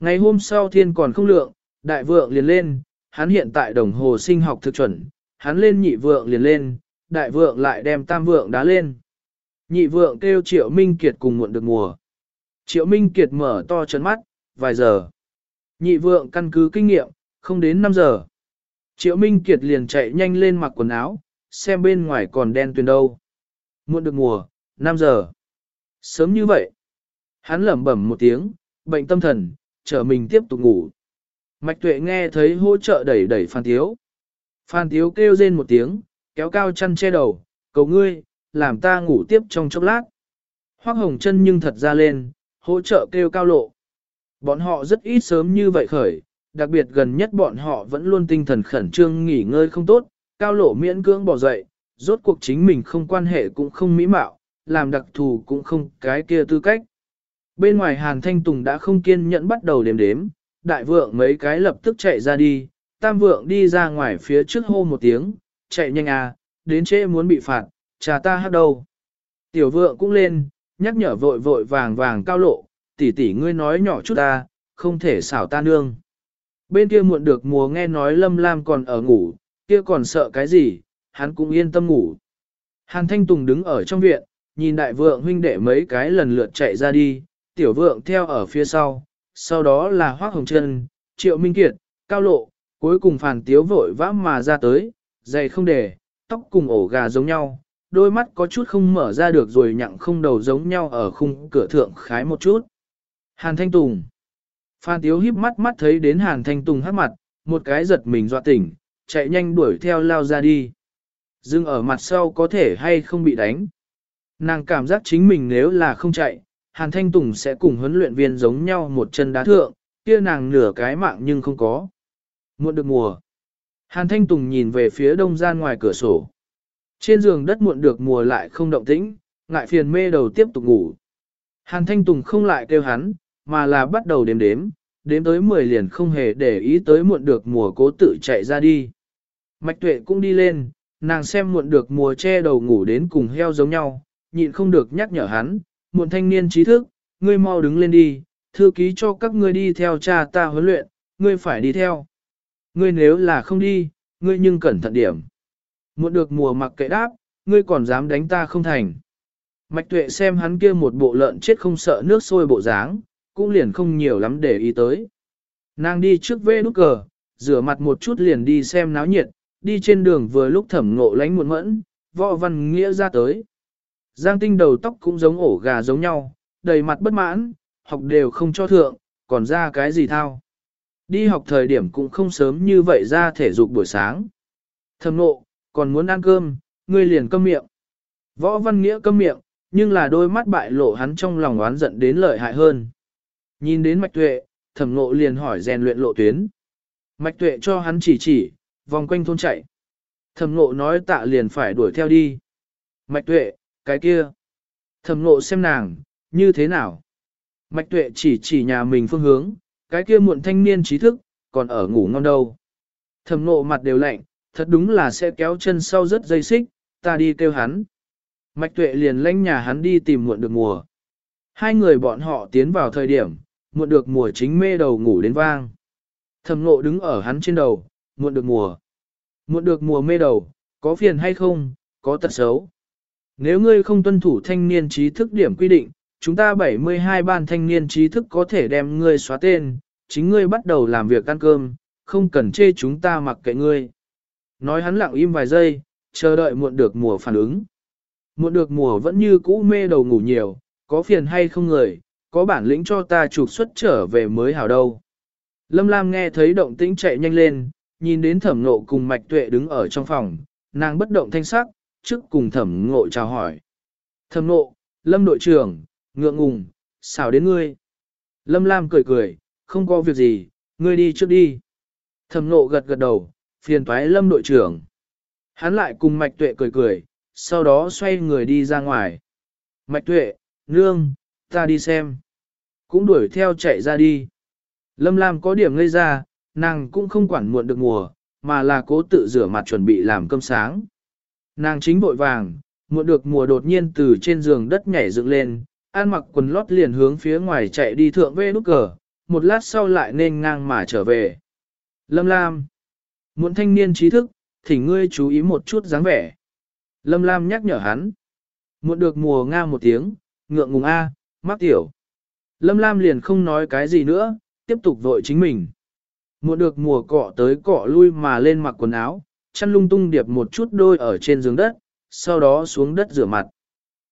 Ngày hôm sau thiên còn không lượng, đại vượng liền lên, hắn hiện tại đồng hồ sinh học thực chuẩn, hắn lên nhị vượng liền lên, đại vượng lại đem tam vượng đá lên. Nhị vượng kêu Triệu Minh Kiệt cùng muộn được mùa. Triệu Minh Kiệt mở to chấn mắt, vài giờ. Nhị vượng căn cứ kinh nghiệm, không đến 5 giờ. Triệu Minh Kiệt liền chạy nhanh lên mặc quần áo, xem bên ngoài còn đen tuyền đâu. Muộn được mùa, 5 giờ. Sớm như vậy. Hắn lẩm bẩm một tiếng, bệnh tâm thần, chờ mình tiếp tục ngủ. Mạch tuệ nghe thấy hỗ trợ đẩy đẩy Phan Tiếu. Phan Tiếu kêu rên một tiếng, kéo cao chăn che đầu, cầu ngươi, làm ta ngủ tiếp trong chốc lát. Hoác hồng chân nhưng thật ra lên, hỗ trợ kêu cao lộ. Bọn họ rất ít sớm như vậy khởi, đặc biệt gần nhất bọn họ vẫn luôn tinh thần khẩn trương nghỉ ngơi không tốt, cao lộ miễn cưỡng bỏ dậy, rốt cuộc chính mình không quan hệ cũng không mỹ mạo, làm đặc thù cũng không cái kia tư cách. Bên ngoài Hàn Thanh Tùng đã không kiên nhẫn bắt đầu đếm đếm, đại vượng mấy cái lập tức chạy ra đi, tam vượng đi ra ngoài phía trước hô một tiếng, chạy nhanh à, đến trễ muốn bị phạt, trà ta hát đâu. Tiểu vượng cũng lên, nhắc nhở vội vội vàng vàng cao lộ, tỷ tỷ ngươi nói nhỏ chút ta, không thể xảo ta nương. Bên kia muộn được mùa nghe nói Lâm Lam còn ở ngủ, kia còn sợ cái gì, hắn cũng yên tâm ngủ. Hàn Thanh Tùng đứng ở trong viện, nhìn đại vượng huynh đệ mấy cái lần lượt chạy ra đi, tiểu vượng theo ở phía sau, sau đó là Hoác Hồng Trân, Triệu Minh Kiệt, Cao Lộ, cuối cùng Phàn Tiếu vội vã mà ra tới, giày không để, tóc cùng ổ gà giống nhau, đôi mắt có chút không mở ra được rồi nhặng không đầu giống nhau ở khung cửa thượng khái một chút. Hàn Thanh Tùng Phan Tiếu híp mắt mắt thấy đến Hàn Thanh Tùng hát mặt, một cái giật mình dọa tỉnh, chạy nhanh đuổi theo lao ra đi. Dưng ở mặt sau có thể hay không bị đánh. Nàng cảm giác chính mình nếu là không chạy, Hàn Thanh Tùng sẽ cùng huấn luyện viên giống nhau một chân đá thượng, kia nàng nửa cái mạng nhưng không có. Muộn được mùa. Hàn Thanh Tùng nhìn về phía đông gian ngoài cửa sổ. Trên giường đất muộn được mùa lại không động tĩnh, ngại phiền mê đầu tiếp tục ngủ. Hàn Thanh Tùng không lại kêu hắn, mà là bắt đầu đếm đếm, đếm tới 10 liền không hề để ý tới muộn được mùa cố tự chạy ra đi. Mạch tuệ cũng đi lên, nàng xem muộn được mùa che đầu ngủ đến cùng heo giống nhau, nhịn không được nhắc nhở hắn, muộn thanh niên trí thức, ngươi mau đứng lên đi, thư ký cho các ngươi đi theo cha ta huấn luyện, ngươi phải đi theo. Ngươi nếu là không đi, ngươi nhưng cẩn thận điểm. Muộn được mùa mặc kệ đáp, ngươi còn dám đánh ta không thành. Mạch tuệ xem hắn kia một bộ lợn chết không sợ nước sôi bộ dáng, cũng liền không nhiều lắm để ý tới. Nàng đi trước vê nút cờ, rửa mặt một chút liền đi xem náo nhiệt, đi trên đường vừa lúc thẩm ngộ lánh muộn mẫn, võ văn nghĩa ra tới. Giang tinh đầu tóc cũng giống ổ gà giống nhau, đầy mặt bất mãn, học đều không cho thượng, còn ra cái gì thao. Đi học thời điểm cũng không sớm như vậy ra thể dục buổi sáng. Thầm nộ, còn muốn ăn cơm, ngươi liền câm miệng. Võ văn nghĩa câm miệng, nhưng là đôi mắt bại lộ hắn trong lòng oán giận đến lợi hại hơn. Nhìn đến mạch tuệ, thẩm nộ liền hỏi rèn luyện lộ tuyến. Mạch tuệ cho hắn chỉ chỉ, vòng quanh thôn chạy. Thẩm nộ nói tạ liền phải đuổi theo đi. Mạch tuệ, cái kia. Thẩm nộ xem nàng, như thế nào? Mạch tuệ chỉ chỉ nhà mình phương hướng, cái kia muộn thanh niên trí thức, còn ở ngủ ngon đâu. Thẩm nộ mặt đều lạnh, thật đúng là sẽ kéo chân sau rất dây xích, ta đi kêu hắn. Mạch tuệ liền lanh nhà hắn đi tìm muộn được mùa. Hai người bọn họ tiến vào thời điểm, muộn được mùa chính mê đầu ngủ đến vang. Thẩm nộ đứng ở hắn trên đầu, muộn được mùa. Muộn được mùa mê đầu, có phiền hay không, có tật xấu. Nếu ngươi không tuân thủ thanh niên trí thức điểm quy định, chúng ta 72 ban thanh niên trí thức có thể đem ngươi xóa tên, chính ngươi bắt đầu làm việc ăn cơm, không cần chê chúng ta mặc kệ ngươi. Nói hắn lặng im vài giây, chờ đợi muộn được mùa phản ứng. Muộn được mùa vẫn như cũ mê đầu ngủ nhiều, có phiền hay không người, có bản lĩnh cho ta trục xuất trở về mới hảo đâu. Lâm Lam nghe thấy động tĩnh chạy nhanh lên, nhìn đến thẩm nộ cùng mạch tuệ đứng ở trong phòng, nàng bất động thanh sắc, trước cùng thẩm ngộ chào hỏi. Thẩm ngộ, Lâm đội trưởng, ngượng ngùng, xào đến ngươi. Lâm Lam cười cười, không có việc gì, ngươi đi trước đi. Thẩm ngộ gật gật đầu, phiền toái Lâm đội trưởng. Hắn lại cùng mạch tuệ cười cười, sau đó xoay người đi ra ngoài. Mạch tuệ, nương, ta đi xem. Cũng đuổi theo chạy ra đi. Lâm Lam có điểm ngây ra, nàng cũng không quản muộn được mùa, mà là cố tự rửa mặt chuẩn bị làm cơm sáng. Nàng chính vội vàng, muộn được mùa đột nhiên từ trên giường đất nhảy dựng lên, an mặc quần lót liền hướng phía ngoài chạy đi thượng vê nút cờ, một lát sau lại nên ngang mà trở về. Lâm Lam, muộn thanh niên trí thức, thỉnh ngươi chú ý một chút dáng vẻ. Lâm Lam nhắc nhở hắn. Muộn được mùa nga một tiếng, ngượng ngùng A, mắc tiểu. Lâm Lam liền không nói cái gì nữa, tiếp tục vội chính mình. Muộn được mùa cọ tới cọ lui mà lên mặc quần áo, chăn lung tung điệp một chút đôi ở trên giường đất, sau đó xuống đất rửa mặt.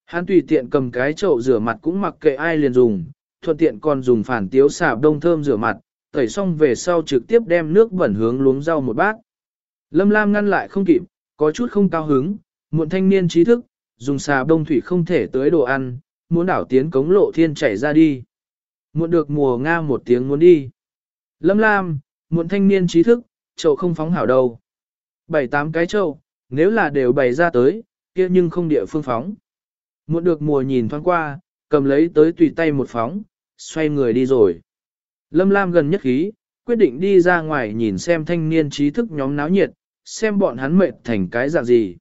Hắn tùy tiện cầm cái chậu rửa mặt cũng mặc kệ ai liền dùng, thuận tiện còn dùng phản tiếu xả đông thơm rửa mặt, tẩy xong về sau trực tiếp đem nước bẩn hướng luống rau một bát. Lâm Lam ngăn lại không kịp, có chút không cao hứng, muộn thanh niên trí thức, dùng xà đông thủy không thể tới đồ ăn, muốn đảo tiến cống lộ thiên chảy ra đi. Muộn được mùa Nga một tiếng muốn đi. Lâm Lam, muộn thanh niên trí thức, chậu không phóng hảo đâu. Bảy tám cái trâu, nếu là đều bày ra tới, kia nhưng không địa phương phóng. Muộn được mùa nhìn thoáng qua, cầm lấy tới tùy tay một phóng, xoay người đi rồi. Lâm Lam gần nhất khí, quyết định đi ra ngoài nhìn xem thanh niên trí thức nhóm náo nhiệt, xem bọn hắn mệt thành cái dạng gì.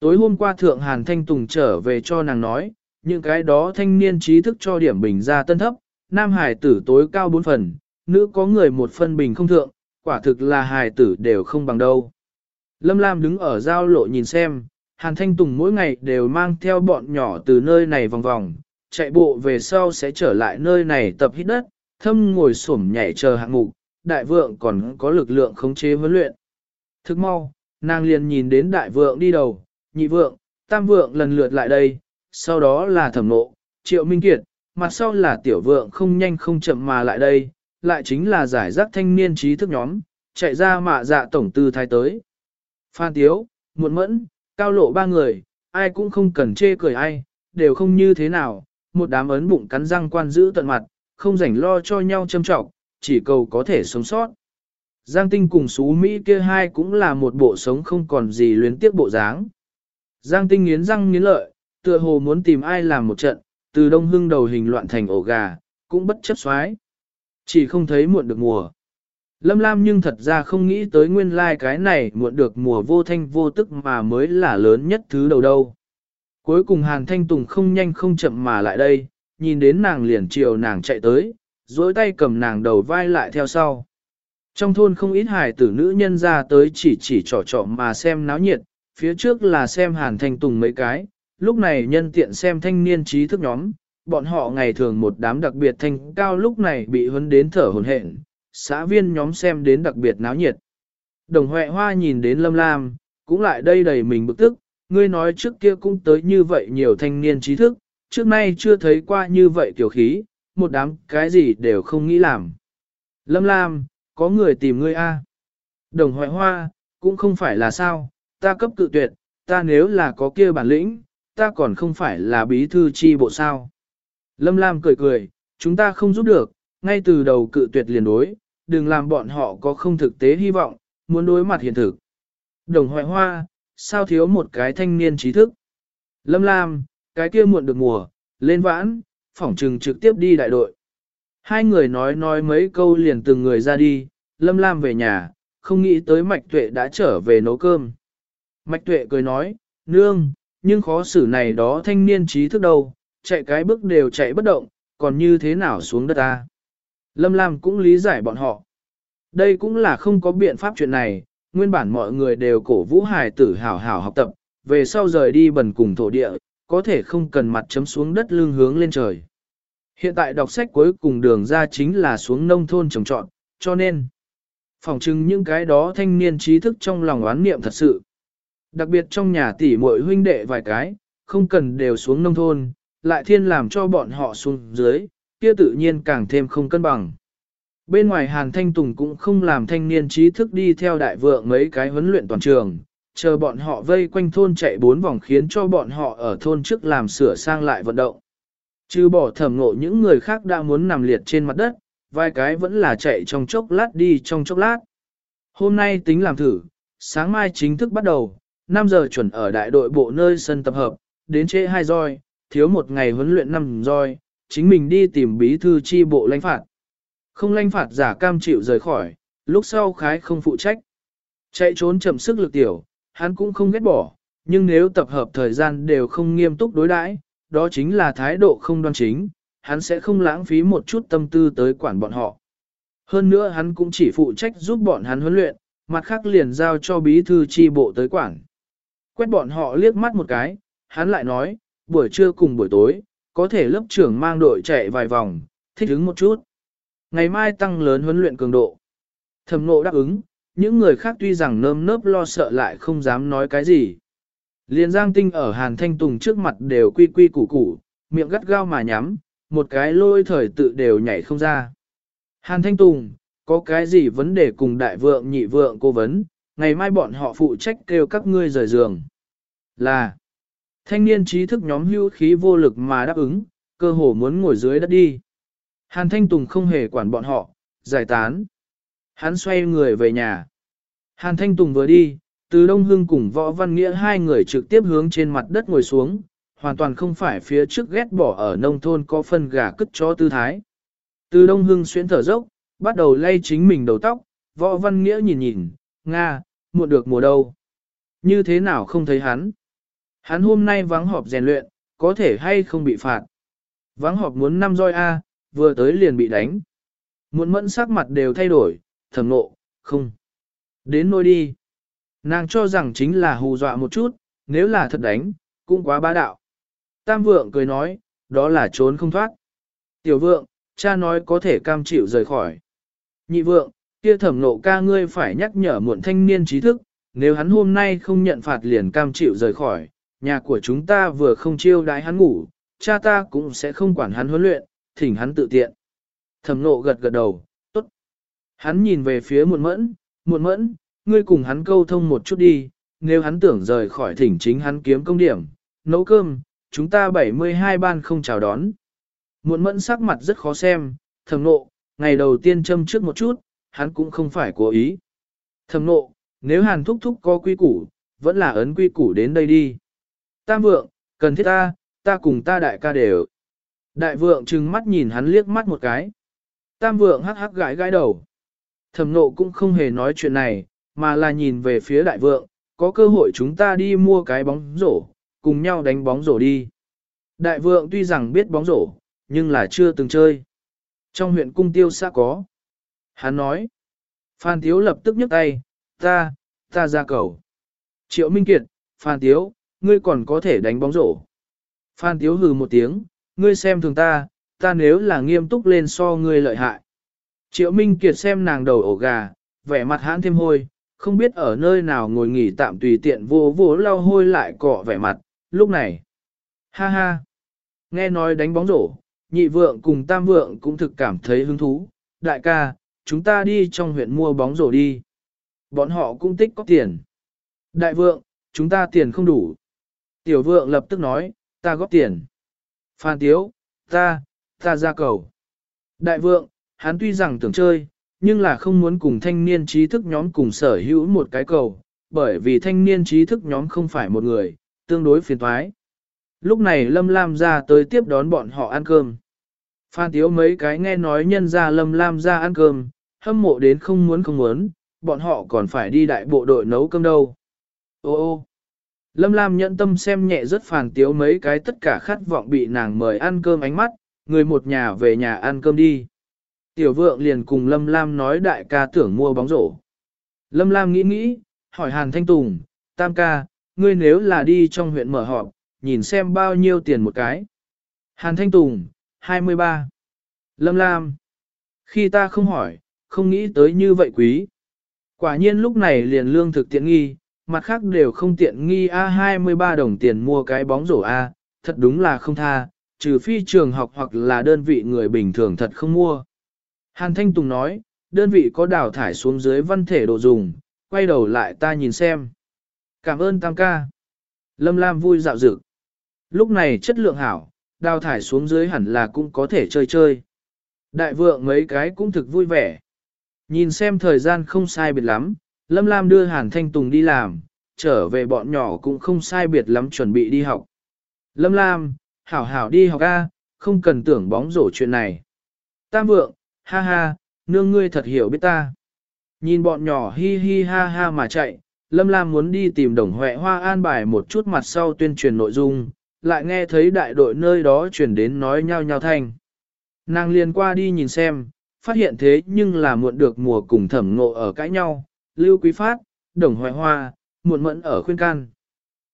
Tối hôm qua Thượng Hàn Thanh Tùng trở về cho nàng nói, những cái đó thanh niên trí thức cho điểm bình ra tân thấp, nam hải tử tối cao 4 phần, nữ có người một phân bình không thượng, quả thực là hải tử đều không bằng đâu. Lâm Lam đứng ở giao lộ nhìn xem, Hàn Thanh Tùng mỗi ngày đều mang theo bọn nhỏ từ nơi này vòng vòng, chạy bộ về sau sẽ trở lại nơi này tập hít đất, thâm ngồi xổm nhảy chờ hạng mục, đại vượng còn có lực lượng khống chế huấn luyện. Thức mau, nàng liền nhìn đến đại vượng đi đầu, nhị vượng, tam vượng lần lượt lại đây, sau đó là thẩm nộ, triệu minh kiệt, mặt sau là tiểu vượng không nhanh không chậm mà lại đây, lại chính là giải rác thanh niên trí thức nhóm, chạy ra mạ dạ tổng tư thái tới. Phan Tiếu, Muộn Mẫn, Cao Lộ ba người, ai cũng không cần chê cười ai, đều không như thế nào, một đám ấn bụng cắn răng quan giữ tận mặt, không rảnh lo cho nhau châm trọng, chỉ cầu có thể sống sót. Giang Tinh cùng Sú Mỹ kia hai cũng là một bộ sống không còn gì luyến tiếc bộ dáng. Giang Tinh nghiến răng nghiến lợi, tựa hồ muốn tìm ai làm một trận, từ đông hưng đầu hình loạn thành ổ gà, cũng bất chấp xoái. Chỉ không thấy muộn được mùa. Lâm Lam nhưng thật ra không nghĩ tới nguyên lai like cái này muộn được mùa vô thanh vô tức mà mới là lớn nhất thứ đầu đâu. Cuối cùng Hàn Thanh Tùng không nhanh không chậm mà lại đây, nhìn đến nàng liền chiều nàng chạy tới, dối tay cầm nàng đầu vai lại theo sau. Trong thôn không ít hài tử nữ nhân ra tới chỉ chỉ trò trọ mà xem náo nhiệt, phía trước là xem Hàn Thanh Tùng mấy cái, lúc này nhân tiện xem thanh niên trí thức nhóm, bọn họ ngày thường một đám đặc biệt thanh cao lúc này bị huấn đến thở hồn hển, xã viên nhóm xem đến đặc biệt náo nhiệt. Đồng Huệ Hoa nhìn đến Lâm Lam, cũng lại đây đầy mình bực tức, ngươi nói trước kia cũng tới như vậy nhiều thanh niên trí thức, trước nay chưa thấy qua như vậy tiểu khí, một đám cái gì đều không nghĩ làm. Lâm Lam, có người tìm ngươi a? Đồng Huệ Hoa, cũng không phải là sao, ta cấp cự tuyệt, ta nếu là có kia bản lĩnh, ta còn không phải là bí thư chi bộ sao. Lâm Lam cười cười, chúng ta không giúp được, ngay từ đầu cự tuyệt liền đối, đừng làm bọn họ có không thực tế hy vọng, muốn đối mặt hiện thực. Đồng hoại hoa, sao thiếu một cái thanh niên trí thức? Lâm Lam, cái kia muộn được mùa, lên vãn, phỏng trừng trực tiếp đi đại đội. Hai người nói nói mấy câu liền từng người ra đi, Lâm Lam về nhà, không nghĩ tới Mạch Tuệ đã trở về nấu cơm. Mạch Tuệ cười nói, nương, nhưng khó xử này đó thanh niên trí thức đâu, chạy cái bước đều chạy bất động, còn như thế nào xuống đất ta. Lâm Lam cũng lý giải bọn họ. Đây cũng là không có biện pháp chuyện này, nguyên bản mọi người đều cổ vũ hài tử hào hào học tập, về sau rời đi bần cùng thổ địa, có thể không cần mặt chấm xuống đất lưng hướng lên trời. Hiện tại đọc sách cuối cùng đường ra chính là xuống nông thôn trồng trọn, cho nên phòng chứng những cái đó thanh niên trí thức trong lòng oán niệm thật sự. Đặc biệt trong nhà tỷ muội huynh đệ vài cái, không cần đều xuống nông thôn, lại thiên làm cho bọn họ xuống dưới, kia tự nhiên càng thêm không cân bằng. Bên ngoài Hàn Thanh Tùng cũng không làm thanh niên trí thức đi theo đại vượng mấy cái huấn luyện toàn trường, chờ bọn họ vây quanh thôn chạy bốn vòng khiến cho bọn họ ở thôn trước làm sửa sang lại vận động. Chứ bỏ thẩm ngộ những người khác đã muốn nằm liệt trên mặt đất, vài cái vẫn là chạy trong chốc lát đi trong chốc lát. Hôm nay tính làm thử, sáng mai chính thức bắt đầu, 5 giờ chuẩn ở đại đội bộ nơi sân tập hợp, đến trễ hai roi, thiếu một ngày huấn luyện năm roi, chính mình đi tìm bí thư chi bộ lãnh phạt. Không lãnh phạt giả cam chịu rời khỏi, lúc sau khái không phụ trách. Chạy trốn chậm sức lực tiểu, hắn cũng không ghét bỏ, nhưng nếu tập hợp thời gian đều không nghiêm túc đối đãi, đó chính là thái độ không đoan chính, hắn sẽ không lãng phí một chút tâm tư tới quản bọn họ. Hơn nữa hắn cũng chỉ phụ trách giúp bọn hắn huấn luyện, mặt khác liền giao cho bí thư chi bộ tới quản. Quét bọn họ liếc mắt một cái, hắn lại nói, buổi trưa cùng buổi tối, có thể lớp trưởng mang đội chạy vài vòng, thích ứng một chút. Ngày mai tăng lớn huấn luyện cường độ. Thẩm nộ đáp ứng, những người khác tuy rằng nơm nớp lo sợ lại không dám nói cái gì. Liên Giang Tinh ở Hàn Thanh Tùng trước mặt đều quy quy củ củ, miệng gắt gao mà nhắm, một cái lôi thời tự đều nhảy không ra. Hàn Thanh Tùng, có cái gì vấn đề cùng đại vượng nhị vượng cô vấn, ngày mai bọn họ phụ trách kêu các ngươi rời giường. Là, thanh niên trí thức nhóm hưu khí vô lực mà đáp ứng, cơ hồ muốn ngồi dưới đất đi. Hàn Thanh Tùng không hề quản bọn họ, giải tán. Hắn xoay người về nhà. Hàn Thanh Tùng vừa đi, từ Đông Hưng cùng Võ Văn Nghĩa hai người trực tiếp hướng trên mặt đất ngồi xuống, hoàn toàn không phải phía trước ghét bỏ ở nông thôn có phân gà cất cho tư thái. Từ Đông Hưng xuyến thở dốc, bắt đầu lay chính mình đầu tóc, Võ Văn Nghĩa nhìn nhìn, Nga, muộn được mùa đâu. Như thế nào không thấy hắn? Hắn hôm nay vắng họp rèn luyện, có thể hay không bị phạt. Vắng họp muốn năm roi A, vừa tới liền bị đánh. Muộn mẫn sắc mặt đều thay đổi, thầm nộ, không. Đến nôi đi. Nàng cho rằng chính là hù dọa một chút, nếu là thật đánh, cũng quá bá đạo. Tam vượng cười nói, đó là trốn không thoát. Tiểu vượng, cha nói có thể cam chịu rời khỏi. Nhị vượng, kia thẩm nộ ca ngươi phải nhắc nhở muộn thanh niên trí thức, nếu hắn hôm nay không nhận phạt liền cam chịu rời khỏi, nhà của chúng ta vừa không chiêu đái hắn ngủ, cha ta cũng sẽ không quản hắn huấn luyện, thỉnh hắn tự tiện. Thẩm nộ gật gật đầu, tốt. Hắn nhìn về phía muộn mẫn, muộn mẫn, ngươi cùng hắn câu thông một chút đi, nếu hắn tưởng rời khỏi thỉnh chính hắn kiếm công điểm, nấu cơm, chúng ta 72 ban không chào đón. Muộn mẫn sắc mặt rất khó xem, Thẩm nộ, ngày đầu tiên châm trước một chút, hắn cũng không phải cố ý. Thẩm nộ, nếu hàn thúc thúc có quy củ, vẫn là ấn quy củ đến đây đi. Tam vượng, cần thiết ta, ta cùng ta đại ca đều. Đại vượng trừng mắt nhìn hắn liếc mắt một cái. Tam vượng hắc hắc gãi gãi đầu. Thẩm nộ cũng không hề nói chuyện này, mà là nhìn về phía đại vượng, có cơ hội chúng ta đi mua cái bóng rổ, cùng nhau đánh bóng rổ đi. Đại vượng tuy rằng biết bóng rổ, nhưng là chưa từng chơi. Trong huyện cung tiêu xã có. Hắn nói. Phan Tiếu lập tức nhấc tay, ta, ta ra cầu. Triệu Minh Kiệt, Phan Tiếu, ngươi còn có thể đánh bóng rổ. Phan Tiếu hừ một tiếng, ngươi xem thường ta, ta nếu là nghiêm túc lên so ngươi lợi hại. Triệu Minh Kiệt xem nàng đầu ổ gà, vẻ mặt hãn thêm hôi, không biết ở nơi nào ngồi nghỉ tạm tùy tiện vô vô lau hôi lại cọ vẻ mặt, lúc này. Ha ha! Nghe nói đánh bóng rổ, nhị vượng cùng tam vượng cũng thực cảm thấy hứng thú. Đại ca, chúng ta đi trong huyện mua bóng rổ đi. Bọn họ cũng tích có tiền. Đại vượng, chúng ta tiền không đủ. Tiểu vượng lập tức nói, ta góp tiền. Phan Tiếu, ta, ta ra cầu. Đại vượng, hắn tuy rằng tưởng chơi, nhưng là không muốn cùng thanh niên trí thức nhóm cùng sở hữu một cái cầu, bởi vì thanh niên trí thức nhóm không phải một người, tương đối phiền thoái. Lúc này Lâm Lam ra tới tiếp đón bọn họ ăn cơm. Phan Tiếu mấy cái nghe nói nhân ra Lâm Lam ra ăn cơm, hâm mộ đến không muốn không muốn, bọn họ còn phải đi đại bộ đội nấu cơm đâu. Ô ô, Lâm Lam nhận tâm xem nhẹ rất phàn Tiếu mấy cái tất cả khát vọng bị nàng mời ăn cơm ánh mắt, người một nhà về nhà ăn cơm đi. Tiểu vượng liền cùng Lâm Lam nói đại ca tưởng mua bóng rổ. Lâm Lam nghĩ nghĩ, hỏi Hàn Thanh Tùng, tam ca, ngươi nếu là đi trong huyện mở họp, nhìn xem bao nhiêu tiền một cái. Hàn Thanh Tùng, 23. Lâm Lam. Khi ta không hỏi, không nghĩ tới như vậy quý. Quả nhiên lúc này liền lương thực tiện nghi, mặt khác đều không tiện nghi A23 đồng tiền mua cái bóng rổ A, thật đúng là không tha, trừ phi trường học hoặc là đơn vị người bình thường thật không mua. Hàn Thanh Tùng nói, đơn vị có đào thải xuống dưới văn thể đồ dùng, quay đầu lại ta nhìn xem. Cảm ơn Tam ca. Lâm Lam vui dạo dự. Lúc này chất lượng hảo, đào thải xuống dưới hẳn là cũng có thể chơi chơi. Đại vượng mấy cái cũng thực vui vẻ. Nhìn xem thời gian không sai biệt lắm, Lâm Lam đưa Hàn Thanh Tùng đi làm, trở về bọn nhỏ cũng không sai biệt lắm chuẩn bị đi học. Lâm Lam, hảo hảo đi học A, không cần tưởng bóng rổ chuyện này. Tam vượng, ha ha, nương ngươi thật hiểu biết ta. Nhìn bọn nhỏ hi hi ha ha mà chạy, Lâm Lam muốn đi tìm đồng huệ hoa an bài một chút mặt sau tuyên truyền nội dung, lại nghe thấy đại đội nơi đó truyền đến nói nhau nhau thanh. Nàng liền qua đi nhìn xem, phát hiện thế nhưng là muộn được mùa cùng thẩm ngộ ở cãi nhau, lưu quý phát, đồng hoài hoa, muộn mẫn ở khuyên can.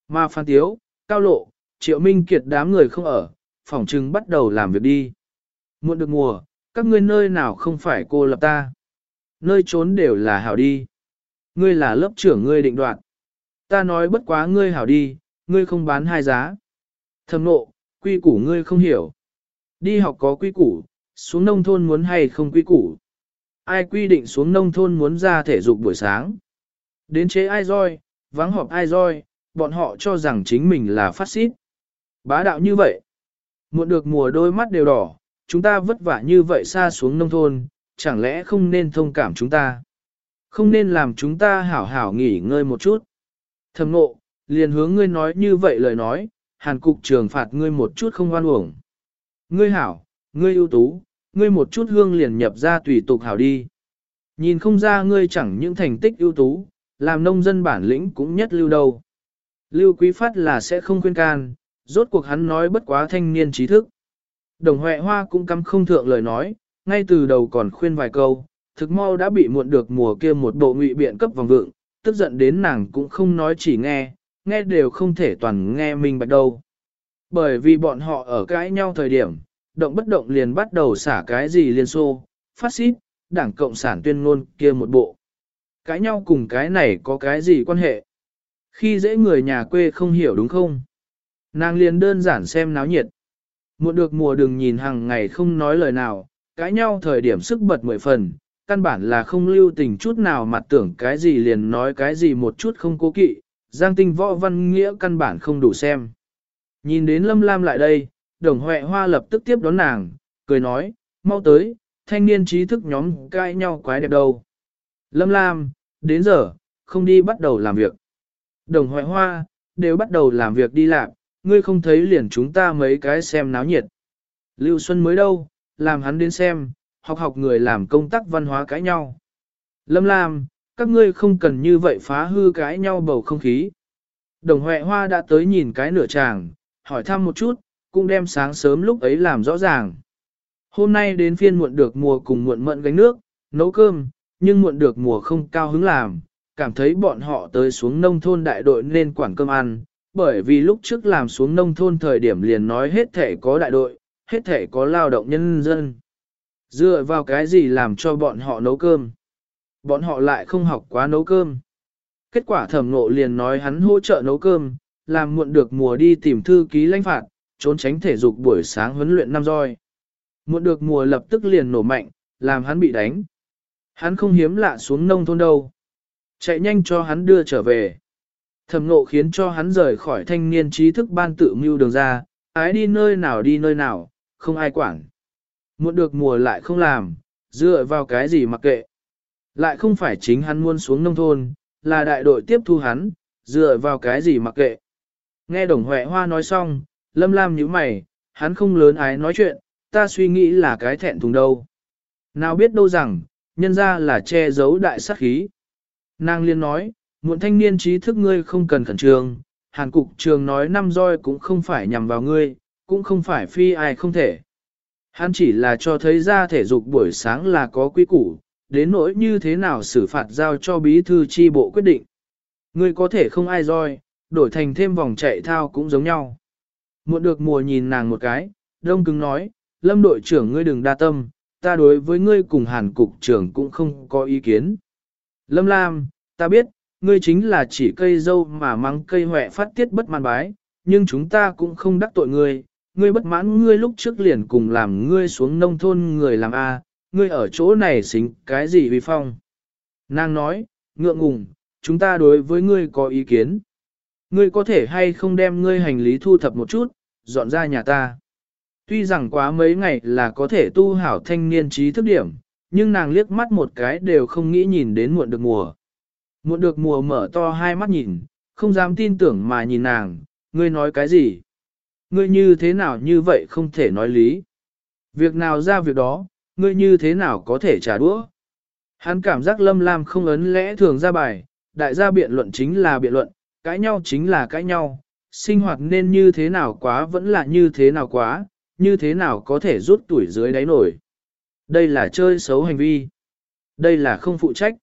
Mà phan tiếu, cao lộ, triệu minh kiệt đám người không ở, phòng trừng bắt đầu làm việc đi. Muộn được mùa, các ngươi nơi nào không phải cô lập ta. Nơi trốn đều là hảo đi. Ngươi là lớp trưởng ngươi định đoạt. Ta nói bất quá ngươi hảo đi, ngươi không bán hai giá. Thầm nộ, quy củ ngươi không hiểu. Đi học có quy củ, xuống nông thôn muốn hay không quy củ. Ai quy định xuống nông thôn muốn ra thể dục buổi sáng. Đến chế ai roi, vắng họp ai roi, bọn họ cho rằng chính mình là phát xít. Bá đạo như vậy. Muộn được mùa đôi mắt đều đỏ, chúng ta vất vả như vậy xa xuống nông thôn, chẳng lẽ không nên thông cảm chúng ta? Không nên làm chúng ta hảo hảo nghỉ ngơi một chút. Thầm nộ, liền hướng ngươi nói như vậy lời nói, hàn cục trường phạt ngươi một chút không oan uổng. Ngươi hảo, ngươi ưu tú, ngươi một chút hương liền nhập ra tùy tục hảo đi. Nhìn không ra ngươi chẳng những thành tích ưu tú, làm nông dân bản lĩnh cũng nhất lưu đâu. Lưu Quý Phát là sẽ không khuyên can, rốt cuộc hắn nói bất quá thanh niên trí thức. Đồng Huệ Hoa cũng cắm không thượng lời nói, ngay từ đầu còn khuyên vài câu, thực mau đã bị muộn được mùa kia một bộ ngụy biện cấp vòng vượng, tức giận đến nàng cũng không nói chỉ nghe, nghe đều không thể toàn nghe mình bạch đâu. Bởi vì bọn họ ở cãi nhau thời điểm, động bất động liền bắt đầu xả cái gì liên xô, phát xít, đảng Cộng sản tuyên ngôn kia một bộ. cái nhau cùng cái này có cái gì quan hệ? Khi dễ người nhà quê không hiểu đúng không? Nàng liền đơn giản xem náo nhiệt. Muộn được mùa đừng nhìn hàng ngày không nói lời nào, cãi nhau thời điểm sức bật mười phần, căn bản là không lưu tình chút nào mặt tưởng cái gì liền nói cái gì một chút không cố kỵ, giang tinh võ văn nghĩa căn bản không đủ xem. Nhìn đến lâm lam lại đây, đồng huệ hoa lập tức tiếp đón nàng, cười nói, mau tới, thanh niên trí thức nhóm cãi nhau quái đẹp đâu. Lâm lam, đến giờ, không đi bắt đầu làm việc. Đồng huệ hoa, đều bắt đầu làm việc đi làm, ngươi không thấy liền chúng ta mấy cái xem náo nhiệt. Lưu Xuân mới đâu, làm hắn đến xem, học học người làm công tác văn hóa cãi nhau. Lâm Lam, các ngươi không cần như vậy phá hư cãi nhau bầu không khí. Đồng Huệ Hoa đã tới nhìn cái nửa chàng, hỏi thăm một chút, cũng đem sáng sớm lúc ấy làm rõ ràng. Hôm nay đến phiên muộn được mùa cùng muộn mận gánh nước, nấu cơm, nhưng muộn được mùa không cao hứng làm, cảm thấy bọn họ tới xuống nông thôn đại đội nên quản cơm ăn, bởi vì lúc trước làm xuống nông thôn thời điểm liền nói hết thể có đại đội, hết thể có lao động nhân dân. Dựa vào cái gì làm cho bọn họ nấu cơm? Bọn họ lại không học quá nấu cơm. Kết quả thẩm nộ liền nói hắn hỗ trợ nấu cơm, làm muộn được mùa đi tìm thư ký lãnh phạt, trốn tránh thể dục buổi sáng huấn luyện năm roi. Muộn được mùa lập tức liền nổ mạnh, làm hắn bị đánh. Hắn không hiếm lạ xuống nông thôn đâu. Chạy nhanh cho hắn đưa trở về. Thẩm ngộ khiến cho hắn rời khỏi thanh niên trí thức ban tự mưu đường ra, ái đi nơi nào đi nơi nào, không ai quản. Muốn được mùa lại không làm, dựa vào cái gì mặc kệ. Lại không phải chính hắn muốn xuống nông thôn, là đại đội tiếp thu hắn, dựa vào cái gì mặc kệ. Nghe đồng huệ hoa nói xong, lâm lam nhíu mày, hắn không lớn ái nói chuyện, ta suy nghĩ là cái thẹn thùng đâu. Nào biết đâu rằng, nhân ra là che giấu đại sát khí. Nàng liên nói, muộn thanh niên trí thức ngươi không cần khẩn trương, hàn cục trường nói năm roi cũng không phải nhằm vào ngươi, cũng không phải phi ai không thể. Hắn chỉ là cho thấy ra thể dục buổi sáng là có quy củ, đến nỗi như thế nào xử phạt giao cho bí thư chi bộ quyết định. Ngươi có thể không ai roi, đổi thành thêm vòng chạy thao cũng giống nhau. Muộn được mùa nhìn nàng một cái, đông cứng nói, lâm đội trưởng ngươi đừng đa tâm, ta đối với ngươi cùng hàn cục trưởng cũng không có ý kiến. Lâm Lam, ta biết, ngươi chính là chỉ cây dâu mà mắng cây huệ phát tiết bất mãn bái, nhưng chúng ta cũng không đắc tội ngươi, ngươi bất mãn ngươi lúc trước liền cùng làm ngươi xuống nông thôn người làm A, ngươi ở chỗ này xính cái gì vi phong. Nàng nói, ngượng ngùng, chúng ta đối với ngươi có ý kiến. Ngươi có thể hay không đem ngươi hành lý thu thập một chút, dọn ra nhà ta. Tuy rằng quá mấy ngày là có thể tu hảo thanh niên trí thức điểm, nhưng nàng liếc mắt một cái đều không nghĩ nhìn đến muộn được mùa. Muộn được mùa mở to hai mắt nhìn, không dám tin tưởng mà nhìn nàng, ngươi nói cái gì? Ngươi như thế nào như vậy không thể nói lý. Việc nào ra việc đó, ngươi như thế nào có thể trả đũa. Hắn cảm giác lâm lam không ấn lẽ thường ra bài, đại gia biện luận chính là biện luận, cãi nhau chính là cãi nhau, sinh hoạt nên như thế nào quá vẫn là như thế nào quá, như thế nào có thể rút tuổi dưới đáy nổi. Đây là chơi xấu hành vi. Đây là không phụ trách.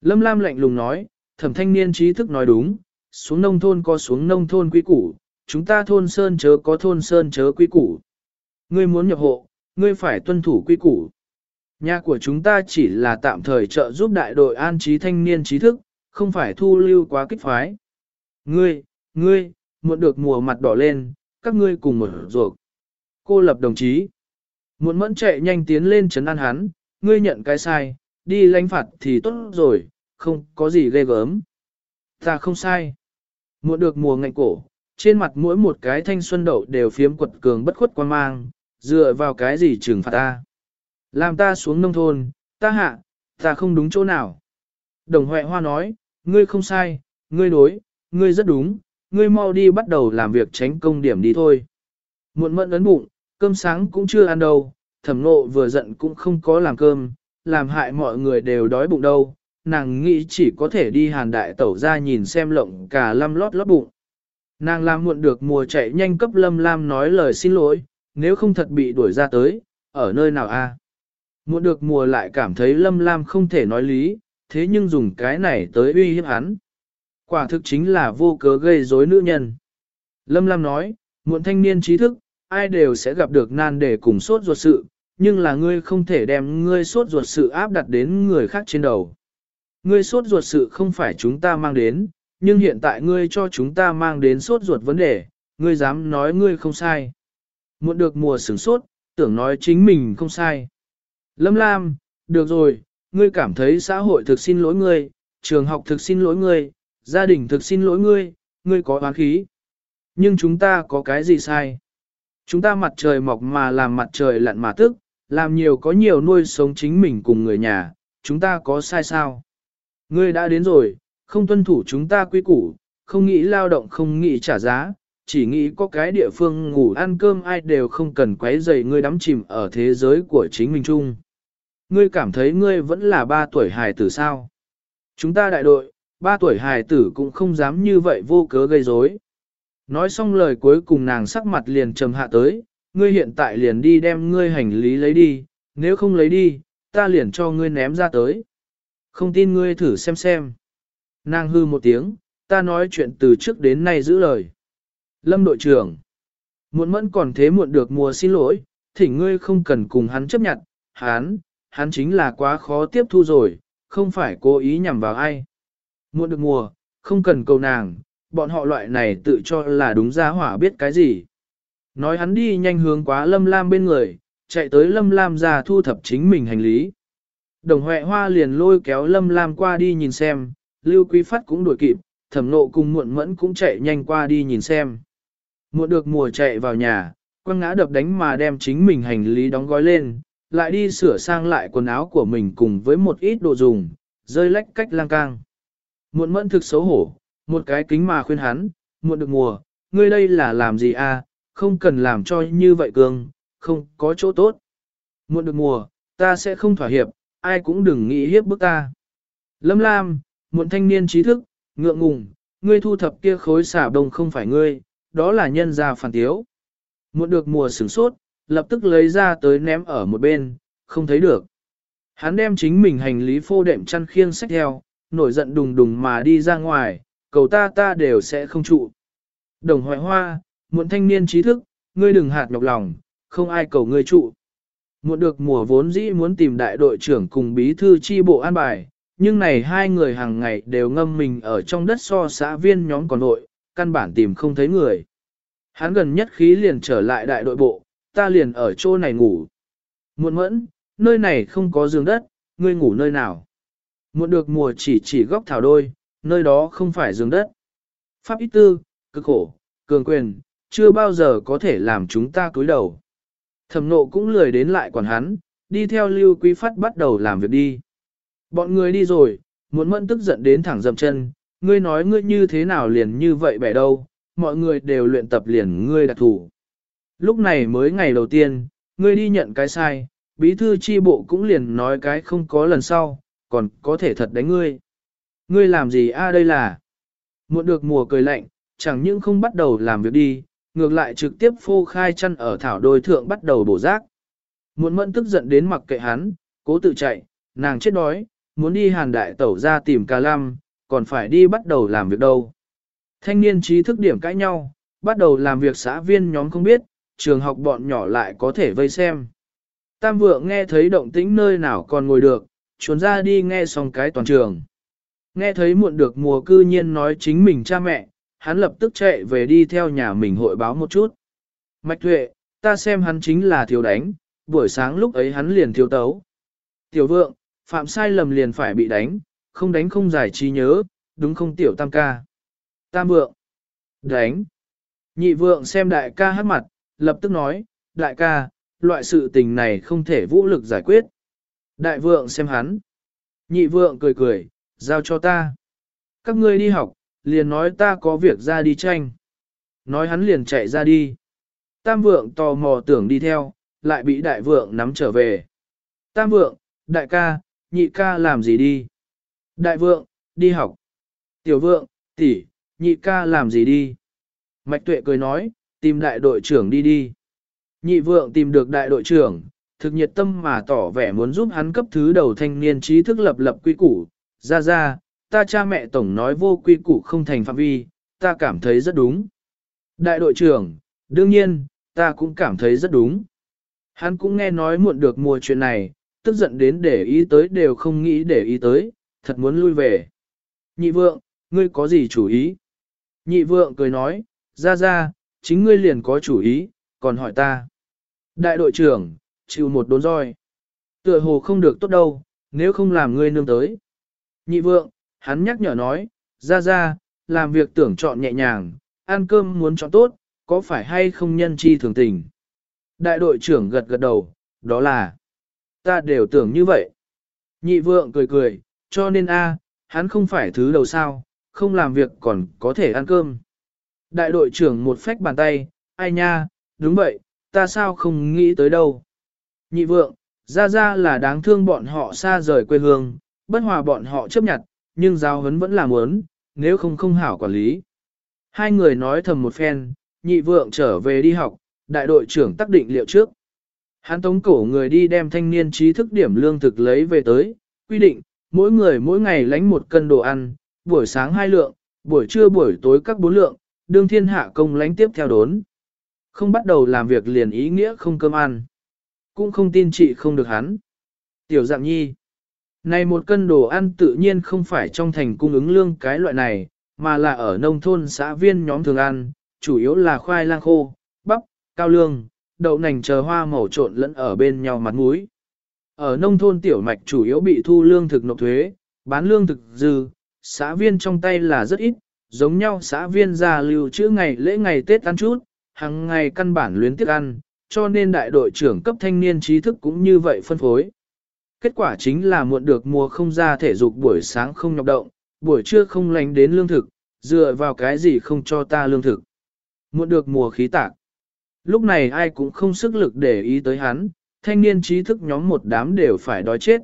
Lâm Lam lạnh lùng nói, thẩm thanh niên trí thức nói đúng, xuống nông thôn có xuống nông thôn quy củ, chúng ta thôn sơn chớ có thôn sơn chớ quy củ. Ngươi muốn nhập hộ, ngươi phải tuân thủ quy củ. Nhà của chúng ta chỉ là tạm thời trợ giúp đại đội an trí thanh niên trí thức, không phải thu lưu quá kích phái. Ngươi, ngươi, muộn được mùa mặt đỏ lên, các ngươi cùng một ruột. Cô lập đồng chí. Muộn mẫn chạy nhanh tiến lên chấn an hắn, ngươi nhận cái sai, đi lãnh phạt thì tốt rồi, không có gì ghê gớm. Ta không sai. Muộn được mùa ngạnh cổ, trên mặt mỗi một cái thanh xuân đậu đều phiếm quật cường bất khuất quan mang, dựa vào cái gì trừng phạt ta. Làm ta xuống nông thôn, ta hạ, ta không đúng chỗ nào. Đồng Huệ Hoa nói, ngươi không sai, ngươi đối, ngươi rất đúng, ngươi mau đi bắt đầu làm việc tránh công điểm đi thôi. Muộn mẫn ấn bụng, cơm sáng cũng chưa ăn đâu, thẩm nộ vừa giận cũng không có làm cơm, làm hại mọi người đều đói bụng đâu, nàng nghĩ chỉ có thể đi hàn đại tẩu ra nhìn xem lộng cả lâm lót lót bụng. Nàng làm muộn được mùa chạy nhanh cấp lâm lam nói lời xin lỗi, nếu không thật bị đuổi ra tới, ở nơi nào a? Muộn được mùa lại cảm thấy lâm lam không thể nói lý, thế nhưng dùng cái này tới uy hiếp hắn. Quả thực chính là vô cớ gây rối nữ nhân. Lâm lam nói, muộn thanh niên trí thức, ai đều sẽ gặp được nan để cùng sốt ruột sự, nhưng là ngươi không thể đem ngươi sốt ruột sự áp đặt đến người khác trên đầu. Ngươi sốt ruột sự không phải chúng ta mang đến, nhưng hiện tại ngươi cho chúng ta mang đến sốt ruột vấn đề, ngươi dám nói ngươi không sai. Muộn được mùa sửng sốt, tưởng nói chính mình không sai. Lâm Lam, được rồi, ngươi cảm thấy xã hội thực xin lỗi ngươi, trường học thực xin lỗi ngươi, gia đình thực xin lỗi ngươi, ngươi có oán khí. Nhưng chúng ta có cái gì sai? Chúng ta mặt trời mọc mà làm mặt trời lặn mà tức, làm nhiều có nhiều nuôi sống chính mình cùng người nhà, chúng ta có sai sao? Ngươi đã đến rồi, không tuân thủ chúng ta quy củ, không nghĩ lao động không nghĩ trả giá, chỉ nghĩ có cái địa phương ngủ ăn cơm ai đều không cần quấy rầy ngươi đắm chìm ở thế giới của chính mình chung. Ngươi cảm thấy ngươi vẫn là ba tuổi hài tử sao? Chúng ta đại đội, ba tuổi hài tử cũng không dám như vậy vô cớ gây rối. Nói xong lời cuối cùng nàng sắc mặt liền trầm hạ tới, ngươi hiện tại liền đi đem ngươi hành lý lấy đi, nếu không lấy đi, ta liền cho ngươi ném ra tới. Không tin ngươi thử xem xem. Nàng hư một tiếng, ta nói chuyện từ trước đến nay giữ lời. Lâm đội trưởng, muộn mẫn còn thế muộn được mùa xin lỗi, thỉnh ngươi không cần cùng hắn chấp nhận, hắn, hắn chính là quá khó tiếp thu rồi, không phải cố ý nhằm vào ai. Muộn được mùa, không cần cầu nàng, bọn họ loại này tự cho là đúng ra hỏa biết cái gì. Nói hắn đi nhanh hướng quá lâm lam bên người, chạy tới lâm lam ra thu thập chính mình hành lý. Đồng Huệ Hoa liền lôi kéo Lâm Lam qua đi nhìn xem, Lưu Quý Phát cũng đuổi kịp, thẩm nộ cùng muộn mẫn cũng chạy nhanh qua đi nhìn xem. Muộn được mùa chạy vào nhà, quăng ngã đập đánh mà đem chính mình hành lý đóng gói lên, lại đi sửa sang lại quần áo của mình cùng với một ít đồ dùng, rơi lách cách lang cang. Muộn mẫn thực xấu hổ, một cái kính mà khuyên hắn, muộn được mùa, ngươi đây là làm gì a? À? không cần làm cho như vậy cường, không có chỗ tốt. Muộn được mùa, ta sẽ không thỏa hiệp, ai cũng đừng nghĩ hiếp bức ta. Lâm Lam, muộn thanh niên trí thức, ngượng ngùng, ngươi thu thập kia khối xả đồng không phải ngươi, đó là nhân gia phản tiếu. Muộn được mùa sửng sốt, lập tức lấy ra tới ném ở một bên, không thấy được. Hắn đem chính mình hành lý phô đệm chăn khiêng sách theo, nổi giận đùng đùng mà đi ra ngoài, cầu ta ta đều sẽ không trụ. Đồng hoài hoa, muộn thanh niên trí thức, ngươi đừng hạt nhọc lòng, không ai cầu ngươi trụ. Muộn được mùa vốn dĩ muốn tìm đại đội trưởng cùng bí thư chi bộ an bài, nhưng này hai người hàng ngày đều ngâm mình ở trong đất so xã viên nhóm còn nội, căn bản tìm không thấy người. Hắn gần nhất khí liền trở lại đại đội bộ, ta liền ở chỗ này ngủ. Muộn mẫn, nơi này không có giường đất, ngươi ngủ nơi nào? Muộn được mùa chỉ chỉ góc thảo đôi, nơi đó không phải giường đất. Pháp ít tư, cực khổ, cường quyền, chưa bao giờ có thể làm chúng ta cúi đầu. Thẩm nộ cũng lười đến lại quản hắn, đi theo lưu quý phát bắt đầu làm việc đi. Bọn người đi rồi, muốn mẫn tức giận đến thẳng dầm chân, ngươi nói ngươi như thế nào liền như vậy bẻ đâu, mọi người đều luyện tập liền ngươi đặc thủ. Lúc này mới ngày đầu tiên, ngươi đi nhận cái sai, bí thư chi bộ cũng liền nói cái không có lần sau, còn có thể thật đánh ngươi. Ngươi làm gì a đây là? Muộn được mùa cười lạnh, chẳng những không bắt đầu làm việc đi, ngược lại trực tiếp phô khai chân ở thảo đôi thượng bắt đầu bổ rác. Muộn mẫn tức giận đến mặc kệ hắn, cố tự chạy, nàng chết đói, muốn đi hàn đại tẩu ra tìm cà lam, còn phải đi bắt đầu làm việc đâu. Thanh niên trí thức điểm cãi nhau, bắt đầu làm việc xã viên nhóm không biết, trường học bọn nhỏ lại có thể vây xem. Tam vượng nghe thấy động tĩnh nơi nào còn ngồi được, chuồn ra đi nghe xong cái toàn trường. Nghe thấy muộn được mùa cư nhiên nói chính mình cha mẹ, hắn lập tức chạy về đi theo nhà mình hội báo một chút. Mạch Thuệ, ta xem hắn chính là thiếu đánh, buổi sáng lúc ấy hắn liền thiếu tấu. Tiểu vượng, phạm sai lầm liền phải bị đánh, không đánh không giải trí nhớ, đúng không tiểu tam ca. Tam vượng, đánh. Nhị vượng xem đại ca hát mặt, lập tức nói, đại ca, loại sự tình này không thể vũ lực giải quyết. Đại vượng xem hắn. Nhị vượng cười cười, giao cho ta. Các ngươi đi học, liền nói ta có việc ra đi tranh. Nói hắn liền chạy ra đi. Tam vượng tò mò tưởng đi theo, lại bị đại vượng nắm trở về. Tam vượng, đại ca, nhị ca làm gì đi? Đại vượng, đi học. Tiểu vượng, tỷ, nhị ca làm gì đi? Mạch tuệ cười nói, tìm đại đội trưởng đi đi. Nhị vượng tìm được đại đội trưởng, thực nhiệt tâm mà tỏ vẻ muốn giúp hắn cấp thứ đầu thanh niên trí thức lập lập quy củ. Ra ra, ta cha mẹ tổng nói vô quy củ không thành phạm vi, ta cảm thấy rất đúng. Đại đội trưởng, đương nhiên, ta cũng cảm thấy rất đúng. Hắn cũng nghe nói muộn được mùa chuyện này, tức giận đến để ý tới đều không nghĩ để ý tới, thật muốn lui về. Nhị vượng, ngươi có gì chủ ý? Nhị vượng cười nói, ra ra, chính ngươi liền có chủ ý, còn hỏi ta. Đại đội trưởng, chịu một đốn roi. Tựa hồ không được tốt đâu, nếu không làm ngươi nương tới. Nhị vượng, hắn nhắc nhở nói, ra ra, làm việc tưởng chọn nhẹ nhàng, ăn cơm muốn chọn tốt, có phải hay không nhân chi thường tình. Đại đội trưởng gật gật đầu, đó là, ta đều tưởng như vậy. Nhị vượng cười cười, cho nên a, hắn không phải thứ đầu sao, không làm việc còn có thể ăn cơm. Đại đội trưởng một phách bàn tay, ai nha, đúng vậy, ta sao không nghĩ tới đâu. Nhị vượng, ra ra là đáng thương bọn họ xa rời quê hương, bất hòa bọn họ chấp nhận, nhưng giáo huấn vẫn là muốn, nếu không không hảo quản lý. Hai người nói thầm một phen, nhị vượng trở về đi học, đại đội trưởng tác định liệu trước. Hắn tống cổ người đi đem thanh niên trí thức điểm lương thực lấy về tới, quy định, mỗi người mỗi ngày lánh một cân đồ ăn, buổi sáng hai lượng, buổi trưa buổi tối các bốn lượng, đương thiên hạ công lánh tiếp theo đốn. Không bắt đầu làm việc liền ý nghĩa không cơm ăn. Cũng không tin chị không được hắn. Tiểu dạng nhi. Này một cân đồ ăn tự nhiên không phải trong thành cung ứng lương cái loại này, mà là ở nông thôn xã viên nhóm thường ăn, chủ yếu là khoai lang khô, bắp, cao lương, đậu nành chờ hoa màu trộn lẫn ở bên nhau mặt mũi. Ở nông thôn tiểu mạch chủ yếu bị thu lương thực nộp thuế, bán lương thực dư, xã viên trong tay là rất ít, giống nhau xã viên già lưu trữ ngày lễ ngày Tết ăn chút, hàng ngày căn bản luyến tiếc ăn, cho nên đại đội trưởng cấp thanh niên trí thức cũng như vậy phân phối. Kết quả chính là muộn được mùa không ra thể dục buổi sáng không nhọc động, buổi trưa không lánh đến lương thực, dựa vào cái gì không cho ta lương thực. Muộn được mùa khí tạc. Lúc này ai cũng không sức lực để ý tới hắn, thanh niên trí thức nhóm một đám đều phải đói chết.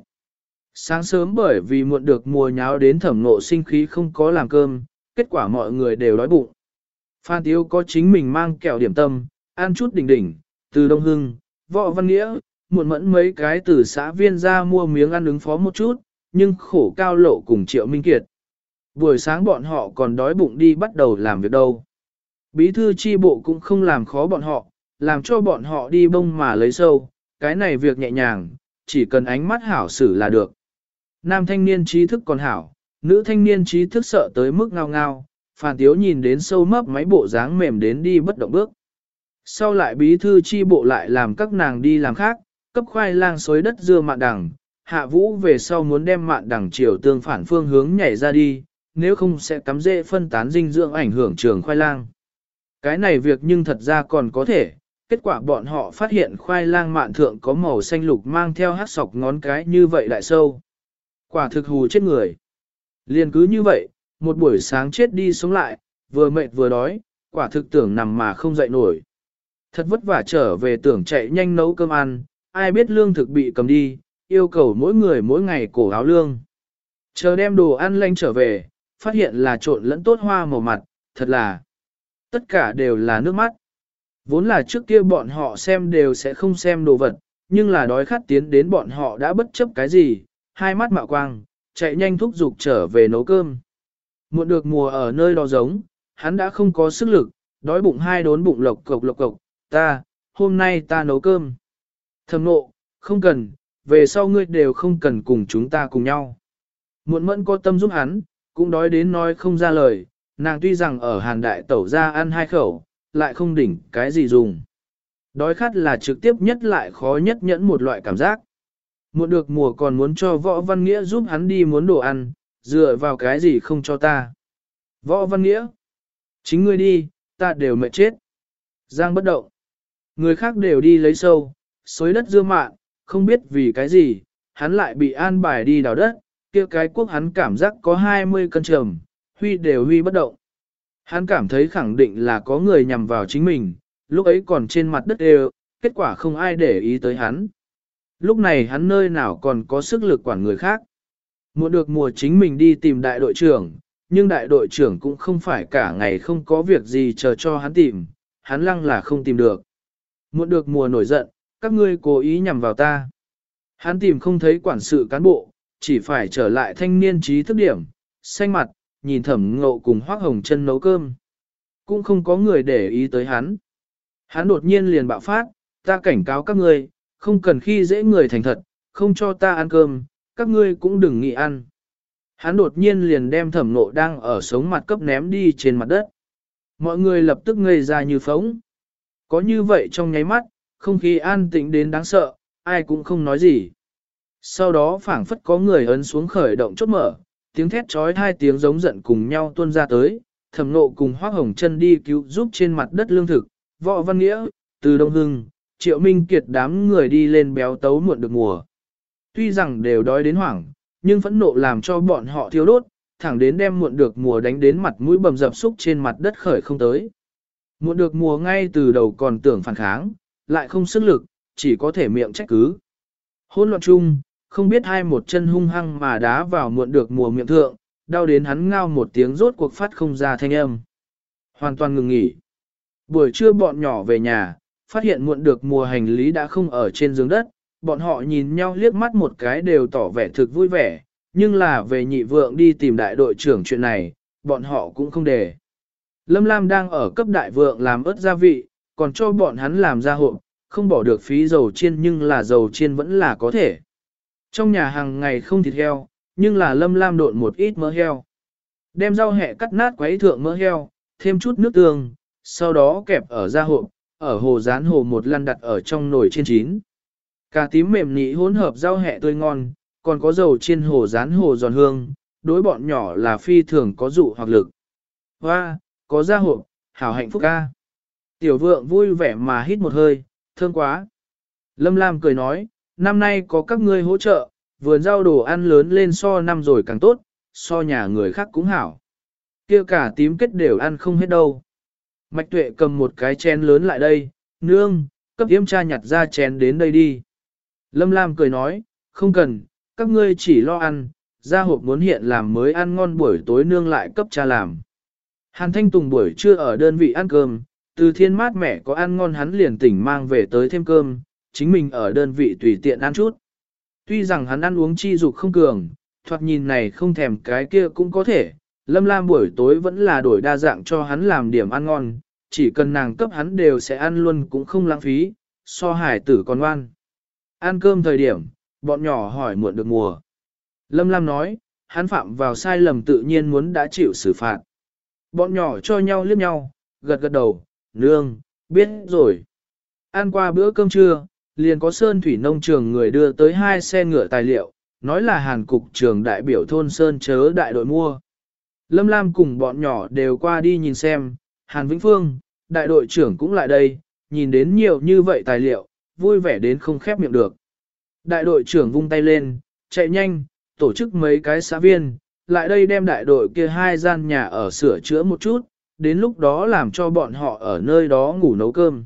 Sáng sớm bởi vì muộn được mùa nháo đến thẩm nộ sinh khí không có làm cơm, kết quả mọi người đều đói bụng. Phan Tiếu có chính mình mang kẹo điểm tâm, ăn chút đỉnh đỉnh, từ Đông Hưng, Võ Văn Nghĩa, muộn mẫn mấy cái từ xã viên ra mua miếng ăn ứng phó một chút, nhưng khổ cao lộ cùng Triệu Minh Kiệt. Buổi sáng bọn họ còn đói bụng đi bắt đầu làm việc đâu. Bí thư chi bộ cũng không làm khó bọn họ, làm cho bọn họ đi bông mà lấy sâu, cái này việc nhẹ nhàng, chỉ cần ánh mắt hảo xử là được. Nam thanh niên trí thức còn hảo, nữ thanh niên trí thức sợ tới mức ngao ngao, phản tiếu nhìn đến sâu mấp máy bộ dáng mềm đến đi bất động bước. Sau lại bí thư chi bộ lại làm các nàng đi làm khác, cấp khoai lang xối đất dưa mạn đằng, hạ vũ về sau muốn đem mạn đằng chiều tương phản phương hướng nhảy ra đi, nếu không sẽ cắm dễ phân tán dinh dưỡng ảnh hưởng trường khoai lang. Cái này việc nhưng thật ra còn có thể, kết quả bọn họ phát hiện khoai lang mạn thượng có màu xanh lục mang theo hát sọc ngón cái như vậy đại sâu. Quả thực hù chết người. Liền cứ như vậy, một buổi sáng chết đi sống lại, vừa mệt vừa đói, quả thực tưởng nằm mà không dậy nổi. Thật vất vả trở về tưởng chạy nhanh nấu cơm ăn, ai biết lương thực bị cầm đi, yêu cầu mỗi người mỗi ngày cổ áo lương. Chờ đem đồ ăn lanh trở về, phát hiện là trộn lẫn tốt hoa màu mặt, thật là, tất cả đều là nước mắt. Vốn là trước kia bọn họ xem đều sẽ không xem đồ vật, nhưng là đói khát tiến đến bọn họ đã bất chấp cái gì, hai mắt mạo quang, chạy nhanh thúc giục trở về nấu cơm. Muộn được mùa ở nơi đó giống, hắn đã không có sức lực, đói bụng hai đốn bụng lộc cộc lộc cộc, ta, hôm nay ta nấu cơm. Thầm nộ, không cần, về sau ngươi đều không cần cùng chúng ta cùng nhau. Muộn mẫn có tâm giúp hắn, cũng đói đến nói không ra lời, nàng tuy rằng ở hàn đại tẩu ra ăn hai khẩu, lại không đỉnh cái gì dùng. Đói khát là trực tiếp nhất lại khó nhất nhẫn một loại cảm giác. Muộn được mùa còn muốn cho võ văn nghĩa giúp hắn đi muốn đồ ăn, dựa vào cái gì không cho ta. Võ văn nghĩa, chính ngươi đi, ta đều mệt chết. Giang bất động. Người khác đều đi lấy sâu, xối đất dưa mạn, không biết vì cái gì, hắn lại bị an bài đi đào đất, kia cái quốc hắn cảm giác có 20 cân trầm, huy đều huy bất động. Hắn cảm thấy khẳng định là có người nhằm vào chính mình, lúc ấy còn trên mặt đất đều, kết quả không ai để ý tới hắn. Lúc này hắn nơi nào còn có sức lực quản người khác. Muốn được mùa chính mình đi tìm đại đội trưởng, nhưng đại đội trưởng cũng không phải cả ngày không có việc gì chờ cho hắn tìm, hắn lăng là không tìm được muộn được mùa nổi giận, các ngươi cố ý nhằm vào ta. Hắn tìm không thấy quản sự cán bộ, chỉ phải trở lại thanh niên trí thức điểm, xanh mặt, nhìn thẩm ngộ cùng hoác hồng chân nấu cơm. Cũng không có người để ý tới hắn. Hắn đột nhiên liền bạo phát, ta cảnh cáo các ngươi, không cần khi dễ người thành thật, không cho ta ăn cơm, các ngươi cũng đừng nghĩ ăn. Hắn đột nhiên liền đem thẩm nộ đang ở sống mặt cấp ném đi trên mặt đất. Mọi người lập tức ngây ra như phóng. Có như vậy trong nháy mắt, không khí an tĩnh đến đáng sợ, ai cũng không nói gì. Sau đó phảng phất có người ấn xuống khởi động chốt mở, tiếng thét trói hai tiếng giống giận cùng nhau tuôn ra tới, thẩm nộ cùng hoác hồng chân đi cứu giúp trên mặt đất lương thực, võ văn nghĩa, từ Đông Hưng, triệu minh kiệt đám người đi lên béo tấu muộn được mùa. Tuy rằng đều đói đến hoảng, nhưng phẫn nộ làm cho bọn họ thiếu đốt, thẳng đến đem muộn được mùa đánh đến mặt mũi bầm dập xúc trên mặt đất khởi không tới. Muộn được mùa ngay từ đầu còn tưởng phản kháng, lại không sức lực, chỉ có thể miệng trách cứ. Hôn loạn chung, không biết hai một chân hung hăng mà đá vào muộn được mùa miệng thượng, đau đến hắn ngao một tiếng rốt cuộc phát không ra thanh âm. Hoàn toàn ngừng nghỉ. Buổi trưa bọn nhỏ về nhà, phát hiện muộn được mùa hành lý đã không ở trên giường đất, bọn họ nhìn nhau liếc mắt một cái đều tỏ vẻ thực vui vẻ, nhưng là về nhị vượng đi tìm đại đội trưởng chuyện này, bọn họ cũng không để. Lâm Lam đang ở cấp đại vượng làm ớt gia vị, còn cho bọn hắn làm gia hộ, không bỏ được phí dầu chiên nhưng là dầu chiên vẫn là có thể. Trong nhà hàng ngày không thịt heo, nhưng là Lâm Lam độn một ít mỡ heo. Đem rau hẹ cắt nát quấy thượng mỡ heo, thêm chút nước tương, sau đó kẹp ở gia hộ, ở hồ rán hồ một lăn đặt ở trong nồi chiên chín. Cà tím mềm nị hỗn hợp rau hẹ tươi ngon, còn có dầu chiên hồ rán hồ giòn hương, đối bọn nhỏ là phi thường có dụ hoặc lực. Hoa, có gia hộ, hảo hạnh phúc ca. Tiểu vượng vui vẻ mà hít một hơi, thương quá. Lâm Lam cười nói, năm nay có các ngươi hỗ trợ, vườn rau đồ ăn lớn lên so năm rồi càng tốt, so nhà người khác cũng hảo. kia cả tím kết đều ăn không hết đâu. Mạch tuệ cầm một cái chén lớn lại đây, nương, cấp yếm cha nhặt ra chén đến đây đi. Lâm Lam cười nói, không cần, các ngươi chỉ lo ăn, ra hộp muốn hiện làm mới ăn ngon buổi tối nương lại cấp cha làm. Hàn Thanh Tùng buổi trưa ở đơn vị ăn cơm, từ thiên mát mẻ có ăn ngon hắn liền tỉnh mang về tới thêm cơm, chính mình ở đơn vị tùy tiện ăn chút. Tuy rằng hắn ăn uống chi dục không cường, thoạt nhìn này không thèm cái kia cũng có thể, Lâm Lam buổi tối vẫn là đổi đa dạng cho hắn làm điểm ăn ngon, chỉ cần nàng cấp hắn đều sẽ ăn luôn cũng không lãng phí, so hải tử còn ngoan. Ăn cơm thời điểm, bọn nhỏ hỏi muộn được mùa. Lâm Lam nói, hắn phạm vào sai lầm tự nhiên muốn đã chịu xử phạt. Bọn nhỏ cho nhau liếc nhau, gật gật đầu, nương, biết rồi. Ăn qua bữa cơm trưa, liền có Sơn Thủy Nông Trường người đưa tới hai xe ngựa tài liệu, nói là Hàn Cục trường đại biểu thôn Sơn chớ đại đội mua. Lâm Lam cùng bọn nhỏ đều qua đi nhìn xem, Hàn Vĩnh Phương, đại đội trưởng cũng lại đây, nhìn đến nhiều như vậy tài liệu, vui vẻ đến không khép miệng được. Đại đội trưởng vung tay lên, chạy nhanh, tổ chức mấy cái xã viên, lại đây đem đại đội kia hai gian nhà ở sửa chữa một chút, đến lúc đó làm cho bọn họ ở nơi đó ngủ nấu cơm.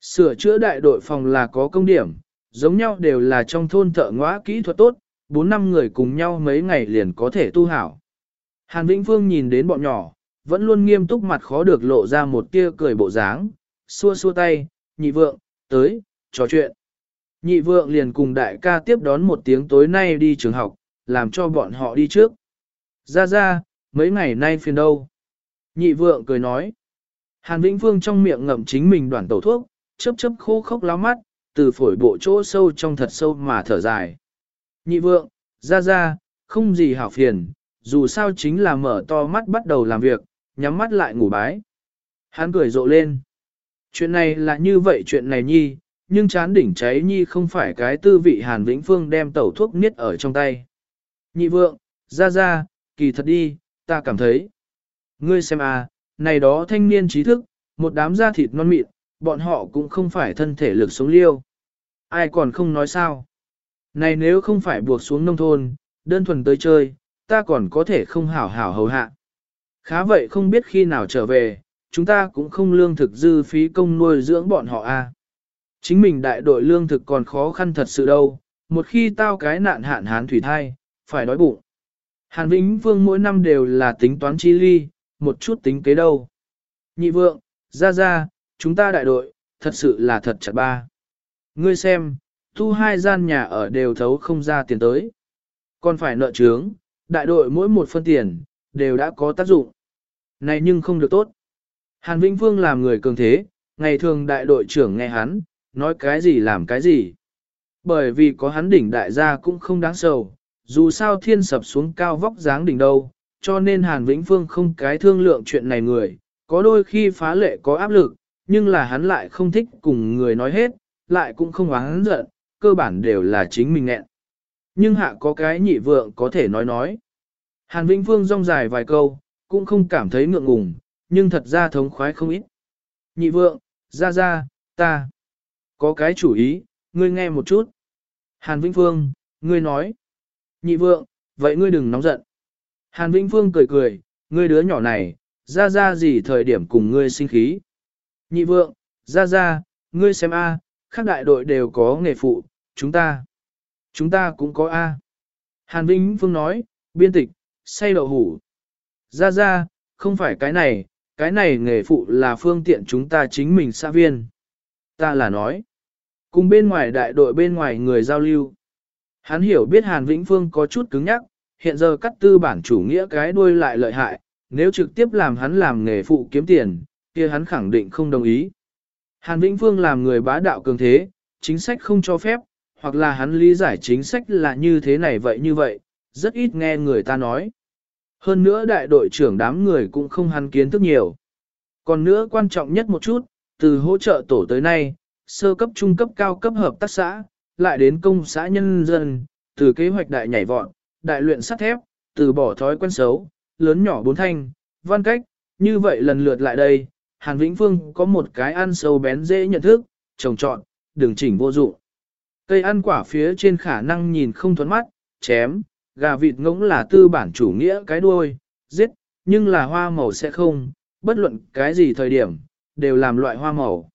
Sửa chữa đại đội phòng là có công điểm, giống nhau đều là trong thôn thợ ngõa kỹ thuật tốt, 4 năm người cùng nhau mấy ngày liền có thể tu hảo. Hàn Vĩnh Phương nhìn đến bọn nhỏ, vẫn luôn nghiêm túc mặt khó được lộ ra một tia cười bộ dáng, xua xua tay, nhị vượng, tới, trò chuyện. Nhị vượng liền cùng đại ca tiếp đón một tiếng tối nay đi trường học, làm cho bọn họ đi trước. Ra ra, mấy ngày nay phiền đâu? Nhị vượng cười nói. Hàn Vĩnh Phương trong miệng ngậm chính mình đoàn tẩu thuốc, chớp chớp khô khốc láo mắt, từ phổi bộ chỗ sâu trong thật sâu mà thở dài. Nhị vượng, ra ra, không gì hảo phiền, dù sao chính là mở to mắt bắt đầu làm việc, nhắm mắt lại ngủ bái. Hắn cười rộ lên. Chuyện này là như vậy chuyện này nhi, nhưng chán đỉnh cháy nhi không phải cái tư vị Hàn Vĩnh Phương đem tẩu thuốc niết ở trong tay. Nhị vượng, ra ra, kỳ thật đi, ta cảm thấy. Ngươi xem à, này đó thanh niên trí thức, một đám da thịt non mịn, bọn họ cũng không phải thân thể lực sống liêu. Ai còn không nói sao. Này nếu không phải buộc xuống nông thôn, đơn thuần tới chơi, ta còn có thể không hảo hảo hầu hạ. Khá vậy không biết khi nào trở về, chúng ta cũng không lương thực dư phí công nuôi dưỡng bọn họ a. À. Chính mình đại đội lương thực còn khó khăn thật sự đâu, một khi tao cái nạn hạn hán thủy thai, phải đói bụng. Hàn Vĩnh Vương mỗi năm đều là tính toán chi ly, một chút tính kế đâu. Nhị vượng, ra ra, chúng ta đại đội, thật sự là thật chặt ba. Ngươi xem, thu hai gian nhà ở đều thấu không ra tiền tới. Còn phải nợ trướng, đại đội mỗi một phân tiền, đều đã có tác dụng. Này nhưng không được tốt. Hàn Vĩnh Phương làm người cường thế, ngày thường đại đội trưởng nghe hắn, nói cái gì làm cái gì. Bởi vì có hắn đỉnh đại gia cũng không đáng sầu, dù sao thiên sập xuống cao vóc dáng đỉnh đâu, cho nên Hàn Vĩnh Phương không cái thương lượng chuyện này người, có đôi khi phá lệ có áp lực, nhưng là hắn lại không thích cùng người nói hết, lại cũng không oán giận, cơ bản đều là chính mình nghẹn. Nhưng hạ có cái nhị vượng có thể nói nói. Hàn Vĩnh Phương rong dài vài câu, cũng không cảm thấy ngượng ngùng, nhưng thật ra thống khoái không ít. Nhị vượng, ra ra, ta. Có cái chủ ý, ngươi nghe một chút. Hàn Vĩnh Phương, ngươi nói. Nhị vượng, vậy ngươi đừng nóng giận. Hàn Vĩnh Phương cười cười, ngươi đứa nhỏ này, ra ra gì thời điểm cùng ngươi sinh khí. Nhị vượng, ra ra, ngươi xem a, à, các đại đội đều có nghề phụ, chúng ta. Chúng ta cũng có a. Hàn Vĩnh Phương nói, biên tịch, say đậu hủ. Ra ra, không phải cái này, cái này nghề phụ là phương tiện chúng ta chính mình xã viên. Ta là nói, cùng bên ngoài đại đội bên ngoài người giao lưu. Hắn hiểu biết Hàn Vĩnh Phương có chút cứng nhắc, hiện giờ cắt tư bản chủ nghĩa cái đuôi lại lợi hại, nếu trực tiếp làm hắn làm nghề phụ kiếm tiền, kia hắn khẳng định không đồng ý. Hàn Vĩnh Phương làm người bá đạo cường thế, chính sách không cho phép, hoặc là hắn lý giải chính sách là như thế này vậy như vậy, rất ít nghe người ta nói. Hơn nữa đại đội trưởng đám người cũng không hắn kiến thức nhiều. Còn nữa quan trọng nhất một chút, từ hỗ trợ tổ tới nay, sơ cấp trung cấp cao cấp hợp tác xã, lại đến công xã nhân dân, từ kế hoạch đại nhảy vọt, đại luyện sắt thép, từ bỏ thói quen xấu, lớn nhỏ bốn thanh, văn cách, như vậy lần lượt lại đây, Hàn Vĩnh Phương có một cái ăn sâu bén dễ nhận thức, trồng trọn, đường chỉnh vô dụng. Cây ăn quả phía trên khả năng nhìn không thuẫn mắt, chém, gà vịt ngỗng là tư bản chủ nghĩa cái đuôi, giết, nhưng là hoa màu sẽ không, bất luận cái gì thời điểm, đều làm loại hoa màu.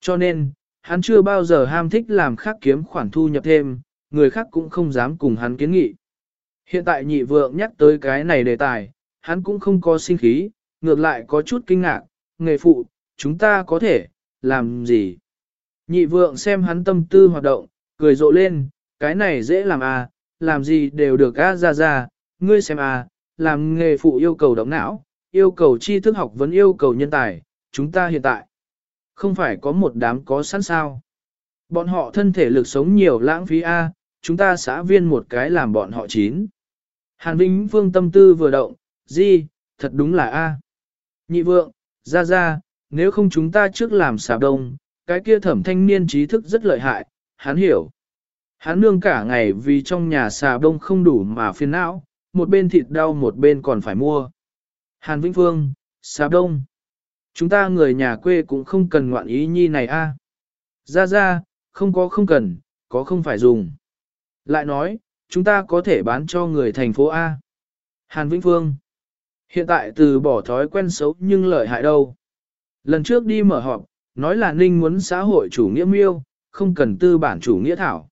Cho nên, hắn chưa bao giờ ham thích làm khác kiếm khoản thu nhập thêm, người khác cũng không dám cùng hắn kiến nghị. Hiện tại nhị vượng nhắc tới cái này đề tài, hắn cũng không có sinh khí, ngược lại có chút kinh ngạc, nghề phụ, chúng ta có thể, làm gì? Nhị vượng xem hắn tâm tư hoạt động, cười rộ lên, cái này dễ làm à, làm gì đều được a ra ra, ngươi xem à, làm nghề phụ yêu cầu động não, yêu cầu tri thức học vấn yêu cầu nhân tài, chúng ta hiện tại không phải có một đám có sẵn sao. Bọn họ thân thể lực sống nhiều lãng phí a, chúng ta xã viên một cái làm bọn họ chín. Hàn Vĩnh Phương tâm tư vừa động, gì, thật đúng là a. Nhị vượng, ra ra, nếu không chúng ta trước làm xà đông, cái kia thẩm thanh niên trí thức rất lợi hại, hắn hiểu. Hắn nương cả ngày vì trong nhà xà đông không đủ mà phiền não, một bên thịt đau một bên còn phải mua. Hàn Vĩnh Phương, xà đông. Chúng ta người nhà quê cũng không cần ngoạn ý nhi này a. Ra ra, không có không cần, có không phải dùng. Lại nói, chúng ta có thể bán cho người thành phố A. Hàn Vĩnh Phương. Hiện tại từ bỏ thói quen xấu nhưng lợi hại đâu. Lần trước đi mở họp, nói là Ninh muốn xã hội chủ nghĩa miêu, không cần tư bản chủ nghĩa thảo.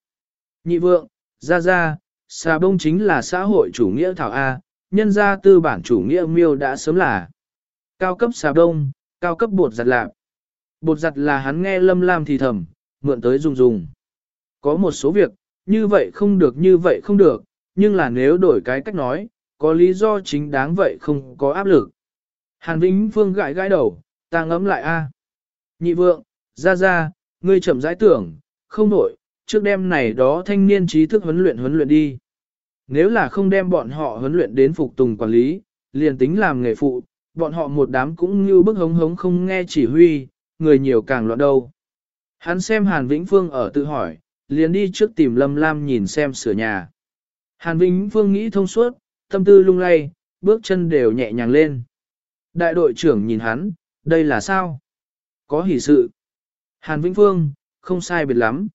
Nhị vượng, ra ra, xà bông chính là xã hội chủ nghĩa thảo A, nhân ra tư bản chủ nghĩa miêu đã sớm là. Cao cấp xà bông, cao cấp bột giặt lạp. Bột giặt là hắn nghe lâm lam thì thầm, mượn tới dùng dùng. Có một số việc, như vậy không được như vậy không được, nhưng là nếu đổi cái cách nói, có lý do chính đáng vậy không có áp lực. Hàn Vĩnh Phương gãi gãi đầu, ta ngấm lại a. Nhị vượng, ra ra, ngươi chậm rãi tưởng, không nổi, trước đêm này đó thanh niên trí thức huấn luyện huấn luyện đi. Nếu là không đem bọn họ huấn luyện đến phục tùng quản lý, liền tính làm nghề phụ, bọn họ một đám cũng như bức hống hống không nghe chỉ huy, người nhiều càng loạn đâu. Hắn xem Hàn Vĩnh Phương ở tự hỏi, liền đi trước tìm Lâm Lam nhìn xem sửa nhà. Hàn Vĩnh Phương nghĩ thông suốt, tâm tư lung lay, bước chân đều nhẹ nhàng lên. Đại đội trưởng nhìn hắn, đây là sao? Có hỷ sự. Hàn Vĩnh Phương, không sai biệt lắm.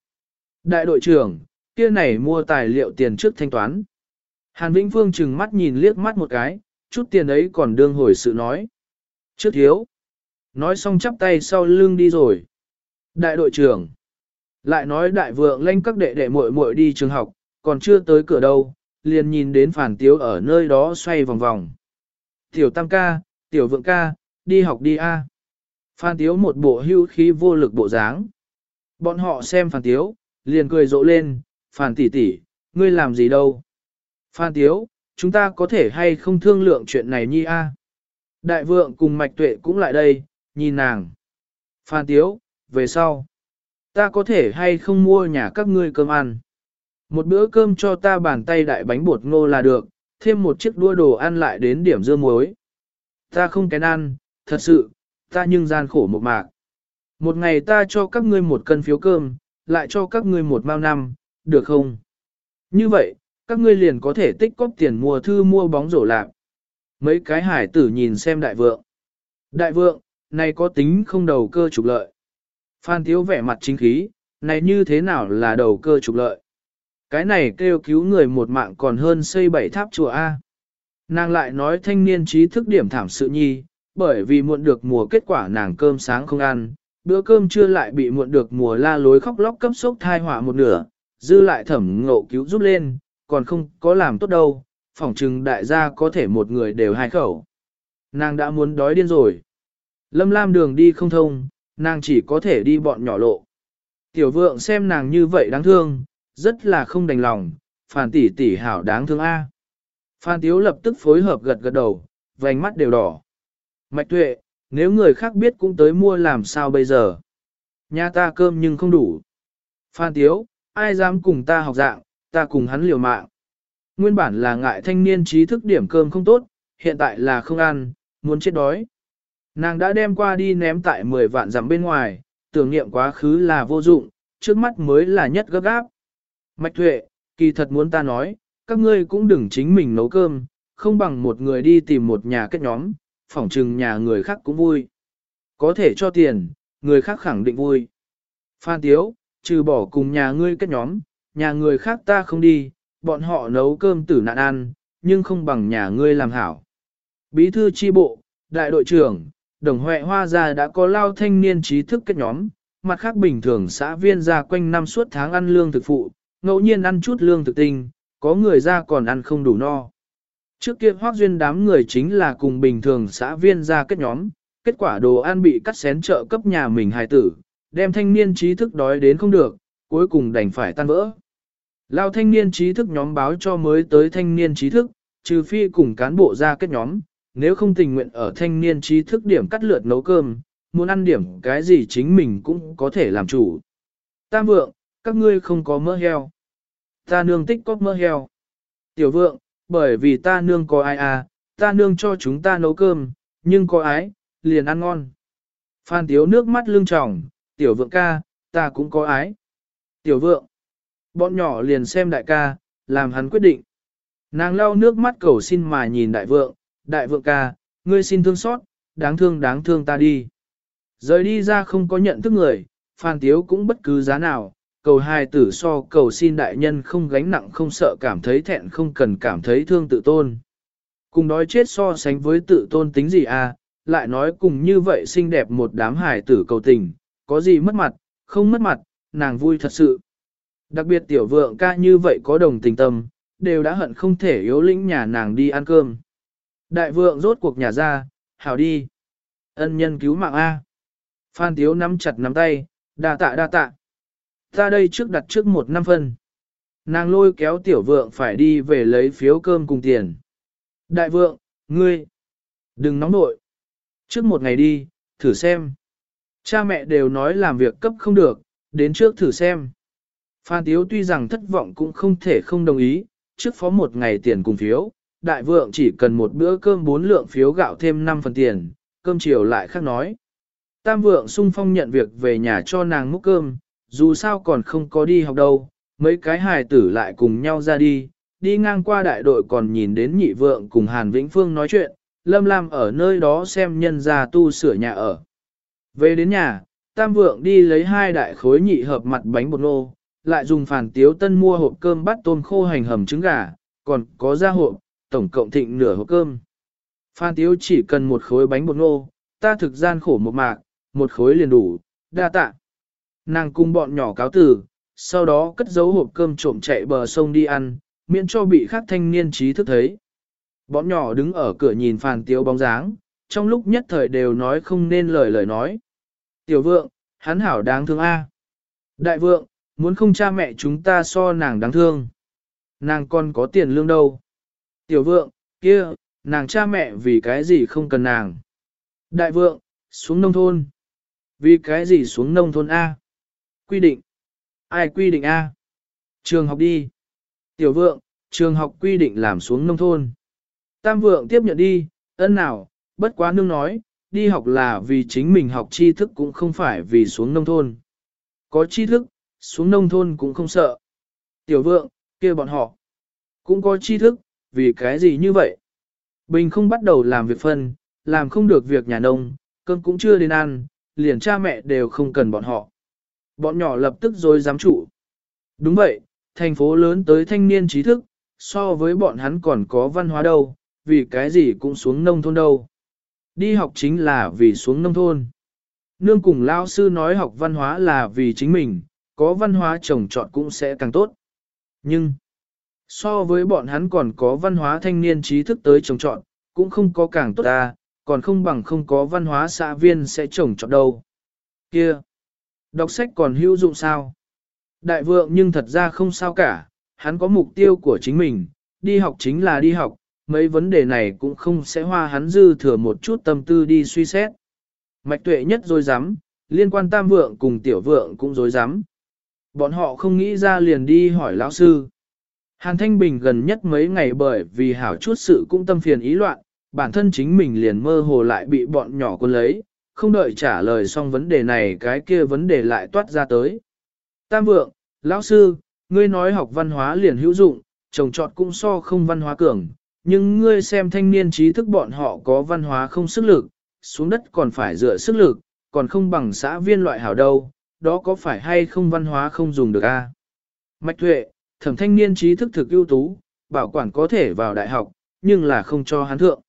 Đại đội trưởng, kia này mua tài liệu tiền trước thanh toán. Hàn Vĩnh Phương chừng mắt nhìn liếc mắt một cái, chút tiền ấy còn đương hồi sự nói. Trước thiếu. Nói xong chắp tay sau lưng đi rồi. Đại đội trưởng. Lại nói đại vượng lên các đệ đệ muội muội đi trường học, còn chưa tới cửa đâu, liền nhìn đến phản tiếu ở nơi đó xoay vòng vòng. Tiểu tam ca, tiểu vượng ca, đi học đi a. Phan tiếu một bộ hưu khí vô lực bộ dáng. Bọn họ xem phản tiếu, liền cười rộ lên, phản tỷ tỷ, ngươi làm gì đâu. Phan tiếu, chúng ta có thể hay không thương lượng chuyện này nhi a? Đại vượng cùng mạch tuệ cũng lại đây, nhìn nàng. Phan tiếu, về sau. Ta có thể hay không mua nhà các ngươi cơm ăn. Một bữa cơm cho ta bàn tay đại bánh bột ngô là được, thêm một chiếc đua đồ ăn lại đến điểm dưa muối. Ta không kén ăn, thật sự, ta nhưng gian khổ một mạc. Một ngày ta cho các ngươi một cân phiếu cơm, lại cho các ngươi một mao năm, được không? Như vậy, các ngươi liền có thể tích cóp tiền mua thư mua bóng rổ lạc. Mấy cái hải tử nhìn xem đại vượng. Đại vượng, này có tính không đầu cơ trục lợi. Phan Tiếu vẻ mặt chính khí, này như thế nào là đầu cơ trục lợi. Cái này kêu cứu người một mạng còn hơn xây bảy tháp chùa A. Nàng lại nói thanh niên trí thức điểm thảm sự nhi, bởi vì muộn được mùa kết quả nàng cơm sáng không ăn, bữa cơm trưa lại bị muộn được mùa la lối khóc lóc cấp sốc thai họa một nửa, dư lại thẩm ngộ cứu giúp lên, còn không có làm tốt đâu, phỏng chừng đại gia có thể một người đều hai khẩu. Nàng đã muốn đói điên rồi. Lâm lam đường đi không thông, nàng chỉ có thể đi bọn nhỏ lộ. Tiểu vượng xem nàng như vậy đáng thương, rất là không đành lòng, phàn tỷ tỷ hảo đáng thương A. Phan Tiếu lập tức phối hợp gật gật đầu, vành mắt đều đỏ. Mạch tuệ, nếu người khác biết cũng tới mua làm sao bây giờ? Nhà ta cơm nhưng không đủ. Phan Tiếu, ai dám cùng ta học dạng, ta cùng hắn liều mạng. Nguyên bản là ngại thanh niên trí thức điểm cơm không tốt, hiện tại là không ăn, muốn chết đói. Nàng đã đem qua đi ném tại 10 vạn dặm bên ngoài, tưởng niệm quá khứ là vô dụng, trước mắt mới là nhất gấp gáp. Mạch Thuệ, kỳ thật muốn ta nói, các ngươi cũng đừng chính mình nấu cơm, không bằng một người đi tìm một nhà kết nhóm, phỏng chừng nhà người khác cũng vui. Có thể cho tiền, người khác khẳng định vui. Phan Tiếu, trừ bỏ cùng nhà ngươi kết nhóm, nhà người khác ta không đi, bọn họ nấu cơm tử nạn ăn, nhưng không bằng nhà ngươi làm hảo. Bí thư chi bộ, đại đội trưởng, đồng huệ hoa gia đã có lao thanh niên trí thức kết nhóm, mặt khác bình thường xã viên ra quanh năm suốt tháng ăn lương thực phụ, ngẫu nhiên ăn chút lương thực tinh, có người ra còn ăn không đủ no. Trước kia hoác duyên đám người chính là cùng bình thường xã viên ra kết nhóm, kết quả đồ ăn bị cắt xén trợ cấp nhà mình hài tử, đem thanh niên trí thức đói đến không được, cuối cùng đành phải tan vỡ. Lao thanh niên trí thức nhóm báo cho mới tới thanh niên trí thức, trừ phi cùng cán bộ ra kết nhóm, nếu không tình nguyện ở thanh niên trí thức điểm cắt lượt nấu cơm, muốn ăn điểm cái gì chính mình cũng có thể làm chủ. Tam vượng, các ngươi không có mỡ heo. Ta nương tích có mỡ heo. Tiểu vượng, bởi vì ta nương có ai à, ta nương cho chúng ta nấu cơm, nhưng có ái, liền ăn ngon. Phan tiếu nước mắt lưng tròng, tiểu vượng ca, ta cũng có ái. Tiểu vượng, bọn nhỏ liền xem đại ca, làm hắn quyết định. Nàng lau nước mắt cầu xin mà nhìn đại vượng, đại vượng ca, ngươi xin thương xót, đáng thương đáng thương ta đi. Rời đi ra không có nhận thức người, Phan Tiếu cũng bất cứ giá nào, cầu hai tử so cầu xin đại nhân không gánh nặng không sợ cảm thấy thẹn không cần cảm thấy thương tự tôn. Cùng đói chết so sánh với tự tôn tính gì à, lại nói cùng như vậy xinh đẹp một đám hài tử cầu tình, có gì mất mặt, không mất mặt, nàng vui thật sự. Đặc biệt tiểu vượng ca như vậy có đồng tình tâm, đều đã hận không thể yếu lĩnh nhà nàng đi ăn cơm. Đại vượng rốt cuộc nhà ra, hảo đi. Ân nhân cứu mạng A. Phan Tiếu nắm chặt nắm tay, đa tạ đa tạ. Ta đây trước đặt trước một năm phân. Nàng lôi kéo tiểu vượng phải đi về lấy phiếu cơm cùng tiền. Đại vượng, ngươi, đừng nóng nội. Trước một ngày đi, thử xem. Cha mẹ đều nói làm việc cấp không được, đến trước thử xem. Phan Tiếu tuy rằng thất vọng cũng không thể không đồng ý, trước phó một ngày tiền cùng phiếu, đại vượng chỉ cần một bữa cơm bốn lượng phiếu gạo thêm 5 phần tiền, cơm chiều lại khác nói. Tam vượng sung phong nhận việc về nhà cho nàng múc cơm, dù sao còn không có đi học đâu, mấy cái hài tử lại cùng nhau ra đi, đi ngang qua đại đội còn nhìn đến nhị vượng cùng Hàn Vĩnh Phương nói chuyện, Lâm Lam ở nơi đó xem nhân gia tu sửa nhà ở. Về đến nhà, Tam vượng đi lấy hai đại khối nhị hợp mặt bánh bột nô, lại dùng phản tiếu tân mua hộp cơm bắt tôm khô hành hầm trứng gà, còn có ra hộp, tổng cộng thịnh nửa hộp cơm. Phan Tiếu chỉ cần một khối bánh bột ngô, ta thực gian khổ một mạc, một khối liền đủ, đa tạ. Nàng cung bọn nhỏ cáo tử, sau đó cất giấu hộp cơm trộm chạy bờ sông đi ăn, miễn cho bị khác thanh niên trí thức thấy. Bọn nhỏ đứng ở cửa nhìn Phan Tiếu bóng dáng, trong lúc nhất thời đều nói không nên lời lời nói. Tiểu vượng, hắn hảo đáng thương A. Đại vượng, muốn không cha mẹ chúng ta so nàng đáng thương. Nàng còn có tiền lương đâu. Tiểu vượng, kia, nàng cha mẹ vì cái gì không cần nàng. Đại vượng, xuống nông thôn. Vì cái gì xuống nông thôn A? Quy định. Ai quy định A? Trường học đi. Tiểu vượng, trường học quy định làm xuống nông thôn. Tam vượng tiếp nhận đi, ân nào, bất quá nương nói, đi học là vì chính mình học tri thức cũng không phải vì xuống nông thôn. Có tri thức, xuống nông thôn cũng không sợ. Tiểu vượng, kia bọn họ, cũng có tri thức, vì cái gì như vậy? Bình không bắt đầu làm việc phân, làm không được việc nhà nông, cơm cũng chưa đến ăn, liền cha mẹ đều không cần bọn họ. Bọn nhỏ lập tức rồi dám trụ. Đúng vậy, thành phố lớn tới thanh niên trí thức, so với bọn hắn còn có văn hóa đâu, vì cái gì cũng xuống nông thôn đâu. Đi học chính là vì xuống nông thôn. Nương cùng lao sư nói học văn hóa là vì chính mình, có văn hóa trồng trọt cũng sẽ càng tốt. Nhưng, so với bọn hắn còn có văn hóa thanh niên trí thức tới trồng trọt, cũng không có càng tốt ta, còn không bằng không có văn hóa xã viên sẽ trồng trọt đâu. Kia, đọc sách còn hữu dụng sao? Đại vượng nhưng thật ra không sao cả, hắn có mục tiêu của chính mình, đi học chính là đi học, mấy vấn đề này cũng không sẽ hoa hắn dư thừa một chút tâm tư đi suy xét. Mạch tuệ nhất dối rắm liên quan tam vượng cùng tiểu vượng cũng dối rắm Bọn họ không nghĩ ra liền đi hỏi lão sư. Hàn Thanh Bình gần nhất mấy ngày bởi vì hảo chút sự cũng tâm phiền ý loạn, bản thân chính mình liền mơ hồ lại bị bọn nhỏ quân lấy, không đợi trả lời xong vấn đề này cái kia vấn đề lại toát ra tới. Tam vượng, lão sư, ngươi nói học văn hóa liền hữu dụng, trồng trọt cũng so không văn hóa cường, nhưng ngươi xem thanh niên trí thức bọn họ có văn hóa không sức lực, xuống đất còn phải dựa sức lực, còn không bằng xã viên loại hảo đâu, đó có phải hay không văn hóa không dùng được a? Mạch Tuệ, thẩm thanh niên trí thức thực ưu tú, bảo quản có thể vào đại học, nhưng là không cho hắn thượng.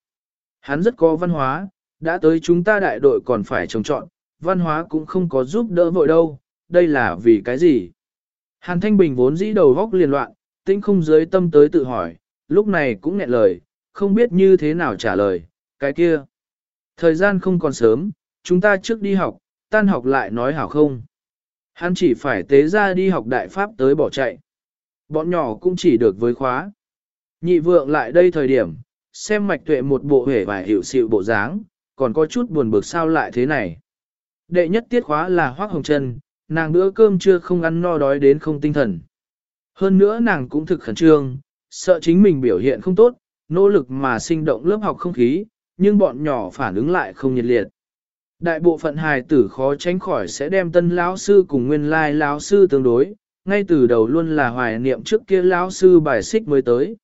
Hắn rất có văn hóa, đã tới chúng ta đại đội còn phải trồng trọn, văn hóa cũng không có giúp đỡ vội đâu, đây là vì cái gì? Hàn Thanh Bình vốn dĩ đầu góc liền loạn, tinh không dưới tâm tới tự hỏi, lúc này cũng nghẹn lời, không biết như thế nào trả lời, cái kia. Thời gian không còn sớm, chúng ta trước đi học, tan học lại nói hảo không. Hắn chỉ phải tế ra đi học đại pháp tới bỏ chạy. Bọn nhỏ cũng chỉ được với khóa. Nhị vượng lại đây thời điểm, xem mạch tuệ một bộ hể và hiệu sự bộ dáng, còn có chút buồn bực sao lại thế này. Đệ nhất tiết khóa là hoác hồng chân, nàng bữa cơm chưa không ăn no đói đến không tinh thần. Hơn nữa nàng cũng thực khẩn trương, sợ chính mình biểu hiện không tốt, nỗ lực mà sinh động lớp học không khí, nhưng bọn nhỏ phản ứng lại không nhiệt liệt. Đại bộ phận hài tử khó tránh khỏi sẽ đem tân lão sư cùng nguyên lai lão sư tương đối, ngay từ đầu luôn là hoài niệm trước kia lão sư bài xích mới tới.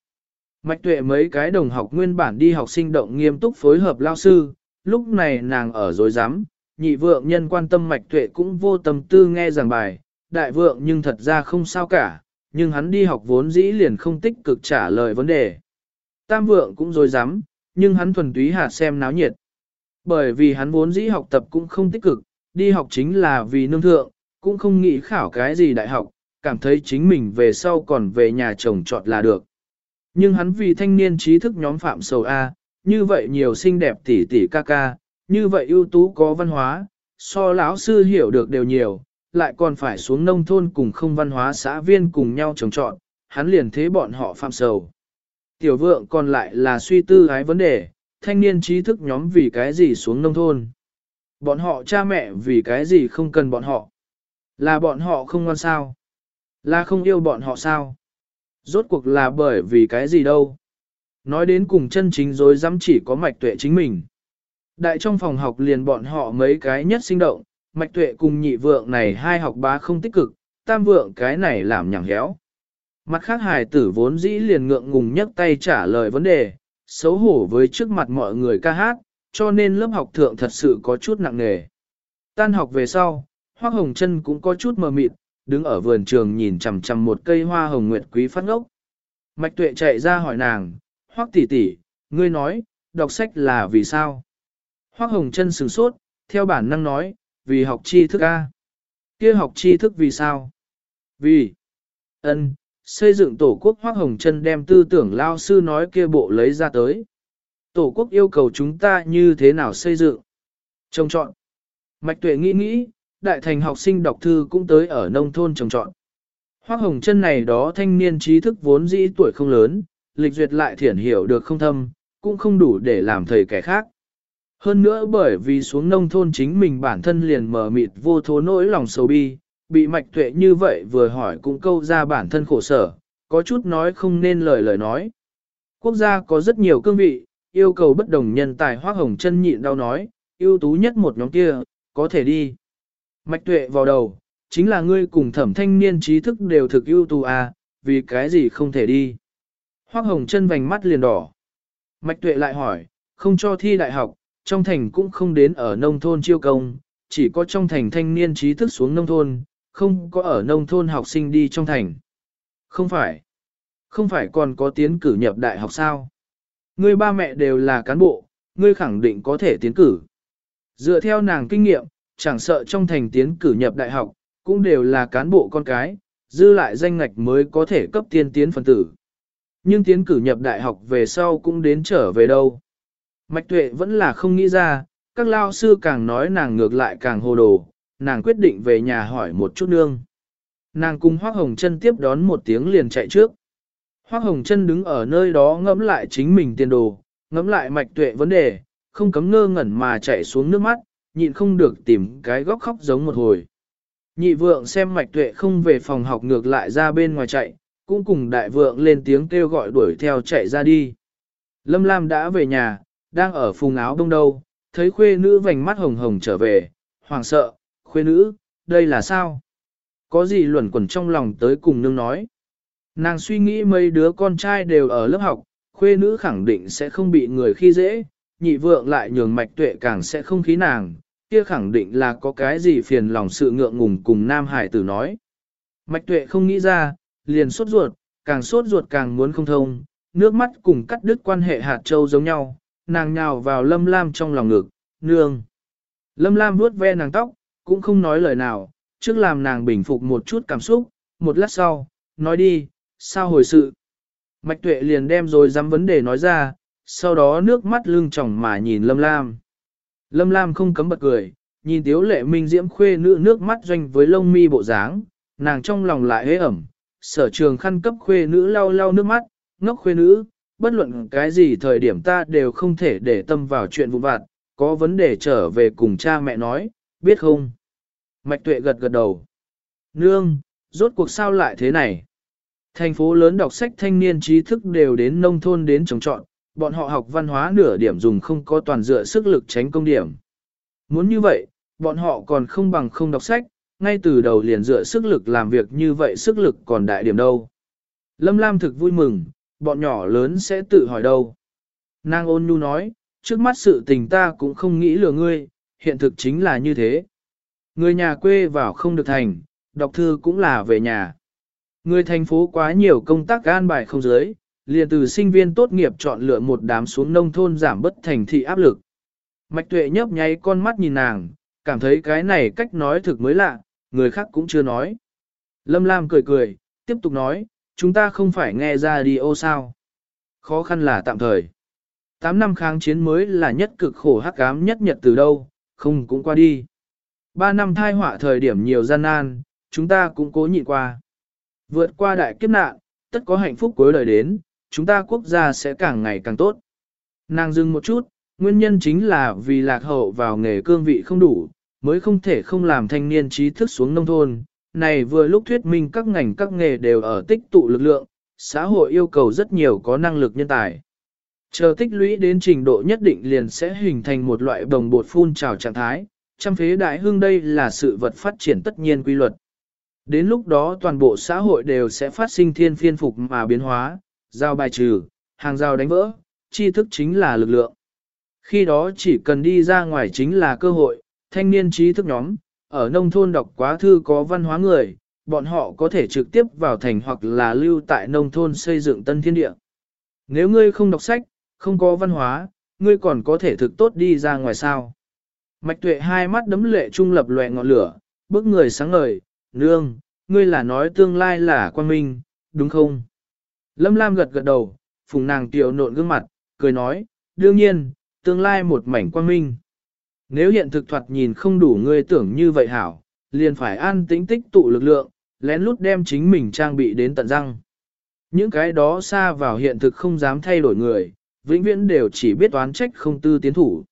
Mạch tuệ mấy cái đồng học nguyên bản đi học sinh động nghiêm túc phối hợp lão sư, lúc này nàng ở dối rắm nhị vượng nhân quan tâm mạch tuệ cũng vô tâm tư nghe giảng bài, đại vượng nhưng thật ra không sao cả, nhưng hắn đi học vốn dĩ liền không tích cực trả lời vấn đề. Tam vượng cũng dối rắm nhưng hắn thuần túy hạt xem náo nhiệt. Bởi vì hắn vốn dĩ học tập cũng không tích cực, đi học chính là vì nương thượng, cũng không nghĩ khảo cái gì đại học, cảm thấy chính mình về sau còn về nhà chồng chọn là được. Nhưng hắn vì thanh niên trí thức nhóm phạm sầu A, như vậy nhiều xinh đẹp tỷ tỷ ca ca, như vậy ưu tú có văn hóa, so lão sư hiểu được đều nhiều, lại còn phải xuống nông thôn cùng không văn hóa xã viên cùng nhau trồng trọt, hắn liền thế bọn họ phạm sầu. Tiểu vượng còn lại là suy tư cái vấn đề, thanh niên trí thức nhóm vì cái gì xuống nông thôn. Bọn họ cha mẹ vì cái gì không cần bọn họ. Là bọn họ không ngoan sao. Là không yêu bọn họ sao. Rốt cuộc là bởi vì cái gì đâu. Nói đến cùng chân chính dối dám chỉ có mạch tuệ chính mình. Đại trong phòng học liền bọn họ mấy cái nhất sinh động, mạch tuệ cùng nhị vượng này hai học bá không tích cực, tam vượng cái này làm nhẳng héo. Mặt khác hài tử vốn dĩ liền ngượng ngùng nhấc tay trả lời vấn đề, xấu hổ với trước mặt mọi người ca hát, cho nên lớp học thượng thật sự có chút nặng nề. Tan học về sau, hoa Hồng Trân cũng có chút mờ mịt, đứng ở vườn trường nhìn chằm chằm một cây hoa hồng nguyệt quý phát ngốc. Mạch Tuệ chạy ra hỏi nàng, Hoác tỷ tỷ, ngươi nói, đọc sách là vì sao? Hoác Hồng Trân sửng sốt, theo bản năng nói, vì học tri thức A. kia học tri thức vì sao? Vì, ân, xây dựng tổ quốc Hoác Hồng Trân đem tư tưởng lao sư nói kia bộ lấy ra tới. Tổ quốc yêu cầu chúng ta như thế nào xây dựng? Trông chọn. Mạch tuệ nghĩ nghĩ, đại thành học sinh đọc thư cũng tới ở nông thôn trồng trọn. Hoác Hồng Trân này đó thanh niên trí thức vốn dĩ tuổi không lớn, lịch duyệt lại thiển hiểu được không thâm, cũng không đủ để làm thầy kẻ khác. Hơn nữa bởi vì xuống nông thôn chính mình bản thân liền mờ mịt vô thố nỗi lòng sầu bi, bị mạch tuệ như vậy vừa hỏi cũng câu ra bản thân khổ sở, có chút nói không nên lời lời nói. Quốc gia có rất nhiều cương vị, yêu cầu bất đồng nhân tài hoác hồng chân nhịn đau nói, ưu tú nhất một nhóm kia, có thể đi. Mạch tuệ vào đầu, chính là ngươi cùng thẩm thanh niên trí thức đều thực ưu tú à, vì cái gì không thể đi. Hoác hồng chân vành mắt liền đỏ. Mạch tuệ lại hỏi, không cho thi đại học, trong thành cũng không đến ở nông thôn chiêu công, chỉ có trong thành thanh niên trí thức xuống nông thôn, không có ở nông thôn học sinh đi trong thành. Không phải. Không phải còn có tiến cử nhập đại học sao? Ngươi ba mẹ đều là cán bộ, ngươi khẳng định có thể tiến cử. Dựa theo nàng kinh nghiệm, chẳng sợ trong thành tiến cử nhập đại học, cũng đều là cán bộ con cái, dư lại danh ngạch mới có thể cấp tiên tiến phần tử. Nhưng tiến cử nhập đại học về sau cũng đến trở về đâu. Mạch tuệ vẫn là không nghĩ ra, các lao sư càng nói nàng ngược lại càng hồ đồ, nàng quyết định về nhà hỏi một chút nương. Nàng cùng Hoác Hồng Trân tiếp đón một tiếng liền chạy trước. Hoác Hồng Trân đứng ở nơi đó ngẫm lại chính mình tiền đồ, ngẫm lại mạch tuệ vấn đề, không cấm ngơ ngẩn mà chạy xuống nước mắt, nhịn không được tìm cái góc khóc giống một hồi. Nhị vượng xem mạch tuệ không về phòng học ngược lại ra bên ngoài chạy, cũng cùng đại vượng lên tiếng kêu gọi đuổi theo chạy ra đi. Lâm Lam đã về nhà, đang ở phùng áo đông đâu, thấy khuê nữ vành mắt hồng hồng trở về, hoàng sợ, khuê nữ, đây là sao? Có gì luẩn quẩn trong lòng tới cùng nương nói. Nàng suy nghĩ mấy đứa con trai đều ở lớp học, khuê nữ khẳng định sẽ không bị người khi dễ, nhị vượng lại nhường mạch tuệ càng sẽ không khí nàng, kia khẳng định là có cái gì phiền lòng sự ngượng ngùng cùng nam hải tử nói. Mạch tuệ không nghĩ ra, liền sốt ruột, càng sốt ruột càng muốn không thông, nước mắt cùng cắt đứt quan hệ hạt châu giống nhau, nàng nhào vào lâm lam trong lòng ngực, nương. Lâm lam vuốt ve nàng tóc, cũng không nói lời nào, trước làm nàng bình phục một chút cảm xúc, một lát sau, nói đi, sao hồi sự. Mạch tuệ liền đem rồi dám vấn đề nói ra, sau đó nước mắt lưng tròng mà nhìn Lâm Lam. Lâm Lam không cấm bật cười, nhìn tiếu lệ minh diễm khuê nữ nước mắt doanh với lông mi bộ dáng, nàng trong lòng lại hế ẩm, sở trường khăn cấp khuê nữ lau lau nước mắt, ngốc khuê nữ, bất luận cái gì thời điểm ta đều không thể để tâm vào chuyện vụ vặt, có vấn đề trở về cùng cha mẹ nói, biết không? Mạch tuệ gật gật đầu. Nương, rốt cuộc sao lại thế này? Thành phố lớn đọc sách thanh niên trí thức đều đến nông thôn đến trồng trọn, bọn họ học văn hóa nửa điểm dùng không có toàn dựa sức lực tránh công điểm. Muốn như vậy, bọn họ còn không bằng không đọc sách, ngay từ đầu liền dựa sức lực làm việc như vậy sức lực còn đại điểm đâu. Lâm Lam thực vui mừng, bọn nhỏ lớn sẽ tự hỏi đâu. Nàng ôn nhu nói, trước mắt sự tình ta cũng không nghĩ lừa ngươi, hiện thực chính là như thế. Người nhà quê vào không được thành, đọc thư cũng là về nhà. Người thành phố quá nhiều công tác gan bài không giới, liền từ sinh viên tốt nghiệp chọn lựa một đám xuống nông thôn giảm bất thành thị áp lực. Mạch tuệ nhấp nháy con mắt nhìn nàng, cảm thấy cái này cách nói thực mới lạ, người khác cũng chưa nói. Lâm Lam cười cười, tiếp tục nói, chúng ta không phải nghe ra đi ô sao. Khó khăn là tạm thời. Tám năm kháng chiến mới là nhất cực khổ hắc ám nhất nhật từ đâu, không cũng qua đi. Ba năm thai họa thời điểm nhiều gian nan, chúng ta cũng cố nhịn qua. Vượt qua đại kiếp nạn, tất có hạnh phúc cuối đời đến, chúng ta quốc gia sẽ càng ngày càng tốt. Nàng dừng một chút, nguyên nhân chính là vì lạc hậu vào nghề cương vị không đủ, mới không thể không làm thanh niên trí thức xuống nông thôn. Này vừa lúc thuyết minh các ngành các nghề đều ở tích tụ lực lượng, xã hội yêu cầu rất nhiều có năng lực nhân tài. Chờ tích lũy đến trình độ nhất định liền sẽ hình thành một loại đồng bột phun trào trạng thái, trăm phế đại hương đây là sự vật phát triển tất nhiên quy luật. Đến lúc đó toàn bộ xã hội đều sẽ phát sinh thiên phiên phục mà biến hóa, giao bài trừ, hàng giao đánh vỡ, tri thức chính là lực lượng. Khi đó chỉ cần đi ra ngoài chính là cơ hội, thanh niên trí thức nhóm, ở nông thôn đọc quá thư có văn hóa người, bọn họ có thể trực tiếp vào thành hoặc là lưu tại nông thôn xây dựng tân thiên địa. Nếu ngươi không đọc sách, không có văn hóa, ngươi còn có thể thực tốt đi ra ngoài sao. Mạch tuệ hai mắt đấm lệ trung lập loè ngọn lửa, bước người sáng ngời, nương, ngươi là nói tương lai là quan minh, đúng không? Lâm Lam gật gật đầu, phùng nàng tiểu nộn gương mặt, cười nói, đương nhiên, tương lai một mảnh quan minh. Nếu hiện thực thoạt nhìn không đủ ngươi tưởng như vậy hảo, liền phải an tĩnh tích tụ lực lượng, lén lút đem chính mình trang bị đến tận răng. Những cái đó xa vào hiện thực không dám thay đổi người, vĩnh viễn đều chỉ biết oán trách không tư tiến thủ.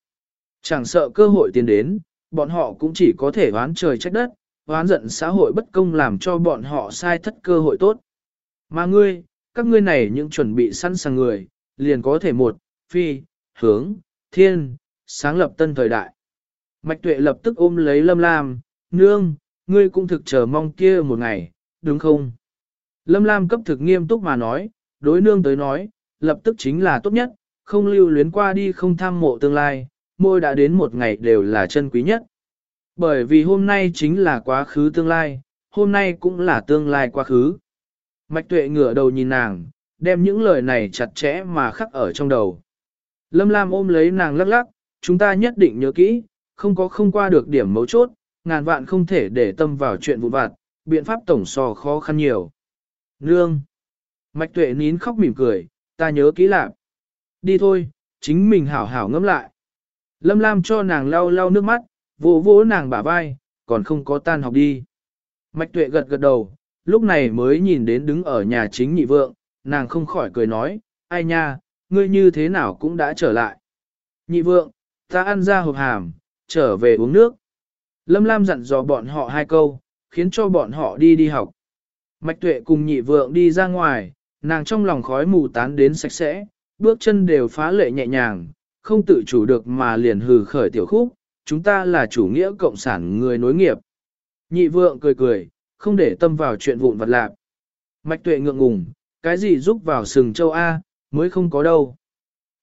Chẳng sợ cơ hội tiến đến, bọn họ cũng chỉ có thể oán trời trách đất, oán giận xã hội bất công làm cho bọn họ sai thất cơ hội tốt. Mà ngươi, các ngươi này những chuẩn bị sẵn sàng người, liền có thể một, phi, hướng, thiên, sáng lập tân thời đại. Mạch tuệ lập tức ôm lấy Lâm Lam, nương, ngươi cũng thực chờ mong kia một ngày, đúng không? Lâm Lam cấp thực nghiêm túc mà nói, đối nương tới nói, lập tức chính là tốt nhất, không lưu luyến qua đi không tham mộ tương lai, môi đã đến một ngày đều là chân quý nhất. Bởi vì hôm nay chính là quá khứ tương lai, hôm nay cũng là tương lai quá khứ. Mạch tuệ ngửa đầu nhìn nàng, đem những lời này chặt chẽ mà khắc ở trong đầu. Lâm Lam ôm lấy nàng lắc lắc, chúng ta nhất định nhớ kỹ, không có không qua được điểm mấu chốt, ngàn vạn không thể để tâm vào chuyện vụn vặt, biện pháp tổng so khó khăn nhiều. Nương! Mạch tuệ nín khóc mỉm cười, ta nhớ kỹ lạc. Đi thôi, chính mình hảo hảo ngẫm lại. Lâm Lam cho nàng lau lau nước mắt, vỗ vỗ nàng bả vai, còn không có tan học đi. Mạch tuệ gật gật đầu, lúc này mới nhìn đến đứng ở nhà chính nhị vượng, nàng không khỏi cười nói, ai nha, ngươi như thế nào cũng đã trở lại. Nhị vượng, ta ăn ra hộp hàm, trở về uống nước. Lâm Lam dặn dò bọn họ hai câu, khiến cho bọn họ đi đi học. Mạch tuệ cùng nhị vượng đi ra ngoài, nàng trong lòng khói mù tán đến sạch sẽ, bước chân đều phá lệ nhẹ nhàng, không tự chủ được mà liền hừ khởi tiểu khúc, chúng ta là chủ nghĩa cộng sản người nối nghiệp. Nhị vượng cười cười, không để tâm vào chuyện vụn vặt lạc. Mạch tuệ ngượng ngùng, cái gì giúp vào sừng châu A, mới không có đâu.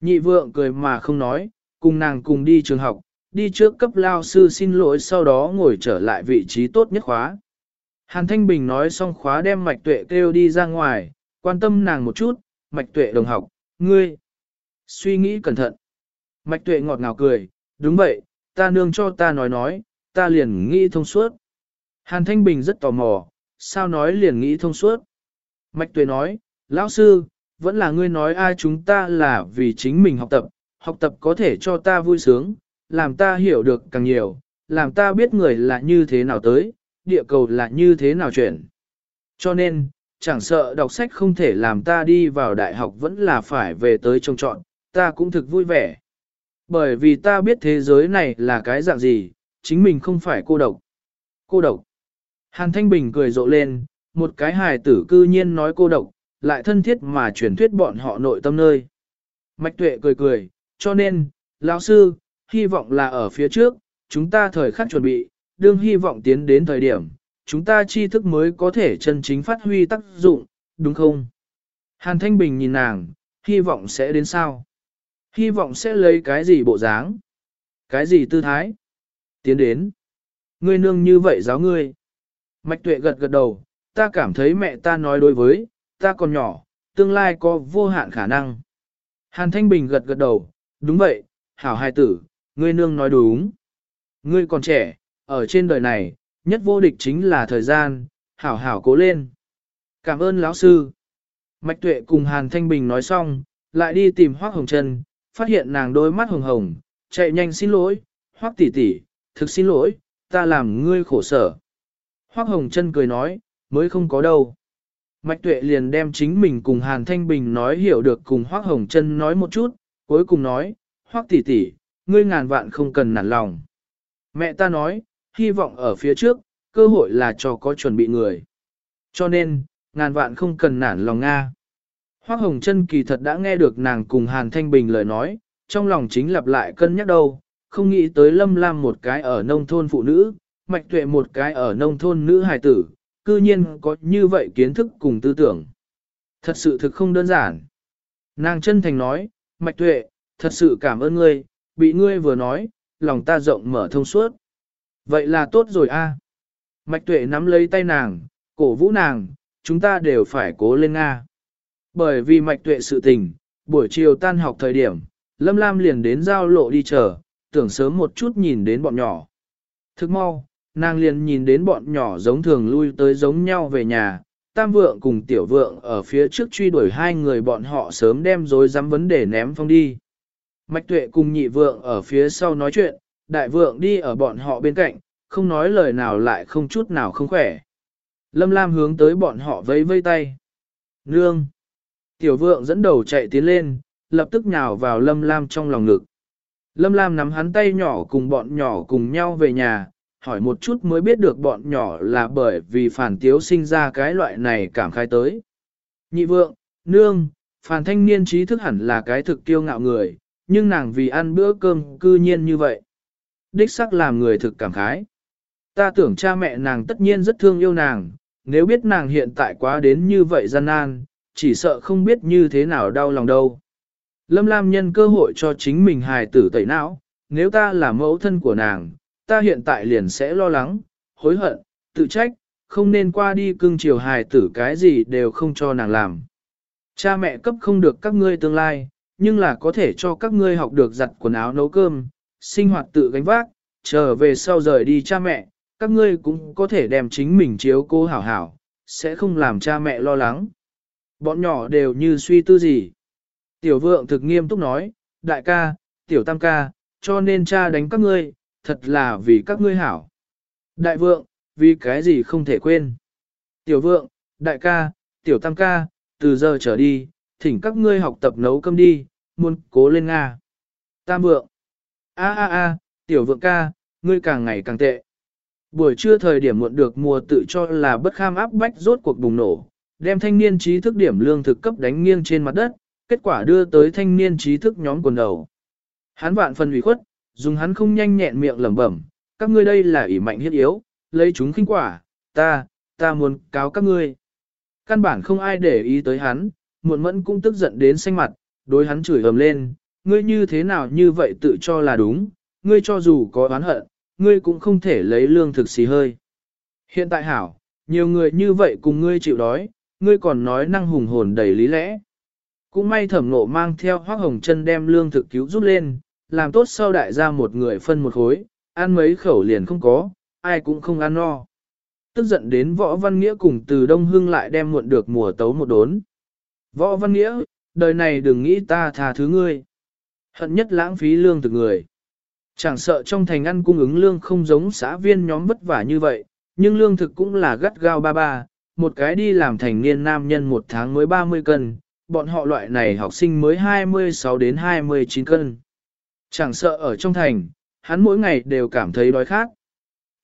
Nhị vượng cười mà không nói, cùng nàng cùng đi trường học, đi trước cấp lao sư xin lỗi sau đó ngồi trở lại vị trí tốt nhất khóa. Hàn Thanh Bình nói xong khóa đem mạch tuệ kêu đi ra ngoài, quan tâm nàng một chút, mạch tuệ đồng học, ngươi. Suy nghĩ cẩn thận. Mạch tuệ ngọt ngào cười, đúng vậy, ta nương cho ta nói nói, ta liền nghĩ thông suốt. Hàn Thanh Bình rất tò mò, sao nói liền nghĩ thông suốt. Mạch tuệ nói, lão sư, vẫn là ngươi nói ai chúng ta là vì chính mình học tập, học tập có thể cho ta vui sướng, làm ta hiểu được càng nhiều, làm ta biết người là như thế nào tới, địa cầu là như thế nào chuyển. Cho nên, chẳng sợ đọc sách không thể làm ta đi vào đại học vẫn là phải về tới trông trọn, ta cũng thực vui vẻ. Bởi vì ta biết thế giới này là cái dạng gì, chính mình không phải cô độc. Cô độc. Hàn Thanh Bình cười rộ lên, một cái hài tử cư nhiên nói cô độc, lại thân thiết mà truyền thuyết bọn họ nội tâm nơi. Mạch tuệ cười cười, cho nên, lão sư, hy vọng là ở phía trước, chúng ta thời khắc chuẩn bị, đương hy vọng tiến đến thời điểm, chúng ta tri thức mới có thể chân chính phát huy tác dụng, đúng không? Hàn Thanh Bình nhìn nàng, hy vọng sẽ đến sao? Hy vọng sẽ lấy cái gì bộ dáng? Cái gì tư thái? Tiến đến. Ngươi nương như vậy giáo ngươi. Mạch tuệ gật gật đầu, ta cảm thấy mẹ ta nói đối với, ta còn nhỏ, tương lai có vô hạn khả năng. Hàn Thanh Bình gật gật đầu, đúng vậy, hảo hai tử, ngươi nương nói đúng. Ngươi còn trẻ, ở trên đời này, nhất vô địch chính là thời gian, hảo hảo cố lên. Cảm ơn lão sư. Mạch tuệ cùng Hàn Thanh Bình nói xong, lại đi tìm Hoác Hồng Trân, phát hiện nàng đôi mắt hồng hồng, chạy nhanh xin lỗi, Hoác tỷ tỷ, thực xin lỗi, ta làm ngươi khổ sở. Hoác Hồng Trân cười nói, mới không có đâu. Mạch Tuệ liền đem chính mình cùng Hàn Thanh Bình nói hiểu được cùng Hoác Hồng Trân nói một chút, cuối cùng nói, Hoác tỷ tỷ, ngươi ngàn vạn không cần nản lòng. Mẹ ta nói, hy vọng ở phía trước, cơ hội là cho có chuẩn bị người. Cho nên, ngàn vạn không cần nản lòng Nga. Hoác Hồng Trân kỳ thật đã nghe được nàng cùng Hàn Thanh Bình lời nói, trong lòng chính lặp lại cân nhắc đâu, không nghĩ tới Lâm Lam một cái ở nông thôn phụ nữ, Mạch Tuệ một cái ở nông thôn nữ hài tử, cư nhiên có như vậy kiến thức cùng tư tưởng. Thật sự thực không đơn giản. Nàng chân thành nói, Mạch Tuệ, thật sự cảm ơn ngươi, bị ngươi vừa nói, lòng ta rộng mở thông suốt. Vậy là tốt rồi a. Mạch Tuệ nắm lấy tay nàng, cổ vũ nàng, chúng ta đều phải cố lên Nga. Bởi vì Mạch Tuệ sự tình, buổi chiều tan học thời điểm, Lâm Lam liền đến giao lộ đi chờ, tưởng sớm một chút nhìn đến bọn nhỏ. Thức mau, nàng liền nhìn đến bọn nhỏ giống thường lui tới giống nhau về nhà, tam vượng cùng tiểu vượng ở phía trước truy đuổi hai người bọn họ sớm đem dối dám vấn đề ném phong đi. Mạch tuệ cùng nhị vượng ở phía sau nói chuyện, đại vượng đi ở bọn họ bên cạnh, không nói lời nào lại không chút nào không khỏe. Lâm Lam hướng tới bọn họ vẫy vây tay. Nương! Tiểu vượng dẫn đầu chạy tiến lên, lập tức nhào vào Lâm Lam trong lòng ngực. Lâm Lam nắm hắn tay nhỏ cùng bọn nhỏ cùng nhau về nhà, hỏi một chút mới biết được bọn nhỏ là bởi vì phản tiếu sinh ra cái loại này cảm khai tới. Nhị vượng, nương, phản thanh niên trí thức hẳn là cái thực kiêu ngạo người, nhưng nàng vì ăn bữa cơm cư nhiên như vậy. Đích sắc làm người thực cảm khái. Ta tưởng cha mẹ nàng tất nhiên rất thương yêu nàng, nếu biết nàng hiện tại quá đến như vậy gian nan, chỉ sợ không biết như thế nào đau lòng đâu. Lâm Lam nhân cơ hội cho chính mình hài tử tẩy não, nếu ta là mẫu thân của nàng, ta hiện tại liền sẽ lo lắng, hối hận, tự trách, không nên qua đi cưng chiều hài tử cái gì đều không cho nàng làm. Cha mẹ cấp không được các ngươi tương lai, nhưng là có thể cho các ngươi học được giặt quần áo nấu cơm, sinh hoạt tự gánh vác, trở về sau rời đi cha mẹ, các ngươi cũng có thể đem chính mình chiếu cô hảo hảo, sẽ không làm cha mẹ lo lắng. Bọn nhỏ đều như suy tư gì. Tiểu vượng thực nghiêm túc nói, đại ca, tiểu tam ca, cho nên cha đánh các ngươi, thật là vì các ngươi hảo. Đại vượng, vì cái gì không thể quên. Tiểu vượng, đại ca, tiểu tam ca, từ giờ trở đi, thỉnh các ngươi học tập nấu cơm đi, muốn cố lên Nga. Tam vượng, a a a, tiểu vượng ca, ngươi càng ngày càng tệ. Buổi trưa thời điểm muộn được mùa tự cho là bất kham áp bách rốt cuộc bùng nổ, đem thanh niên trí thức điểm lương thực cấp đánh nghiêng trên mặt đất, kết quả đưa tới thanh niên trí thức nhóm quần đầu. Hắn vạn phần ủy khuất, dùng hắn không nhanh nhẹn miệng lẩm bẩm, các ngươi đây là ỷ mạnh hiết yếu, lấy chúng khinh quả, ta, ta muốn cáo các ngươi. Căn bản không ai để ý tới hắn, muộn mẫn cũng tức giận đến xanh mặt, đối hắn chửi ầm lên, ngươi như thế nào như vậy tự cho là đúng, ngươi cho dù có oán hận, ngươi cũng không thể lấy lương thực xì hơi. Hiện tại hảo, nhiều người như vậy cùng ngươi chịu đói, ngươi còn nói năng hùng hồn đầy lý lẽ. Cũng may thẩm nộ mang theo hoác hồng chân đem lương thực cứu giúp lên, làm tốt sau đại gia một người phân một khối, ăn mấy khẩu liền không có, ai cũng không ăn no. Tức giận đến võ văn nghĩa cùng từ Đông Hưng lại đem muộn được mùa tấu một đốn. Võ văn nghĩa, đời này đừng nghĩ ta tha thứ ngươi. Hận nhất lãng phí lương từ người. Chẳng sợ trong thành ăn cung ứng lương không giống xã viên nhóm vất vả như vậy, nhưng lương thực cũng là gắt gao ba ba, một cái đi làm thành niên nam nhân một tháng mới 30 cân, bọn họ loại này học sinh mới 26 đến 29 cân. Chẳng sợ ở trong thành, hắn mỗi ngày đều cảm thấy đói khát.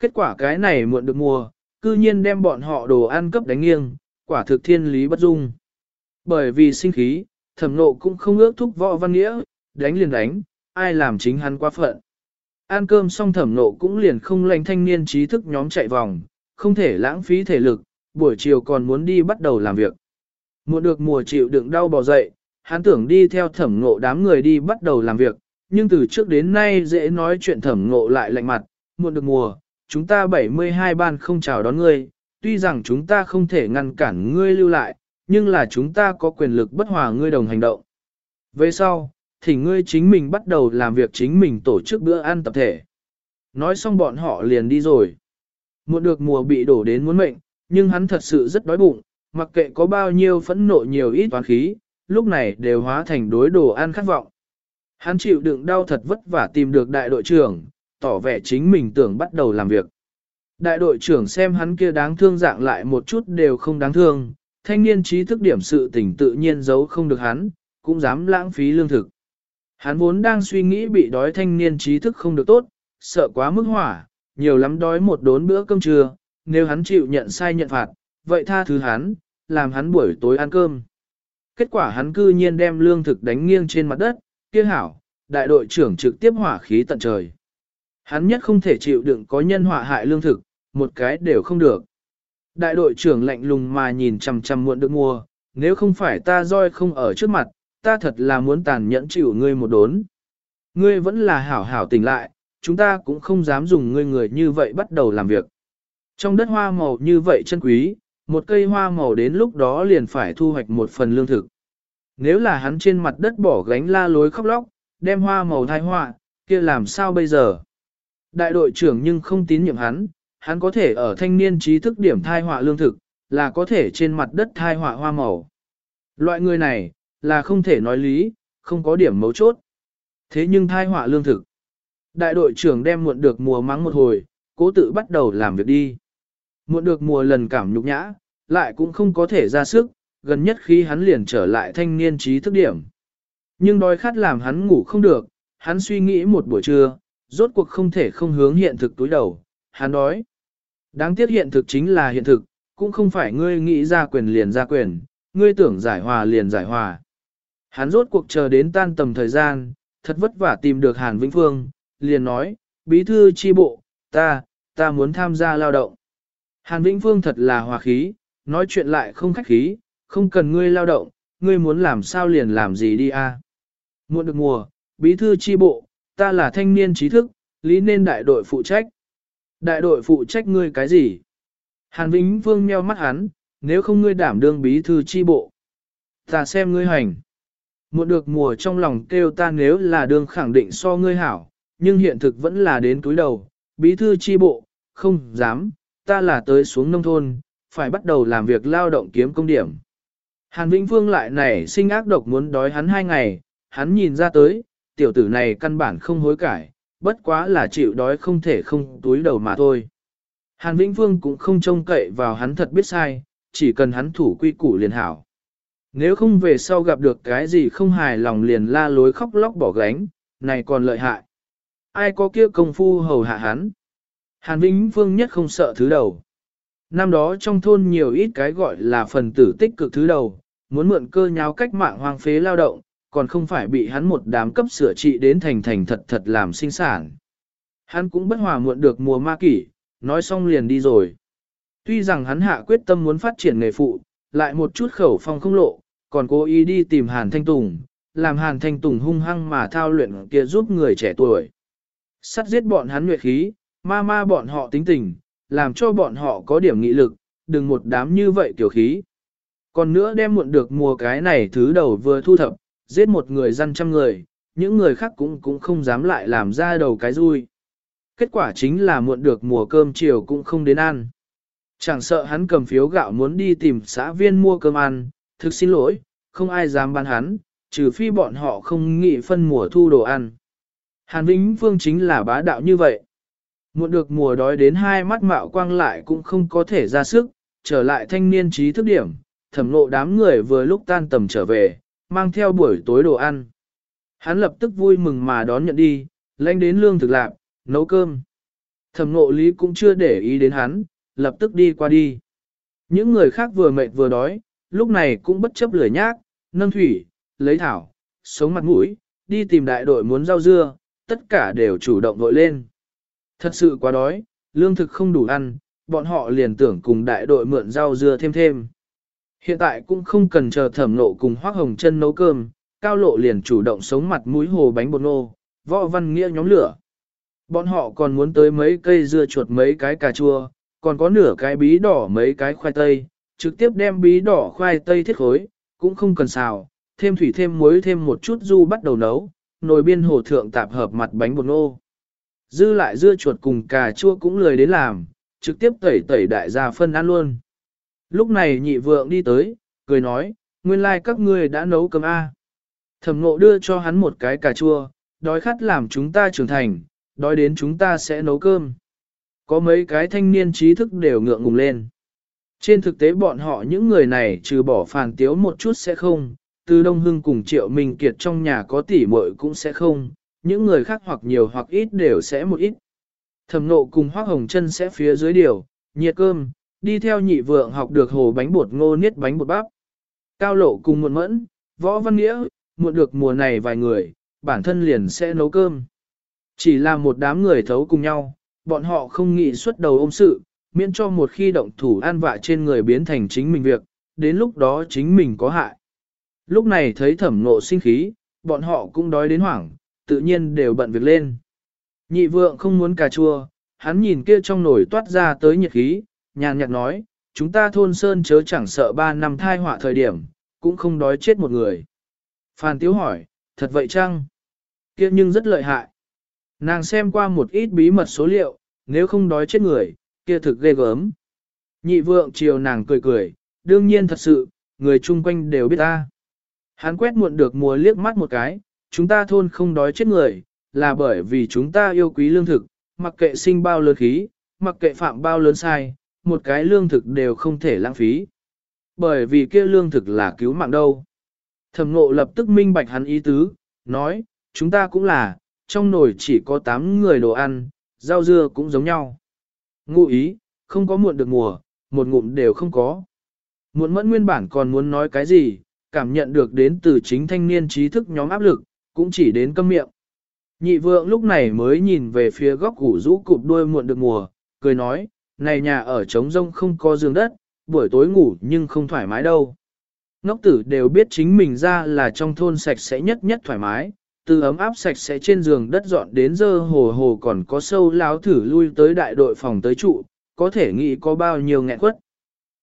Kết quả cái này muộn được mua, cư nhiên đem bọn họ đồ ăn cấp đánh nghiêng, quả thực thiên lý bất dung. Bởi vì sinh khí, thẩm nộ cũng không ước thúc võ văn nghĩa, đánh liền đánh, ai làm chính hắn quá phận. Ăn cơm xong thẩm nộ cũng liền không lành thanh niên trí thức nhóm chạy vòng, không thể lãng phí thể lực, buổi chiều còn muốn đi bắt đầu làm việc. Muộn được mùa chịu đựng đau bò dậy, hắn tưởng đi theo thẩm nộ đám người đi bắt đầu làm việc, nhưng từ trước đến nay dễ nói chuyện thẩm nộ lại lạnh mặt, muộn được mùa, chúng ta 72 ban không chào đón ngươi, tuy rằng chúng ta không thể ngăn cản ngươi lưu lại, nhưng là chúng ta có quyền lực bất hòa ngươi đồng hành động. Về sau, thì ngươi chính mình bắt đầu làm việc chính mình tổ chức bữa ăn tập thể. Nói xong bọn họ liền đi rồi. Muộn được mùa bị đổ đến muốn mệnh, nhưng hắn thật sự rất đói bụng, mặc kệ có bao nhiêu phẫn nộ nhiều ít toán khí, lúc này đều hóa thành đối đồ ăn khát vọng. Hắn chịu đựng đau thật vất vả tìm được đại đội trưởng, tỏ vẻ chính mình tưởng bắt đầu làm việc. Đại đội trưởng xem hắn kia đáng thương dạng lại một chút đều không đáng thương, thanh niên trí thức điểm sự tình tự nhiên giấu không được hắn, cũng dám lãng phí lương thực. Hắn vốn đang suy nghĩ bị đói thanh niên trí thức không được tốt, sợ quá mức hỏa, nhiều lắm đói một đốn bữa cơm trưa, nếu hắn chịu nhận sai nhận phạt, vậy tha thứ hắn, làm hắn buổi tối ăn cơm. Kết quả hắn cư nhiên đem lương thực đánh nghiêng trên mặt đất, kia hảo, đại đội trưởng trực tiếp hỏa khí tận trời. Hắn nhất không thể chịu đựng có nhân họa hại lương thực, một cái đều không được. Đại đội trưởng lạnh lùng mà nhìn chằm chằm muộn được mua, nếu không phải ta roi không ở trước mặt, ta thật là muốn tàn nhẫn chịu ngươi một đốn. Ngươi vẫn là hảo hảo tỉnh lại, chúng ta cũng không dám dùng ngươi người như vậy bắt đầu làm việc. Trong đất hoa màu như vậy chân quý, một cây hoa màu đến lúc đó liền phải thu hoạch một phần lương thực. Nếu là hắn trên mặt đất bỏ gánh la lối khóc lóc, đem hoa màu thai họa, kia làm sao bây giờ? Đại đội trưởng nhưng không tín nhiệm hắn, hắn có thể ở thanh niên trí thức điểm thai họa lương thực, là có thể trên mặt đất thai họa hoa màu. Loại người này, là không thể nói lý, không có điểm mấu chốt. Thế nhưng thai họa lương thực. Đại đội trưởng đem muộn được mùa mắng một hồi, cố tự bắt đầu làm việc đi. Muộn được mùa lần cảm nhục nhã, lại cũng không có thể ra sức, gần nhất khi hắn liền trở lại thanh niên trí thức điểm. Nhưng đói khát làm hắn ngủ không được, hắn suy nghĩ một buổi trưa, rốt cuộc không thể không hướng hiện thực túi đầu, hắn đói. Đáng tiếc hiện thực chính là hiện thực, cũng không phải ngươi nghĩ ra quyền liền ra quyền, ngươi tưởng giải hòa liền giải hòa. Hắn rốt cuộc chờ đến tan tầm thời gian, thật vất vả tìm được Hàn Vĩnh Phương, liền nói, bí thư chi bộ, ta, ta muốn tham gia lao động. Hàn Vĩnh Phương thật là hòa khí, nói chuyện lại không khách khí, không cần ngươi lao động, ngươi muốn làm sao liền làm gì đi a. Muộn được mùa, bí thư chi bộ, ta là thanh niên trí thức, lý nên đại đội phụ trách. Đại đội phụ trách ngươi cái gì? Hàn Vĩnh Phương meo mắt hắn, nếu không ngươi đảm đương bí thư chi bộ. Ta xem ngươi hành. Muộn được mùa trong lòng kêu ta nếu là đương khẳng định so ngươi hảo, nhưng hiện thực vẫn là đến túi đầu, bí thư chi bộ, không dám, ta là tới xuống nông thôn, phải bắt đầu làm việc lao động kiếm công điểm. Hàn Vĩnh Phương lại nảy sinh ác độc muốn đói hắn hai ngày, hắn nhìn ra tới, tiểu tử này căn bản không hối cải, bất quá là chịu đói không thể không túi đầu mà thôi. Hàn Vĩnh Phương cũng không trông cậy vào hắn thật biết sai, chỉ cần hắn thủ quy củ liền hảo. Nếu không về sau gặp được cái gì không hài lòng liền la lối khóc lóc bỏ gánh, này còn lợi hại. Ai có kia công phu hầu hạ hắn? Hàn Vĩnh Phương nhất không sợ thứ đầu. Năm đó trong thôn nhiều ít cái gọi là phần tử tích cực thứ đầu, muốn mượn cơ nháo cách mạng hoang phế lao động, còn không phải bị hắn một đám cấp sửa trị đến thành thành thật thật làm sinh sản. Hắn cũng bất hòa muộn được mùa ma kỷ, nói xong liền đi rồi. Tuy rằng hắn hạ quyết tâm muốn phát triển nghề phụ, lại một chút khẩu phong không lộ, còn cố ý đi tìm Hàn Thanh Tùng, làm Hàn Thanh Tùng hung hăng mà thao luyện kia giúp người trẻ tuổi. Sắt giết bọn hắn nhuệ khí, ma ma bọn họ tính tình, làm cho bọn họ có điểm nghị lực, đừng một đám như vậy tiểu khí. Còn nữa đem muộn được mùa cái này thứ đầu vừa thu thập, giết một người dân trăm người, những người khác cũng cũng không dám lại làm ra đầu cái vui. Kết quả chính là muộn được mùa cơm chiều cũng không đến ăn. Chẳng sợ hắn cầm phiếu gạo muốn đi tìm xã viên mua cơm ăn, thực xin lỗi, không ai dám bán hắn, trừ phi bọn họ không nghĩ phân mùa thu đồ ăn. Hàn Vĩnh Phương chính là bá đạo như vậy. Muộn được mùa đói đến hai mắt mạo quang lại cũng không có thể ra sức, trở lại thanh niên trí thức điểm, thẩm lộ đám người vừa lúc tan tầm trở về, mang theo buổi tối đồ ăn. Hắn lập tức vui mừng mà đón nhận đi, lanh đến lương thực lạc, nấu cơm. Thẩm nộ lý cũng chưa để ý đến hắn, lập tức đi qua đi. Những người khác vừa mệt vừa đói, lúc này cũng bất chấp lười nhác, nâng thủy, lấy thảo, sống mặt mũi, đi tìm đại đội muốn rau dưa, tất cả đều chủ động vội lên. Thật sự quá đói, lương thực không đủ ăn, bọn họ liền tưởng cùng đại đội mượn rau dưa thêm thêm. Hiện tại cũng không cần chờ thẩm nộ cùng hoác hồng chân nấu cơm, cao lộ liền chủ động sống mặt mũi hồ bánh bột nô, võ văn nghĩa nhóm lửa. Bọn họ còn muốn tới mấy cây dưa chuột mấy cái cà chua, còn có nửa cái bí đỏ mấy cái khoai tây, trực tiếp đem bí đỏ khoai tây thiết khối, cũng không cần xào, thêm thủy thêm muối thêm một chút du bắt đầu nấu, nồi biên hồ thượng tạp hợp mặt bánh bột nô. Dư lại dưa chuột cùng cà chua cũng lười đến làm, trực tiếp tẩy tẩy đại gia phân ăn luôn. Lúc này nhị vượng đi tới, cười nói, nguyên lai like các ngươi đã nấu cơm A. Thẩm ngộ đưa cho hắn một cái cà chua, đói khát làm chúng ta trưởng thành, đói đến chúng ta sẽ nấu cơm. Có mấy cái thanh niên trí thức đều ngượng ngùng lên. Trên thực tế bọn họ những người này trừ bỏ phàn tiếu một chút sẽ không, từ Đông Hưng cùng Triệu Minh Kiệt trong nhà có tỷ muội cũng sẽ không, những người khác hoặc nhiều hoặc ít đều sẽ một ít. Thẩm nộ cùng Hoác Hồng chân sẽ phía dưới điều, nhiệt cơm, đi theo nhị vượng học được hồ bánh bột ngô niết bánh bột bắp. Cao lộ cùng muộn mẫn, võ văn nghĩa, muộn được mùa này vài người, bản thân liền sẽ nấu cơm. Chỉ là một đám người thấu cùng nhau, bọn họ không nghĩ xuất đầu ôm sự, miễn cho một khi động thủ an vạ trên người biến thành chính mình việc, đến lúc đó chính mình có hại. Lúc này thấy thẩm nộ sinh khí, bọn họ cũng đói đến hoảng, tự nhiên đều bận việc lên. Nhị vượng không muốn cà chua, hắn nhìn kia trong nồi toát ra tới nhiệt khí, nhàn nhạt nói, chúng ta thôn sơn chớ chẳng sợ ba năm thai họa thời điểm, cũng không đói chết một người. Phan Tiếu hỏi, thật vậy chăng? Kia nhưng rất lợi hại. Nàng xem qua một ít bí mật số liệu, nếu không đói chết người, kia thực ghê gớm. Nhị vượng chiều nàng cười cười, đương nhiên thật sự, người chung quanh đều biết ta. Hắn quét muộn được mùa liếc mắt một cái, chúng ta thôn không đói chết người, là bởi vì chúng ta yêu quý lương thực, mặc kệ sinh bao lớn khí, mặc kệ phạm bao lớn sai, một cái lương thực đều không thể lãng phí. Bởi vì kia lương thực là cứu mạng đâu. Thẩm ngộ lập tức minh bạch hắn ý tứ, nói, chúng ta cũng là, trong nồi chỉ có 8 người đồ ăn, rau dưa cũng giống nhau. Ngụ ý, không có muộn được mùa, một ngụm đều không có. Muộn mẫn nguyên bản còn muốn nói cái gì, cảm nhận được đến từ chính thanh niên trí thức nhóm áp lực, cũng chỉ đến câm miệng. Nhị vượng lúc này mới nhìn về phía góc củ rũ cụp đuôi muộn được mùa, cười nói, này nhà ở trống rông không có giường đất, buổi tối ngủ nhưng không thoải mái đâu. Ngốc tử đều biết chính mình ra là trong thôn sạch sẽ nhất nhất thoải mái, từ ấm áp sạch sẽ trên giường đất dọn đến dơ hồ hồ còn có sâu láo thử lui tới đại đội phòng tới trụ, có thể nghĩ có bao nhiêu nghẹn quất.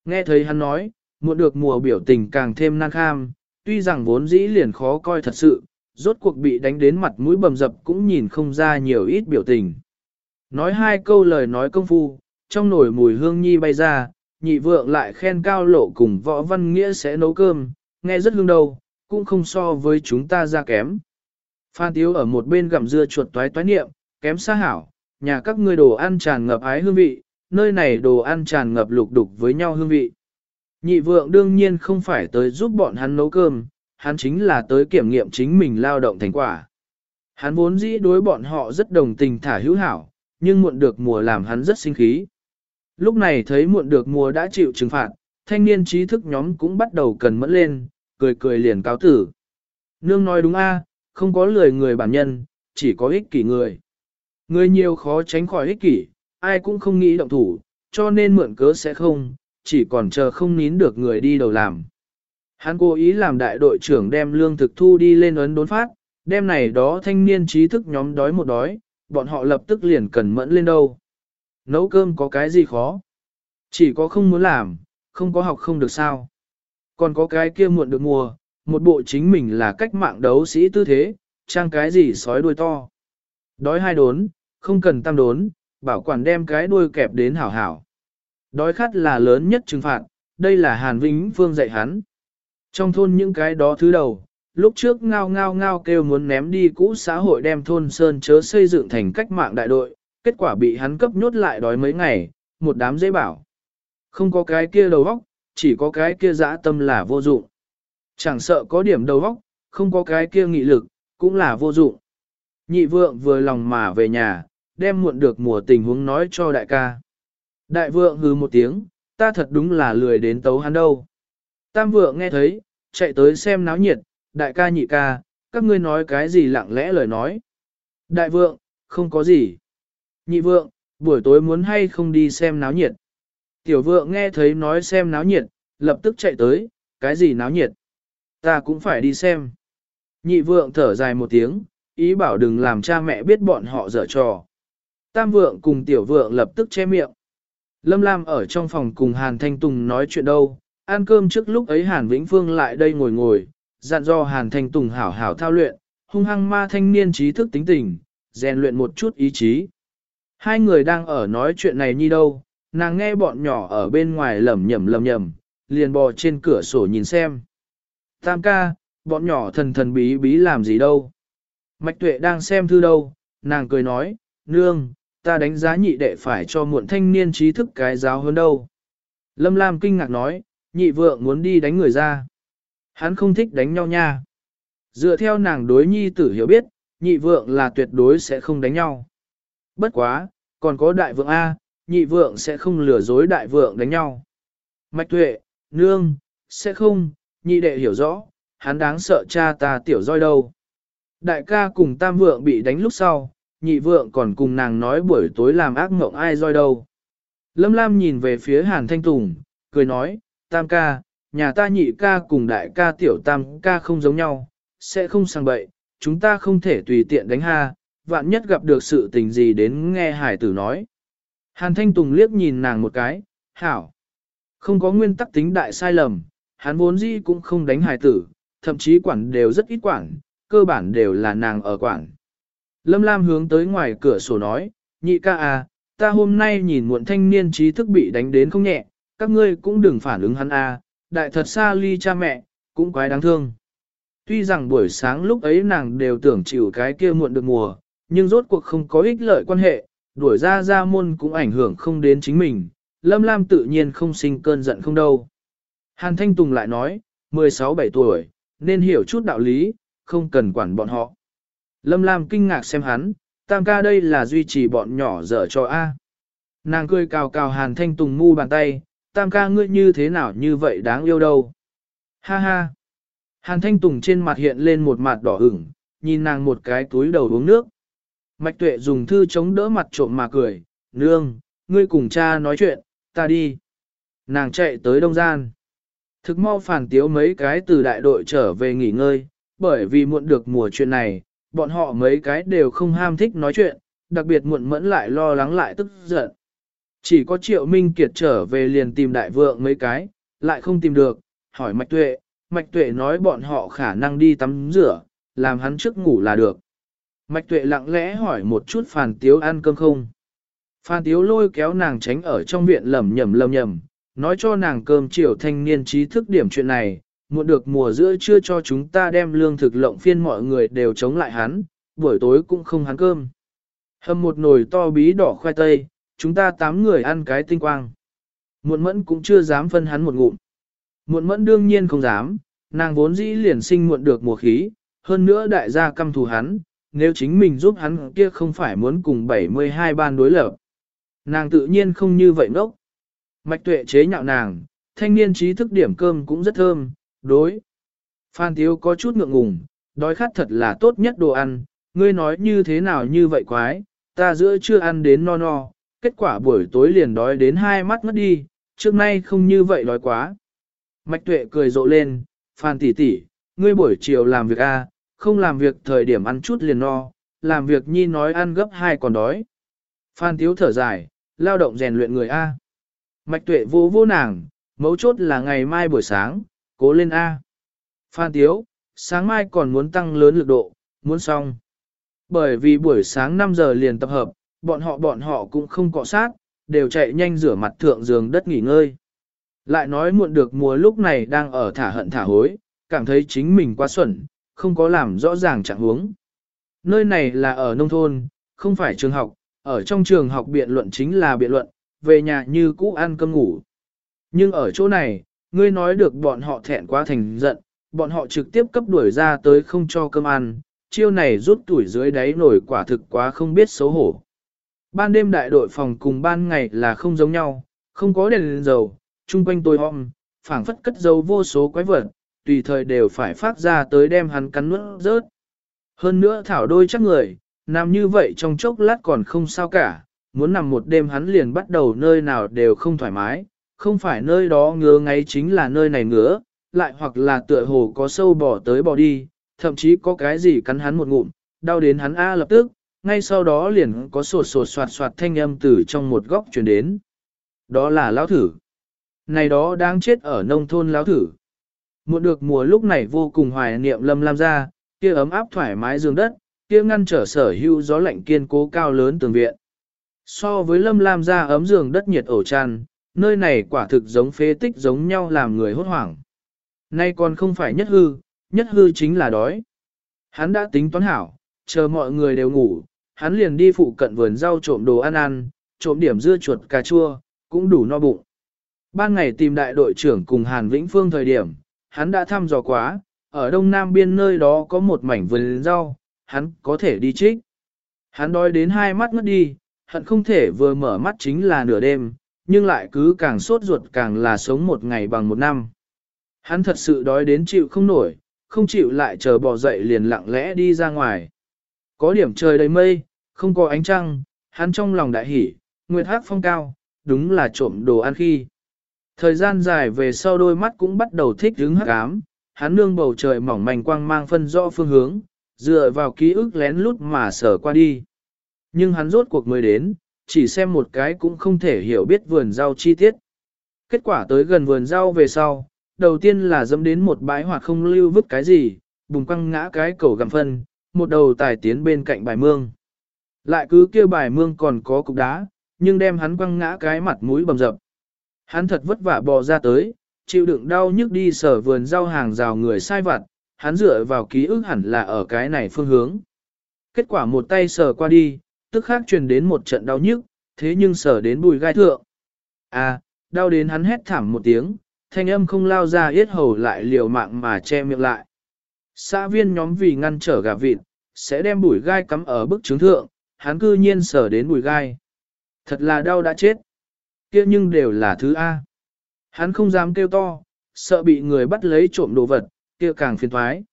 Nghe thấy hắn nói, muộn được mùa biểu tình càng thêm nan kham, tuy rằng vốn dĩ liền khó coi thật sự, rốt cuộc bị đánh đến mặt mũi bầm dập cũng nhìn không ra nhiều ít biểu tình. Nói hai câu lời nói công phu, trong nồi mùi hương nhi bay ra, nhị vượng lại khen cao lộ cùng võ văn nghĩa sẽ nấu cơm, nghe rất hương đầu, cũng không so với chúng ta ra kém. Phan Tiếu ở một bên gặm dưa chuột toái toái niệm, kém xa hảo, nhà các ngươi đồ ăn tràn ngập ái hương vị, nơi này đồ ăn tràn ngập lục đục với nhau hương vị. Nhị vượng đương nhiên không phải tới giúp bọn hắn nấu cơm, hắn chính là tới kiểm nghiệm chính mình lao động thành quả. Hắn vốn dĩ đối bọn họ rất đồng tình thả hữu hảo, nhưng muộn được mùa làm hắn rất sinh khí. Lúc này thấy muộn được mùa đã chịu trừng phạt, thanh niên trí thức nhóm cũng bắt đầu cần mẫn lên, cười cười liền cáo tử. Nương nói đúng a, không có lười người bản nhân, chỉ có ích kỷ người. Người nhiều khó tránh khỏi ích kỷ, ai cũng không nghĩ động thủ, cho nên mượn cớ sẽ không, chỉ còn chờ không nín được người đi đầu làm. Hắn cố ý làm đại đội trưởng đem lương thực thu đi lên ấn đốn phát, đem này đó thanh niên trí thức nhóm đói một đói, bọn họ lập tức liền cần mẫn lên đâu. Nấu cơm có cái gì khó? Chỉ có không muốn làm, không có học không được sao. Còn có cái kia muộn được mùa, một bộ chính mình là cách mạng đấu sĩ tư thế, trang cái gì sói đuôi to. Đói hai đốn, không cần tam đốn, bảo quản đem cái đuôi kẹp đến hảo hảo. Đói khát là lớn nhất trừng phạt, đây là Hàn Vĩnh Phương dạy hắn. Trong thôn những cái đó thứ đầu, lúc trước ngao ngao ngao kêu muốn ném đi cũ xã hội đem thôn Sơn chớ xây dựng thành cách mạng đại đội, kết quả bị hắn cấp nhốt lại đói mấy ngày, một đám dễ bảo. Không có cái kia đầu óc, chỉ có cái kia dã tâm là vô dụng. Chẳng sợ có điểm đầu óc, không có cái kia nghị lực, cũng là vô dụng. Nhị vượng vừa lòng mà về nhà, đem muộn được mùa tình huống nói cho đại ca. Đại vượng hừ một tiếng, ta thật đúng là lười đến tấu hắn đâu. Tam vượng nghe thấy, chạy tới xem náo nhiệt, đại ca nhị ca, các ngươi nói cái gì lặng lẽ lời nói. Đại vượng, không có gì. Nhị vượng, buổi tối muốn hay không đi xem náo nhiệt. Tiểu vượng nghe thấy nói xem náo nhiệt, lập tức chạy tới, cái gì náo nhiệt. Ta cũng phải đi xem. Nhị vượng thở dài một tiếng, ý bảo đừng làm cha mẹ biết bọn họ dở trò. Tam vượng cùng tiểu vượng lập tức che miệng. Lâm Lam ở trong phòng cùng Hàn Thanh Tùng nói chuyện đâu, ăn cơm trước lúc ấy Hàn Vĩnh Phương lại đây ngồi ngồi, dặn do Hàn Thanh Tùng hảo hảo thao luyện, hung hăng ma thanh niên trí thức tính tình, rèn luyện một chút ý chí. Hai người đang ở nói chuyện này như đâu, nàng nghe bọn nhỏ ở bên ngoài lẩm nhẩm lẩm nhẩm liền bò trên cửa sổ nhìn xem. Tam ca, bọn nhỏ thần thần bí bí làm gì đâu. Mạch tuệ đang xem thư đâu, nàng cười nói, nương, ta đánh giá nhị đệ phải cho muộn thanh niên trí thức cái giáo hơn đâu. Lâm Lam kinh ngạc nói, nhị vượng muốn đi đánh người ra. Hắn không thích đánh nhau nha. Dựa theo nàng đối nhi tử hiểu biết, nhị vượng là tuyệt đối sẽ không đánh nhau. Bất quá, còn có đại vượng A, nhị vượng sẽ không lừa dối đại vượng đánh nhau. Mạch tuệ, nương, sẽ không, nhị đệ hiểu rõ, hắn đáng sợ cha ta tiểu roi đâu. Đại ca cùng tam vượng bị đánh lúc sau, nhị vượng còn cùng nàng nói buổi tối làm ác mộng ai roi đâu. Lâm Lam nhìn về phía Hàn Thanh Tùng, cười nói, tam ca, nhà ta nhị ca cùng đại ca tiểu tam ca không giống nhau, sẽ không sang bậy, chúng ta không thể tùy tiện đánh ha, vạn nhất gặp được sự tình gì đến nghe hải tử nói. Hàn Thanh Tùng liếc nhìn nàng một cái, hảo. Không có nguyên tắc tính đại sai lầm, hắn vốn dĩ cũng không đánh hài tử, thậm chí quản đều rất ít quản, cơ bản đều là nàng ở quản. Lâm Lam hướng tới ngoài cửa sổ nói, nhị ca à, ta hôm nay nhìn muộn thanh niên trí thức bị đánh đến không nhẹ, các ngươi cũng đừng phản ứng hắn à, đại thật xa ly cha mẹ, cũng quái đáng thương. Tuy rằng buổi sáng lúc ấy nàng đều tưởng chịu cái kia muộn được mùa, nhưng rốt cuộc không có ích lợi quan hệ, đuổi ra ra môn cũng ảnh hưởng không đến chính mình, Lâm Lam tự nhiên không sinh cơn giận không đâu. Hàn Thanh Tùng lại nói, 16-17 tuổi, nên hiểu chút đạo lý, không cần quản bọn họ. Lâm Lam kinh ngạc xem hắn, tam ca đây là duy trì bọn nhỏ dở cho A. Nàng cười cào cào Hàn Thanh Tùng mu bàn tay, tam ca ngươi như thế nào như vậy đáng yêu đâu. Ha ha. Hàn Thanh Tùng trên mặt hiện lên một mặt đỏ ửng, nhìn nàng một cái túi đầu uống nước. Mạch tuệ dùng thư chống đỡ mặt trộm mà cười, nương, ngươi cùng cha nói chuyện, ta đi. Nàng chạy tới đông gian. Thực mau phản tiếu mấy cái từ đại đội trở về nghỉ ngơi, bởi vì muộn được mùa chuyện này, bọn họ mấy cái đều không ham thích nói chuyện, đặc biệt muộn mẫn lại lo lắng lại tức giận. Chỉ có triệu minh kiệt trở về liền tìm đại vượng mấy cái, lại không tìm được, hỏi mạch tuệ, mạch tuệ nói bọn họ khả năng đi tắm rửa, làm hắn trước ngủ là được. Mạch tuệ lặng lẽ hỏi một chút phàn tiếu ăn cơm không. Phan Tiếu lôi kéo nàng tránh ở trong viện lẩm nhẩm lầm nhẩm nói cho nàng cơm chiều thanh niên trí thức điểm chuyện này, muộn được mùa giữa chưa cho chúng ta đem lương thực lộng phiên mọi người đều chống lại hắn, buổi tối cũng không hắn cơm. Hầm một nồi to bí đỏ khoai tây, chúng ta tám người ăn cái tinh quang. Muộn mẫn cũng chưa dám phân hắn một ngụm. Muộn mẫn đương nhiên không dám, nàng vốn dĩ liền sinh muộn được mùa khí, hơn nữa đại gia căm thù hắn, nếu chính mình giúp hắn kia không phải muốn cùng 72 ban đối lập. Nàng tự nhiên không như vậy ngốc. Mạch tuệ chế nhạo nàng, thanh niên trí thức điểm cơm cũng rất thơm, đối. Phan Tiếu có chút ngượng ngùng, đói khát thật là tốt nhất đồ ăn, ngươi nói như thế nào như vậy quái, ta giữa chưa ăn đến no no, kết quả buổi tối liền đói đến hai mắt mất đi, trước nay không như vậy đói quá. Mạch tuệ cười rộ lên, Phan tỷ tỷ, ngươi buổi chiều làm việc A, không làm việc thời điểm ăn chút liền no, làm việc nhi nói ăn gấp hai còn đói. Phan Tiếu thở dài, lao động rèn luyện người A. Mạch tuệ vô vô nàng, mấu chốt là ngày mai buổi sáng, cố lên A. Phan Tiếu, sáng mai còn muốn tăng lớn lực độ, muốn xong. Bởi vì buổi sáng 5 giờ liền tập hợp, bọn họ bọn họ cũng không cọ sát, đều chạy nhanh rửa mặt thượng giường đất nghỉ ngơi. Lại nói muộn được mùa lúc này đang ở thả hận thả hối, cảm thấy chính mình quá xuẩn, không có làm rõ ràng trạng huống. Nơi này là ở nông thôn, không phải trường học, ở trong trường học biện luận chính là biện luận, về nhà như cũ ăn cơm ngủ. Nhưng ở chỗ này, ngươi nói được bọn họ thẹn quá thành giận, bọn họ trực tiếp cấp đuổi ra tới không cho cơm ăn, chiêu này rút tuổi dưới đáy nổi quả thực quá không biết xấu hổ. Ban đêm đại đội phòng cùng ban ngày là không giống nhau, không có đèn, đèn dầu, chung quanh tôi om, phảng phất cất dấu vô số quái vật, tùy thời đều phải phát ra tới đem hắn cắn nuốt rớt. Hơn nữa thảo đôi chắc người, nằm như vậy trong chốc lát còn không sao cả, muốn nằm một đêm hắn liền bắt đầu nơi nào đều không thoải mái, không phải nơi đó ngứa ngáy chính là nơi này ngứa, lại hoặc là tựa hồ có sâu bỏ tới bỏ đi, thậm chí có cái gì cắn hắn một ngụm, đau đến hắn A lập tức, ngay sau đó liền có sột sột soạt soạt thanh âm từ trong một góc truyền đến. Đó là lão thử. Này đó đang chết ở nông thôn lão thử. Muộn được mùa lúc này vô cùng hoài niệm lâm lam ra, kia ấm áp thoải mái giường đất, kia ngăn trở sở hữu gió lạnh kiên cố cao lớn tường viện. So với lâm lam ra ấm giường đất nhiệt ổ tràn, nơi này quả thực giống phế tích giống nhau làm người hốt hoảng. Nay còn không phải nhất hư, nhất hư chính là đói. Hắn đã tính toán hảo, chờ mọi người đều ngủ, hắn liền đi phụ cận vườn rau trộm đồ ăn ăn, trộm điểm dưa chuột cà chua, cũng đủ no bụng. Ban ngày tìm đại đội trưởng cùng Hàn Vĩnh Phương thời điểm, hắn đã thăm dò quá, ở đông nam biên nơi đó có một mảnh vườn rau, hắn có thể đi trích. Hắn đói đến hai mắt ngất đi, hận không thể vừa mở mắt chính là nửa đêm, nhưng lại cứ càng sốt ruột càng là sống một ngày bằng một năm. Hắn thật sự đói đến chịu không nổi, không chịu lại chờ bò dậy liền lặng lẽ đi ra ngoài. Có điểm trời đầy mây, không có ánh trăng, hắn trong lòng đại hỉ, nguyệt hát phong cao, đúng là trộm đồ ăn khi. Thời gian dài về sau đôi mắt cũng bắt đầu thích hứng hắc ám, hắn nương bầu trời mỏng manh quang mang phân rõ phương hướng, dựa vào ký ức lén lút mà sở qua đi. Nhưng hắn rốt cuộc mới đến, chỉ xem một cái cũng không thể hiểu biết vườn rau chi tiết. Kết quả tới gần vườn rau về sau, đầu tiên là dẫm đến một bãi hoặc không lưu vứt cái gì, bùng quăng ngã cái cầu gặm phân, một đầu tài tiến bên cạnh bài mương. Lại cứ kêu bài mương còn có cục đá, nhưng đem hắn quăng ngã cái mặt mũi bầm dập. Hắn thật vất vả bò ra tới, chịu đựng đau nhức đi sở vườn rau hàng rào người sai vặt, hắn dựa vào ký ức hẳn là ở cái này phương hướng. Kết quả một tay sờ qua đi, tức khác truyền đến một trận đau nhức, thế nhưng sở đến bùi gai thượng. À, đau đến hắn hét thảm một tiếng, thanh âm không lao ra yết hầu lại liều mạng mà che miệng lại. Xã viên nhóm vì ngăn trở gà vịt, sẽ đem bùi gai cắm ở bức trướng thượng, hắn cư nhiên sở đến bùi gai. Thật là đau đã chết. kia nhưng đều là thứ A. Hắn không dám kêu to, sợ bị người bắt lấy trộm đồ vật, kia càng phiền thoái.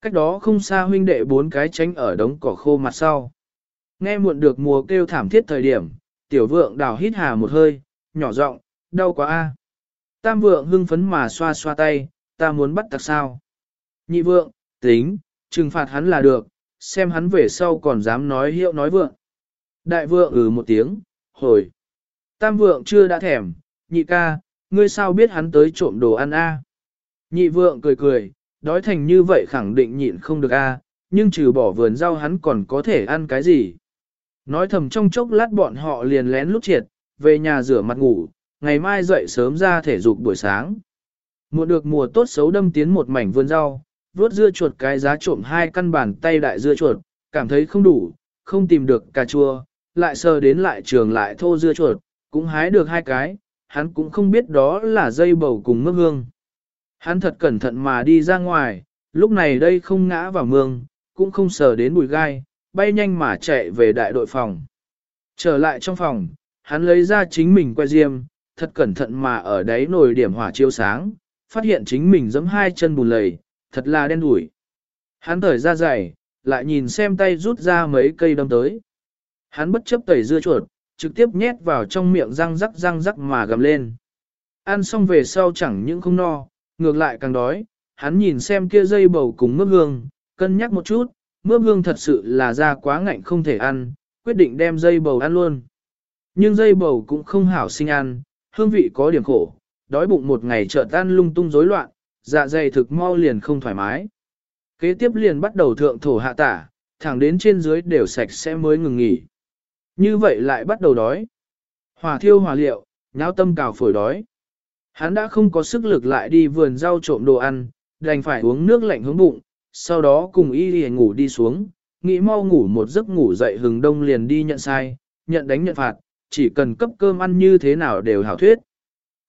Cách đó không xa huynh đệ bốn cái tránh ở đống cỏ khô mặt sau. Nghe muộn được mùa kêu thảm thiết thời điểm, tiểu vượng đào hít hà một hơi, nhỏ giọng, đau quá a. Tam vượng hưng phấn mà xoa xoa tay, ta muốn bắt tặc sao. Nhị vượng, tính, trừng phạt hắn là được, xem hắn về sau còn dám nói hiệu nói vượng. Đại vượng ừ một tiếng, hồi. Tam vượng chưa đã thèm, nhị ca, ngươi sao biết hắn tới trộm đồ ăn a? Nhị vượng cười cười, đói thành như vậy khẳng định nhịn không được a, nhưng trừ bỏ vườn rau hắn còn có thể ăn cái gì. Nói thầm trong chốc lát bọn họ liền lén lút triệt, về nhà rửa mặt ngủ, ngày mai dậy sớm ra thể dục buổi sáng. Mùa được mùa tốt xấu đâm tiến một mảnh vườn rau, vớt dưa chuột cái giá trộm hai căn bản tay đại dưa chuột, cảm thấy không đủ, không tìm được cà chua, lại sờ đến lại trường lại thô dưa chuột, cũng hái được hai cái, hắn cũng không biết đó là dây bầu cùng mướp hương. Hắn thật cẩn thận mà đi ra ngoài, lúc này đây không ngã vào mương, cũng không sờ đến bụi gai, bay nhanh mà chạy về đại đội phòng. Trở lại trong phòng, hắn lấy ra chính mình que diêm, thật cẩn thận mà ở đáy nồi điểm hỏa chiếu sáng, phát hiện chính mình giẫm hai chân bùn lầy, thật là đen đủi. Hắn thở ra dày, lại nhìn xem tay rút ra mấy cây đâm tới. Hắn bất chấp tẩy dưa chuột, trực tiếp nhét vào trong miệng răng rắc răng rắc mà gầm lên. Ăn xong về sau chẳng những không no, ngược lại càng đói, hắn nhìn xem kia dây bầu cùng mướp hương, cân nhắc một chút, mướp hương thật sự là ra quá ngạnh không thể ăn, quyết định đem dây bầu ăn luôn. Nhưng dây bầu cũng không hảo sinh ăn, hương vị có điểm khổ, đói bụng một ngày chợt ăn lung tung rối loạn, dạ dày thực mau liền không thoải mái. Kế tiếp liền bắt đầu thượng thổ hạ tả, thẳng đến trên dưới đều sạch sẽ mới ngừng nghỉ. Như vậy lại bắt đầu đói. Hòa thiêu hòa liệu, nháo tâm cào phổi đói. Hắn đã không có sức lực lại đi vườn rau trộm đồ ăn, đành phải uống nước lạnh hướng bụng, sau đó cùng y đi ngủ đi xuống, nghĩ mau ngủ một giấc ngủ dậy hừng đông liền đi nhận sai, nhận đánh nhận phạt, chỉ cần cấp cơm ăn như thế nào đều hảo thuyết.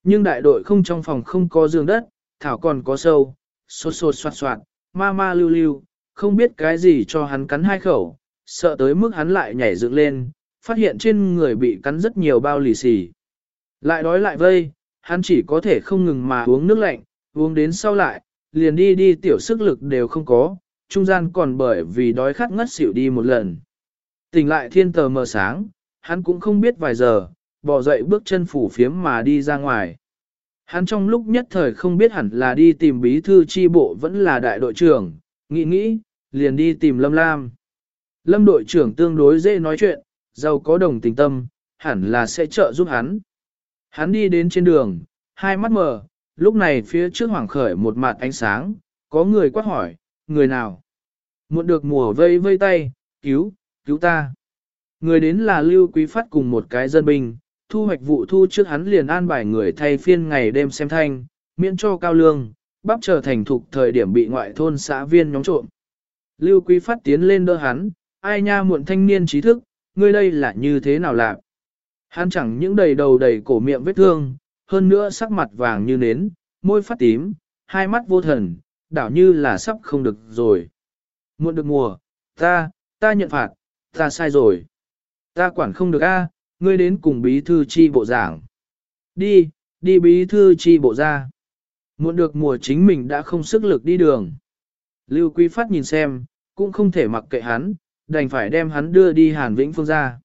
Nhưng đại đội không trong phòng không có giường đất, thảo còn có sâu, sốt sốt soạt soạt, ma ma lưu lưu, không biết cái gì cho hắn cắn hai khẩu, sợ tới mức hắn lại nhảy dựng lên, phát hiện trên người bị cắn rất nhiều bao lì xì. Lại đói lại vây, hắn chỉ có thể không ngừng mà uống nước lạnh, uống đến sau lại, liền đi đi tiểu sức lực đều không có, trung gian còn bởi vì đói khát ngất xỉu đi một lần. Tỉnh lại thiên tờ mờ sáng, hắn cũng không biết vài giờ, bỏ dậy bước chân phủ phiếm mà đi ra ngoài. Hắn trong lúc nhất thời không biết hẳn là đi tìm bí thư chi bộ vẫn là đại đội trưởng, nghĩ nghĩ, liền đi tìm Lâm Lam. Lâm đội trưởng tương đối dễ nói chuyện, giàu có đồng tình tâm, hẳn là sẽ trợ giúp hắn. Hắn đi đến trên đường, hai mắt mờ, lúc này phía trước hoàng khởi một mặt ánh sáng, có người quát hỏi, người nào? Muộn được mùa vây vây tay, cứu, cứu ta. Người đến là Lưu Quý Phát cùng một cái dân binh, thu hoạch vụ thu trước hắn liền an bài người thay phiên ngày đêm xem thanh, miễn cho cao lương, bắp trở thành thục thời điểm bị ngoại thôn xã viên nhóm trộm. Lưu Quý Phát tiến lên đỡ hắn, ai nha muộn thanh niên trí thức, ngươi đây là như thế nào lạ Hắn chẳng những đầy đầu đầy cổ miệng vết thương, hơn nữa sắc mặt vàng như nến, môi phát tím, hai mắt vô thần, đảo như là sắp không được rồi. Muộn được mùa, ta, ta nhận phạt, ta sai rồi. Ta quản không được a, ngươi đến cùng bí thư chi bộ giảng. Đi, đi bí thư chi bộ ra. Muộn được mùa chính mình đã không sức lực đi đường. Lưu Quý Phát nhìn xem, cũng không thể mặc kệ hắn, đành phải đem hắn đưa đi Hàn Vĩnh Phương ra.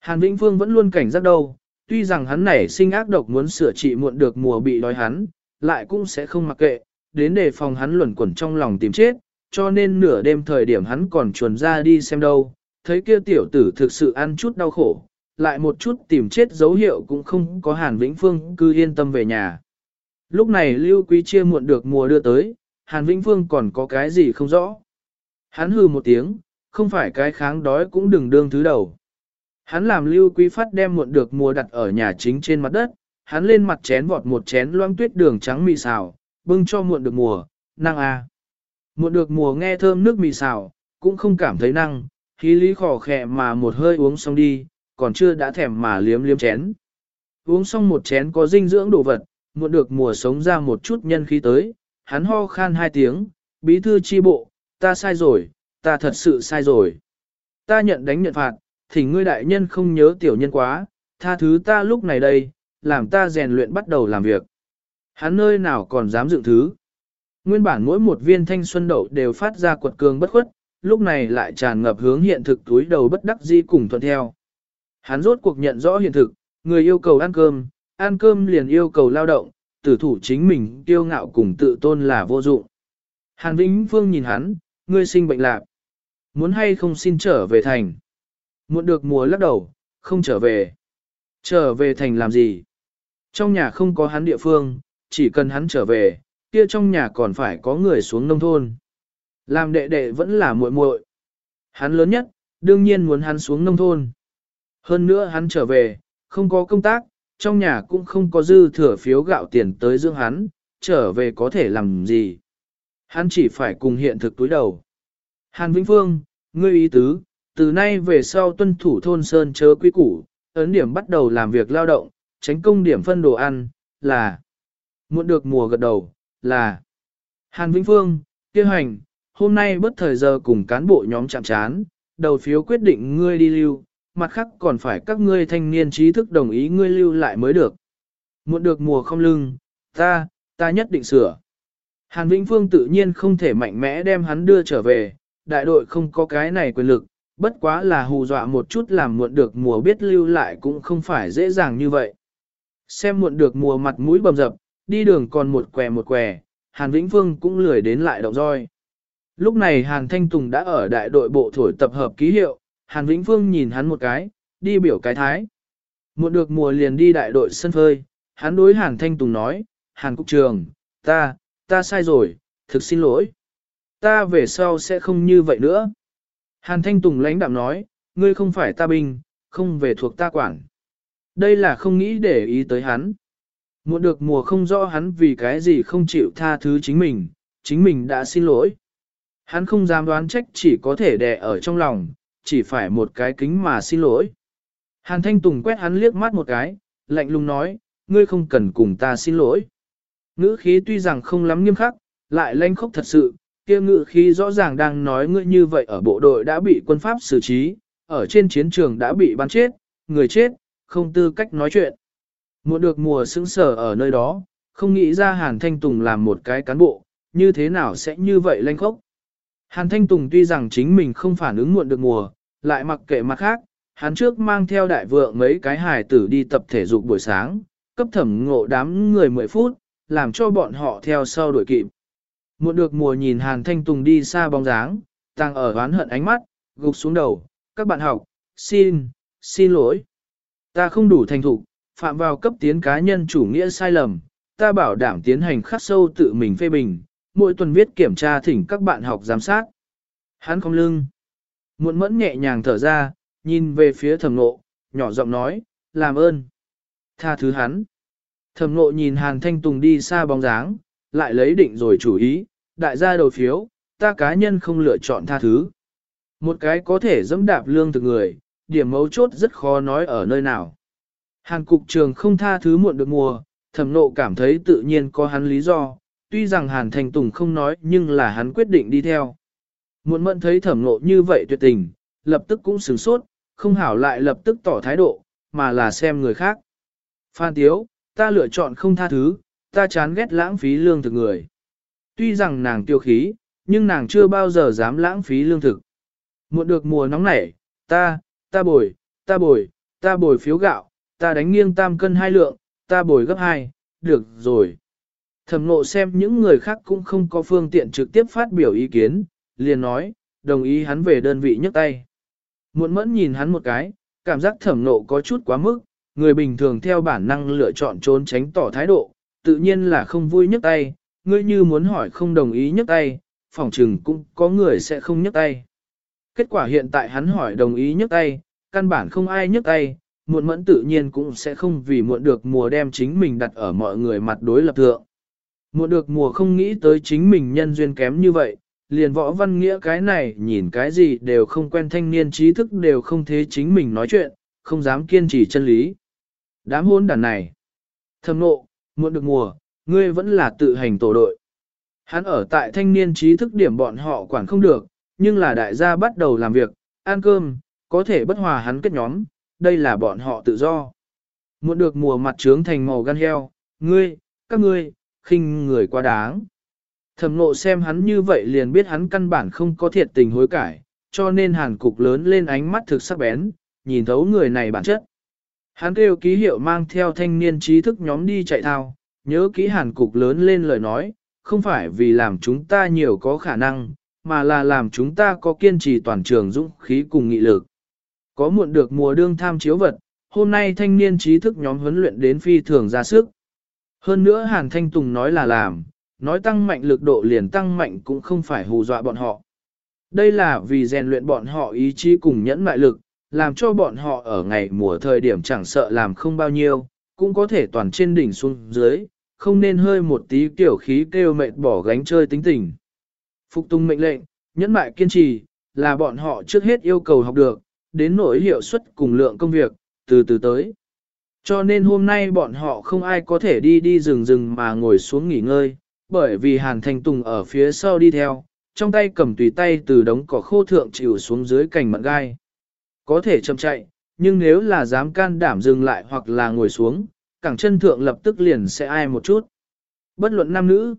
Hàn Vĩnh Phương vẫn luôn cảnh giác đâu, tuy rằng hắn nảy sinh ác độc muốn sửa trị muộn được mùa bị đói hắn, lại cũng sẽ không mặc kệ, đến để phòng hắn luẩn quẩn trong lòng tìm chết, cho nên nửa đêm thời điểm hắn còn chuồn ra đi xem đâu, thấy kia tiểu tử thực sự ăn chút đau khổ, lại một chút tìm chết dấu hiệu cũng không có Hàn Vĩnh Phương cứ yên tâm về nhà. Lúc này Lưu Quý Chia muộn được mùa đưa tới, Hàn Vĩnh Phương còn có cái gì không rõ. Hắn hừ một tiếng, không phải cái kháng đói cũng đừng đương thứ đầu. Hắn làm Lưu Quý Phát đem muộn được mùa đặt ở nhà chính trên mặt đất, hắn lên mặt chén vọt một chén loang tuyết đường trắng mì xào, bưng cho muộn được mùa, năng a. Muộn được mùa nghe thơm nước mì xào, cũng không cảm thấy năng, khí lý khỏ khẹ mà một hơi uống xong đi, còn chưa đã thèm mà liếm liếm chén. Uống xong một chén có dinh dưỡng đồ vật, muộn được mùa sống ra một chút nhân khí tới, hắn ho khan hai tiếng, bí thư chi bộ, ta sai rồi, ta thật sự sai rồi. Ta nhận đánh nhận phạt, thì ngươi đại nhân không nhớ tiểu nhân quá, tha thứ ta lúc này đây, làm ta rèn luyện bắt đầu làm việc. Hắn nơi nào còn dám dựng thứ. Nguyên bản mỗi một viên thanh xuân đậu đều phát ra quật cường bất khuất, lúc này lại tràn ngập hướng hiện thực túi đầu bất đắc di cùng thuận theo. Hắn rốt cuộc nhận rõ hiện thực, người yêu cầu ăn cơm, ăn cơm liền yêu cầu lao động, tử thủ chính mình tiêu ngạo cùng tự tôn là vô dụng. Hàn Vĩnh Phương nhìn hắn, ngươi sinh bệnh lạc. Muốn hay không xin trở về thành. Muốn được mùa lắc đầu, không trở về. Trở về thành làm gì? Trong nhà không có hắn địa phương, chỉ cần hắn trở về, kia trong nhà còn phải có người xuống nông thôn. Làm đệ đệ vẫn là muội muội. Hắn lớn nhất, đương nhiên muốn hắn xuống nông thôn. Hơn nữa hắn trở về, không có công tác, trong nhà cũng không có dư thừa phiếu gạo tiền tới dưỡng hắn, trở về có thể làm gì. Hắn chỉ phải cùng hiện thực túi đầu. Hàn Vĩnh Phương, ngươi ý tứ, từ nay về sau tuân thủ thôn sơn chớ quý củ, ấn điểm bắt đầu làm việc lao động, tránh công điểm phân đồ ăn, là muộn được mùa gật đầu, là Hàn Vĩnh Phương, kia hành, hôm nay bất thời giờ cùng cán bộ nhóm chạm chán, đầu phiếu quyết định ngươi đi lưu, mặt khác còn phải các ngươi thanh niên trí thức đồng ý ngươi lưu lại mới được. Muộn được mùa không lưng, ta, ta nhất định sửa. Hàn Vĩnh Phương tự nhiên không thể mạnh mẽ đem hắn đưa trở về, đại đội không có cái này quyền lực, bất quá là hù dọa một chút làm muộn được mùa biết lưu lại cũng không phải dễ dàng như vậy. Xem muộn được mùa mặt mũi bầm dập, đi đường còn một què một què, Hàn Vĩnh Phương cũng lười đến lại động roi. Lúc này Hàn Thanh Tùng đã ở đại đội bộ thổi tập hợp ký hiệu, Hàn Vĩnh Phương nhìn hắn một cái, đi biểu cái thái. Muộn được mùa liền đi đại đội sân phơi, hắn đối Hàn Thanh Tùng nói, Hàn Cục Trường, ta, ta sai rồi, thực xin lỗi. Ta về sau sẽ không như vậy nữa. Hàn Thanh Tùng lãnh đạm nói, ngươi không phải ta binh, không về thuộc ta quản. Đây là không nghĩ để ý tới hắn. Muộn được mùa không rõ hắn vì cái gì không chịu tha thứ chính mình, chính mình đã xin lỗi. Hắn không dám đoán trách chỉ có thể đè ở trong lòng, chỉ phải một cái kính mà xin lỗi. Hàn Thanh Tùng quét hắn liếc mắt một cái, lạnh lùng nói, ngươi không cần cùng ta xin lỗi. Ngữ khí tuy rằng không lắm nghiêm khắc, lại lanh khốc thật sự, kia ngự khí rõ ràng đang nói ngươi như vậy ở bộ đội đã bị quân pháp xử trí, ở trên chiến trường đã bị bắn chết, người chết, không tư cách nói chuyện. Muộn được mùa sững sở ở nơi đó, không nghĩ ra Hàn Thanh Tùng làm một cái cán bộ, như thế nào sẽ như vậy lanh khốc. Hàn Thanh Tùng tuy rằng chính mình không phản ứng muộn được mùa, lại mặc kệ mặt khác, hắn trước mang theo đại vượng mấy cái hài tử đi tập thể dục buổi sáng, cấp thẩm ngộ đám người 10 phút, làm cho bọn họ theo sau đuổi kịp. Muộn được mùa nhìn Hàn Thanh Tùng đi xa bóng dáng, tăng ở oán hận ánh mắt, gục xuống đầu, các bạn học, xin, xin lỗi. Ta không đủ thành thục, phạm vào cấp tiến cá nhân chủ nghĩa sai lầm, ta bảo đảm tiến hành khắc sâu tự mình phê bình, mỗi tuần viết kiểm tra thỉnh các bạn học giám sát. Hắn không lưng. Muộn mẫn nhẹ nhàng thở ra, nhìn về phía thẩm nộ, nhỏ giọng nói, làm ơn. Tha thứ hắn. Thẩm nộ nhìn Hàn Thanh Tùng đi xa bóng dáng, lại lấy định rồi chủ ý, đại gia đầu phiếu, ta cá nhân không lựa chọn tha thứ. Một cái có thể dẫm đạp lương thực người, điểm mấu chốt rất khó nói ở nơi nào. Hàn cục trường không tha thứ muộn được mùa, thẩm nộ cảm thấy tự nhiên có hắn lý do, tuy rằng Hàn Thành Tùng không nói nhưng là hắn quyết định đi theo. Muộn mẫn thấy thẩm nộ như vậy tuyệt tình, lập tức cũng sửng sốt, không hảo lại lập tức tỏ thái độ, mà là xem người khác. Phan Tiếu, ta lựa chọn không tha thứ, ta chán ghét lãng phí lương thực người. Tuy rằng nàng tiêu khí, nhưng nàng chưa bao giờ dám lãng phí lương thực. Muộn được mùa nóng nảy, ta, ta bồi, ta bồi, ta bồi phiếu gạo, ta đánh nghiêng tam cân hai lượng, ta bồi gấp hai, được rồi. Thẩm nộ xem những người khác cũng không có phương tiện trực tiếp phát biểu ý kiến, liền nói, đồng ý hắn về đơn vị nhấc tay. Muộn mẫn nhìn hắn một cái, cảm giác thẩm nộ có chút quá mức, người bình thường theo bản năng lựa chọn trốn tránh tỏ thái độ, tự nhiên là không vui nhấc tay, ngươi như muốn hỏi không đồng ý nhấc tay, phỏng chừng cũng có người sẽ không nhấc tay. Kết quả hiện tại hắn hỏi đồng ý nhấc tay, căn bản không ai nhấc tay, muộn mẫn tự nhiên cũng sẽ không vì muộn được mùa đem chính mình đặt ở mọi người mặt đối lập thượng. Muộn được mùa không nghĩ tới chính mình nhân duyên kém như vậy, liền võ văn nghĩa cái này nhìn cái gì đều không quen thanh niên trí thức đều không thế chính mình nói chuyện, không dám kiên trì chân lý. Đám hôn đàn này. Thầm nộ, muộn được mùa, ngươi vẫn là tự hành tổ đội. Hắn ở tại thanh niên trí thức điểm bọn họ quản không được, nhưng là đại gia bắt đầu làm việc, ăn cơm, có thể bất hòa hắn kết nhóm, đây là bọn họ tự do. Muộn được mùa mặt trướng thành màu gan heo, ngươi, các ngươi, khinh người quá đáng. Thẩm nộ xem hắn như vậy liền biết hắn căn bản không có thiệt tình hối cải, cho nên hàn cục lớn lên ánh mắt thực sắc bén, nhìn thấu người này bản chất. Hắn kêu ký hiệu mang theo thanh niên trí thức nhóm đi chạy thao, nhớ kỹ hàn cục lớn lên lời nói, không phải vì làm chúng ta nhiều có khả năng, mà là làm chúng ta có kiên trì toàn trường dũng khí cùng nghị lực. Có muộn được mùa đương tham chiếu vật, hôm nay thanh niên trí thức nhóm huấn luyện đến phi thường ra sức. Hơn nữa Hàn Thanh Tùng nói là làm, nói tăng mạnh lực độ liền tăng mạnh cũng không phải hù dọa bọn họ. Đây là vì rèn luyện bọn họ ý chí cùng nhẫn mại lực, làm cho bọn họ ở ngày mùa thời điểm chẳng sợ làm không bao nhiêu, cũng có thể toàn trên đỉnh xuống dưới, không nên hơi một tí kiểu khí kêu mệt bỏ gánh chơi tính tình. Phục tung mệnh lệnh, nhẫn mại kiên trì, là bọn họ trước hết yêu cầu học được, đến nỗi hiệu suất cùng lượng công việc, từ từ tới. Cho nên hôm nay bọn họ không ai có thể đi đi rừng rừng mà ngồi xuống nghỉ ngơi, bởi vì Hàn Thanh Tùng ở phía sau đi theo, trong tay cầm tùy tay từ đống cỏ khô thượng chịu xuống dưới cành mận gai. Có thể chậm chạy, nhưng nếu là dám can đảm dừng lại hoặc là ngồi xuống, cẳng chân thượng lập tức liền sẽ ai một chút. Bất luận nam nữ.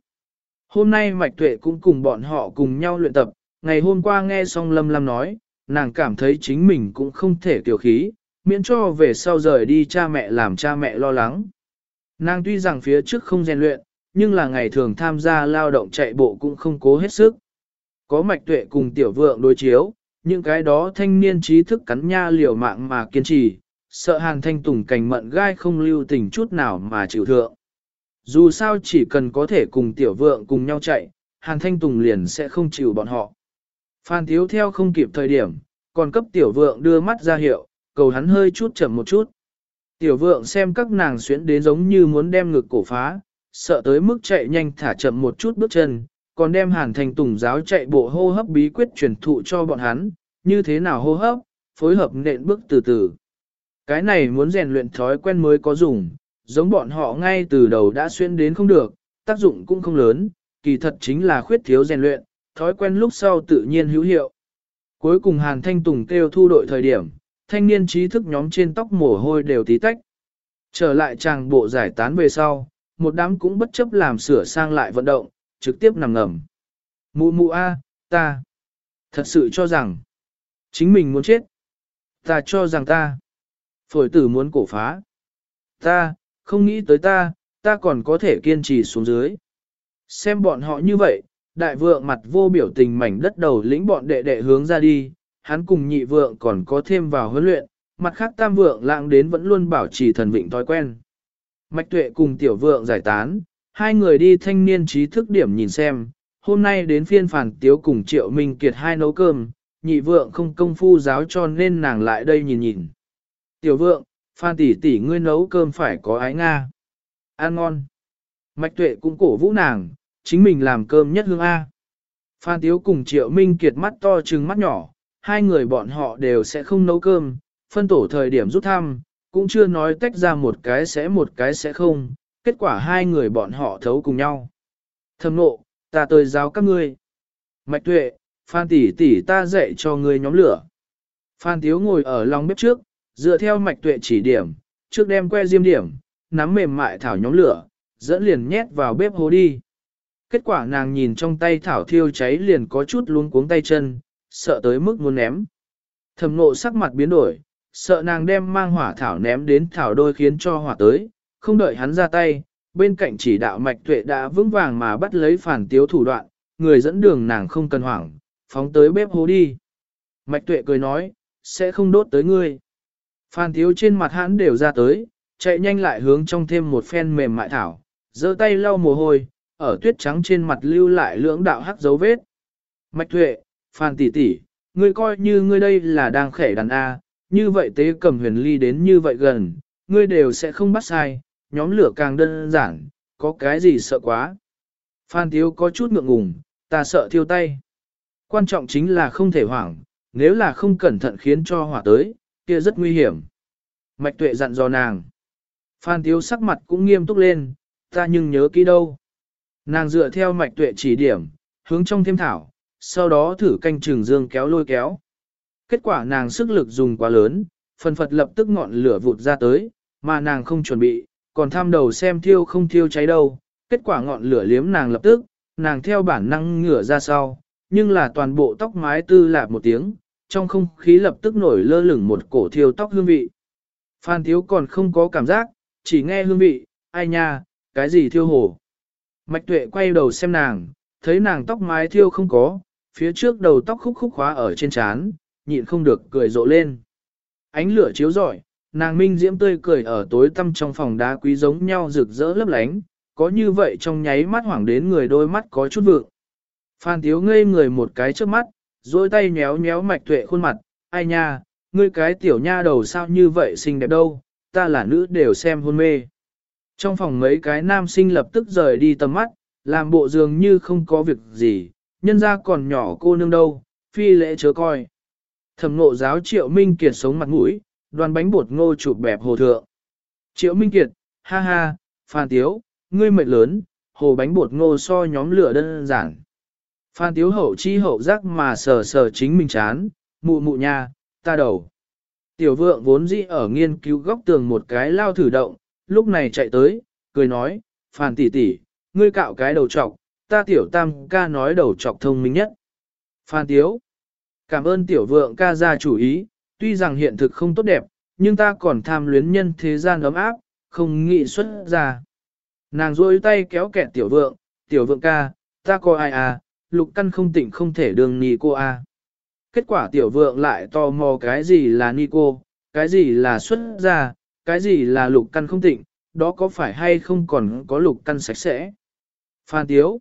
Hôm nay Mạch Tuệ cũng cùng bọn họ cùng nhau luyện tập, ngày hôm qua nghe xong Lâm Lâm nói, nàng cảm thấy chính mình cũng không thể tiểu khí, miễn cho về sau rời đi cha mẹ làm cha mẹ lo lắng. Nàng tuy rằng phía trước không rèn luyện, nhưng là ngày thường tham gia lao động chạy bộ cũng không cố hết sức. Có mạch tuệ cùng tiểu vượng đối chiếu, những cái đó thanh niên trí thức cắn nha liều mạng mà kiên trì, sợ Hàn thanh tùng cành mận gai không lưu tình chút nào mà chịu thượng. Dù sao chỉ cần có thể cùng tiểu vượng cùng nhau chạy, Hàn thanh tùng liền sẽ không chịu bọn họ. Phan Thiếu theo không kịp thời điểm, còn cấp tiểu vượng đưa mắt ra hiệu, cầu hắn hơi chút chậm một chút. Tiểu vượng xem các nàng xuyến đến giống như muốn đem ngực cổ phá, sợ tới mức chạy nhanh thả chậm một chút bước chân, còn đem hàn thành tùng giáo chạy bộ hô hấp bí quyết truyền thụ cho bọn hắn, như thế nào hô hấp, phối hợp nện bước từ từ. Cái này muốn rèn luyện thói quen mới có dùng, giống bọn họ ngay từ đầu đã xuyên đến không được, tác dụng cũng không lớn, kỳ thật chính là khuyết thiếu rèn luyện, thói quen lúc sau tự nhiên hữu hiệu. Cuối cùng Hàn Thanh Tùng kêu thu đội thời điểm, thanh niên trí thức nhóm trên tóc mồ hôi đều tí tách. Trở lại chàng bộ giải tán về sau, một đám cũng bất chấp làm sửa sang lại vận động, trực tiếp nằm ngầm. Mụ mụ a, ta, thật sự cho rằng, chính mình muốn chết. Ta cho rằng ta, phổi tử muốn cổ phá. Ta, không nghĩ tới ta, ta còn có thể kiên trì xuống dưới. Xem bọn họ như vậy, đại vượng mặt vô biểu tình mảnh đất đầu lĩnh bọn đệ đệ hướng ra đi, hắn cùng nhị vượng còn có thêm vào huấn luyện, mặt khác tam vượng lãng đến vẫn luôn bảo trì thần vịnh thói quen. Mạch tuệ cùng tiểu vượng giải tán, hai người đi thanh niên trí thức điểm nhìn xem, hôm nay đến phiên phản tiếu cùng triệu minh kiệt hai nấu cơm, nhị vượng không công phu giáo cho nên nàng lại đây nhìn nhìn. Tiểu vượng, phan tỷ tỷ ngươi nấu cơm phải có ái Nga. Ăn ngon. Mạch tuệ cũng cổ vũ nàng, chính mình làm cơm nhất hương A. Phan Tiếu cùng Triệu Minh Kiệt mắt to trừng mắt nhỏ, hai người bọn họ đều sẽ không nấu cơm, phân tổ thời điểm rút thăm, cũng chưa nói tách ra một cái sẽ một cái sẽ không, kết quả hai người bọn họ thấu cùng nhau. Thầm nộ, ta tới giáo các ngươi. Mạch tuệ, Phan tỷ tỷ ta dạy cho ngươi nhóm lửa. Phan Tiếu ngồi ở lòng bếp trước, dựa theo mạch tuệ chỉ điểm, trước đem que diêm điểm, nắm mềm mại thảo nhóm lửa, dẫn liền nhét vào bếp hố đi. Kết quả nàng nhìn trong tay thảo thiêu cháy liền có chút luống cuống tay chân, sợ tới mức muốn ném. Thầm nộ sắc mặt biến đổi, sợ nàng đem mang hỏa thảo ném đến thảo đôi khiến cho hỏa tới, không đợi hắn ra tay, bên cạnh chỉ đạo mạch tuệ đã vững vàng mà bắt lấy phản tiếu thủ đoạn, người dẫn đường nàng không cần hoảng, phóng tới bếp hố đi. Mạch tuệ cười nói, sẽ không đốt tới ngươi. Phan thiếu trên mặt hắn đều ra tới, chạy nhanh lại hướng trong thêm một phen mềm mại thảo, giơ tay lau mồ hôi, ở tuyết trắng trên mặt lưu lại lưỡng đạo hắc dấu vết. Mạch Thụy, Phan tỷ tỷ, ngươi coi như ngươi đây là đang khẻ đàn A, như vậy tế cầm huyền ly đến như vậy gần, ngươi đều sẽ không bắt sai, nhóm lửa càng đơn giản, có cái gì sợ quá. Phan Tiếu có chút ngượng ngùng, ta sợ thiêu tay. Quan trọng chính là không thể hoảng, nếu là không cẩn thận khiến cho hỏa tới, kia rất nguy hiểm. Mạch tuệ dặn dò nàng. Phan Tiếu sắc mặt cũng nghiêm túc lên, ta nhưng nhớ kỹ đâu. Nàng dựa theo mạch tuệ chỉ điểm, hướng trong thêm thảo, sau đó thử canh trường dương kéo lôi kéo. Kết quả nàng sức lực dùng quá lớn, phần phật lập tức ngọn lửa vụt ra tới, mà nàng không chuẩn bị, còn tham đầu xem thiêu không thiêu cháy đâu. Kết quả ngọn lửa liếm nàng lập tức, nàng theo bản năng ngửa ra sau, nhưng là toàn bộ tóc mái tư lạp một tiếng, trong không khí lập tức nổi lơ lửng một cổ thiêu tóc hương vị. Phan thiếu còn không có cảm giác, chỉ nghe hương vị, ai nha, cái gì thiêu hổ. Mạch tuệ quay đầu xem nàng, thấy nàng tóc mái thiêu không có, phía trước đầu tóc khúc khúc khóa ở trên trán, nhịn không được cười rộ lên. Ánh lửa chiếu rọi, nàng minh diễm tươi cười ở tối tăm trong phòng đá quý giống nhau rực rỡ lấp lánh, có như vậy trong nháy mắt hoảng đến người đôi mắt có chút vượng. Phan Tiếu ngây người một cái trước mắt, dôi tay nhéo nhéo mạch tuệ khuôn mặt, ai nha, ngươi cái tiểu nha đầu sao như vậy xinh đẹp đâu, ta là nữ đều xem hôn mê. Trong phòng mấy cái nam sinh lập tức rời đi tầm mắt, làm bộ dường như không có việc gì, nhân ra còn nhỏ cô nương đâu, phi lễ chớ coi. Thẩm ngộ giáo triệu minh kiệt sống mặt mũi, đoàn bánh bột ngô chụp bẹp hồ thượng. Triệu minh kiệt, ha ha, phan tiếu, ngươi mệt lớn, hồ bánh bột ngô so nhóm lửa đơn giản. Phan tiếu hậu chi hậu giác mà sờ sờ chính mình chán, mụ mụ nha, ta đầu. Tiểu vượng vốn dĩ ở nghiên cứu góc tường một cái lao thử động, lúc này chạy tới, cười nói, Phan tỷ tỷ, ngươi cạo cái đầu trọc, ta tiểu tam ca nói đầu trọc thông minh nhất. Phan tiếu, Cảm ơn tiểu vượng ca ra chủ ý, tuy rằng hiện thực không tốt đẹp, nhưng ta còn tham luyến nhân thế gian ấm áp, không nghĩ xuất ra. Nàng rôi tay kéo kẹt tiểu vượng, tiểu vượng ca, ta có ai à, lục căn không tỉnh không thể đường ni cô à. Kết quả tiểu vượng lại tò mò cái gì là ni cô, cái gì là xuất gia cái gì là lục căn không tịnh, đó có phải hay không còn có lục căn sạch sẽ. Phan Tiếu,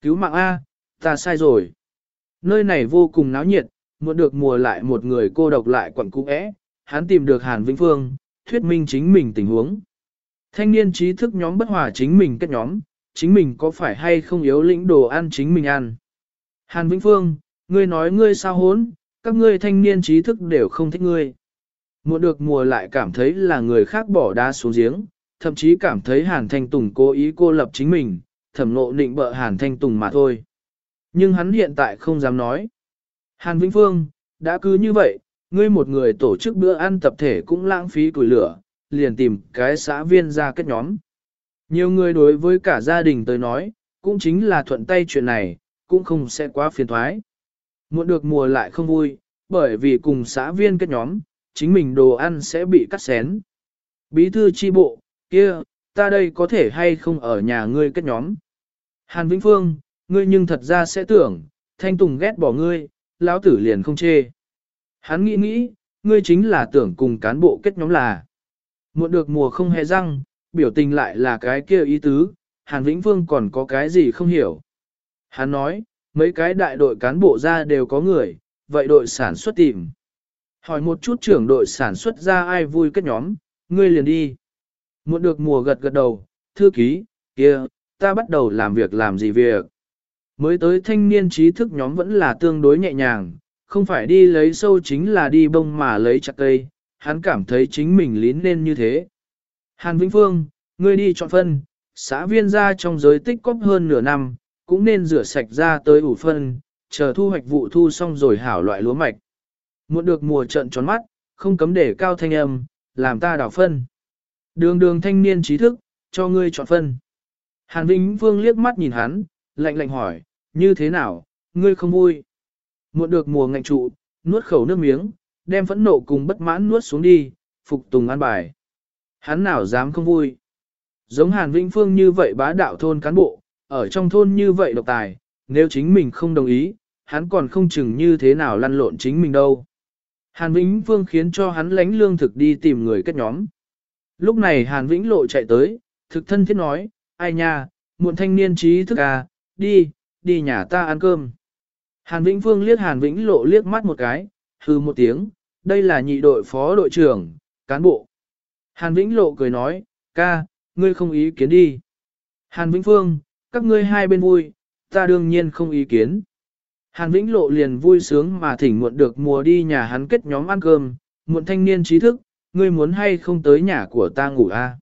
cứu mạng A, ta sai rồi. Nơi này vô cùng náo nhiệt, muốn được mùa lại một người cô độc lại quẩn cũ é, hắn tìm được Hàn Vĩnh Phương, thuyết minh chính mình tình huống. Thanh niên trí thức nhóm bất hòa chính mình kết nhóm, chính mình có phải hay không yếu lĩnh đồ ăn chính mình ăn. Hàn Vĩnh Phương, ngươi nói ngươi sao hốn, các ngươi thanh niên trí thức đều không thích ngươi. Muộn được mùa lại cảm thấy là người khác bỏ đá xuống giếng, thậm chí cảm thấy Hàn Thanh Tùng cố ý cô lập chính mình, thẩm nộ định bợ Hàn Thanh Tùng mà thôi. Nhưng hắn hiện tại không dám nói. Hàn Vĩnh Phương, đã cứ như vậy, ngươi một người tổ chức bữa ăn tập thể cũng lãng phí củi lửa, liền tìm cái xã viên ra kết nhóm. Nhiều người đối với cả gia đình tới nói, cũng chính là thuận tay chuyện này, cũng không sẽ quá phiền thoái. Muộn được mùa lại không vui, bởi vì cùng xã viên kết nhóm, chính mình đồ ăn sẽ bị cắt xén. Bí thư chi bộ, kia, ta đây có thể hay không ở nhà ngươi kết nhóm. Hàn Vĩnh Phương, ngươi nhưng thật ra sẽ tưởng, Thanh Tùng ghét bỏ ngươi, lão tử liền không chê. Hắn nghĩ nghĩ, ngươi chính là tưởng cùng cán bộ kết nhóm là. Muộn được mùa không hề răng, biểu tình lại là cái kia ý tứ, Hàn Vĩnh vương còn có cái gì không hiểu. Hắn nói, mấy cái đại đội cán bộ ra đều có người, vậy đội sản xuất tìm. Hỏi một chút trưởng đội sản xuất ra ai vui kết nhóm, ngươi liền đi. Muộn được mùa gật gật đầu, thư ký, kia, ta bắt đầu làm việc làm gì việc. Mới tới thanh niên trí thức nhóm vẫn là tương đối nhẹ nhàng, không phải đi lấy sâu chính là đi bông mà lấy chặt cây, hắn cảm thấy chính mình lín lên như thế. Hàn Vĩnh Phương, ngươi đi chọn phân, xã viên ra trong giới tích cóp hơn nửa năm, cũng nên rửa sạch ra tới ủ phân, chờ thu hoạch vụ thu xong rồi hảo loại lúa mạch. Muốn được mùa trận tròn mắt, không cấm để cao thanh âm, làm ta đảo phân. Đường đường thanh niên trí thức, cho ngươi chọn phân. Hàn Vĩnh Phương liếc mắt nhìn hắn, lạnh lạnh hỏi, như thế nào, ngươi không vui. Muộn được mùa ngạnh trụ, nuốt khẩu nước miếng, đem phẫn nộ cùng bất mãn nuốt xuống đi, phục tùng an bài. Hắn nào dám không vui. Giống Hàn Vĩnh Phương như vậy bá đạo thôn cán bộ, ở trong thôn như vậy độc tài, nếu chính mình không đồng ý, hắn còn không chừng như thế nào lăn lộn chính mình đâu. Hàn Vĩnh Phương khiến cho hắn lánh lương thực đi tìm người kết nhóm. Lúc này Hàn Vĩnh Lộ chạy tới, thực thân thiết nói, ai nha, muộn thanh niên trí thức à, đi, đi nhà ta ăn cơm. Hàn Vĩnh Phương liếc Hàn Vĩnh Lộ liếc mắt một cái, hư một tiếng, đây là nhị đội phó đội trưởng, cán bộ. Hàn Vĩnh Lộ cười nói, ca, ngươi không ý kiến đi. Hàn Vĩnh Phương, các ngươi hai bên vui, ta đương nhiên không ý kiến. Hàn Vĩnh Lộ liền vui sướng mà thỉnh muộn được mùa đi nhà hắn kết nhóm ăn cơm, muộn thanh niên trí thức, ngươi muốn hay không tới nhà của ta ngủ a? À?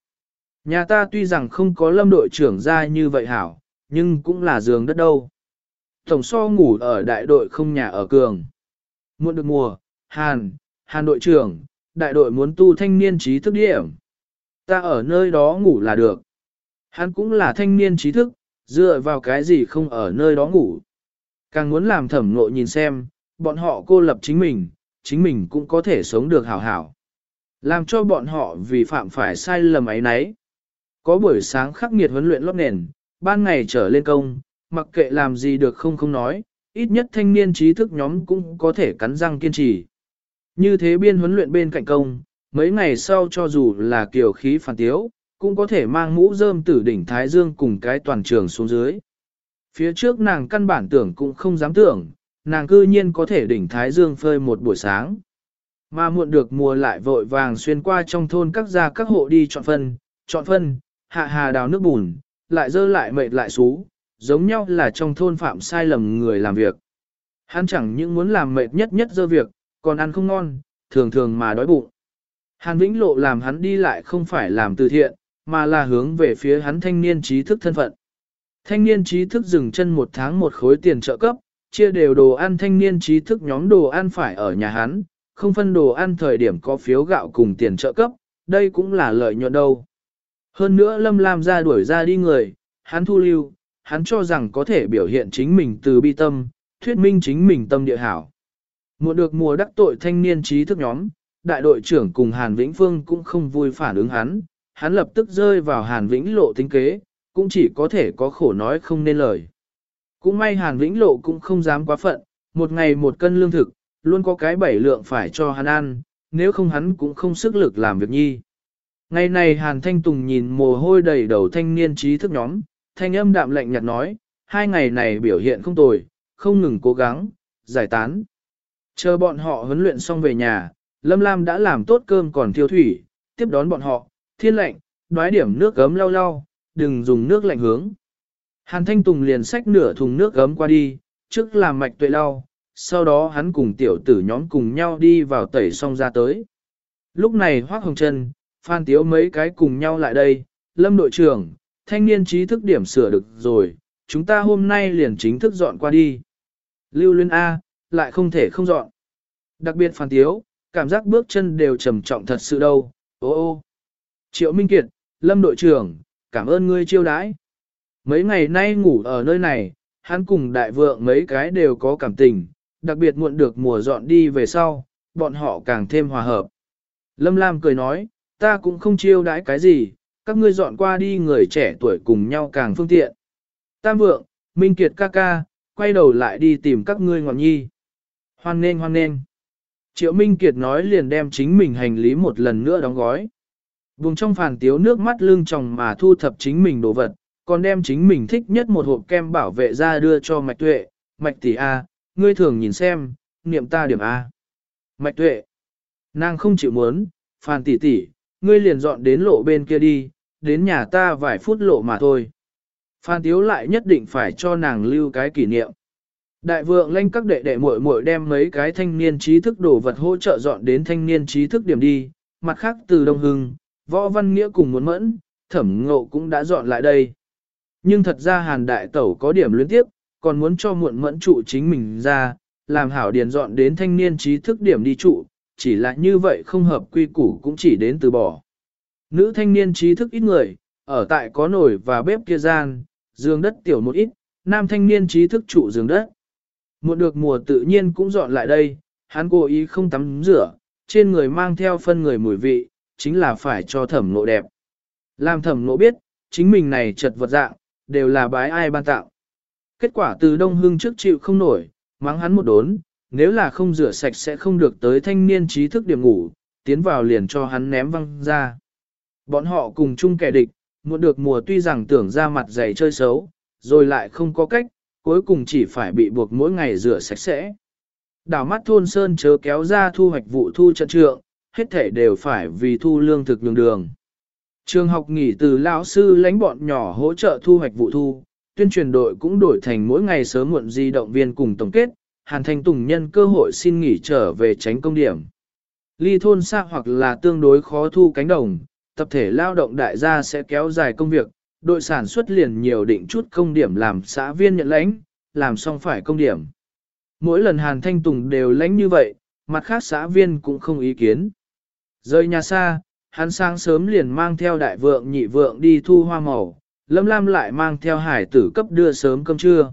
Nhà ta tuy rằng không có lâm đội trưởng ra như vậy hảo, nhưng cũng là giường đất đâu. Tổng so ngủ ở đại đội không nhà ở cường. Muộn được mùa, Hàn, Hàn đội trưởng, đại đội muốn tu thanh niên trí thức điểm. Ta ở nơi đó ngủ là được. Hắn cũng là thanh niên trí thức, dựa vào cái gì không ở nơi đó ngủ. Càng muốn làm thẩm ngộ nhìn xem, bọn họ cô lập chính mình, chính mình cũng có thể sống được hảo hảo. Làm cho bọn họ vì phạm phải sai lầm ấy nấy. Có buổi sáng khắc nghiệt huấn luyện lót nền, ban ngày trở lên công, mặc kệ làm gì được không không nói, ít nhất thanh niên trí thức nhóm cũng có thể cắn răng kiên trì. Như thế biên huấn luyện bên cạnh công, mấy ngày sau cho dù là kiều khí phản tiếu, cũng có thể mang mũ rơm tử đỉnh Thái Dương cùng cái toàn trường xuống dưới. Phía trước nàng căn bản tưởng cũng không dám tưởng, nàng cư nhiên có thể đỉnh Thái Dương phơi một buổi sáng. Mà muộn được mùa lại vội vàng xuyên qua trong thôn các gia các hộ đi chọn phân, chọn phân, hạ hà đào nước bùn, lại dơ lại mệt lại xú, giống nhau là trong thôn phạm sai lầm người làm việc. Hắn chẳng những muốn làm mệt nhất nhất dơ việc, còn ăn không ngon, thường thường mà đói bụng. Hàn Vĩnh Lộ làm hắn đi lại không phải làm từ thiện, mà là hướng về phía hắn thanh niên trí thức thân phận. Thanh niên trí thức dừng chân một tháng một khối tiền trợ cấp, chia đều đồ ăn thanh niên trí thức nhóm đồ ăn phải ở nhà hắn, không phân đồ ăn thời điểm có phiếu gạo cùng tiền trợ cấp, đây cũng là lợi nhuận đâu. Hơn nữa Lâm Lam ra đuổi ra đi người, hắn thu lưu, hắn cho rằng có thể biểu hiện chính mình từ bi tâm, thuyết minh chính mình tâm địa hảo muộn được mùa đắc tội thanh niên trí thức nhóm, đại đội trưởng cùng Hàn Vĩnh Phương cũng không vui phản ứng hắn, hắn lập tức rơi vào Hàn Vĩnh Lộ tính kế, cũng chỉ có thể có khổ nói không nên lời. Cũng may Hàn Vĩnh Lộ cũng không dám quá phận, một ngày một cân lương thực, luôn có cái bảy lượng phải cho hắn ăn, nếu không hắn cũng không sức lực làm việc nhi. Ngày này Hàn Thanh Tùng nhìn mồ hôi đầy đầu thanh niên trí thức nhóm, thanh âm đạm lạnh nhạt nói, hai ngày này biểu hiện không tồi, không ngừng cố gắng, giải tán. Chờ bọn họ huấn luyện xong về nhà, Lâm Lam đã làm tốt cơm còn thiêu thủy, tiếp đón bọn họ, thiên lạnh, đoái điểm nước gấm lau lau, đừng dùng nước lạnh hướng. Hàn Thanh Tùng liền xách nửa thùng nước gấm qua đi, trước làm mạch tuệ lau, sau đó hắn cùng tiểu tử nhóm cùng nhau đi vào tẩy xong ra tới. Lúc này Hoác Hồng Trân, Phan Tiếu mấy cái cùng nhau lại đây, Lâm đội trưởng, thanh niên trí thức điểm sửa được rồi, chúng ta hôm nay liền chính thức dọn qua đi. Lưu Luyên A, lại không thể không dọn. Đặc biệt Phan Tiếu, cảm giác bước chân đều trầm trọng thật sự đâu, ô ô. Triệu Minh Kiệt, Lâm đội trưởng, cảm ơn ngươi chiêu đãi. Mấy ngày nay ngủ ở nơi này, hắn cùng đại vượng mấy cái đều có cảm tình, đặc biệt muộn được mùa dọn đi về sau, bọn họ càng thêm hòa hợp. Lâm Lam cười nói, ta cũng không chiêu đãi cái gì, các ngươi dọn qua đi người trẻ tuổi cùng nhau càng phương tiện. Tam vượng, Minh Kiệt ca ca, quay đầu lại đi tìm các ngươi ngọn nhi. Hoan nên hoan nên. Triệu Minh Kiệt nói liền đem chính mình hành lý một lần nữa đóng gói. Vùng trong phàn tiếu nước mắt lưng tròng mà thu thập chính mình đồ vật, còn đem chính mình thích nhất một hộp kem bảo vệ ra đưa cho Mạch Tuệ, Mạch tỷ A, ngươi thường nhìn xem, niệm ta điểm A. Mạch Tuệ, nàng không chịu muốn, phàn tỷ tỷ, ngươi liền dọn đến lộ bên kia đi, đến nhà ta vài phút lộ mà thôi. Phan Tiếu lại nhất định phải cho nàng lưu cái kỷ niệm. Đại vượng lanh các đệ đệ muội muội đem mấy cái thanh niên trí thức đồ vật hỗ trợ dọn đến thanh niên trí thức điểm đi, mặt khác từ Đông Hưng, Võ Văn Nghĩa cùng muốn mẫn, thẩm ngộ cũng đã dọn lại đây. Nhưng thật ra hàn đại tẩu có điểm luyến tiếp, còn muốn cho muộn mẫn trụ chính mình ra, làm hảo điền dọn đến thanh niên trí thức điểm đi trụ, chỉ là như vậy không hợp quy củ cũng chỉ đến từ bỏ. Nữ thanh niên trí thức ít người, ở tại có nồi và bếp kia gian, giường đất tiểu một ít, nam thanh niên trí thức trụ giường đất. Muộn được mùa tự nhiên cũng dọn lại đây, hắn cố ý không tắm rửa, trên người mang theo phân người mùi vị, chính là phải cho thẩm nộ đẹp. Làm thẩm nộ biết, chính mình này chật vật dạng, đều là bái ai ban tạo. Kết quả từ đông hưng trước chịu không nổi, mắng hắn một đốn, nếu là không rửa sạch sẽ không được tới thanh niên trí thức điểm ngủ, tiến vào liền cho hắn ném văng ra. Bọn họ cùng chung kẻ địch, muộn được mùa tuy rằng tưởng ra mặt dày chơi xấu, rồi lại không có cách, cuối cùng chỉ phải bị buộc mỗi ngày rửa sạch sẽ. Đảo mắt thôn sơn chớ kéo ra thu hoạch vụ thu trận trượng, hết thể đều phải vì thu lương thực đường đường. Trường học nghỉ từ lão sư lãnh bọn nhỏ hỗ trợ thu hoạch vụ thu, tuyên truyền đội cũng đổi thành mỗi ngày sớm muộn di động viên cùng tổng kết, Hàn Thành Tùng nhân cơ hội xin nghỉ trở về tránh công điểm. Ly thôn xa hoặc là tương đối khó thu cánh đồng, tập thể lao động đại gia sẽ kéo dài công việc, đội sản xuất liền nhiều định chút công điểm làm xã viên nhận lãnh, làm xong phải công điểm. Mỗi lần Hàn Thanh Tùng đều lãnh như vậy, mặt khác xã viên cũng không ý kiến. Rời nhà xa, hắn sáng sớm liền mang theo đại vượng nhị vượng đi thu hoa màu, Lâm Lam lại mang theo hải tử cấp đưa sớm cơm trưa.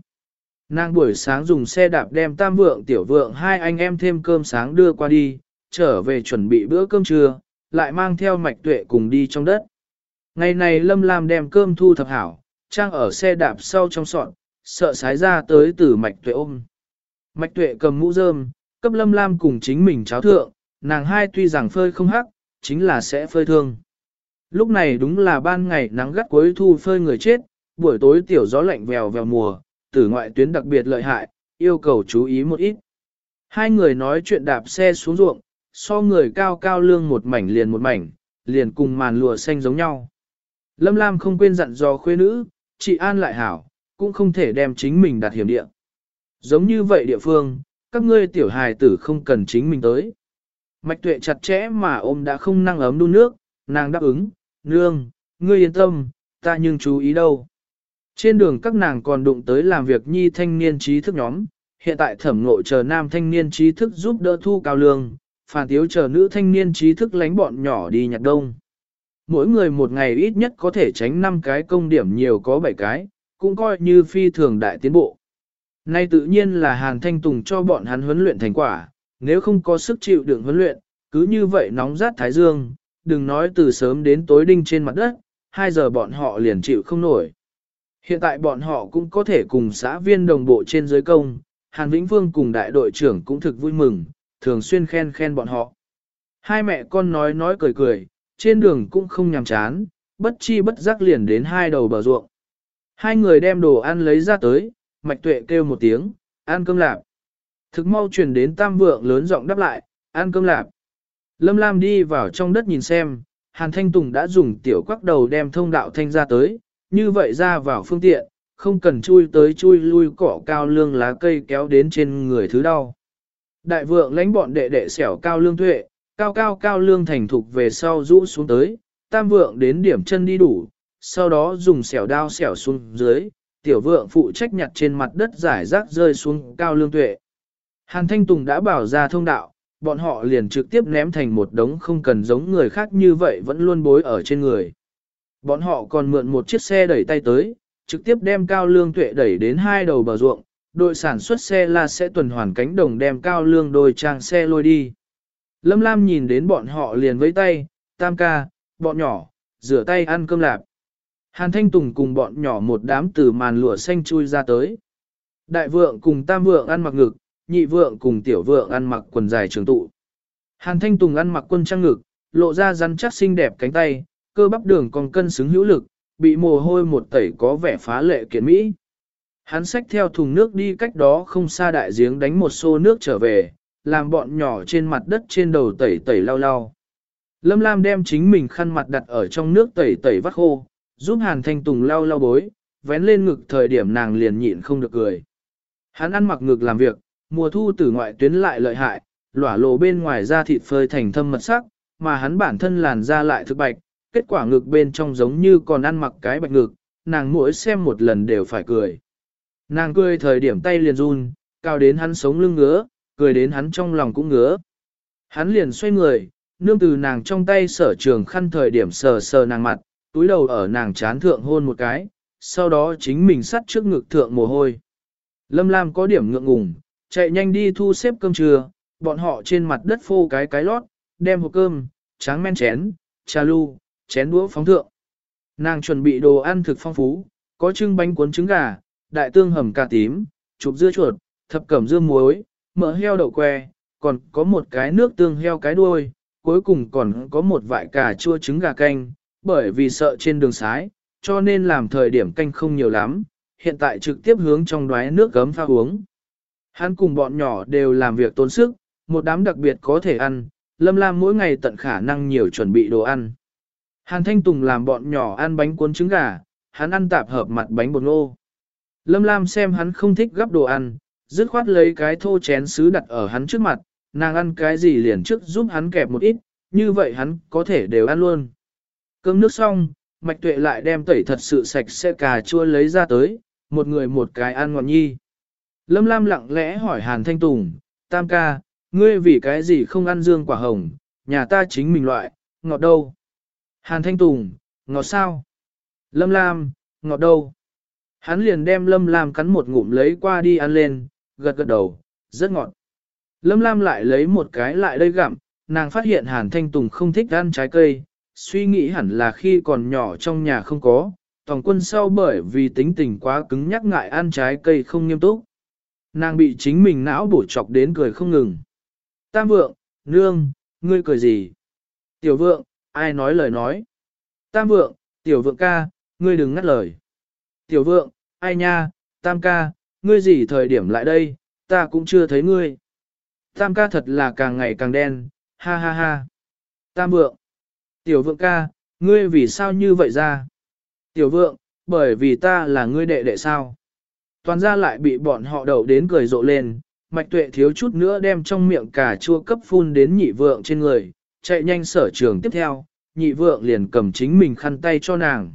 Nàng buổi sáng dùng xe đạp đem tam vượng tiểu vượng hai anh em thêm cơm sáng đưa qua đi, trở về chuẩn bị bữa cơm trưa, lại mang theo mạch tuệ cùng đi trong đất. Ngày này Lâm Lam đem cơm thu thập hảo, trang ở xe đạp sau trong sọn, sợ sái ra tới từ mạch tuệ ôm. Mạch tuệ cầm mũ rơm, cấp Lâm Lam cùng chính mình cháo thượng, nàng hai tuy rằng phơi không hắc, chính là sẽ phơi thương. Lúc này đúng là ban ngày nắng gắt cuối thu phơi người chết, buổi tối tiểu gió lạnh vèo vèo mùa, tử ngoại tuyến đặc biệt lợi hại, yêu cầu chú ý một ít. Hai người nói chuyện đạp xe xuống ruộng, so người cao cao lương một mảnh liền một mảnh, liền cùng màn lụa xanh giống nhau. Lâm Lam không quên dặn dò khuê nữ, chị An lại hảo, cũng không thể đem chính mình đặt hiểm địa. Giống như vậy địa phương, các ngươi tiểu hài tử không cần chính mình tới. Mạch tuệ chặt chẽ mà ôm đã không năng ấm đun nước, nàng đáp ứng, nương, ngươi yên tâm, ta nhưng chú ý đâu. Trên đường các nàng còn đụng tới làm việc nhi thanh niên trí thức nhóm, hiện tại thẩm ngộ chờ nam thanh niên trí thức giúp đỡ thu cao lương, phản tiếu chờ nữ thanh niên trí thức lánh bọn nhỏ đi nhặt đông. Mỗi người một ngày ít nhất có thể tránh 5 cái công điểm nhiều có 7 cái, cũng coi như phi thường đại tiến bộ. Nay tự nhiên là Hàn Thanh Tùng cho bọn hắn huấn luyện thành quả, nếu không có sức chịu đựng huấn luyện, cứ như vậy nóng rát thái dương, đừng nói từ sớm đến tối đinh trên mặt đất, 2 giờ bọn họ liền chịu không nổi. Hiện tại bọn họ cũng có thể cùng xã viên đồng bộ trên giới công, Hàn Vĩnh Vương cùng đại đội trưởng cũng thực vui mừng, thường xuyên khen khen bọn họ. Hai mẹ con nói nói cười cười, trên đường cũng không nhàm chán, bất chi bất giác liền đến hai đầu bờ ruộng. Hai người đem đồ ăn lấy ra tới, mạch tuệ kêu một tiếng, ăn cơm lạp. Thực mau truyền đến tam vượng lớn giọng đáp lại, ăn cơm lạp. Lâm Lam đi vào trong đất nhìn xem, Hàn Thanh Tùng đã dùng tiểu quắc đầu đem thông đạo thanh ra tới, như vậy ra vào phương tiện, không cần chui tới chui lui cỏ cao lương lá cây kéo đến trên người thứ đau. Đại vượng lãnh bọn đệ đệ xẻo cao lương tuệ, cao cao cao lương thành thục về sau rũ xuống tới, tam vượng đến điểm chân đi đủ, sau đó dùng xẻo đao xẻo xuống dưới, tiểu vượng phụ trách nhặt trên mặt đất giải rác rơi xuống cao lương tuệ. Hàn Thanh Tùng đã bảo ra thông đạo, bọn họ liền trực tiếp ném thành một đống không cần giống người khác như vậy vẫn luôn bối ở trên người. Bọn họ còn mượn một chiếc xe đẩy tay tới, trực tiếp đem cao lương tuệ đẩy đến hai đầu bờ ruộng, đội sản xuất xe là sẽ tuần hoàn cánh đồng đem cao lương đôi trang xe lôi đi. Lâm Lam nhìn đến bọn họ liền với tay, tam ca, bọn nhỏ, rửa tay ăn cơm lạp. Hàn Thanh Tùng cùng bọn nhỏ một đám từ màn lụa xanh chui ra tới. Đại vượng cùng tam vượng ăn mặc ngực, nhị vượng cùng tiểu vượng ăn mặc quần dài trường tụ. Hàn Thanh Tùng ăn mặc quân trang ngực, lộ ra rắn chắc xinh đẹp cánh tay, cơ bắp đường còn cân xứng hữu lực, bị mồ hôi một tẩy có vẻ phá lệ kiện mỹ. Hắn xách theo thùng nước đi cách đó không xa đại giếng đánh một xô nước trở về, làm bọn nhỏ trên mặt đất trên đầu tẩy tẩy lau lau. Lâm Lam đem chính mình khăn mặt đặt ở trong nước tẩy tẩy vắt khô, giúp Hàn Thanh Tùng lau lau bối, vén lên ngực thời điểm nàng liền nhịn không được cười. Hắn ăn mặc ngực làm việc, mùa thu từ ngoại tuyến lại lợi hại, lỏa lộ bên ngoài da thịt phơi thành thâm mật sắc, mà hắn bản thân làn da lại thực bạch, kết quả ngực bên trong giống như còn ăn mặc cái bạch ngực, nàng mỗi xem một lần đều phải cười. Nàng cười thời điểm tay liền run, cao đến hắn sống lưng ngứa, cười đến hắn trong lòng cũng ngứa. Hắn liền xoay người, nương từ nàng trong tay sở trường khăn thời điểm sờ sờ nàng mặt, túi đầu ở nàng chán thượng hôn một cái, sau đó chính mình sắt trước ngực thượng mồ hôi. Lâm Lam có điểm ngượng ngùng, chạy nhanh đi thu xếp cơm trưa, bọn họ trên mặt đất phô cái cái lót, đem hộp cơm, tráng men chén, trà lu, chén đũa phóng thượng. Nàng chuẩn bị đồ ăn thực phong phú, có trưng bánh cuốn trứng gà, đại tương hầm cà tím, chụp dưa chuột, thập cẩm dưa muối, mỡ heo đậu que, còn có một cái nước tương heo cái đuôi, cuối cùng còn có một vại cà chua trứng gà canh, bởi vì sợ trên đường sái, cho nên làm thời điểm canh không nhiều lắm, hiện tại trực tiếp hướng trong đoái nước gấm pha uống. Hắn cùng bọn nhỏ đều làm việc tốn sức, một đám đặc biệt có thể ăn, Lâm Lam mỗi ngày tận khả năng nhiều chuẩn bị đồ ăn. Hàn Thanh Tùng làm bọn nhỏ ăn bánh cuốn trứng gà, hắn ăn tạp hợp mặt bánh bột ngô. Lâm Lam xem hắn không thích gắp đồ ăn, dứt khoát lấy cái thô chén sứ đặt ở hắn trước mặt, nàng ăn cái gì liền trước giúp hắn kẹp một ít, như vậy hắn có thể đều ăn luôn. Cơm nước xong, Mạch Tuệ lại đem tẩy thật sự sạch sẽ cà chua lấy ra tới, một người một cái ăn ngọn nhi. Lâm Lam lặng lẽ hỏi Hàn Thanh Tùng, Tam ca, ngươi vì cái gì không ăn dương quả hồng, nhà ta chính mình loại, ngọt đâu? Hàn Thanh Tùng, ngọt sao? Lâm Lam, ngọt đâu? Hắn liền đem Lâm Lam cắn một ngụm lấy qua đi ăn lên, gật gật đầu, rất ngọt. Lâm Lam lại lấy một cái lại đây gặm, nàng phát hiện Hàn Thanh Tùng không thích ăn trái cây, suy nghĩ hẳn là khi còn nhỏ trong nhà không có, toàn quân sau bởi vì tính tình quá cứng nhắc ngại ăn trái cây không nghiêm túc. Nàng bị chính mình não bổ chọc đến cười không ngừng. Tam vượng, nương, ngươi cười gì? Tiểu vượng, ai nói lời nói? Tam vượng, tiểu vượng ca, ngươi đừng ngắt lời. Tiểu vượng, ai nha, tam ca, ngươi gì thời điểm lại đây, ta cũng chưa thấy ngươi. Tam ca thật là càng ngày càng đen, ha ha ha. Tam vượng, tiểu vượng ca, ngươi vì sao như vậy ra? Tiểu vượng, bởi vì ta là ngươi đệ đệ sao? Toàn ra lại bị bọn họ đầu đến cười rộ lên, mạch tuệ thiếu chút nữa đem trong miệng cà chua cấp phun đến nhị vượng trên người, chạy nhanh sở trường tiếp theo, nhị vượng liền cầm chính mình khăn tay cho nàng.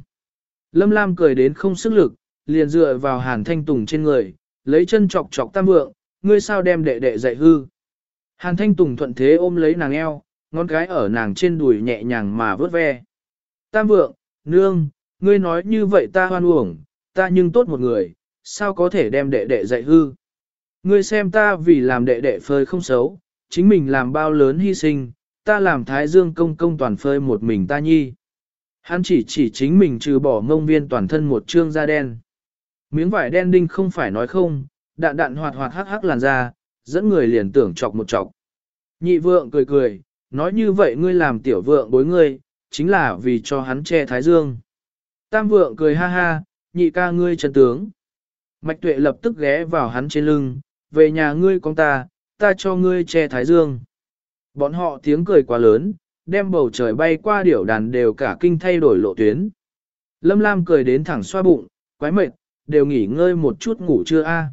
Lâm Lam cười đến không sức lực, liền dựa vào hàn thanh tùng trên người, lấy chân chọc chọc tam vượng, ngươi sao đem đệ đệ dạy hư. Hàn thanh tùng thuận thế ôm lấy nàng eo, ngón cái ở nàng trên đùi nhẹ nhàng mà vớt ve. Tam vượng, nương, ngươi nói như vậy ta hoan uổng, ta nhưng tốt một người, sao có thể đem đệ đệ dạy hư. Ngươi xem ta vì làm đệ đệ phơi không xấu, chính mình làm bao lớn hy sinh, ta làm thái dương công công toàn phơi một mình ta nhi. Hắn chỉ chỉ chính mình trừ bỏ ngông viên toàn thân một trương da đen. Miếng vải đen đinh không phải nói không, đạn đạn hoạt hoạt hắc hắc làn ra, dẫn người liền tưởng chọc một chọc. Nhị vượng cười cười, nói như vậy ngươi làm tiểu vượng bối ngươi, chính là vì cho hắn che thái dương. Tam vượng cười ha ha, nhị ca ngươi chân tướng. Mạch tuệ lập tức ghé vào hắn trên lưng, về nhà ngươi con ta, ta cho ngươi che thái dương. Bọn họ tiếng cười quá lớn, đem bầu trời bay qua điểu đàn đều cả kinh thay đổi lộ tuyến. Lâm Lam cười đến thẳng xoa bụng, quái mệt, đều nghỉ ngơi một chút ngủ chưa a?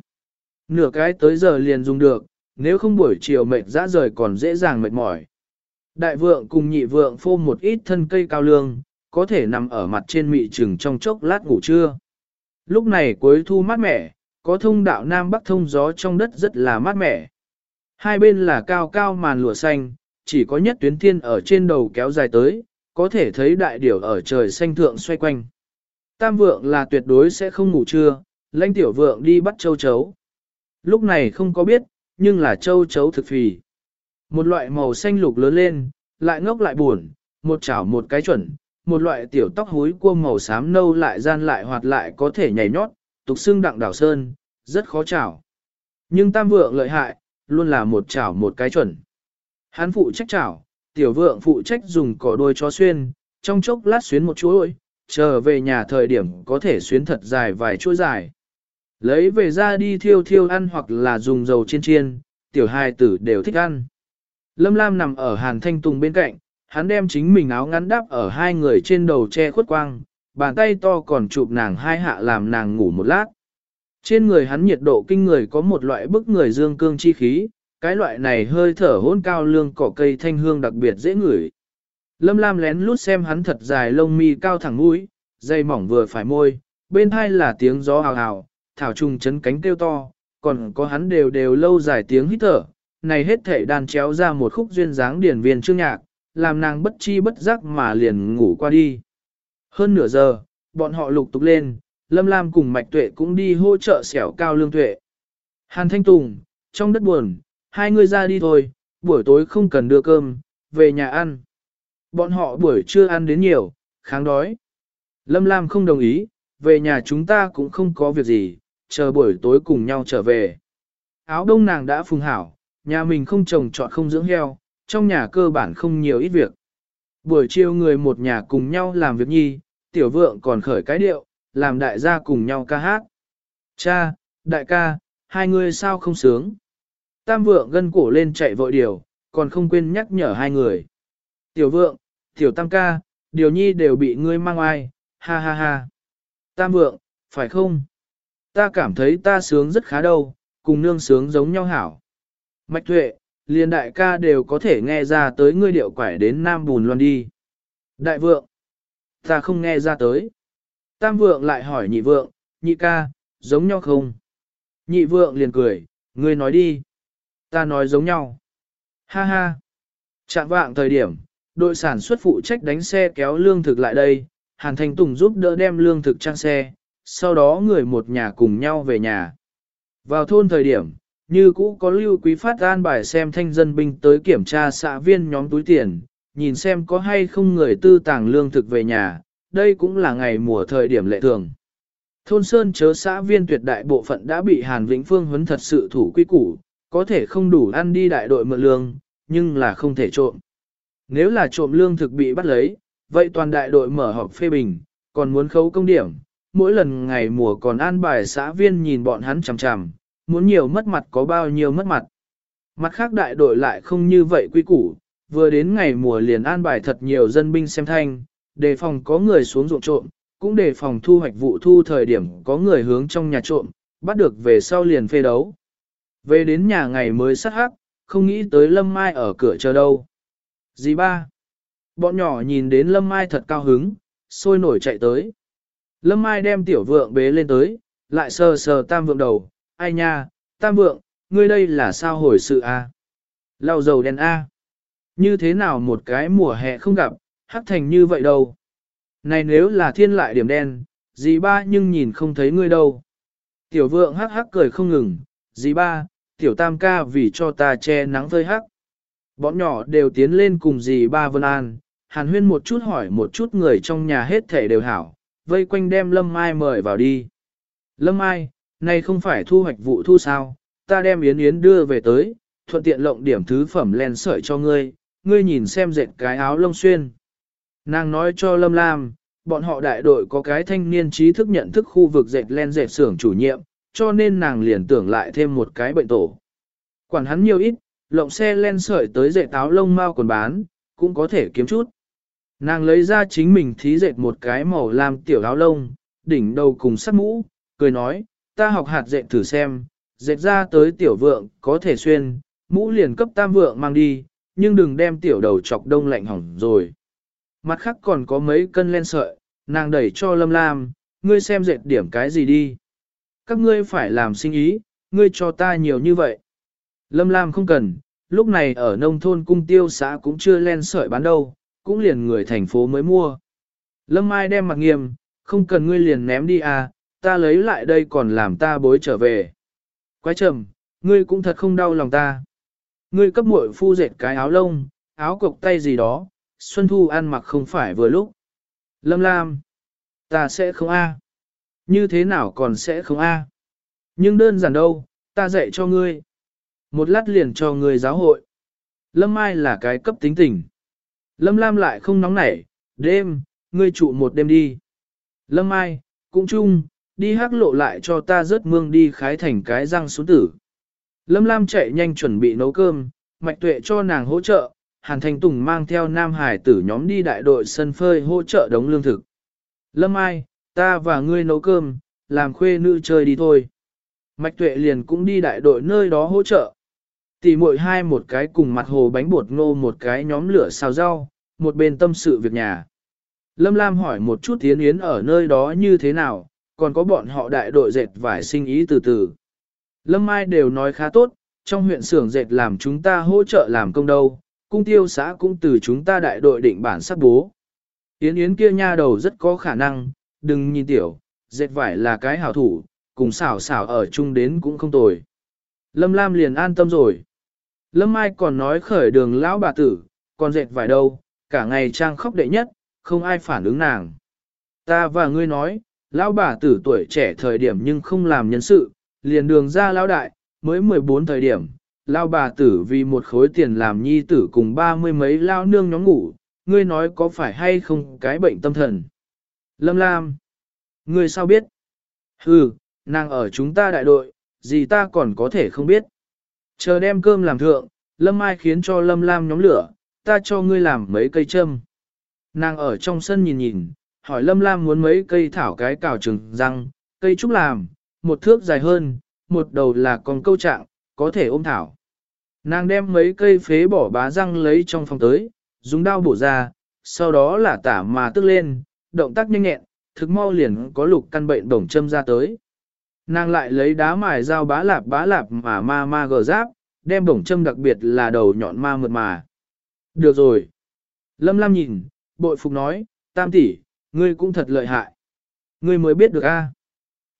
Nửa cái tới giờ liền dùng được, nếu không buổi chiều mệt dã rời còn dễ dàng mệt mỏi. Đại vượng cùng nhị vượng phô một ít thân cây cao lương, có thể nằm ở mặt trên mị trừng trong chốc lát ngủ trưa. Lúc này cuối thu mát mẻ, có thông đạo Nam Bắc thông gió trong đất rất là mát mẻ. Hai bên là cao cao màn lụa xanh, chỉ có nhất tuyến thiên ở trên đầu kéo dài tới, có thể thấy đại điểu ở trời xanh thượng xoay quanh. Tam vượng là tuyệt đối sẽ không ngủ trưa, lãnh tiểu vượng đi bắt châu chấu. Lúc này không có biết, nhưng là châu chấu thực phì. Một loại màu xanh lục lớn lên, lại ngốc lại buồn, một chảo một cái chuẩn, một loại tiểu tóc hối cua màu xám nâu lại gian lại hoạt lại có thể nhảy nhót, tục xương đặng đảo sơn, rất khó chảo. Nhưng tam vượng lợi hại, luôn là một chảo một cái chuẩn. Hán phụ trách chảo, tiểu vượng phụ trách dùng cỏ đôi chó xuyên, trong chốc lát xuyến một chuỗi, chờ về nhà thời điểm có thể xuyến thật dài vài chuỗi dài. Lấy về ra đi thiêu thiêu ăn hoặc là dùng dầu chiên chiên, tiểu hài tử đều thích ăn. Lâm Lam nằm ở Hàn Thanh Tùng bên cạnh, hắn đem chính mình áo ngắn đắp ở hai người trên đầu che khuất quang, bàn tay to còn chụp nàng hai hạ làm nàng ngủ một lát. Trên người hắn nhiệt độ kinh người có một loại bức người dương cương chi khí, cái loại này hơi thở hôn cao lương cỏ cây thanh hương đặc biệt dễ ngửi. Lâm Lam lén lút xem hắn thật dài lông mi cao thẳng mũi, dây mỏng vừa phải môi, bên hai là tiếng gió hào hào, thảo trùng chấn cánh kêu to, còn có hắn đều đều lâu dài tiếng hít thở, này hết thể đàn chéo ra một khúc duyên dáng điển viên chương nhạc, làm nàng bất chi bất giác mà liền ngủ qua đi. Hơn nửa giờ, bọn họ lục tục lên, Lâm Lam cùng Mạch Tuệ cũng đi hỗ trợ xẻo cao lương tuệ. Hàn Thanh Tùng, trong đất buồn, hai người ra đi thôi, buổi tối không cần đưa cơm, về nhà ăn. Bọn họ buổi trưa ăn đến nhiều, kháng đói. Lâm Lam không đồng ý, về nhà chúng ta cũng không có việc gì, chờ buổi tối cùng nhau trở về. Áo đông nàng đã phùng hảo, nhà mình không trồng trọt không dưỡng heo, trong nhà cơ bản không nhiều ít việc. Buổi chiều người một nhà cùng nhau làm việc nhi, tiểu vượng còn khởi cái điệu, làm đại gia cùng nhau ca hát. Cha, đại ca, hai người sao không sướng? Tam vượng gân cổ lên chạy vội điều, còn không quên nhắc nhở hai người. Tiểu vượng, tiểu tam ca, điều nhi đều bị ngươi mang ai, ha ha ha. Tam vượng, phải không? Ta cảm thấy ta sướng rất khá đâu, cùng nương sướng giống nhau hảo. Mạch tuệ, liền đại ca đều có thể nghe ra tới ngươi điệu quải đến Nam Bùn Loan đi. Đại vượng, ta không nghe ra tới. Tam vượng lại hỏi nhị vượng, nhị ca, giống nhau không? Nhị vượng liền cười, ngươi nói đi. Ta nói giống nhau. Ha ha. Chạm vạng thời điểm, đội sản xuất phụ trách đánh xe kéo lương thực lại đây, Hàn Thành Tùng giúp đỡ đem lương thực trang xe, sau đó người một nhà cùng nhau về nhà. Vào thôn thời điểm, như cũ có lưu quý phát an bài xem thanh dân binh tới kiểm tra xã viên nhóm túi tiền, nhìn xem có hay không người tư tàng lương thực về nhà, đây cũng là ngày mùa thời điểm lệ thường. Thôn Sơn chớ xã viên tuyệt đại bộ phận đã bị Hàn Vĩnh Phương huấn thật sự thủ quy củ, có thể không đủ ăn đi đại đội mượn lương, nhưng là không thể trộm. Nếu là trộm lương thực bị bắt lấy, vậy toàn đại đội mở họp phê bình, còn muốn khấu công điểm, mỗi lần ngày mùa còn an bài xã viên nhìn bọn hắn chằm chằm, muốn nhiều mất mặt có bao nhiêu mất mặt. Mặt khác đại đội lại không như vậy quy củ, vừa đến ngày mùa liền an bài thật nhiều dân binh xem thanh, đề phòng có người xuống ruộng trộm, cũng đề phòng thu hoạch vụ thu thời điểm có người hướng trong nhà trộm, bắt được về sau liền phê đấu. Về đến nhà ngày mới sát hắc, không nghĩ tới Lâm Mai ở cửa chờ đâu. Dì ba? Bọn nhỏ nhìn đến Lâm Mai thật cao hứng, sôi nổi chạy tới. Lâm Mai đem tiểu vượng bế lên tới, lại sờ sờ tam vượng đầu, ai nha, tam vượng, ngươi đây là sao hồi sự a? À? Lau dầu đen a. Như thế nào một cái mùa hè không gặp, hắc thành như vậy đâu. Này nếu là thiên lại điểm đen, dì ba nhưng nhìn không thấy ngươi đâu. Tiểu vượng hắc hắc cười không ngừng, dì ba, tiểu tam ca vì cho ta che nắng phơi hắc. Bọn nhỏ đều tiến lên cùng dì ba Vân An, hàn huyên một chút hỏi một chút người trong nhà hết thể đều hảo, vây quanh đem Lâm Mai mời vào đi. Lâm Mai, nay không phải thu hoạch vụ thu sao, ta đem Yến Yến đưa về tới, thuận tiện lộng điểm thứ phẩm len sợi cho ngươi, ngươi nhìn xem dệt cái áo lông xuyên. Nàng nói cho Lâm Lam, bọn họ đại đội có cái thanh niên trí thức nhận thức khu vực dệt len dệt xưởng chủ nhiệm, cho nên nàng liền tưởng lại thêm một cái bệnh tổ. Quản hắn nhiều ít, lộng xe len sợi tới dệt áo lông mau còn bán, cũng có thể kiếm chút. Nàng lấy ra chính mình thí dệt một cái màu làm tiểu áo lông, đỉnh đầu cùng sắt mũ, cười nói, ta học hạt dệt thử xem, dệt ra tới tiểu vượng có thể xuyên, mũ liền cấp tam vượng mang đi, nhưng đừng đem tiểu đầu chọc đông lạnh hỏng rồi. Mặt khác còn có mấy cân len sợi, nàng đẩy cho lâm lam, ngươi xem dệt điểm cái gì đi. Các ngươi phải làm sinh ý, ngươi cho ta nhiều như vậy. Lâm lam không cần, lúc này ở nông thôn cung tiêu xã cũng chưa len sợi bán đâu, cũng liền người thành phố mới mua. Lâm Mai đem mặt nghiêm, không cần ngươi liền ném đi à, ta lấy lại đây còn làm ta bối trở về. Quái trầm, ngươi cũng thật không đau lòng ta. Ngươi cấp muội phu dệt cái áo lông, áo cộc tay gì đó, Xuân Thu ăn mặc không phải vừa lúc. Lâm Lam, ta sẽ không a. Như thế nào còn sẽ không a? Nhưng đơn giản đâu, ta dạy cho ngươi. Một lát liền cho người giáo hội. Lâm Mai là cái cấp tính tình. Lâm Lam lại không nóng nảy, đêm, ngươi trụ một đêm đi. Lâm Mai, cũng chung, đi hắc lộ lại cho ta rớt mương đi khái thành cái răng xuống tử. Lâm Lam chạy nhanh chuẩn bị nấu cơm, mạch tuệ cho nàng hỗ trợ, Hàn Thành Tùng mang theo Nam Hải tử nhóm đi đại đội sân phơi hỗ trợ đống lương thực. Lâm Ai, ta và ngươi nấu cơm, làm khuê nữ chơi đi thôi. Mạch tuệ liền cũng đi đại đội nơi đó hỗ trợ tỉ muội hai một cái cùng mặt hồ bánh bột ngô một cái nhóm lửa xào rau, một bên tâm sự việc nhà. Lâm Lam hỏi một chút Tiến Yến ở nơi đó như thế nào, còn có bọn họ đại đội dệt vải sinh ý từ từ. Lâm Mai đều nói khá tốt, trong huyện xưởng dệt làm chúng ta hỗ trợ làm công đâu, cung tiêu xã cũng từ chúng ta đại đội định bản sắp bố. Yến Yến kia nha đầu rất có khả năng, đừng nhìn tiểu, dệt vải là cái hảo thủ, cùng xảo xảo ở chung đến cũng không tồi. Lâm Lam liền an tâm rồi. Lâm Mai còn nói khởi đường lão bà tử, còn dệt vải đâu, cả ngày trang khóc đệ nhất, không ai phản ứng nàng. Ta và ngươi nói, lão bà tử tuổi trẻ thời điểm nhưng không làm nhân sự, liền đường ra lão đại, mới 14 thời điểm, lão bà tử vì một khối tiền làm nhi tử cùng ba mươi mấy lao nương nhóm ngủ, ngươi nói có phải hay không cái bệnh tâm thần. Lâm Lam, ngươi sao biết? Hừ, nàng ở chúng ta đại đội, gì ta còn có thể không biết. Chờ đem cơm làm thượng, Lâm Mai khiến cho Lâm Lam nhóm lửa, ta cho ngươi làm mấy cây châm. Nàng ở trong sân nhìn nhìn, hỏi Lâm Lam muốn mấy cây thảo cái cào trừng răng, cây trúc làm, một thước dài hơn, một đầu là con câu trạng, có thể ôm thảo. Nàng đem mấy cây phế bỏ bá răng lấy trong phòng tới, dùng đao bổ ra, sau đó là tả mà tức lên, động tác nhanh nhẹn, thực mau liền có lục căn bệnh bổng châm ra tới. Nàng lại lấy đá mài dao bá lạp bá lạp mà ma ma gờ giáp, đem bổng châm đặc biệt là đầu nhọn ma mượt mà. Được rồi. Lâm Lam nhìn, bội phục nói, tam tỷ, ngươi cũng thật lợi hại. Ngươi mới biết được a.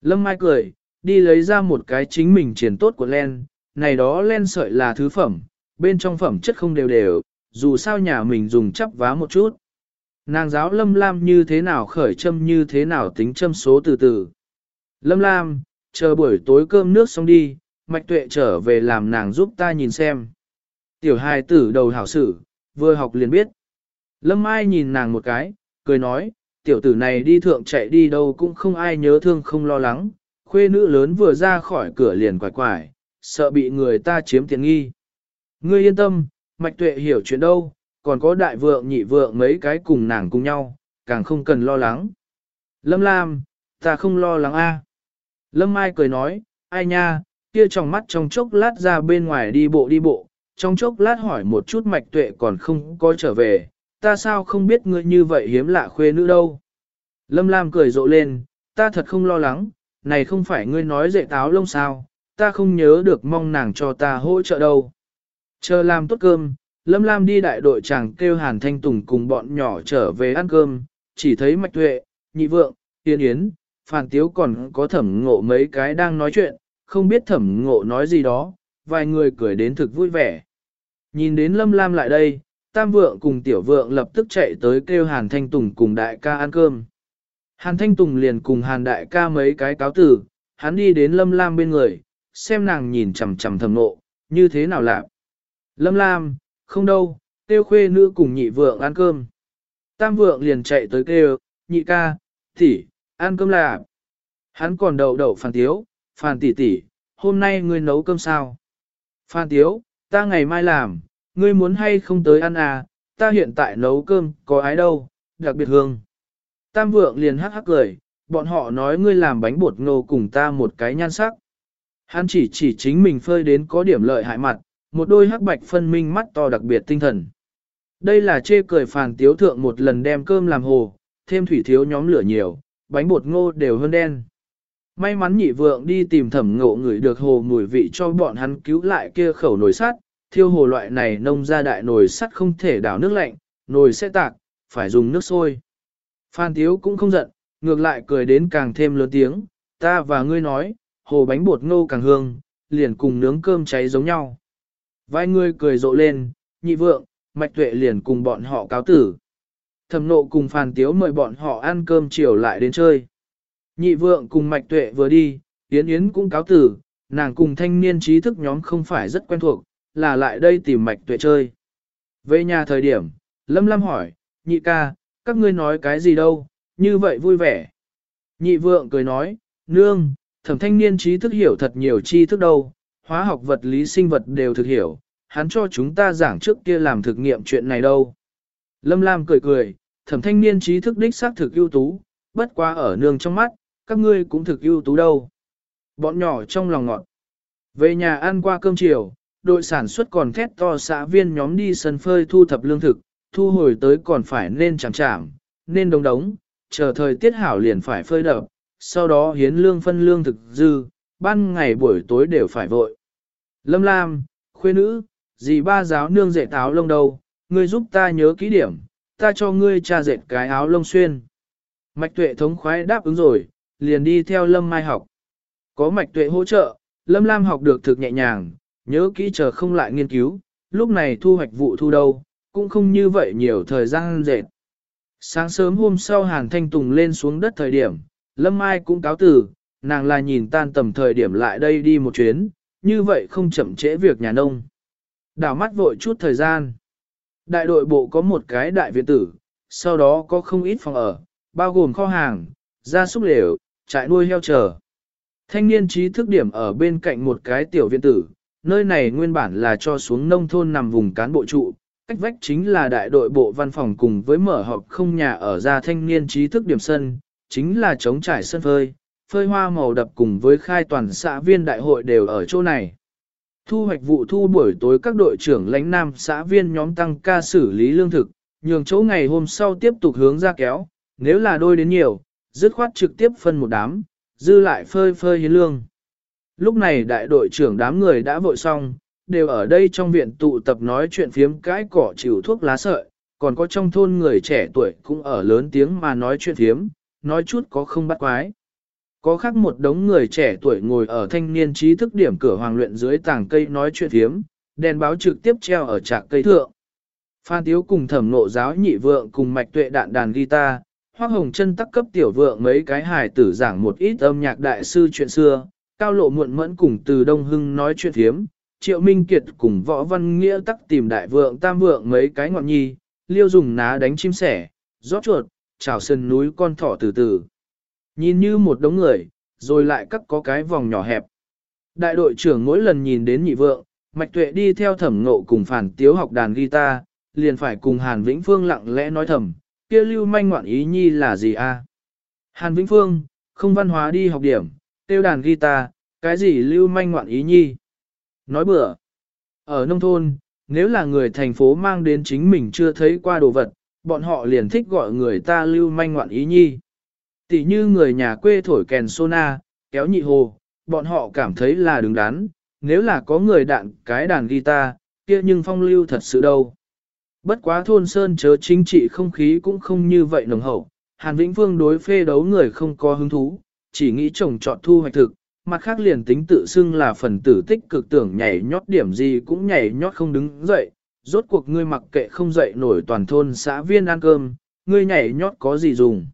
Lâm Mai cười, đi lấy ra một cái chính mình triển tốt của len, này đó len sợi là thứ phẩm, bên trong phẩm chất không đều đều, dù sao nhà mình dùng chắp vá một chút. Nàng giáo Lâm Lam như thế nào khởi châm như thế nào tính châm số từ từ. Lâm Lam, chờ buổi tối cơm nước xong đi, Mạch Tuệ trở về làm nàng giúp ta nhìn xem. Tiểu hài tử đầu hảo sử, vừa học liền biết. Lâm Mai nhìn nàng một cái, cười nói, tiểu tử này đi thượng chạy đi đâu cũng không ai nhớ thương không lo lắng, khuê nữ lớn vừa ra khỏi cửa liền quải quải, sợ bị người ta chiếm tiện nghi. Ngươi yên tâm, Mạch Tuệ hiểu chuyện đâu, còn có đại vượng nhị vượng mấy cái cùng nàng cùng nhau, càng không cần lo lắng. Lâm Lam, ta không lo lắng a. Lâm Mai cười nói, ai nha, kia trong mắt trong chốc lát ra bên ngoài đi bộ đi bộ, trong chốc lát hỏi một chút mạch tuệ còn không có trở về, ta sao không biết ngươi như vậy hiếm lạ khuê nữ đâu. Lâm Lam cười rộ lên, ta thật không lo lắng, này không phải ngươi nói dạy táo lông sao, ta không nhớ được mong nàng cho ta hỗ trợ đâu. Chờ làm tốt cơm, Lâm Lam đi đại đội chàng kêu Hàn Thanh Tùng cùng bọn nhỏ trở về ăn cơm, chỉ thấy Mạch Tuệ, Nhị Vượng, Tiên Yến, Phan Tiếu còn có thẩm ngộ mấy cái đang nói chuyện, không biết thẩm ngộ nói gì đó, vài người cười đến thực vui vẻ. Nhìn đến Lâm Lam lại đây, Tam Vượng cùng Tiểu Vượng lập tức chạy tới kêu Hàn Thanh Tùng cùng đại ca ăn cơm. Hàn Thanh Tùng liền cùng Hàn đại ca mấy cái cáo tử, hắn đi đến Lâm Lam bên người, xem nàng nhìn chằm chằm thẩm ngộ, như thế nào lạ. Lâm Lam, không đâu, kêu khuê nữ cùng nhị vượng ăn cơm. Tam vượng liền chạy tới kêu, nhị ca, tỷ, ăn cơm là. Hắn còn đậu đậu phàn tiếu, phàn tỷ tỷ, hôm nay ngươi nấu cơm sao? phàn tiếu, ta ngày mai làm, ngươi muốn hay không tới ăn à, ta hiện tại nấu cơm, có ái đâu, đặc biệt hương. Tam vượng liền hắc hắc cười, bọn họ nói ngươi làm bánh bột ngô cùng ta một cái nhan sắc. Hắn chỉ chỉ chính mình phơi đến có điểm lợi hại mặt, một đôi hắc bạch phân minh mắt to đặc biệt tinh thần. Đây là chê cười phàn tiếu thượng một lần đem cơm làm hồ, thêm thủy thiếu nhóm lửa nhiều, bánh bột ngô đều hơn đen. May mắn nhị vượng đi tìm thẩm ngộ người được hồ mùi vị cho bọn hắn cứu lại kia khẩu nồi sắt, thiêu hồ loại này nông ra đại nồi sắt không thể đảo nước lạnh, nồi sẽ tạc, phải dùng nước sôi. Phan Tiếu cũng không giận, ngược lại cười đến càng thêm lớn tiếng, ta và ngươi nói, hồ bánh bột ngô càng hương, liền cùng nướng cơm cháy giống nhau. Vài người cười rộ lên, nhị vượng, mạch tuệ liền cùng bọn họ cáo tử. Thẩm nộ cùng Phàn Tiếu mời bọn họ ăn cơm chiều lại đến chơi. Nhị vượng cùng mạch tuệ vừa đi, Yến Yến cũng cáo tử, nàng cùng thanh niên trí thức nhóm không phải rất quen thuộc, là lại đây tìm mạch tuệ chơi. Về nhà thời điểm, Lâm Lâm hỏi, nhị ca, các ngươi nói cái gì đâu, như vậy vui vẻ. Nhị vượng cười nói, nương, thẩm thanh niên trí thức hiểu thật nhiều tri thức đâu, hóa học vật lý sinh vật đều thực hiểu, hắn cho chúng ta giảng trước kia làm thực nghiệm chuyện này đâu. Lâm Lam cười cười, thẩm thanh niên trí thức đích xác thực ưu tú, bất quá ở nương trong mắt, các ngươi cũng thực ưu tú đâu. Bọn nhỏ trong lòng ngọt. Về nhà ăn qua cơm chiều, đội sản xuất còn thét to xã viên nhóm đi sân phơi thu thập lương thực, thu hồi tới còn phải nên chẳng chạm, nên đống đống, chờ thời tiết hảo liền phải phơi đập, sau đó hiến lương phân lương thực dư, ban ngày buổi tối đều phải vội. Lâm Lam, khuê nữ, dì ba giáo nương dạy táo lông đâu, ngươi giúp ta nhớ kỹ điểm, ta cho ngươi tra dệt cái áo lông xuyên. Mạch tuệ thống khoái đáp ứng rồi, liền đi theo Lâm Mai học. Có mạch tuệ hỗ trợ, Lâm Lam học được thực nhẹ nhàng, nhớ kỹ chờ không lại nghiên cứu, lúc này thu hoạch vụ thu đâu, cũng không như vậy nhiều thời gian dệt. Sáng sớm hôm sau Hàn Thanh Tùng lên xuống đất thời điểm, Lâm Mai cũng cáo từ, nàng là nhìn tan tầm thời điểm lại đây đi một chuyến, như vậy không chậm trễ việc nhà nông. Đảo mắt vội chút thời gian. Đại đội bộ có một cái đại viện tử, sau đó có không ít phòng ở, bao gồm kho hàng, gia súc lều, trại nuôi heo chờ. Thanh niên trí thức điểm ở bên cạnh một cái tiểu viện tử, nơi này nguyên bản là cho xuống nông thôn nằm vùng cán bộ trụ, cách vách chính là đại đội bộ văn phòng cùng với mở họp không nhà ở ra thanh niên trí thức điểm sân, chính là chống trải sân phơi, phơi hoa màu đập cùng với khai toàn xã viên đại hội đều ở chỗ này. Thu hoạch vụ thu buổi tối các đội trưởng lãnh nam xã viên nhóm tăng ca xử lý lương thực, nhường chỗ ngày hôm sau tiếp tục hướng ra kéo, nếu là đôi đến nhiều, dứt khoát trực tiếp phân một đám, dư lại phơi phơi hiến lương. Lúc này đại đội trưởng đám người đã vội xong, đều ở đây trong viện tụ tập nói chuyện phiếm cãi cỏ chịu thuốc lá sợi, còn có trong thôn người trẻ tuổi cũng ở lớn tiếng mà nói chuyện phiếm, nói chút có không bắt quái. Có khác một đống người trẻ tuổi ngồi ở thanh niên trí thức điểm cửa hoàng luyện dưới tảng cây nói chuyện thiếm, đèn báo trực tiếp treo ở trạc cây thượng. Phan Tiếu cùng thẩm nộ giáo nhị vượng cùng mạch tuệ đạn đàn guitar, Hoác Hồng chân tắc cấp tiểu vượng mấy cái hài tử giảng một ít âm nhạc đại sư chuyện xưa, cao lộ muộn mẫn cùng từ Đông Hưng nói chuyện thiếm, Triệu Minh Kiệt cùng Võ Văn Nghĩa tắc tìm đại vượng tam vượng mấy cái ngọn nhi, liêu dùng ná đánh chim sẻ, rót chuột, trào sân núi con thỏ từ từ. Nhìn như một đống người, rồi lại cắt có cái vòng nhỏ hẹp. Đại đội trưởng mỗi lần nhìn đến nhị vượng, Mạch Tuệ đi theo thẩm ngộ cùng phản tiếu học đàn guitar, liền phải cùng Hàn Vĩnh Phương lặng lẽ nói thầm, kia lưu manh ngoạn ý nhi là gì a? Hàn Vĩnh Phương, không văn hóa đi học điểm, tiêu đàn guitar, cái gì lưu manh ngoạn ý nhi? Nói bừa, ở nông thôn, nếu là người thành phố mang đến chính mình chưa thấy qua đồ vật, bọn họ liền thích gọi người ta lưu manh ngoạn ý nhi. Tỷ như người nhà quê thổi kèn sona, kéo nhị hồ, bọn họ cảm thấy là đứng đắn, nếu là có người đạn cái đàn guitar, kia nhưng phong lưu thật sự đâu. Bất quá thôn sơn chớ chính trị không khí cũng không như vậy nồng hậu, Hàn Vĩnh Phương đối phê đấu người không có hứng thú, chỉ nghĩ trồng trọt thu hoạch thực, mặt khác liền tính tự xưng là phần tử tích cực tưởng nhảy nhót điểm gì cũng nhảy nhót không đứng dậy, rốt cuộc ngươi mặc kệ không dậy nổi toàn thôn xã viên ăn cơm, ngươi nhảy nhót có gì dùng.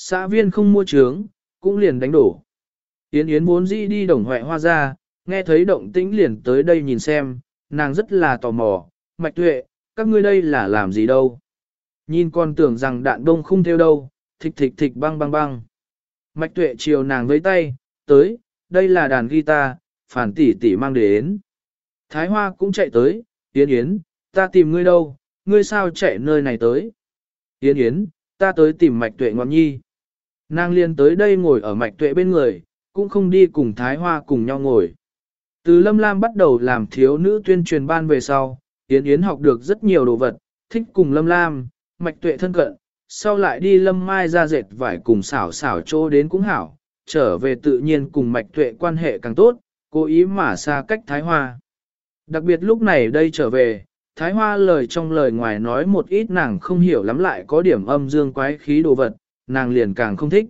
Xã viên không mua trướng, cũng liền đánh đổ. Yến Yến muốn dĩ đi đồng hoại hoa ra, nghe thấy động tĩnh liền tới đây nhìn xem, nàng rất là tò mò, mạch tuệ, các ngươi đây là làm gì đâu. Nhìn con tưởng rằng đạn đông không theo đâu, thịch thịch thịch băng băng băng. Mạch tuệ chiều nàng với tay, tới, đây là đàn guitar, phản tỷ tỷ mang đến. Thái Hoa cũng chạy tới, Yến Yến, ta tìm ngươi đâu, ngươi sao chạy nơi này tới. Yến Yến, ta tới tìm mạch tuệ ngọn nhi. Nàng liền tới đây ngồi ở mạch tuệ bên người, cũng không đi cùng Thái Hoa cùng nhau ngồi. Từ Lâm Lam bắt đầu làm thiếu nữ tuyên truyền ban về sau, Yến Yến học được rất nhiều đồ vật, thích cùng Lâm Lam, mạch tuệ thân cận, sau lại đi Lâm Mai ra dệt vải cùng xảo xảo chỗ đến cũng hảo, trở về tự nhiên cùng mạch tuệ quan hệ càng tốt, cố ý mà xa cách Thái Hoa. Đặc biệt lúc này đây trở về, Thái Hoa lời trong lời ngoài nói một ít nàng không hiểu lắm lại có điểm âm dương quái khí đồ vật, nàng liền càng không thích.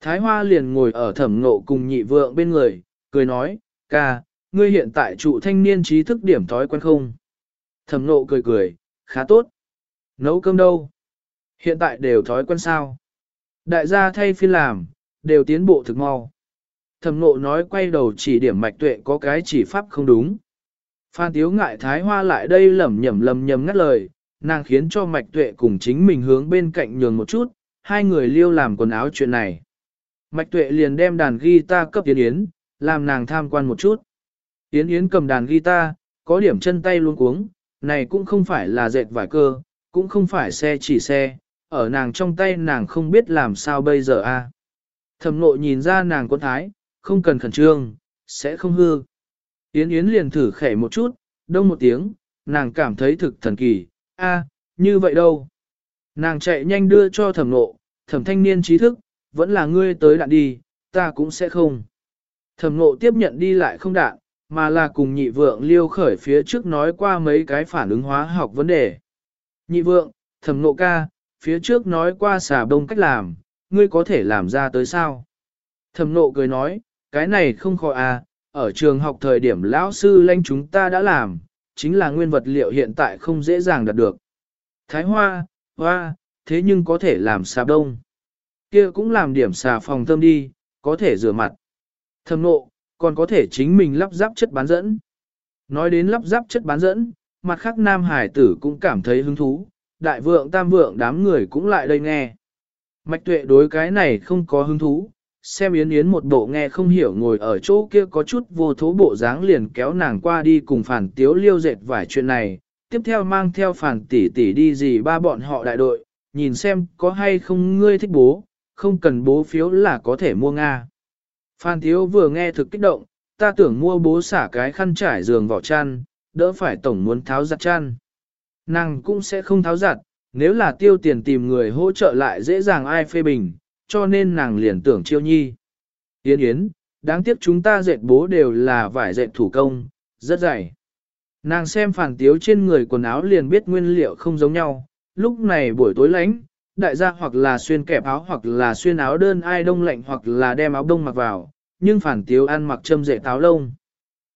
Thái Hoa liền ngồi ở thẩm ngộ cùng nhị vượng bên người, cười nói, ca, ngươi hiện tại trụ thanh niên trí thức điểm thói quen không? Thẩm ngộ cười cười, khá tốt. Nấu cơm đâu? Hiện tại đều thói quen sao? Đại gia thay phiên làm, đều tiến bộ thực mau. Thẩm ngộ nói quay đầu chỉ điểm mạch tuệ có cái chỉ pháp không đúng. Phan Tiếu ngại Thái Hoa lại đây lẩm nhẩm lầm nhầm ngắt lời, nàng khiến cho mạch tuệ cùng chính mình hướng bên cạnh nhường một chút, hai người liêu làm quần áo chuyện này. Mạch tuệ liền đem đàn guitar cấp Yến Yến, làm nàng tham quan một chút. Yến Yến cầm đàn guitar, có điểm chân tay luôn cuống, này cũng không phải là dệt vải cơ, cũng không phải xe chỉ xe, ở nàng trong tay nàng không biết làm sao bây giờ a. Thẩm nội nhìn ra nàng quân thái, không cần khẩn trương, sẽ không hư. Yến Yến liền thử khẻ một chút, đông một tiếng, nàng cảm thấy thực thần kỳ, a, như vậy đâu. Nàng chạy nhanh đưa cho thẩm nộ, thẩm thanh niên trí thức, vẫn là ngươi tới đạn đi, ta cũng sẽ không. Thẩm nộ tiếp nhận đi lại không đạn, mà là cùng nhị vượng liêu khởi phía trước nói qua mấy cái phản ứng hóa học vấn đề. Nhị vượng, thẩm nộ ca, phía trước nói qua xà bông cách làm, ngươi có thể làm ra tới sao? Thẩm nộ cười nói, cái này không khó à, ở trường học thời điểm lão sư lanh chúng ta đã làm, chính là nguyên vật liệu hiện tại không dễ dàng đạt được. Thái hoa, hoa, thế nhưng có thể làm xà đông. Kia cũng làm điểm xà phòng thơm đi, có thể rửa mặt. Thầm nộ, còn có thể chính mình lắp ráp chất bán dẫn. Nói đến lắp ráp chất bán dẫn, mặt khác nam hải tử cũng cảm thấy hứng thú, đại vượng tam vượng đám người cũng lại đây nghe. Mạch tuệ đối cái này không có hứng thú, xem yến yến một bộ nghe không hiểu ngồi ở chỗ kia có chút vô thố bộ dáng liền kéo nàng qua đi cùng phản tiếu liêu dệt vài chuyện này, tiếp theo mang theo phản tỷ tỷ đi gì ba bọn họ đại đội, nhìn xem có hay không ngươi thích bố, không cần bố phiếu là có thể mua Nga. Phan Thiếu vừa nghe thực kích động, ta tưởng mua bố xả cái khăn trải giường vỏ chăn, đỡ phải tổng muốn tháo giặt chăn. Nàng cũng sẽ không tháo giặt, nếu là tiêu tiền tìm người hỗ trợ lại dễ dàng ai phê bình, cho nên nàng liền tưởng chiêu nhi. Yến Yến, đáng tiếc chúng ta dệt bố đều là vải dệt thủ công, rất dày. Nàng xem phản tiếu trên người quần áo liền biết nguyên liệu không giống nhau, lúc này buổi tối lánh, đại gia hoặc là xuyên kẹp áo hoặc là xuyên áo đơn ai đông lạnh hoặc là đem áo đông mặc vào, nhưng phản tiếu ăn mặc châm rễ áo lông.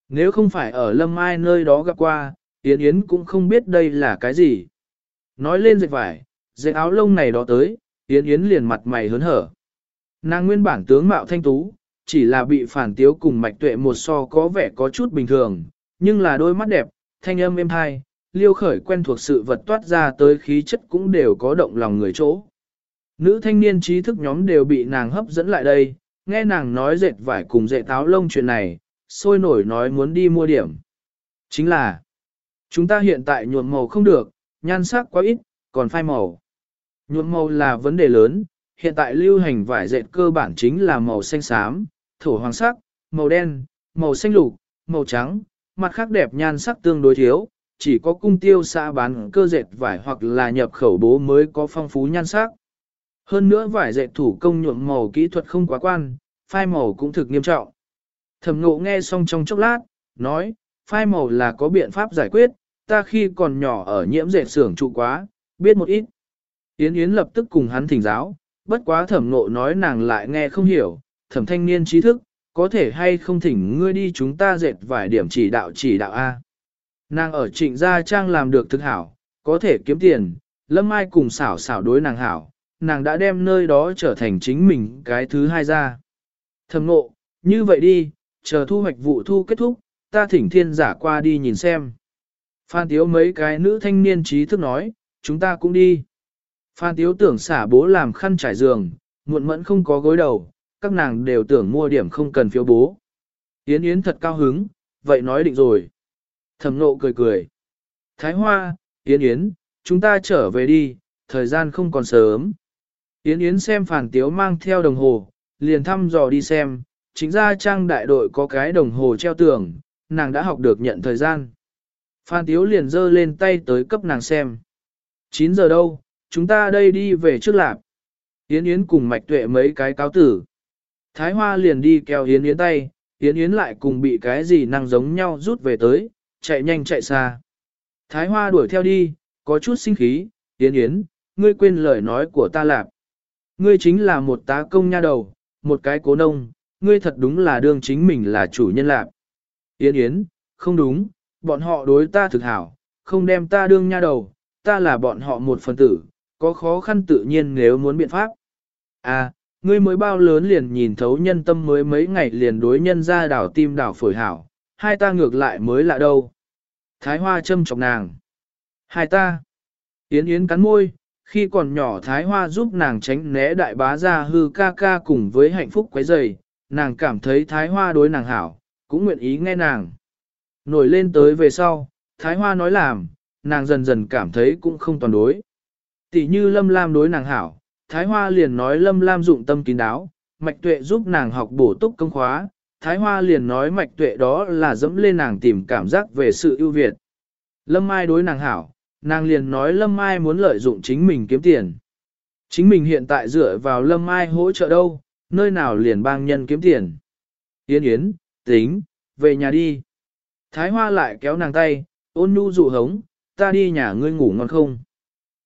Nếu không phải ở lâm ai nơi đó gặp qua, Yến Yến cũng không biết đây là cái gì. Nói lên dệt vải, dệt áo lông này đó tới, Yến Yến liền mặt mày hớn hở. Nàng nguyên bản tướng mạo thanh tú, chỉ là bị phản tiếu cùng mạch tuệ một so có vẻ có chút bình thường, nhưng là đôi mắt đẹp, thanh âm êm thai, liêu khởi quen thuộc sự vật toát ra tới khí chất cũng đều có động lòng người chỗ. Nữ thanh niên trí thức nhóm đều bị nàng hấp dẫn lại đây, nghe nàng nói dệt vải cùng dệt táo lông chuyện này, sôi nổi nói muốn đi mua điểm. Chính là, chúng ta hiện tại nhuộm màu không được, nhan sắc quá ít, còn phai màu. Nhuộm màu là vấn đề lớn, hiện tại lưu hành vải dệt cơ bản chính là màu xanh xám, thổ hoàng sắc, màu đen, màu xanh lục, màu trắng, mặt khác đẹp nhan sắc tương đối thiếu, chỉ có cung tiêu xã bán cơ dệt vải hoặc là nhập khẩu bố mới có phong phú nhan sắc. Hơn nữa vải dệt thủ công nhuộm màu kỹ thuật không quá quan, phai màu cũng thực nghiêm trọng. Thẩm ngộ nghe xong trong chốc lát, nói, phai màu là có biện pháp giải quyết, ta khi còn nhỏ ở nhiễm dệt xưởng trụ quá, biết một ít. Yến Yến lập tức cùng hắn thỉnh giáo, bất quá thẩm ngộ nói nàng lại nghe không hiểu, thẩm thanh niên trí thức, có thể hay không thỉnh ngươi đi chúng ta dệt vài điểm chỉ đạo chỉ đạo A. Nàng ở trịnh gia trang làm được thực hảo, có thể kiếm tiền, lâm mai cùng xảo xảo đối nàng hảo, nàng đã đem nơi đó trở thành chính mình cái thứ hai ra. Thầm ngộ, như vậy đi, chờ thu hoạch vụ thu kết thúc, ta thỉnh thiên giả qua đi nhìn xem. Phan Tiếu mấy cái nữ thanh niên trí thức nói, chúng ta cũng đi. Phan Tiếu tưởng xả bố làm khăn trải giường, muộn mẫn không có gối đầu, các nàng đều tưởng mua điểm không cần phiếu bố. Yến Yến thật cao hứng, vậy nói định rồi. Thẩm nộ cười cười. Thái Hoa, Yến Yến, chúng ta trở về đi, thời gian không còn sớm. Yến Yến xem phản tiếu mang theo đồng hồ, liền thăm dò đi xem, chính ra trang đại đội có cái đồng hồ treo tường, nàng đã học được nhận thời gian. Phan Tiếu liền giơ lên tay tới cấp nàng xem. 9 giờ đâu, chúng ta đây đi về trước lạp. Yến Yến cùng mạch tuệ mấy cái cáo tử. Thái Hoa liền đi kéo Yến Yến tay, Yến Yến lại cùng bị cái gì năng giống nhau rút về tới, chạy nhanh chạy xa. Thái Hoa đuổi theo đi, có chút sinh khí, Yến Yến, ngươi quên lời nói của ta lạp. Ngươi chính là một tá công nha đầu, một cái cố nông, ngươi thật đúng là đương chính mình là chủ nhân lạp. Yến Yến, không đúng, bọn họ đối ta thực hảo, không đem ta đương nha đầu, ta là bọn họ một phần tử, có khó khăn tự nhiên nếu muốn biện pháp. À, ngươi mới bao lớn liền nhìn thấu nhân tâm mới mấy ngày liền đối nhân ra đảo tim đảo phổi hảo, hai ta ngược lại mới lạ đâu. Thái Hoa châm chọc nàng. Hai ta. Yến Yến cắn môi, khi còn nhỏ Thái Hoa giúp nàng tránh né đại bá gia hư ca ca cùng với hạnh phúc quấy dày, nàng cảm thấy Thái Hoa đối nàng hảo, cũng nguyện ý nghe nàng. Nổi lên tới về sau, Thái Hoa nói làm, nàng dần dần cảm thấy cũng không toàn đối. Tỷ như Lâm Lam đối nàng hảo, Thái Hoa liền nói Lâm Lam dụng tâm kín đáo, Mạch Tuệ giúp nàng học bổ túc công khóa, Thái Hoa liền nói Mạch Tuệ đó là dẫm lên nàng tìm cảm giác về sự ưu việt. Lâm Mai đối nàng hảo, nàng liền nói Lâm Mai muốn lợi dụng chính mình kiếm tiền. Chính mình hiện tại dựa vào Lâm Mai hỗ trợ đâu, nơi nào liền bang nhân kiếm tiền. Yến Yến, tính, về nhà đi. Thái Hoa lại kéo nàng tay, ôn nhu dụ hống, ta đi nhà ngươi ngủ ngon không?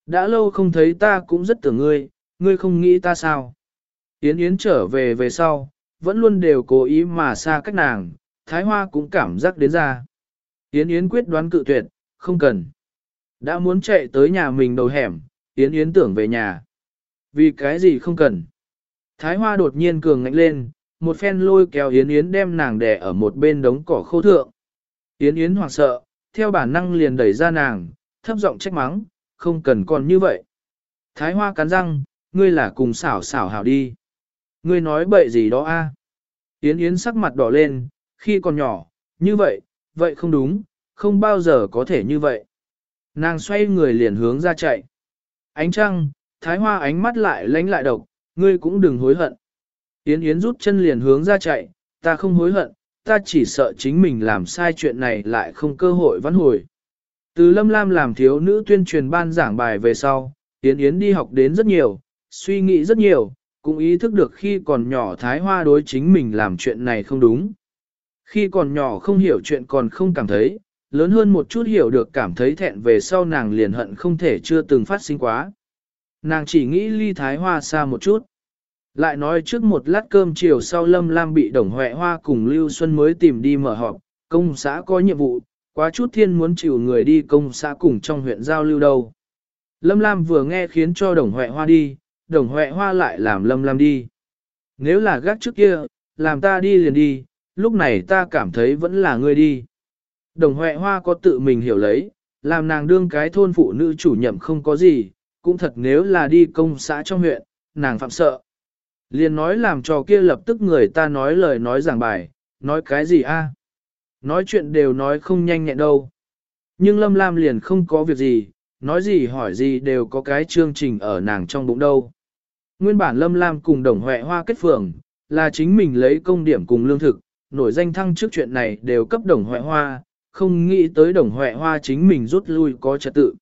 Đã lâu không thấy ta cũng rất tưởng ngươi, ngươi không nghĩ ta sao? Yến Yến trở về về sau, vẫn luôn đều cố ý mà xa cách nàng, Thái Hoa cũng cảm giác đến ra. Yến Yến quyết đoán cự tuyệt, không cần. Đã muốn chạy tới nhà mình đầu hẻm, Yến Yến tưởng về nhà. Vì cái gì không cần. Thái Hoa đột nhiên cường ngạnh lên, một phen lôi kéo Yến Yến đem nàng đè ở một bên đống cỏ khô thượng. Yến Yến hoảng sợ, theo bản năng liền đẩy ra nàng, thấp giọng trách mắng, không cần còn như vậy. Thái Hoa cắn răng, ngươi là cùng xảo xảo hảo đi. Ngươi nói bậy gì đó a? À? Yến Yến sắc mặt đỏ lên, khi còn nhỏ, như vậy, vậy không đúng, không bao giờ có thể như vậy. Nàng xoay người liền hướng ra chạy. Ánh trăng, thái hoa ánh mắt lại lánh lại độc, ngươi cũng đừng hối hận. Yến Yến rút chân liền hướng ra chạy, ta không hối hận, ta chỉ sợ chính mình làm sai chuyện này lại không cơ hội vãn hồi. Từ Lâm Lam làm thiếu nữ tuyên truyền ban giảng bài về sau, Yến Yến đi học đến rất nhiều, suy nghĩ rất nhiều, cũng ý thức được khi còn nhỏ Thái Hoa đối chính mình làm chuyện này không đúng. Khi còn nhỏ không hiểu chuyện còn không cảm thấy, lớn hơn một chút hiểu được cảm thấy thẹn về sau nàng liền hận không thể chưa từng phát sinh quá. Nàng chỉ nghĩ ly Thái Hoa xa một chút. Lại nói trước một lát cơm chiều sau Lâm Lam bị Đồng Huệ Hoa cùng Lưu Xuân mới tìm đi mở họp, công xã có nhiệm vụ, quá chút thiên muốn chịu người đi công xã cùng trong huyện giao lưu đâu. Lâm Lam vừa nghe khiến cho Đồng Huệ Hoa đi, Đồng Huệ Hoa lại làm Lâm Lam đi. Nếu là gác trước kia, làm ta đi liền đi, lúc này ta cảm thấy vẫn là ngươi đi. Đồng Huệ Hoa có tự mình hiểu lấy, làm nàng đương cái thôn phụ nữ chủ nhậm không có gì, cũng thật nếu là đi công xã trong huyện, nàng phạm sợ. Liền nói làm cho kia lập tức người ta nói lời nói giảng bài, nói cái gì a? Nói chuyện đều nói không nhanh nhẹn đâu. Nhưng Lâm Lam liền không có việc gì, nói gì hỏi gì đều có cái chương trình ở nàng trong bụng đâu. Nguyên bản Lâm Lam cùng đồng huệ hoa kết phường, là chính mình lấy công điểm cùng lương thực, nổi danh thăng trước chuyện này đều cấp đồng huệ hoa, không nghĩ tới đồng huệ hoa chính mình rút lui có trật tự.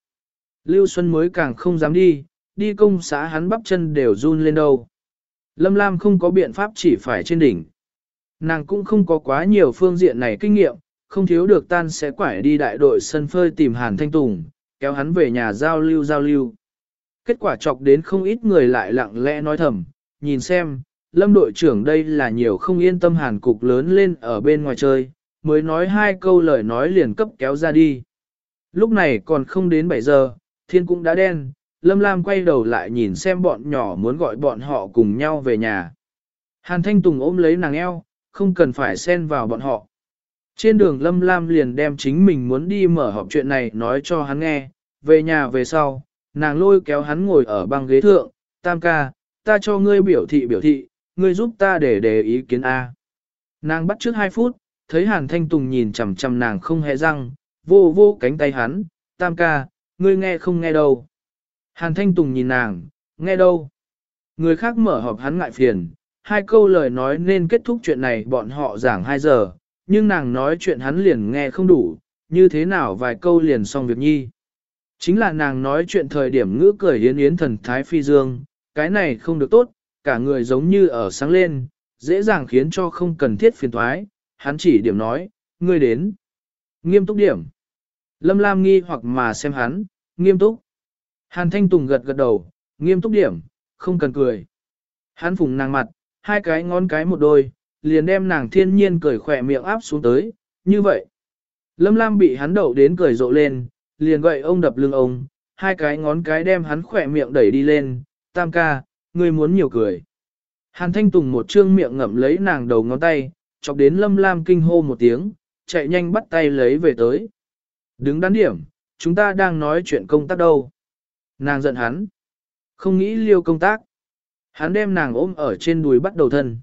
Lưu Xuân mới càng không dám đi, đi công xã hắn bắp chân đều run lên đâu. Lâm Lam không có biện pháp chỉ phải trên đỉnh. Nàng cũng không có quá nhiều phương diện này kinh nghiệm, không thiếu được tan sẽ quải đi đại đội sân phơi tìm Hàn Thanh Tùng, kéo hắn về nhà giao lưu giao lưu. Kết quả chọc đến không ít người lại lặng lẽ nói thầm, nhìn xem, lâm đội trưởng đây là nhiều không yên tâm Hàn cục lớn lên ở bên ngoài chơi, mới nói hai câu lời nói liền cấp kéo ra đi. Lúc này còn không đến 7 giờ, thiên cũng đã đen, Lâm Lam quay đầu lại nhìn xem bọn nhỏ muốn gọi bọn họ cùng nhau về nhà. Hàn Thanh Tùng ôm lấy nàng eo, không cần phải xen vào bọn họ. Trên đường Lâm Lam liền đem chính mình muốn đi mở họp chuyện này nói cho hắn nghe, về nhà về sau, nàng lôi kéo hắn ngồi ở băng ghế thượng, tam ca, ta cho ngươi biểu thị biểu thị, ngươi giúp ta để đề ý kiến A. Nàng bắt trước 2 phút, thấy Hàn Thanh Tùng nhìn chằm chằm nàng không hề răng, vô vô cánh tay hắn, tam ca, ngươi nghe không nghe đâu. Hàn Thanh Tùng nhìn nàng, nghe đâu. Người khác mở họp hắn ngại phiền, hai câu lời nói nên kết thúc chuyện này bọn họ giảng 2 giờ, nhưng nàng nói chuyện hắn liền nghe không đủ, như thế nào vài câu liền xong việc nhi. Chính là nàng nói chuyện thời điểm ngữ cười yến yến thần thái phi dương, cái này không được tốt, cả người giống như ở sáng lên, dễ dàng khiến cho không cần thiết phiền thoái, hắn chỉ điểm nói, ngươi đến. Nghiêm túc điểm. Lâm Lam nghi hoặc mà xem hắn, nghiêm túc. Hàn Thanh Tùng gật gật đầu, nghiêm túc điểm, không cần cười. Hắn phùng nàng mặt, hai cái ngón cái một đôi, liền đem nàng thiên nhiên cười khỏe miệng áp xuống tới, như vậy. Lâm Lam bị hắn đậu đến cười rộ lên, liền gậy ông đập lưng ông, hai cái ngón cái đem hắn khỏe miệng đẩy đi lên, tam ca, ngươi muốn nhiều cười. Hàn Thanh Tùng một trương miệng ngậm lấy nàng đầu ngón tay, chọc đến Lâm Lam kinh hô một tiếng, chạy nhanh bắt tay lấy về tới. Đứng đắn điểm, chúng ta đang nói chuyện công tác đâu. Nàng giận hắn. Không nghĩ liêu công tác. Hắn đem nàng ôm ở trên đùi bắt đầu thân.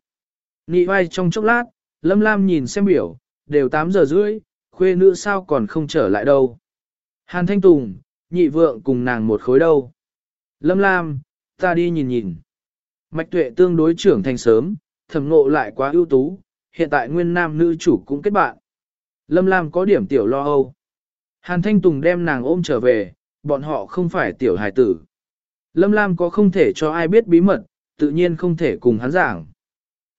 Nị vai trong chốc lát, Lâm Lam nhìn xem biểu, đều 8 giờ rưỡi, khuê nữ sao còn không trở lại đâu. Hàn Thanh Tùng, nhị vượng cùng nàng một khối đâu. Lâm Lam, ta đi nhìn nhìn. Mạch tuệ tương đối trưởng thành sớm, thẩm ngộ lại quá ưu tú, hiện tại nguyên nam nữ chủ cũng kết bạn. Lâm Lam có điểm tiểu lo âu. Hàn Thanh Tùng đem nàng ôm trở về, bọn họ không phải tiểu hài tử. Lâm Lam có không thể cho ai biết bí mật, tự nhiên không thể cùng hắn giảng.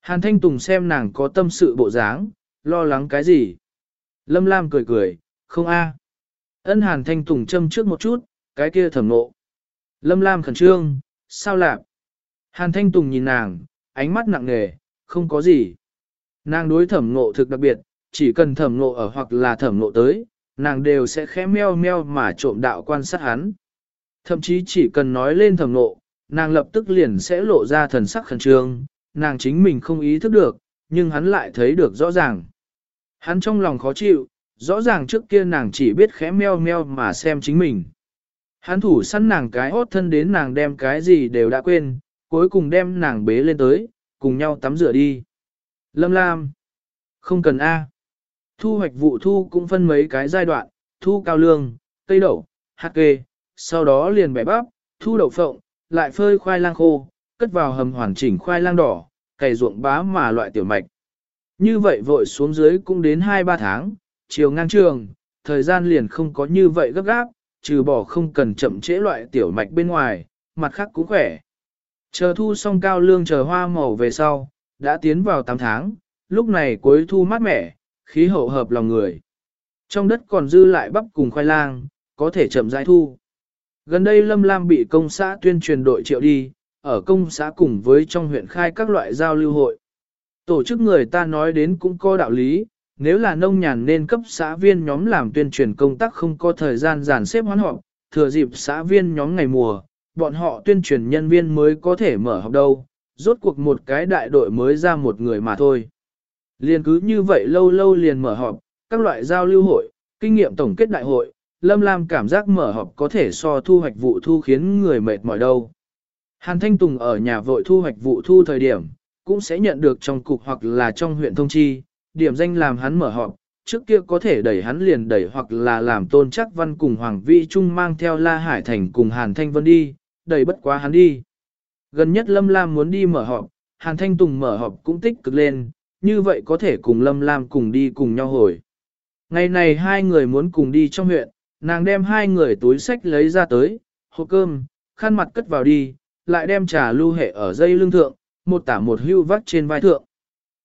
Hàn Thanh Tùng xem nàng có tâm sự bộ dáng, lo lắng cái gì. Lâm Lam cười cười, không a. Ân Hàn Thanh Tùng châm trước một chút, cái kia thẩm nộ. Lâm Lam khẩn trương, sao lạc? Hàn Thanh Tùng nhìn nàng, ánh mắt nặng nề, không có gì. Nàng đối thẩm nộ thực đặc biệt, chỉ cần thẩm nộ ở hoặc là thẩm nộ tới, nàng đều sẽ khẽ meo meo mà trộm đạo quan sát hắn. Thậm chí chỉ cần nói lên thẩm nộ, nàng lập tức liền sẽ lộ ra thần sắc khẩn trương, nàng chính mình không ý thức được, nhưng hắn lại thấy được rõ ràng. Hắn trong lòng khó chịu, rõ ràng trước kia nàng chỉ biết khẽ meo meo mà xem chính mình. Hắn thủ săn nàng cái hốt thân đến nàng đem cái gì đều đã quên, cuối cùng đem nàng bế lên tới, cùng nhau tắm rửa đi. Lâm Lam. Không cần A. Thu hoạch vụ thu cũng phân mấy cái giai đoạn, thu cao lương, cây đậu, hạt kê, sau đó liền bẻ bắp, thu đậu phộng, lại phơi khoai lang khô, cất vào hầm hoàn chỉnh khoai lang đỏ, cày ruộng bá mà loại tiểu mạch. Như vậy vội xuống dưới cũng đến 2-3 tháng, chiều ngang trường, thời gian liền không có như vậy gấp gáp, trừ bỏ không cần chậm trễ loại tiểu mạch bên ngoài, mặt khác cũng khỏe. Chờ thu xong cao lương chờ hoa màu về sau, đã tiến vào 8 tháng, lúc này cuối thu mát mẻ, khí hậu hợp lòng người. Trong đất còn dư lại bắp cùng khoai lang, có thể chậm rãi thu. Gần đây Lâm Lam bị công xã tuyên truyền đội triệu đi, ở công xã cùng với trong huyện khai các loại giao lưu hội. Tổ chức người ta nói đến cũng có đạo lý, nếu là nông nhàn nên cấp xã viên nhóm làm tuyên truyền công tác không có thời gian giàn xếp hoán họp, thừa dịp xã viên nhóm ngày mùa, bọn họ tuyên truyền nhân viên mới có thể mở học đâu, rốt cuộc một cái đại đội mới ra một người mà thôi. Liền cứ như vậy lâu lâu liền mở họp, các loại giao lưu hội, kinh nghiệm tổng kết đại hội, Lâm Lam cảm giác mở họp có thể so thu hoạch vụ thu khiến người mệt mỏi đâu. Hàn Thanh Tùng ở nhà vội thu hoạch vụ thu thời điểm, cũng sẽ nhận được trong cục hoặc là trong huyện thông chi, điểm danh làm hắn mở họp, trước kia có thể đẩy hắn liền đẩy hoặc là làm tôn chắc văn cùng Hoàng Vi Trung mang theo La Hải Thành cùng Hàn Thanh Vân đi, đẩy bất quá hắn đi. Gần nhất Lâm Lam muốn đi mở họp, Hàn Thanh Tùng mở họp cũng tích cực lên, như vậy có thể cùng Lâm Lam cùng đi cùng nhau hồi. Ngày này hai người muốn cùng đi trong huyện, nàng đem hai người túi sách lấy ra tới, hộp cơm, khăn mặt cất vào đi, lại đem trà lưu hệ ở dây lưng thượng, một tả một hưu vắt trên vai thượng.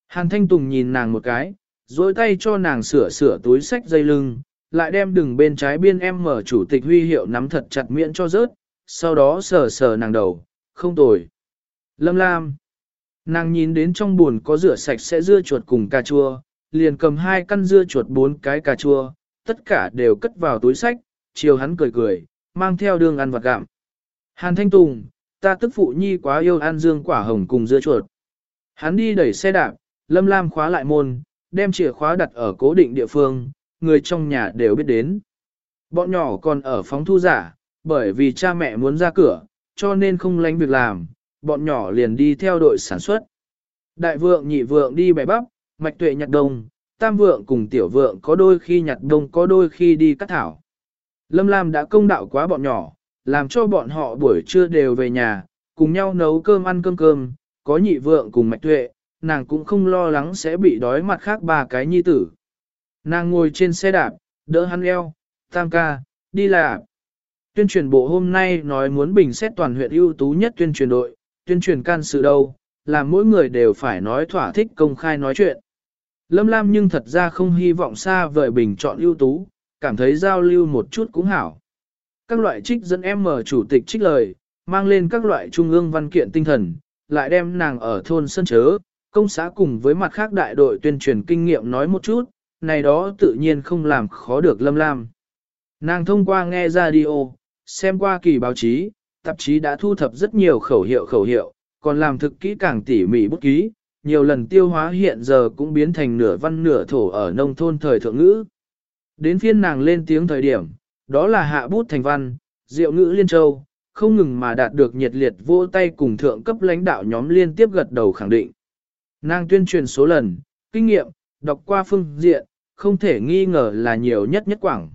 Hàn Thanh Tùng nhìn nàng một cái, dối tay cho nàng sửa sửa túi sách dây lưng, lại đem đường bên trái biên em mở chủ tịch huy hiệu nắm thật chặt miệng cho rớt, sau đó sờ sờ nàng đầu, không tồi. Lâm Lam. Nàng nhìn đến trong buồn có rửa sạch sẽ dưa chuột cùng cà chua, liền cầm hai căn dưa chuột bốn cái cà chua, tất cả đều cất vào túi sách, chiều hắn cười cười, mang theo đường ăn vặt gạm. Hàn Thanh Tùng, ta tức phụ nhi quá yêu ăn dương quả hồng cùng dưa chuột. Hắn đi đẩy xe đạp, Lâm Lam khóa lại môn, đem chìa khóa đặt ở cố định địa phương, người trong nhà đều biết đến. Bọn nhỏ còn ở phóng thu giả, bởi vì cha mẹ muốn ra cửa, cho nên không lánh việc làm, bọn nhỏ liền đi theo đội sản xuất. Đại vượng nhị vượng đi bẻ bắp, mạch tuệ nhặt đông, tam vượng cùng tiểu vượng có đôi khi nhặt đông có đôi khi đi cắt thảo. Lâm Lam đã công đạo quá bọn nhỏ, làm cho bọn họ buổi trưa đều về nhà, cùng nhau nấu cơm ăn cơm cơm, có nhị vượng cùng mạch tuệ, nàng cũng không lo lắng sẽ bị đói mặt khác ba cái nhi tử. Nàng ngồi trên xe đạp, đỡ hắn eo, tam ca, đi là Tuyên truyền bộ hôm nay nói muốn bình xét toàn huyện ưu tú nhất tuyên truyền đội, tuyên truyền can sự đâu, là mỗi người đều phải nói thỏa thích công khai nói chuyện. Lâm Lam nhưng thật ra không hy vọng xa vời bình chọn ưu tú, cảm thấy giao lưu một chút cũng hảo. Các loại trích dẫn em mở chủ tịch trích lời, mang lên các loại trung ương văn kiện tinh thần, lại đem nàng ở thôn sân chớ, công xã cùng với mặt khác đại đội tuyên truyền kinh nghiệm nói một chút, này đó tự nhiên không làm khó được Lâm Lam. Nàng thông qua nghe radio, xem qua kỳ báo chí, tạp chí đã thu thập rất nhiều khẩu hiệu khẩu hiệu, còn làm thực kỹ càng tỉ mỉ bút ký, nhiều lần tiêu hóa hiện giờ cũng biến thành nửa văn nửa thổ ở nông thôn thời thượng ngữ. Đến phiên nàng lên tiếng thời điểm, đó là hạ bút thành văn, diệu ngữ liên châu, không ngừng mà đạt được nhiệt liệt vô tay cùng thượng cấp lãnh đạo nhóm liên tiếp gật đầu khẳng định. Nàng tuyên truyền số lần, kinh nghiệm, đọc qua phương diện, không thể nghi ngờ là nhiều nhất nhất quảng.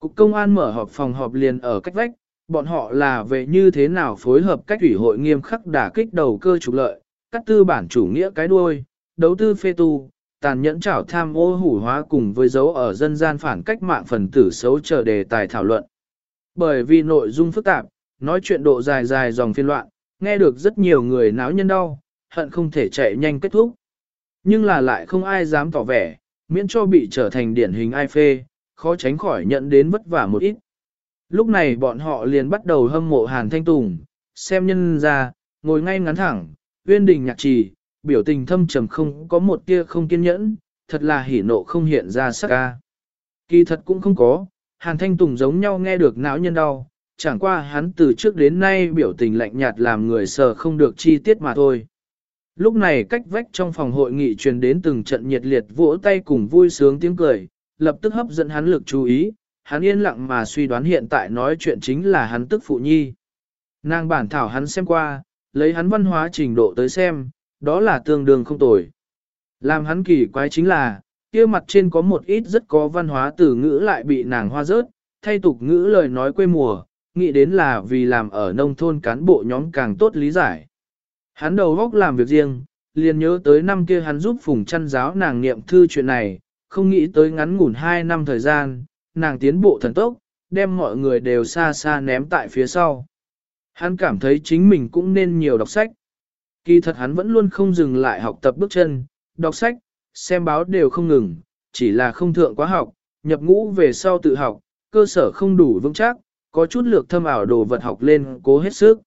Cục công an mở họp phòng họp liền ở cách vách, bọn họ là về như thế nào phối hợp cách ủy hội nghiêm khắc đả kích đầu cơ trục lợi, cắt tư bản chủ nghĩa cái đuôi, đấu tư phê tu, tàn nhẫn trảo tham ô hủ hóa cùng với dấu ở dân gian phản cách mạng phần tử xấu chờ đề tài thảo luận. Bởi vì nội dung phức tạp, nói chuyện độ dài dài dòng phiên loạn, nghe được rất nhiều người náo nhân đau, hận không thể chạy nhanh kết thúc. Nhưng là lại không ai dám tỏ vẻ, miễn cho bị trở thành điển hình ai phê, khó tránh khỏi nhận đến vất vả một ít. Lúc này bọn họ liền bắt đầu hâm mộ Hàn Thanh Tùng, xem nhân ra, ngồi ngay ngắn thẳng, uyên đình nhạc trì, biểu tình thâm trầm không có một tia không kiên nhẫn, thật là hỉ nộ không hiện ra sắc ca. Kỳ thật cũng không có, Hàn Thanh Tùng giống nhau nghe được não nhân đau, chẳng qua hắn từ trước đến nay biểu tình lạnh nhạt làm người sợ không được chi tiết mà thôi. Lúc này cách vách trong phòng hội nghị truyền đến từng trận nhiệt liệt vỗ tay cùng vui sướng tiếng cười, lập tức hấp dẫn hắn lực chú ý, hắn yên lặng mà suy đoán hiện tại nói chuyện chính là hắn tức phụ nhi. Nàng bản thảo hắn xem qua, lấy hắn văn hóa trình độ tới xem, đó là tương đương không tồi. Làm hắn kỳ quái chính là, kia mặt trên có một ít rất có văn hóa từ ngữ lại bị nàng hoa rớt, thay tục ngữ lời nói quê mùa, nghĩ đến là vì làm ở nông thôn cán bộ nhóm càng tốt lý giải. Hắn đầu góc làm việc riêng, liền nhớ tới năm kia hắn giúp phùng chăn giáo nàng niệm thư chuyện này, không nghĩ tới ngắn ngủn 2 năm thời gian, nàng tiến bộ thần tốc, đem mọi người đều xa xa ném tại phía sau. Hắn cảm thấy chính mình cũng nên nhiều đọc sách. Kỳ thật hắn vẫn luôn không dừng lại học tập bước chân, đọc sách, xem báo đều không ngừng, chỉ là không thượng quá học, nhập ngũ về sau tự học, cơ sở không đủ vững chắc, có chút lược thâm ảo đồ vật học lên cố hết sức.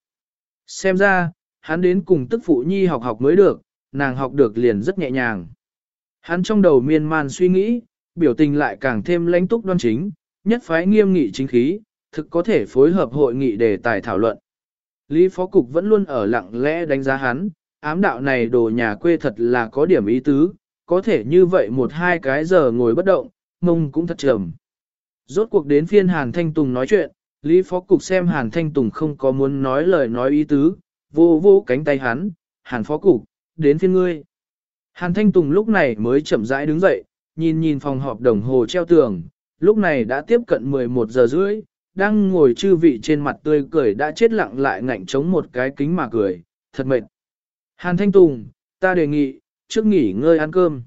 Xem ra, hắn đến cùng tức phụ nhi học học mới được, nàng học được liền rất nhẹ nhàng. Hắn trong đầu miên man suy nghĩ, biểu tình lại càng thêm lãnh túc đoan chính, nhất phái nghiêm nghị chính khí, thực có thể phối hợp hội nghị đề tài thảo luận. Lý Phó Cục vẫn luôn ở lặng lẽ đánh giá hắn, ám đạo này đồ nhà quê thật là có điểm ý tứ, có thể như vậy một hai cái giờ ngồi bất động, mông cũng thật trầm. Rốt cuộc đến phiên Hàn Thanh Tùng nói chuyện, Lý Phó Cục xem Hàn Thanh Tùng không có muốn nói lời nói ý tứ, vô vô cánh tay hắn, Hàn Phó Cục, đến phiên ngươi. Hàn Thanh Tùng lúc này mới chậm rãi đứng dậy, nhìn nhìn phòng họp đồng hồ treo tường, lúc này đã tiếp cận 11 giờ rưỡi, đang ngồi chư vị trên mặt tươi cười đã chết lặng lại ngạnh chống một cái kính mà cười, thật mệt. Hàn Thanh Tùng, ta đề nghị, trước nghỉ ngơi ăn cơm.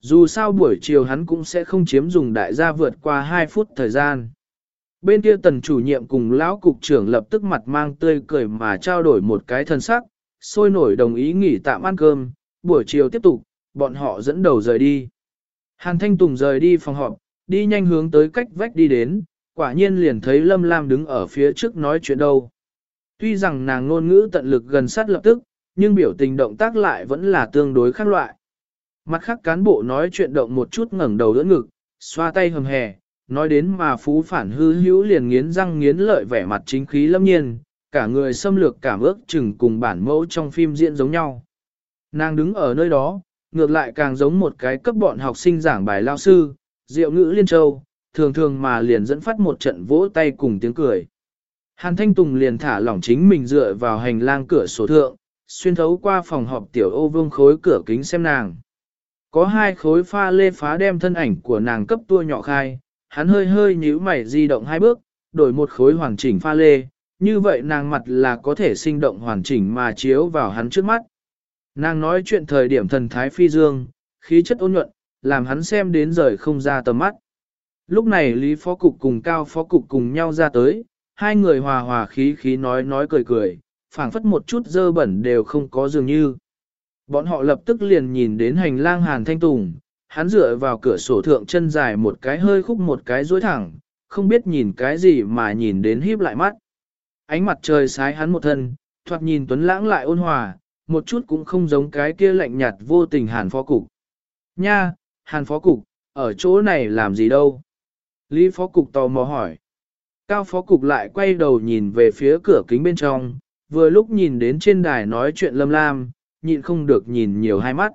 Dù sao buổi chiều hắn cũng sẽ không chiếm dùng đại gia vượt qua 2 phút thời gian. Bên kia tần chủ nhiệm cùng lão cục trưởng lập tức mặt mang tươi cười mà trao đổi một cái thân sắc, sôi nổi đồng ý nghỉ tạm ăn cơm, buổi chiều tiếp tục, bọn họ dẫn đầu rời đi. Hàn Thanh Tùng rời đi phòng họp, đi nhanh hướng tới cách vách đi đến, quả nhiên liền thấy Lâm Lam đứng ở phía trước nói chuyện đâu. Tuy rằng nàng ngôn ngữ tận lực gần sát lập tức, nhưng biểu tình động tác lại vẫn là tương đối khác loại. Mặt khác cán bộ nói chuyện động một chút ngẩng đầu đỡ ngực, xoa tay hầm hè, nói đến mà phú phản hư hữu liền nghiến răng nghiến lợi vẻ mặt chính khí lâm nhiên, cả người xâm lược cảm ước chừng cùng bản mẫu trong phim diễn giống nhau. Nàng đứng ở nơi đó, ngược lại càng giống một cái cấp bọn học sinh giảng bài lao sư, diệu ngữ liên châu, thường thường mà liền dẫn phát một trận vỗ tay cùng tiếng cười. Hàn Thanh Tùng liền thả lỏng chính mình dựa vào hành lang cửa sổ thượng, xuyên thấu qua phòng họp tiểu ô vương khối cửa kính xem nàng. Có hai khối pha lê phá đem thân ảnh của nàng cấp tua nhỏ khai, hắn hơi hơi nhíu mày di động hai bước, đổi một khối hoàn chỉnh pha lê, như vậy nàng mặt là có thể sinh động hoàn chỉnh mà chiếu vào hắn trước mắt. Nàng nói chuyện thời điểm thần thái phi dương, khí chất ôn nhuận, làm hắn xem đến rời không ra tầm mắt. Lúc này Lý Phó Cục cùng Cao Phó Cục cùng nhau ra tới, hai người hòa hòa khí khí nói nói cười cười, phảng phất một chút dơ bẩn đều không có dường như. Bọn họ lập tức liền nhìn đến hành lang Hàn Thanh Tùng, hắn dựa vào cửa sổ thượng chân dài một cái hơi khúc một cái duỗi thẳng, không biết nhìn cái gì mà nhìn đến híp lại mắt. Ánh mặt trời sái hắn một thân, thoạt nhìn tuấn lãng lại ôn hòa, một chút cũng không giống cái kia lạnh nhạt vô tình Hàn Phó Cục. Nha, Hàn Phó Cục, ở chỗ này làm gì đâu? Lý Phó Cục tò mò hỏi. Cao Phó Cục lại quay đầu nhìn về phía cửa kính bên trong, vừa lúc nhìn đến trên đài nói chuyện lâm lam, nhịn không được nhìn nhiều hai mắt.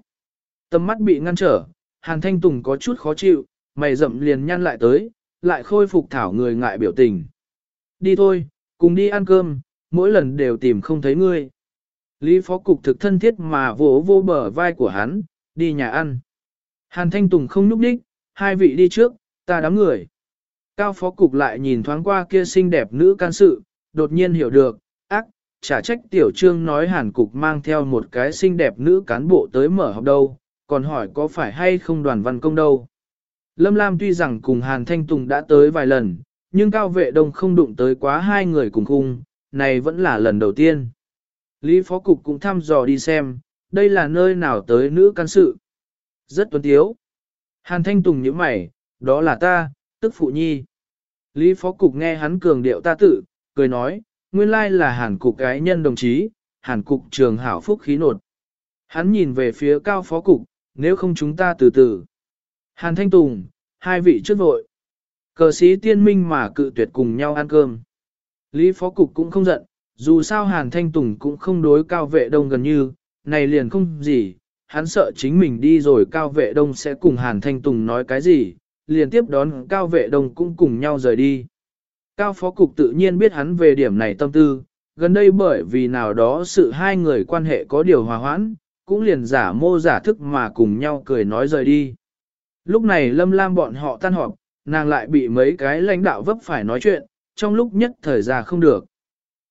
Tâm mắt bị ngăn trở, Hàn Thanh Tùng có chút khó chịu, mày rậm liền nhăn lại tới, lại khôi phục thảo người ngại biểu tình. Đi thôi, cùng đi ăn cơm, mỗi lần đều tìm không thấy ngươi. Lý Phó Cục thực thân thiết mà vỗ vô bờ vai của hắn, đi nhà ăn. Hàn Thanh Tùng không núp đích, hai vị đi trước, ta đám người. Cao Phó Cục lại nhìn thoáng qua kia xinh đẹp nữ can sự, đột nhiên hiểu được, ác, trả trách tiểu trương nói hàn cục mang theo một cái xinh đẹp nữ cán bộ tới mở học đâu, còn hỏi có phải hay không đoàn văn công đâu. Lâm Lam tuy rằng cùng Hàn Thanh Tùng đã tới vài lần, nhưng cao vệ đông không đụng tới quá hai người cùng khung, này vẫn là lần đầu tiên. Lý Phó Cục cũng thăm dò đi xem, đây là nơi nào tới nữ can sự. Rất tuấn tiếu. Hàn Thanh Tùng nhíu mày, đó là ta, tức Phụ Nhi. Lý Phó Cục nghe hắn cường điệu ta tự, cười nói, nguyên lai là Hàn Cục cái nhân đồng chí, Hàn Cục trường hảo phúc khí nột. Hắn nhìn về phía cao Phó Cục, nếu không chúng ta từ từ. Hàn Thanh Tùng, hai vị trước vội. Cờ sĩ tiên minh mà cự tuyệt cùng nhau ăn cơm. Lý Phó Cục cũng không giận, dù sao Hàn Thanh Tùng cũng không đối cao vệ đông gần như, này liền không gì, hắn sợ chính mình đi rồi cao vệ đông sẽ cùng Hàn Thanh Tùng nói cái gì, liền tiếp đón cao vệ đông cũng cùng nhau rời đi. Cao Phó Cục tự nhiên biết hắn về điểm này tâm tư, gần đây bởi vì nào đó sự hai người quan hệ có điều hòa hoãn, cũng liền giả mô giả thức mà cùng nhau cười nói rời đi. Lúc này Lâm Lam bọn họ tan họp, nàng lại bị mấy cái lãnh đạo vấp phải nói chuyện, trong lúc nhất thời ra không được.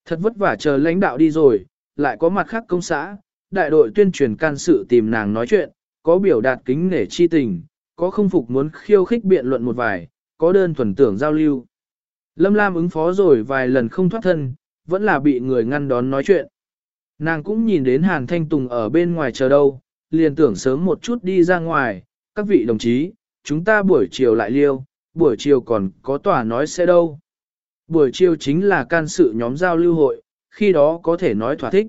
Thật vất vả chờ lãnh đạo đi rồi, lại có mặt khác công xã, đại đội tuyên truyền can sự tìm nàng nói chuyện, có biểu đạt kính nể chi tình, có không phục muốn khiêu khích biện luận một vài, có đơn thuần tưởng giao lưu. Lâm Lam ứng phó rồi vài lần không thoát thân, vẫn là bị người ngăn đón nói chuyện. Nàng cũng nhìn đến Hàn Thanh Tùng ở bên ngoài chờ đâu, liền tưởng sớm một chút đi ra ngoài, các vị đồng chí, chúng ta buổi chiều lại liêu, buổi chiều còn có tòa nói sẽ đâu. Buổi chiều chính là can sự nhóm giao lưu hội, khi đó có thể nói thỏa thích.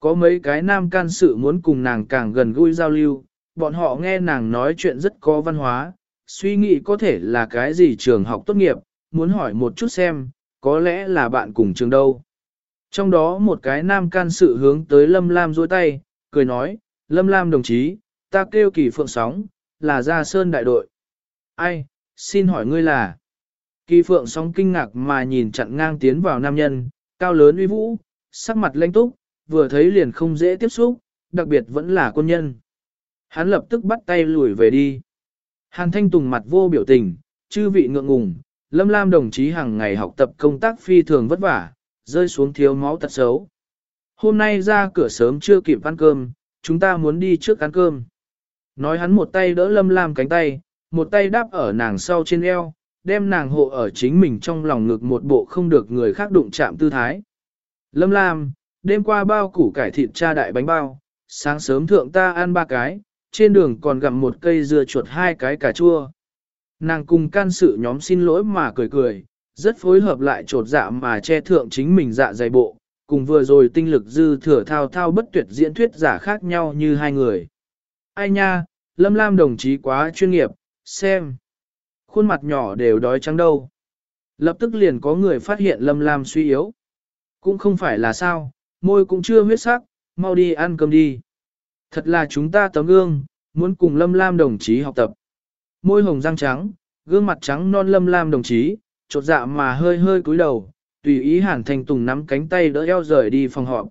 Có mấy cái nam can sự muốn cùng nàng càng gần gũi giao lưu, bọn họ nghe nàng nói chuyện rất có văn hóa, suy nghĩ có thể là cái gì trường học tốt nghiệp, muốn hỏi một chút xem, có lẽ là bạn cùng trường đâu. Trong đó một cái nam can sự hướng tới Lâm Lam dôi tay, cười nói, Lâm Lam đồng chí, ta kêu kỳ phượng sóng, là Gia Sơn đại đội. Ai, xin hỏi ngươi là? Kỳ phượng sóng kinh ngạc mà nhìn chặn ngang tiến vào nam nhân, cao lớn uy vũ, sắc mặt lãnh túc, vừa thấy liền không dễ tiếp xúc, đặc biệt vẫn là quân nhân. Hắn lập tức bắt tay lùi về đi. Hàn Thanh Tùng mặt vô biểu tình, chư vị ngượng ngùng, Lâm Lam đồng chí hàng ngày học tập công tác phi thường vất vả, rơi xuống thiếu máu tật xấu. Hôm nay ra cửa sớm chưa kịp ăn cơm, chúng ta muốn đi trước ăn cơm. Nói hắn một tay đỡ Lâm Lam cánh tay, một tay đáp ở nàng sau trên eo, đem nàng hộ ở chính mình trong lòng ngực một bộ không được người khác đụng chạm tư thái. Lâm Lam, đêm qua bao củ cải thịt cha đại bánh bao, sáng sớm thượng ta ăn ba cái, trên đường còn gặm một cây dưa chuột hai cái cà chua. Nàng cùng can sự nhóm xin lỗi mà cười cười, rất phối hợp lại trột dạ mà che thượng chính mình dạ dày bộ, cùng vừa rồi tinh lực dư thừa thao thao bất tuyệt diễn thuyết giả khác nhau như hai người. Ai nha, Lâm Lam đồng chí quá chuyên nghiệp, xem. Khuôn mặt nhỏ đều đói trắng đâu. Lập tức liền có người phát hiện Lâm Lam suy yếu. Cũng không phải là sao, môi cũng chưa huyết sắc, mau đi ăn cơm đi. Thật là chúng ta tấm gương, muốn cùng Lâm Lam đồng chí học tập. Môi hồng răng trắng, gương mặt trắng non Lâm Lam đồng chí, chột dạ mà hơi hơi cúi đầu, tùy ý Hàn Thanh Tùng nắm cánh tay đỡ eo rời đi phòng họp.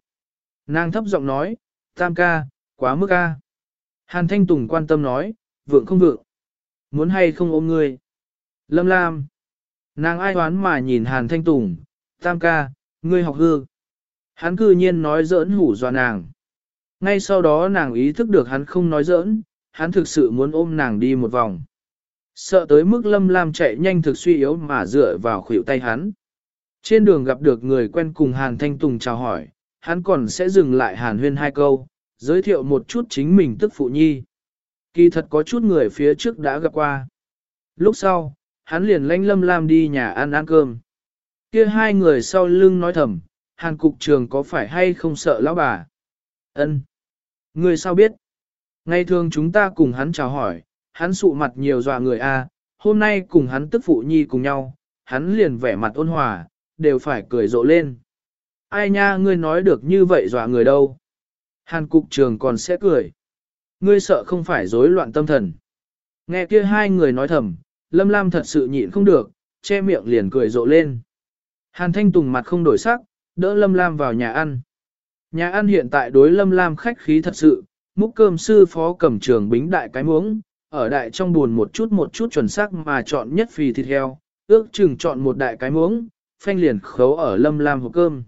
Nàng thấp giọng nói, tam ca, quá mức ca. Hàn Thanh Tùng quan tâm nói, vượng không vượng. Muốn hay không ôm ngươi. Lâm Lam. Nàng ai hoán mà nhìn Hàn Thanh Tùng, tam ca, ngươi học hư. Hắn cư nhiên nói giỡn hủ dọa nàng. Ngay sau đó nàng ý thức được hắn không nói giỡn, hắn thực sự muốn ôm nàng đi một vòng. Sợ tới mức Lâm Lam chạy nhanh thực suy yếu mà dựa vào khuỷu tay hắn. Trên đường gặp được người quen cùng Hàn Thanh Tùng chào hỏi, hắn còn sẽ dừng lại Hàn Huyên hai câu, giới thiệu một chút chính mình tức phụ nhi. Kỳ thật có chút người phía trước đã gặp qua. Lúc sau, hắn liền lanh Lâm Lam đi nhà ăn ăn cơm. Kia hai người sau lưng nói thầm, Hàn cục trường có phải hay không sợ lão bà? Ân, Người sao biết? Ngày thường chúng ta cùng hắn chào hỏi, hắn sụ mặt nhiều dọa người a. hôm nay cùng hắn tức phụ nhi cùng nhau, hắn liền vẻ mặt ôn hòa, đều phải cười rộ lên. Ai nha ngươi nói được như vậy dọa người đâu? Hàn cục trường còn sẽ cười. Ngươi sợ không phải rối loạn tâm thần. Nghe kia hai người nói thầm, Lâm Lam thật sự nhịn không được, che miệng liền cười rộ lên. Hàn Thanh Tùng mặt không đổi sắc, đỡ Lâm Lam vào nhà ăn. Nhà ăn hiện tại đối Lâm Lam khách khí thật sự, múc cơm sư phó cầm trường bính đại cái muống, ở đại trong buồn một chút một chút chuẩn xác mà chọn nhất phì thịt heo, ước chừng chọn một đại cái muỗng phanh liền khấu ở Lâm Lam hộp cơm.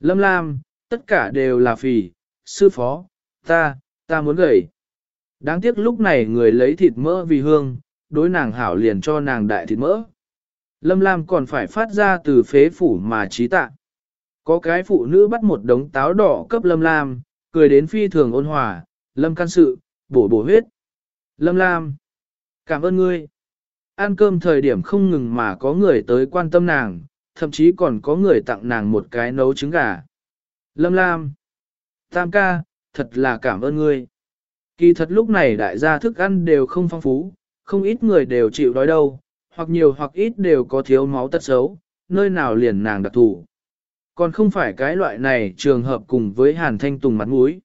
Lâm Lam, tất cả đều là phì, sư phó, ta, ta muốn gầy. Đáng tiếc lúc này người lấy thịt mỡ vì hương, đối nàng hảo liền cho nàng đại thịt mỡ. Lâm Lam còn phải phát ra từ phế phủ mà trí tạ. Có cái phụ nữ bắt một đống táo đỏ cấp Lâm Lam, cười đến phi thường ôn hòa, Lâm can sự, bổ bổ huyết. Lâm Lam, cảm ơn ngươi. Ăn cơm thời điểm không ngừng mà có người tới quan tâm nàng, thậm chí còn có người tặng nàng một cái nấu trứng gà. Lâm Lam, Tam ca, thật là cảm ơn ngươi. Kỳ thật lúc này đại gia thức ăn đều không phong phú, không ít người đều chịu đói đâu, hoặc nhiều hoặc ít đều có thiếu máu tật xấu, nơi nào liền nàng đặc thủ. Còn không phải cái loại này trường hợp cùng với Hàn Thanh Tùng mặt mũi.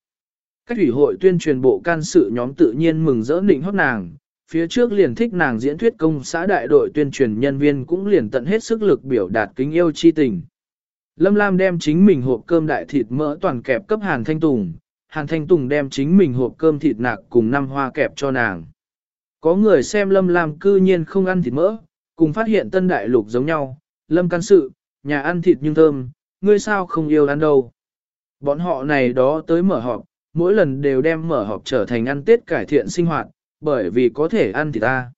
Cách ủy hội tuyên truyền bộ can sự nhóm tự nhiên mừng rỡ nịnh hót nàng, phía trước liền thích nàng diễn thuyết công xã đại đội tuyên truyền nhân viên cũng liền tận hết sức lực biểu đạt kính yêu chi tình. Lâm Lam đem chính mình hộp cơm đại thịt mỡ toàn kẹp cấp Hàn Thanh Tùng, Hàn Thanh Tùng đem chính mình hộp cơm thịt nạc cùng năm hoa kẹp cho nàng. Có người xem Lâm Lam cư nhiên không ăn thịt mỡ, cùng phát hiện tân đại lục giống nhau, Lâm can sự, nhà ăn thịt nhưng thơm, ngươi sao không yêu ăn đâu. Bọn họ này đó tới mở họp, mỗi lần đều đem mở họp trở thành ăn tết cải thiện sinh hoạt, bởi vì có thể ăn thịt ta.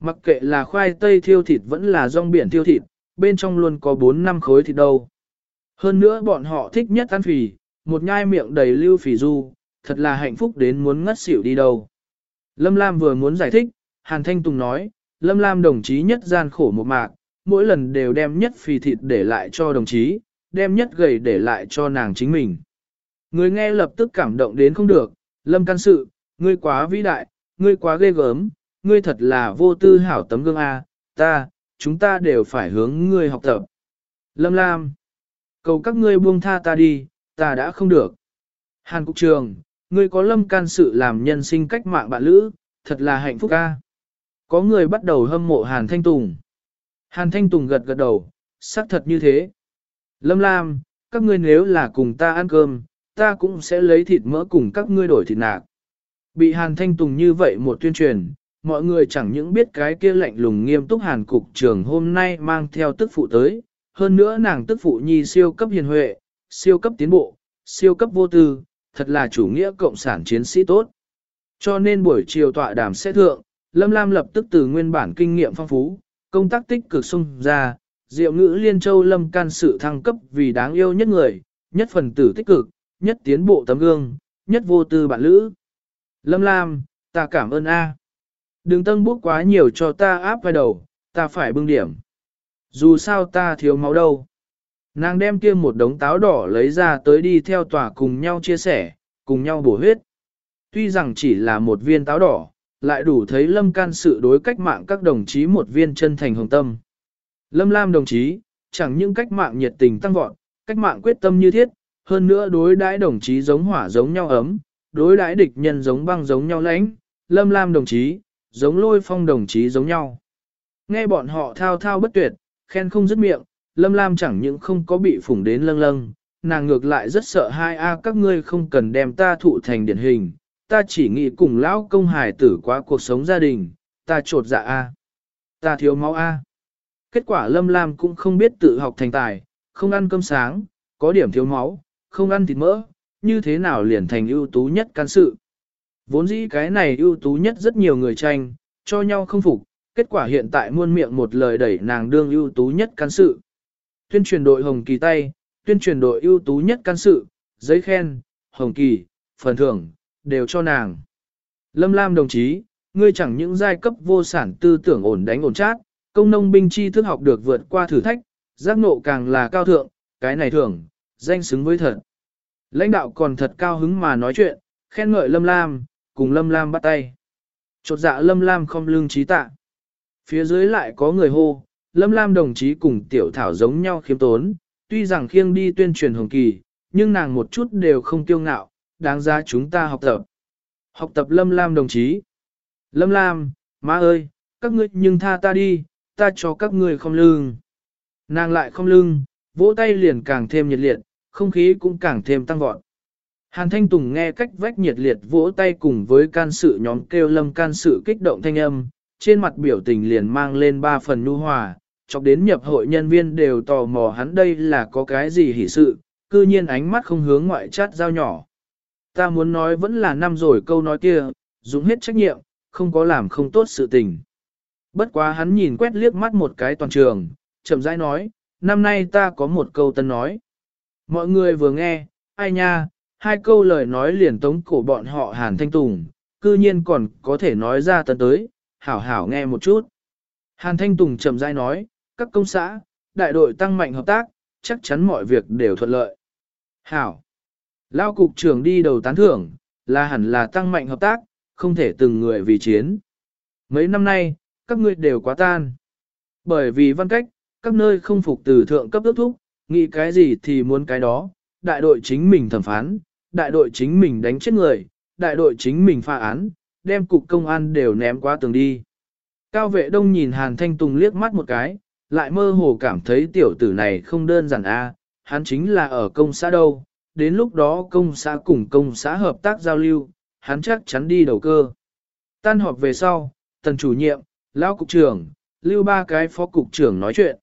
Mặc kệ là khoai tây thiêu thịt vẫn là rong biển thiêu thịt, bên trong luôn có 4 năm khối thịt đâu. Hơn nữa bọn họ thích nhất ăn phì, một nhai miệng đầy lưu phì du, thật là hạnh phúc đến muốn ngất xỉu đi đâu. Lâm Lam vừa muốn giải thích, Hàn Thanh Tùng nói, Lâm Lam đồng chí nhất gian khổ một mạc, mỗi lần đều đem nhất phì thịt để lại cho đồng chí, đem nhất gầy để lại cho nàng chính mình. Người nghe lập tức cảm động đến không được, Lâm can sự, ngươi quá vĩ đại, ngươi quá ghê gớm, ngươi thật là vô tư hảo tấm gương A, ta, chúng ta đều phải hướng ngươi học tập. Lâm Lam, cầu các ngươi buông tha ta đi, ta đã không được. Hàn Cục Trường, ngươi có lâm can sự làm nhân sinh cách mạng bạn lữ, thật là hạnh phúc ca. Có người bắt đầu hâm mộ Hàn Thanh Tùng. Hàn Thanh Tùng gật gật đầu, xác thật như thế. Lâm Lam, các ngươi nếu là cùng ta ăn cơm, ta cũng sẽ lấy thịt mỡ cùng các ngươi đổi thịt nạc. Bị Hàn Thanh Tùng như vậy một tuyên truyền, mọi người chẳng những biết cái kia lạnh lùng nghiêm túc Hàn Cục trưởng hôm nay mang theo tức phụ tới, hơn nữa nàng tức phụ nhi siêu cấp hiền huệ, siêu cấp tiến bộ, siêu cấp vô tư, thật là chủ nghĩa cộng sản chiến sĩ tốt. Cho nên buổi chiều tọa đàm sẽ thượng, Lâm Lam lập tức từ nguyên bản kinh nghiệm phong phú, công tác tích cực xung ra, diệu ngữ liên châu Lâm can sự thăng cấp vì đáng yêu nhất người, nhất phần tử tích cực, nhất tiến bộ tấm gương, nhất vô tư bạn lữ. Lâm Lam, ta cảm ơn A. Đừng tân bút quá nhiều cho ta áp vai đầu, ta phải bưng điểm. Dù sao ta thiếu máu đâu. Nàng đem kia một đống táo đỏ lấy ra tới đi theo tòa cùng nhau chia sẻ, cùng nhau bổ huyết. Tuy rằng chỉ là một viên táo đỏ, lại đủ thấy Lâm can sự đối cách mạng các đồng chí một viên chân thành hồng tâm. Lâm Lam đồng chí, chẳng những cách mạng nhiệt tình tăng vọt, cách mạng quyết tâm như thiết, hơn nữa đối đãi đồng chí giống hỏa giống nhau ấm, đối đãi địch nhân giống băng giống nhau lãnh, Lâm Lam đồng chí, giống lôi phong đồng chí giống nhau. Nghe bọn họ thao thao bất tuyệt, khen không dứt miệng, Lâm Lam chẳng những không có bị phủng đến lâng lâng, nàng ngược lại rất sợ hai a các ngươi không cần đem ta thụ thành điển hình, ta chỉ nghĩ cùng lão công hài tử qua cuộc sống gia đình, ta trột dạ a, ta thiếu máu a. Kết quả Lâm Lam cũng không biết tự học thành tài, không ăn cơm sáng, có điểm thiếu máu, không ăn thịt mỡ, như thế nào liền thành ưu tú nhất can sự. Vốn dĩ cái này ưu tú nhất rất nhiều người tranh, cho nhau không phục, kết quả hiện tại muôn miệng một lời đẩy nàng đương ưu tú nhất can sự. Tuyên truyền đội Hồng Kỳ tay, tuyên truyền đội ưu tú nhất can sự, giấy khen, Hồng Kỳ, phần thưởng, đều cho nàng. Lâm Lam đồng chí, ngươi chẳng những giai cấp vô sản tư tưởng ổn đánh ổn chát, công nông binh chi thức học được vượt qua thử thách, giác nộ càng là cao thượng, cái này thưởng, danh xứng với thật. Lãnh đạo còn thật cao hứng mà nói chuyện, khen ngợi Lâm Lam, cùng Lâm Lam bắt tay. Chột dạ Lâm Lam không lương trí tạ. Phía dưới lại có người hô, Lâm Lam đồng chí cùng tiểu thảo giống nhau khiêm tốn, tuy rằng khiêng đi tuyên truyền hồng kỳ, nhưng nàng một chút đều không kiêu ngạo, đáng ra chúng ta học tập. Học tập Lâm Lam đồng chí. Lâm Lam, má ơi, các ngươi nhưng tha ta đi, ta cho các ngươi không lương. Nàng lại không lưng, vỗ tay liền càng thêm nhiệt liệt, không khí cũng càng thêm tăng vọt. Hàn Thanh Tùng nghe cách vách nhiệt liệt vỗ tay cùng với can sự nhóm kêu lâm can sự kích động thanh âm, trên mặt biểu tình liền mang lên ba phần nu hòa, chọc đến nhập hội nhân viên đều tò mò hắn đây là có cái gì hỉ sự, cư nhiên ánh mắt không hướng ngoại chát dao nhỏ. Ta muốn nói vẫn là năm rồi câu nói kia, dùng hết trách nhiệm, không có làm không tốt sự tình. Bất quá hắn nhìn quét liếc mắt một cái toàn trường, chậm rãi nói, năm nay ta có một câu tân nói. Mọi người vừa nghe, ai nha, hai câu lời nói liền tống cổ bọn họ Hàn Thanh Tùng, cư nhiên còn có thể nói ra tận tới, hảo hảo nghe một chút. Hàn Thanh Tùng chậm rãi nói, các công xã, đại đội tăng mạnh hợp tác, chắc chắn mọi việc đều thuận lợi. Hảo. Lao cục trưởng đi đầu tán thưởng, là hẳn là tăng mạnh hợp tác, không thể từng người vì chiến. Mấy năm nay, các ngươi đều quá tan. Bởi vì văn cách, các nơi không phục từ thượng cấp ước thúc, nghĩ cái gì thì muốn cái đó, đại đội chính mình thẩm phán, đại đội chính mình đánh chết người, đại đội chính mình pha án, đem cục công an đều ném qua tường đi. Cao vệ đông nhìn Hàn Thanh Tùng liếc mắt một cái, lại mơ hồ cảm thấy tiểu tử này không đơn giản a, hắn chính là ở công xã đâu, đến lúc đó công xã cùng công xã hợp tác giao lưu, hắn chắc chắn đi đầu cơ. Tan họp về sau, tần chủ nhiệm, lão cục trưởng, lưu ba cái phó cục trưởng nói chuyện.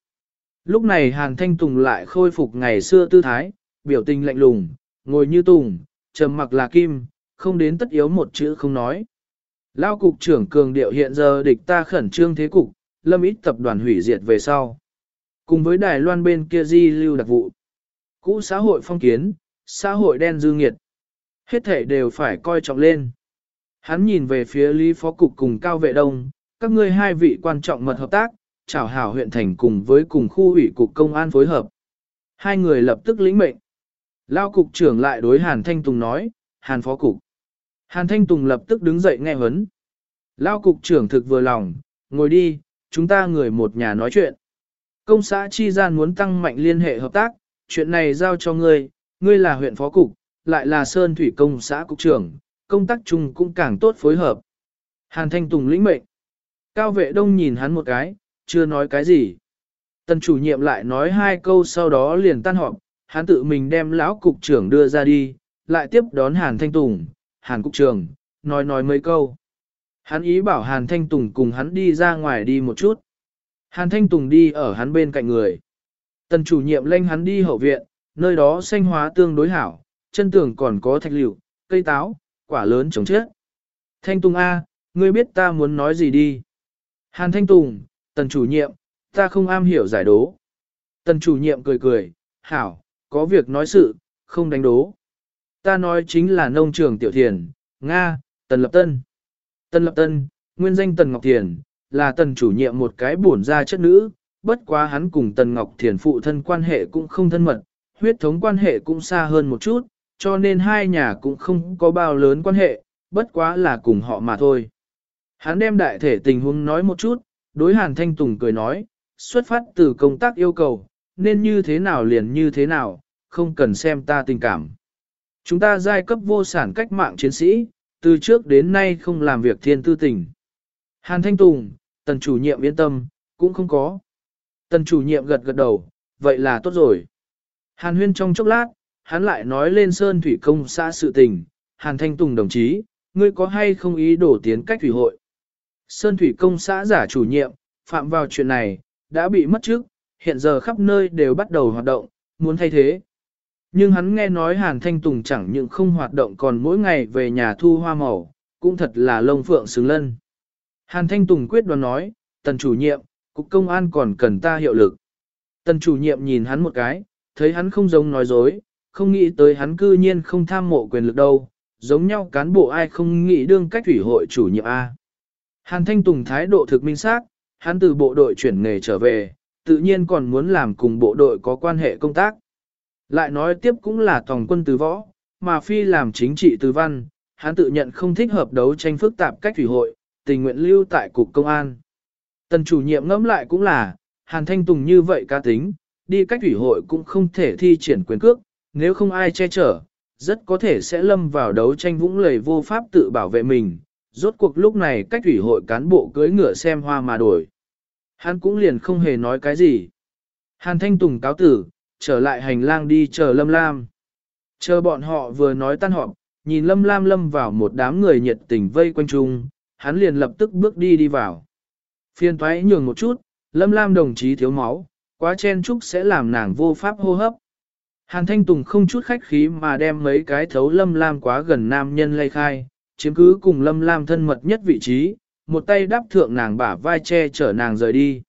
Lúc này Hàn Thanh Tùng lại khôi phục ngày xưa tư thái, biểu tình lạnh lùng, ngồi như tùng, trầm mặc là kim, không đến tất yếu một chữ không nói. Lao cục trưởng cường điệu hiện giờ địch ta khẩn trương thế cục, lâm ít tập đoàn hủy diệt về sau. Cùng với Đài Loan bên kia di lưu đặc vụ. Cũ xã hội phong kiến, xã hội đen dư nghiệt. Hết thể đều phải coi trọng lên. Hắn nhìn về phía Lý Phó Cục cùng Cao Vệ Đông, các ngươi hai vị quan trọng mật hợp tác, chào hảo huyện thành cùng với cùng khu ủy cục công an phối hợp. Hai người lập tức lĩnh mệnh. Lao cục trưởng lại đối Hàn Thanh Tùng nói, Hàn Phó Cục. Hàn Thanh Tùng lập tức đứng dậy nghe huấn. Lao cục trưởng thực vừa lòng, ngồi đi, chúng ta người một nhà nói chuyện. Công xã Chi Gian muốn tăng mạnh liên hệ hợp tác, chuyện này giao cho ngươi, ngươi là huyện phó cục, lại là Sơn Thủy Công xã cục trưởng, công tác chung cũng càng tốt phối hợp. Hàn Thanh Tùng lĩnh mệnh. Cao vệ đông nhìn hắn một cái, chưa nói cái gì. Tần chủ nhiệm lại nói hai câu sau đó liền tan họp, hắn tự mình đem lão cục trưởng đưa ra đi, lại tiếp đón Hàn Thanh Tùng, Hàn cục trưởng, nói nói mấy câu. Hắn ý bảo Hàn Thanh Tùng cùng hắn đi ra ngoài đi một chút. Hàn Thanh Tùng đi ở hắn bên cạnh người. Tần chủ nhiệm lệnh hắn đi hậu viện, nơi đó xanh hóa tương đối hảo, chân tường còn có thạch liệu, cây táo, quả lớn trồng chết. Thanh Tùng A, ngươi biết ta muốn nói gì đi. Hàn Thanh Tùng, tần chủ nhiệm, ta không am hiểu giải đố. Tần chủ nhiệm cười cười, hảo, có việc nói sự, không đánh đố. Ta nói chính là nông trường tiểu thiền, Nga, tần lập tân. Tần lập tân, nguyên danh tần Ngọc Thiền, là tần chủ nhiệm một cái bổn ra chất nữ, bất quá hắn cùng tần Ngọc Thiền phụ thân quan hệ cũng không thân mật, huyết thống quan hệ cũng xa hơn một chút, cho nên hai nhà cũng không có bao lớn quan hệ, bất quá là cùng họ mà thôi. Hắn đem đại thể tình huống nói một chút, đối Hàn Thanh Tùng cười nói, xuất phát từ công tác yêu cầu, nên như thế nào liền như thế nào, không cần xem ta tình cảm. Chúng ta giai cấp vô sản cách mạng chiến sĩ, từ trước đến nay không làm việc thiên tư tình. Hàn Thanh Tùng, tần chủ nhiệm yên tâm, cũng không có. Tần chủ nhiệm gật gật đầu, vậy là tốt rồi. Hàn huyên trong chốc lát, hắn lại nói lên Sơn Thủy Công xã sự tình, Hàn Thanh Tùng đồng chí, ngươi có hay không ý đổ tiến cách thủy hội? Sơn Thủy Công xã giả chủ nhiệm, phạm vào chuyện này, đã bị mất chức, hiện giờ khắp nơi đều bắt đầu hoạt động, muốn thay thế. Nhưng hắn nghe nói Hàn Thanh Tùng chẳng những không hoạt động còn mỗi ngày về nhà thu hoa màu, cũng thật là lông phượng xứng lân. Hàn Thanh Tùng quyết đoán nói, tần chủ nhiệm, cục công an còn cần ta hiệu lực. Tần chủ nhiệm nhìn hắn một cái, thấy hắn không giống nói dối, không nghĩ tới hắn cư nhiên không tham mộ quyền lực đâu, giống nhau cán bộ ai không nghĩ đương cách thủy hội chủ nhiệm A. Hàn Thanh Tùng thái độ thực minh xác, hắn từ bộ đội chuyển nghề trở về, tự nhiên còn muốn làm cùng bộ đội có quan hệ công tác. Lại nói tiếp cũng là tòng quân từ võ, mà phi làm chính trị từ văn, hắn tự nhận không thích hợp đấu tranh phức tạp cách thủy hội, tình nguyện lưu tại cục công an. Tần chủ nhiệm ngẫm lại cũng là, Hàn Thanh Tùng như vậy ca tính, đi cách thủy hội cũng không thể thi triển quyền cước, nếu không ai che chở, rất có thể sẽ lâm vào đấu tranh vũng lầy vô pháp tự bảo vệ mình. Rốt cuộc lúc này cách thủy hội cán bộ cưới ngựa xem hoa mà đổi. Hắn cũng liền không hề nói cái gì. Hàn Thanh Tùng cáo tử, trở lại hành lang đi chờ Lâm Lam. Chờ bọn họ vừa nói tan họp, nhìn Lâm Lam lâm vào một đám người nhiệt tình vây quanh chung, hắn liền lập tức bước đi đi vào. Phiên thoái nhường một chút, Lâm Lam đồng chí thiếu máu, quá chen chúc sẽ làm nàng vô pháp hô hấp. Hàn Thanh Tùng không chút khách khí mà đem mấy cái thấu Lâm Lam quá gần nam nhân lây khai, chiếm cứ cùng Lâm Lam thân mật nhất vị trí, một tay đáp thượng nàng bả vai che chở nàng rời đi.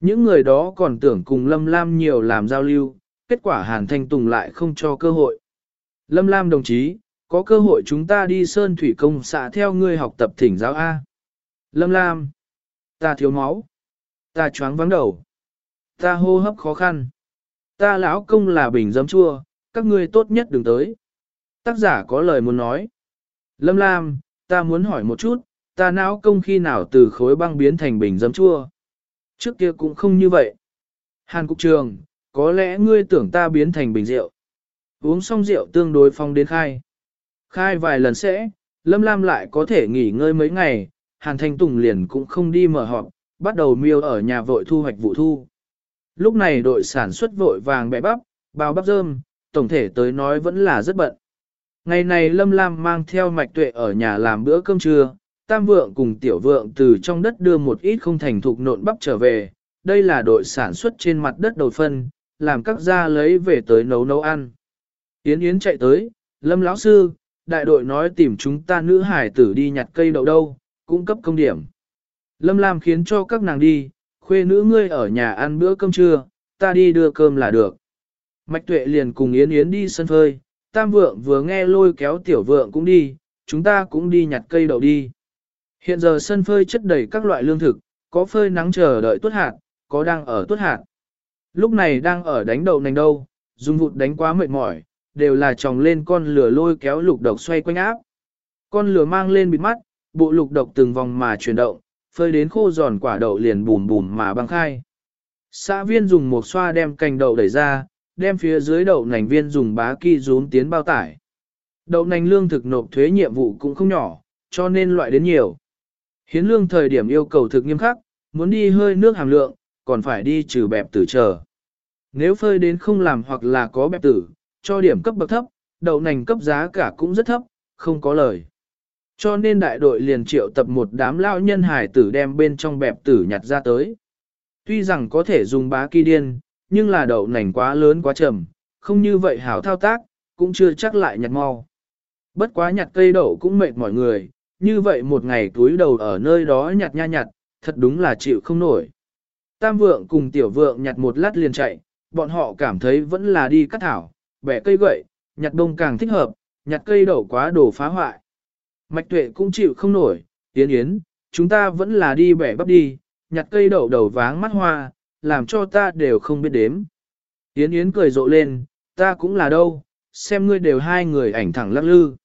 Những người đó còn tưởng cùng Lâm Lam nhiều làm giao lưu, kết quả Hàn Thanh Tùng lại không cho cơ hội. Lâm Lam đồng chí, có cơ hội chúng ta đi Sơn Thủy Công xã theo ngươi học tập thỉnh giáo A. Lâm Lam, ta thiếu máu, ta choáng vắng đầu, ta hô hấp khó khăn, ta lão công là bình giấm chua, các ngươi tốt nhất đừng tới. Tác giả có lời muốn nói. Lâm Lam, ta muốn hỏi một chút, ta não công khi nào từ khối băng biến thành bình giấm chua? Trước kia cũng không như vậy. Hàn Cục Trường, có lẽ ngươi tưởng ta biến thành bình rượu. Uống xong rượu tương đối phong đến khai. Khai vài lần sẽ, Lâm Lam lại có thể nghỉ ngơi mấy ngày, Hàn Thanh Tùng liền cũng không đi mở họp, bắt đầu miêu ở nhà vội thu hoạch vụ thu. Lúc này đội sản xuất vội vàng bẻ bắp, bao bắp rơm, tổng thể tới nói vẫn là rất bận. Ngày này Lâm Lam mang theo mạch tuệ ở nhà làm bữa cơm trưa, tam vượng cùng tiểu vượng từ trong đất đưa một ít không thành thục nộn bắp trở về. Đây là đội sản xuất trên mặt đất đầu phân, làm các gia lấy về tới nấu nấu ăn. Yến Yến chạy tới, Lâm lão sư, đại đội nói tìm chúng ta nữ hải tử đi nhặt cây đậu đâu, cung cấp công điểm. Lâm Lam khiến cho các nàng đi, khuê nữ ngươi ở nhà ăn bữa cơm trưa, ta đi đưa cơm là được. Mạch tuệ liền cùng Yến Yến đi sân phơi, tam vượng vừa nghe lôi kéo tiểu vượng cũng đi, chúng ta cũng đi nhặt cây đậu đi. Hiện giờ sân phơi chất đầy các loại lương thực, có phơi nắng chờ đợi tuốt hạt, có đang ở tuốt hạt. Lúc này đang ở đánh đậu nành đâu, dùng vụt đánh quá mệt mỏi, đều là tròng lên con lửa lôi kéo lục độc xoay quanh áp. Con lửa mang lên bịt mắt, bộ lục độc từng vòng mà chuyển động, phơi đến khô giòn quả đậu liền bùm bùm mà băng khai. Xã viên dùng một xoa đem cành đậu đẩy ra, đem phía dưới đậu nành viên dùng bá kỳ rún tiến bao tải. Đậu nành lương thực nộp thuế nhiệm vụ cũng không nhỏ, cho nên loại đến nhiều. Hiến lương thời điểm yêu cầu thực nghiêm khắc, muốn đi hơi nước hàm lượng, còn phải đi trừ bẹp tử chờ. Nếu phơi đến không làm hoặc là có bẹp tử, cho điểm cấp bậc thấp, đậu nành cấp giá cả cũng rất thấp, không có lời. Cho nên đại đội liền triệu tập một đám lao nhân hải tử đem bên trong bẹp tử nhặt ra tới. Tuy rằng có thể dùng bá kỳ điên, nhưng là đậu nành quá lớn quá trầm, không như vậy hảo thao tác, cũng chưa chắc lại nhặt mau. Bất quá nhặt cây đậu cũng mệt mọi người, như vậy một ngày túi đầu ở nơi đó nhặt nha nhặt, thật đúng là chịu không nổi. Tam vượng cùng tiểu vượng nhặt một lát liền chạy, bọn họ cảm thấy vẫn là đi cắt thảo, bẻ cây gậy, nhặt đông càng thích hợp, nhặt cây đậu quá đồ phá hoại. Mạch tuệ cũng chịu không nổi, tiến yến, chúng ta vẫn là đi bẻ bắp đi, nhặt cây đậu đầu váng mắt hoa, làm cho ta đều không biết đếm. Yến yến cười rộ lên, ta cũng là đâu, xem ngươi đều hai người ảnh thẳng lắc lư.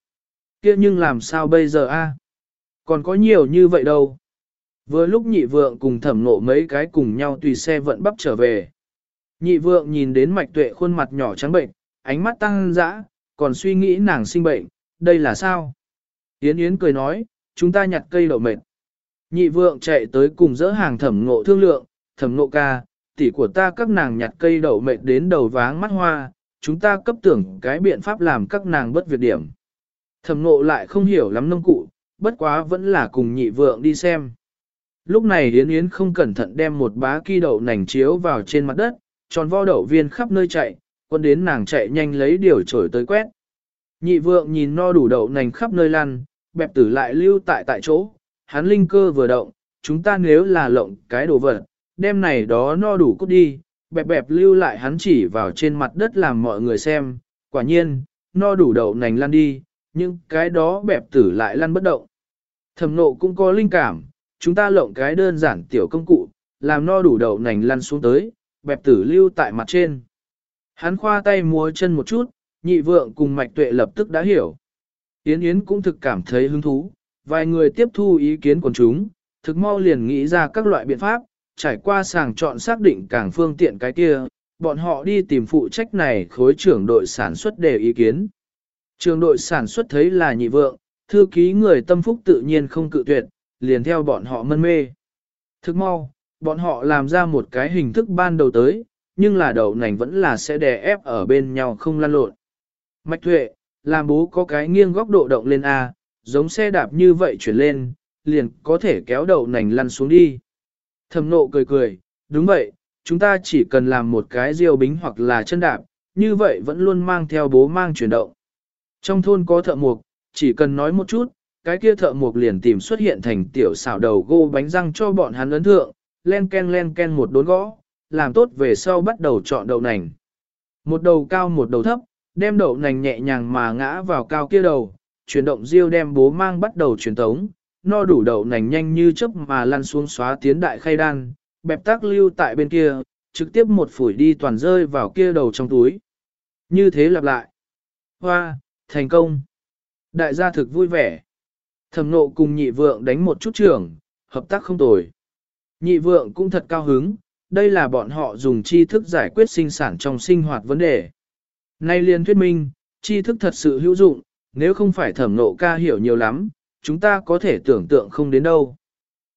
kia nhưng làm sao bây giờ a? Còn có nhiều như vậy đâu. Vừa lúc nhị vượng cùng thẩm nộ mấy cái cùng nhau tùy xe vận bắp trở về. Nhị vượng nhìn đến mạch tuệ khuôn mặt nhỏ trắng bệnh, ánh mắt tăng dã, còn suy nghĩ nàng sinh bệnh, đây là sao? Yến Yến cười nói, chúng ta nhặt cây đậu mệt. Nhị vượng chạy tới cùng dỡ hàng thẩm ngộ thương lượng, thẩm ngộ ca, tỷ của ta các nàng nhặt cây đậu mệt đến đầu váng mắt hoa, chúng ta cấp tưởng cái biện pháp làm các nàng bất việc điểm. Thẩm ngộ lại không hiểu lắm nông cụ, bất quá vẫn là cùng nhị vượng đi xem. Lúc này Yến Yến không cẩn thận đem một bá kỳ đậu nành chiếu vào trên mặt đất, tròn vo đậu viên khắp nơi chạy, quân đến nàng chạy nhanh lấy điều trổi tới quét. Nhị vượng nhìn no đủ đậu nành khắp nơi lăn, bẹp tử lại lưu tại tại chỗ, hắn linh cơ vừa động, chúng ta nếu là lộng cái đồ vật, đem này đó no đủ cút đi, bẹp bẹp lưu lại hắn chỉ vào trên mặt đất làm mọi người xem, quả nhiên, no đủ đậu nành lăn đi, nhưng cái đó bẹp tử lại lăn bất động. Thẩm nộ cũng có linh cảm, chúng ta lộng cái đơn giản tiểu công cụ, làm no đủ đậu nành lăn xuống tới, bẹp tử lưu tại mặt trên. Hắn khoa tay múa chân một chút, nhị vượng cùng mạch tuệ lập tức đã hiểu. Yến Yến cũng thực cảm thấy hứng thú, vài người tiếp thu ý kiến của chúng, thực mau liền nghĩ ra các loại biện pháp, trải qua sàng chọn xác định càng phương tiện cái kia, bọn họ đi tìm phụ trách này khối trưởng đội sản xuất để ý kiến. Trường đội sản xuất thấy là nhị vượng, thư ký người tâm phúc tự nhiên không cự tuyệt, liền theo bọn họ mân mê. Thức mau, bọn họ làm ra một cái hình thức ban đầu tới, nhưng là đầu nành vẫn là sẽ đè ép ở bên nhau không lăn lộn. Mạch Thuệ, làm bố có cái nghiêng góc độ động lên A, giống xe đạp như vậy chuyển lên, liền có thể kéo đầu nành lăn xuống đi. Thầm nộ cười cười, đúng vậy, chúng ta chỉ cần làm một cái diêu bính hoặc là chân đạp, như vậy vẫn luôn mang theo bố mang chuyển động. Trong thôn có thợ mộc, chỉ cần nói một chút, cái kia thợ mộc liền tìm xuất hiện thành tiểu xảo đầu gô bánh răng cho bọn hắn ấn thượng, len ken len ken một đốn gõ, làm tốt về sau bắt đầu chọn đậu nành. Một đầu cao một đầu thấp, đem đậu nành nhẹ nhàng mà ngã vào cao kia đầu, chuyển động riêu đem bố mang bắt đầu chuyển tống, no đủ đậu nành nhanh như chớp mà lăn xuống xóa tiến đại khay đan, bẹp tác lưu tại bên kia, trực tiếp một phủi đi toàn rơi vào kia đầu trong túi. Như thế lặp lại. Hoa, thành công. Đại gia thực vui vẻ. Thẩm nộ cùng nhị vượng đánh một chút trưởng, hợp tác không tồi. Nhị vượng cũng thật cao hứng, đây là bọn họ dùng tri thức giải quyết sinh sản trong sinh hoạt vấn đề. Nay liên thuyết minh, tri thức thật sự hữu dụng, nếu không phải thẩm nộ ca hiểu nhiều lắm, chúng ta có thể tưởng tượng không đến đâu.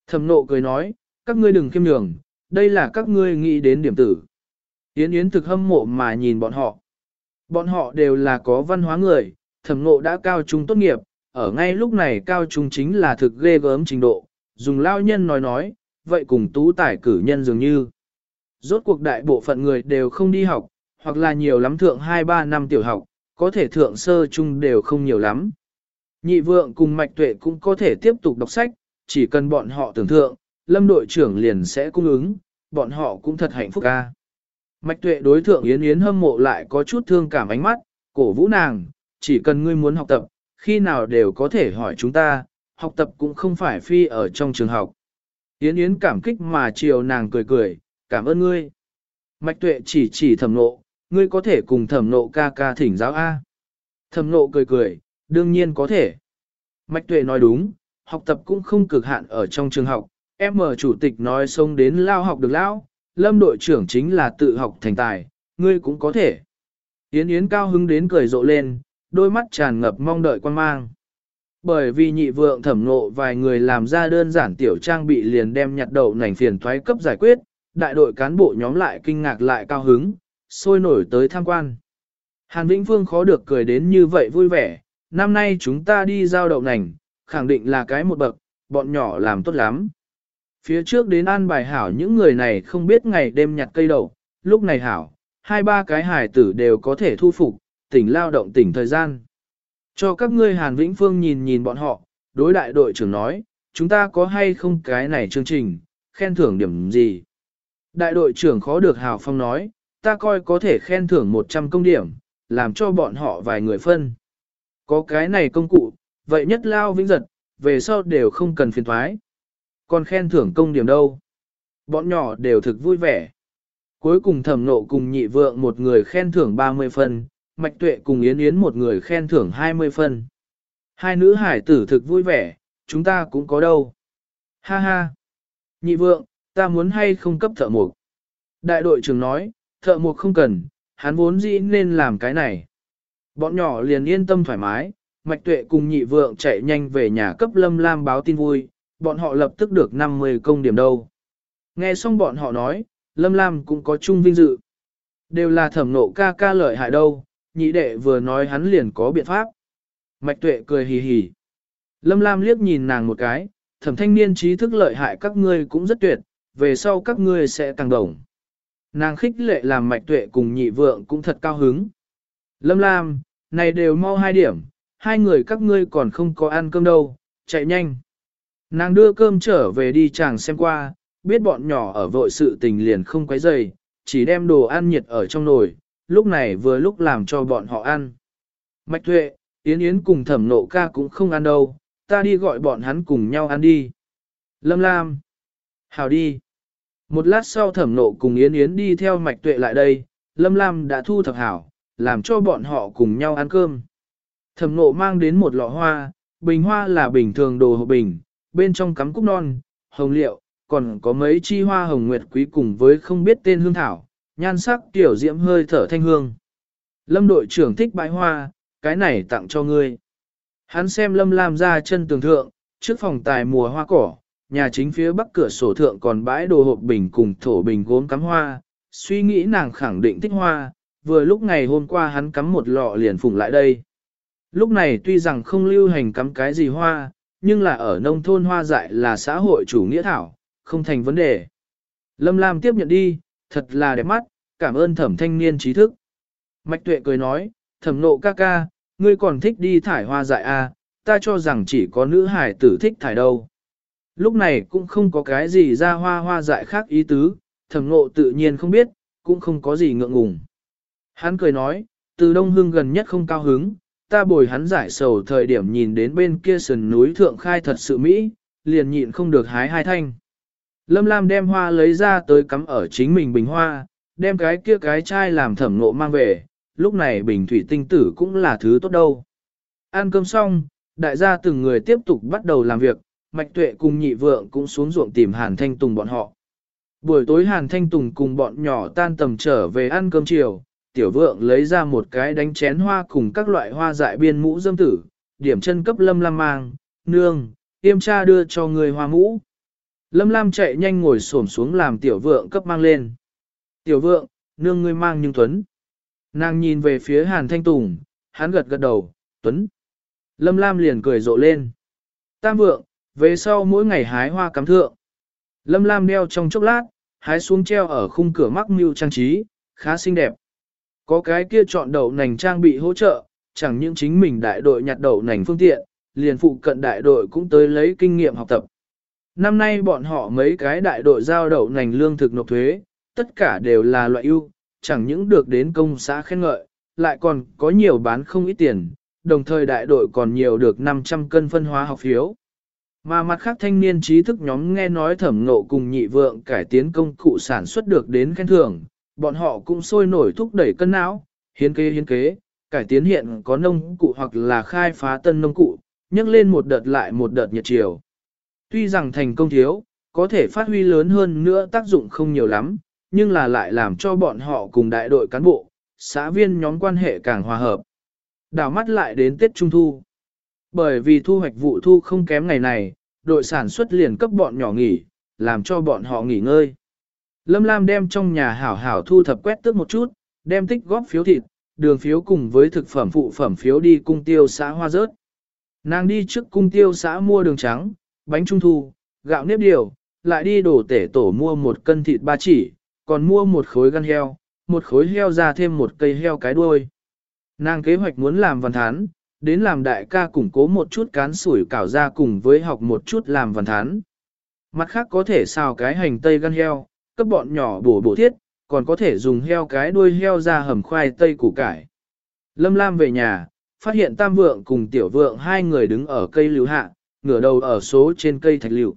Thẩm nộ cười nói, các ngươi đừng khiêm nhường, đây là các ngươi nghĩ đến điểm tử. Yến Yến thực hâm mộ mà nhìn bọn họ. Bọn họ đều là có văn hóa người, thẩm nộ đã cao trung tốt nghiệp, ở ngay lúc này cao trung chính là thực ghê gớm trình độ, dùng lao nhân nói nói, vậy cùng tú tài cử nhân dường như. Rốt cuộc đại bộ phận người đều không đi học, hoặc là nhiều lắm thượng 2-3 năm tiểu học, có thể thượng sơ trung đều không nhiều lắm. Nhị vượng cùng mạch tuệ cũng có thể tiếp tục đọc sách, chỉ cần bọn họ tưởng thượng, lâm đội trưởng liền sẽ cung ứng, bọn họ cũng thật hạnh phúc ca. Mạch tuệ đối thượng Yến Yến hâm mộ lại có chút thương cảm ánh mắt, cổ vũ nàng, chỉ cần ngươi muốn học tập, khi nào đều có thể hỏi chúng ta, học tập cũng không phải phi ở trong trường học. Yến Yến cảm kích mà chiều nàng cười cười, cảm ơn ngươi. Mạch tuệ chỉ chỉ thẩm nộ, ngươi có thể cùng thẩm nộ ca ca thỉnh giáo A. Thẩm nộ cười cười, đương nhiên có thể. Mạch tuệ nói đúng, học tập cũng không cực hạn ở trong trường học, em mở chủ tịch nói xông đến lao học được lao, lâm đội trưởng chính là tự học thành tài, ngươi cũng có thể. Yến Yến cao hứng đến cười rộ lên, đôi mắt tràn ngập mong đợi quan mang. Bởi vì nhị vượng thẩm nộ vài người làm ra đơn giản tiểu trang bị liền đem nhặt đậu nành phiền thoái cấp giải quyết, đại đội cán bộ nhóm lại kinh ngạc lại cao hứng, sôi nổi tới tham quan. Hàn Vĩnh Phương khó được cười đến như vậy vui vẻ, năm nay chúng ta đi giao đậu nành, khẳng định là cái một bậc, bọn nhỏ làm tốt lắm. Phía trước đến an bài hảo những người này không biết ngày đêm nhặt cây đậu, lúc này hảo, hai ba cái hải tử đều có thể thu phục, tỉnh lao động tỉnh thời gian. Cho các ngươi Hàn Vĩnh Phương nhìn nhìn bọn họ, đối đại đội trưởng nói, chúng ta có hay không cái này chương trình, khen thưởng điểm gì. Đại đội trưởng khó được hào phong nói, ta coi có thể khen thưởng 100 công điểm, làm cho bọn họ vài người phân. Có cái này công cụ, vậy nhất lao vĩnh giật, về sau đều không cần phiền thoái. Còn khen thưởng công điểm đâu? Bọn nhỏ đều thực vui vẻ. Cuối cùng thẩm nộ cùng nhị vượng một người khen thưởng 30 phân, mạch tuệ cùng yến yến một người khen thưởng 20 phân. Hai nữ hải tử thực vui vẻ, chúng ta cũng có đâu. Ha ha. Nhị vượng, ta muốn hay không cấp thợ mục. Đại đội trưởng nói, thợ mục không cần, hắn vốn dĩ nên làm cái này. Bọn nhỏ liền yên tâm thoải mái, mạch tuệ cùng nhị vượng chạy nhanh về nhà cấp lâm lam báo tin vui, bọn họ lập tức được 50 công điểm đâu. Nghe xong bọn họ nói, lâm lam cũng có chung vinh dự. Đều là thẩm nộ ca ca lợi hại đâu, nhị đệ vừa nói hắn liền có biện pháp. Mạch tuệ cười hì hì. Lâm lam liếc nhìn nàng một cái, thẩm thanh niên trí thức lợi hại các ngươi cũng rất tuyệt, về sau các ngươi sẽ tăng đồng. Nàng khích lệ làm mạch tuệ cùng nhị vượng cũng thật cao hứng. Lâm Lam, này đều mau hai điểm, hai người các ngươi còn không có ăn cơm đâu, chạy nhanh. Nàng đưa cơm trở về đi chàng xem qua, biết bọn nhỏ ở vội sự tình liền không quấy dày, chỉ đem đồ ăn nhiệt ở trong nồi, lúc này vừa lúc làm cho bọn họ ăn. Mạch Thuệ, Yến Yến cùng thẩm nộ ca cũng không ăn đâu, ta đi gọi bọn hắn cùng nhau ăn đi. Lâm Lam, hào đi. Một lát sau thẩm nộ cùng Yến Yến đi theo mạch tuệ lại đây, Lâm Lam đã thu thập hảo, làm cho bọn họ cùng nhau ăn cơm. Thẩm nộ mang đến một lọ hoa, bình hoa là bình thường đồ hộp bình, bên trong cắm cúc non, hồng liệu, còn có mấy chi hoa hồng nguyệt quý cùng với không biết tên hương thảo, nhan sắc tiểu diễm hơi thở thanh hương. Lâm đội trưởng thích bãi hoa, cái này tặng cho ngươi. Hắn xem Lâm Lam ra chân tường thượng, trước phòng tài mùa hoa cỏ, nhà chính phía bắc cửa sổ thượng còn bãi đồ hộp bình cùng thổ bình gốm cắm hoa, suy nghĩ nàng khẳng định thích hoa, vừa lúc ngày hôm qua hắn cắm một lọ liền phùng lại đây. Lúc này tuy rằng không lưu hành cắm cái gì hoa, nhưng là ở nông thôn hoa dại là xã hội chủ nghĩa thảo, không thành vấn đề. Lâm Lam tiếp nhận đi, thật là đẹp mắt, cảm ơn thẩm thanh niên trí thức. Mạch tuệ cười nói, thẩm nộ ca ca, ngươi còn thích đi thải hoa dại à, ta cho rằng chỉ có nữ hải tử thích thải đâu. Lúc này cũng không có cái gì ra hoa hoa dại khác ý tứ, thẩm nộ tự nhiên không biết, cũng không có gì ngượng ngùng. Hắn cười nói, từ Đông Hưng gần nhất không cao hứng, ta bồi hắn giải sầu thời điểm nhìn đến bên kia sườn núi thượng khai thật sự Mỹ, liền nhịn không được hái hai thanh. Lâm Lam đem hoa lấy ra tới cắm ở chính mình bình hoa, đem cái kia cái chai làm thẩm nộ mang về, lúc này bình thủy tinh tử cũng là thứ tốt đâu. Ăn cơm xong, đại gia từng người tiếp tục bắt đầu làm việc, Mạch Tuệ cùng nhị vượng cũng xuống ruộng tìm Hàn Thanh Tùng bọn họ. Buổi tối Hàn Thanh Tùng cùng bọn nhỏ tan tầm trở về ăn cơm chiều, tiểu vượng lấy ra một cái đánh chén hoa cùng các loại hoa dại biên mũ dâm tử, điểm chân cấp lâm lam mang, nương, Yêm cha đưa cho người hoa mũ. Lâm lam chạy nhanh ngồi xổm xuống làm tiểu vượng cấp mang lên. Tiểu vượng, nương ngươi mang nhưng tuấn. Nàng nhìn về phía hàn thanh tùng, hắn gật gật đầu, tuấn. Lâm lam liền cười rộ lên. Tam vượng, về sau mỗi ngày hái hoa cắm thượng. Lâm lam đeo trong chốc lát, hái xuống treo ở khung cửa mắc mưu trang trí, khá xinh đẹp. Có cái kia chọn đậu nành trang bị hỗ trợ, chẳng những chính mình đại đội nhặt đậu nành phương tiện, liền phụ cận đại đội cũng tới lấy kinh nghiệm học tập. Năm nay bọn họ mấy cái đại đội giao đậu nành lương thực nộp thuế, tất cả đều là loại ưu, chẳng những được đến công xã khen ngợi, lại còn có nhiều bán không ít tiền, đồng thời đại đội còn nhiều được 500 cân phân hóa học phiếu. Mà mặt khác thanh niên trí thức nhóm nghe nói thẩm ngộ cùng nhị vượng cải tiến công cụ sản xuất được đến khen thưởng, bọn họ cũng sôi nổi thúc đẩy cân não, hiến kế hiến kế, cải tiến hiện có nông cụ hoặc là khai phá tân nông cụ, nhấc lên một đợt lại một đợt nhiệt chiều. Tuy rằng thành công thiếu, có thể phát huy lớn hơn nữa tác dụng không nhiều lắm, nhưng là lại làm cho bọn họ cùng đại đội cán bộ, xã viên nhóm quan hệ càng hòa hợp. Đảo mắt lại đến Tết Trung Thu. Bởi vì thu hoạch vụ thu không kém ngày này, đội sản xuất liền cấp bọn nhỏ nghỉ, làm cho bọn họ nghỉ ngơi. Lâm Lam đem trong nhà hảo hảo thu thập quét tước một chút, đem tích góp phiếu thịt, đường phiếu cùng với thực phẩm phụ phẩm phiếu đi cung tiêu xã hoa rớt. Nàng đi trước cung tiêu xã mua đường trắng, bánh trung thu, gạo nếp điều, lại đi đổ tể tổ mua một cân thịt ba chỉ, còn mua một khối gan heo, một khối heo ra thêm một cây heo cái đuôi. Nàng kế hoạch muốn làm văn thán, đến làm đại ca củng cố một chút cán sủi cảo ra cùng với học một chút làm văn thán. Mặt khác có thể xào cái hành tây gan heo, cấp bọn nhỏ bổ bổ thiết, còn có thể dùng heo cái đuôi heo ra hầm khoai tây củ cải. Lâm Lam về nhà, phát hiện tam vượng cùng tiểu vượng hai người đứng ở cây lưu hạ, ngửa đầu ở số trên cây thạch lưu.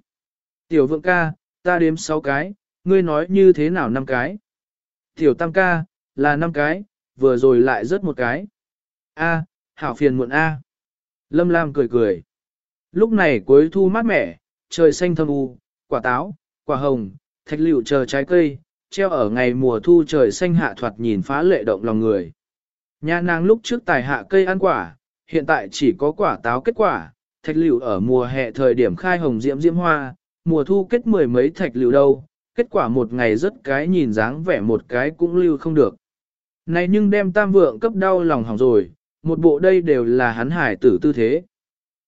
Tiểu vượng ca, ta đếm sáu cái, ngươi nói như thế nào năm cái? Tiểu tam ca, là năm cái, vừa rồi lại rớt một cái. A, hảo phiền muộn A. Lâm Lam cười cười. Lúc này cuối thu mát mẻ, trời xanh thâm u, quả táo, quả hồng, thạch liệu chờ trái cây, treo ở ngày mùa thu trời xanh hạ thoạt nhìn phá lệ động lòng người. Nhà nàng lúc trước tài hạ cây ăn quả, hiện tại chỉ có quả táo kết quả, thạch liệu ở mùa hè thời điểm khai hồng diễm diễm hoa, mùa thu kết mười mấy thạch liệu đâu, kết quả một ngày rất cái nhìn dáng vẻ một cái cũng lưu không được. Này nhưng đem tam vượng cấp đau lòng hỏng rồi, một bộ đây đều là hắn hải tử tư thế.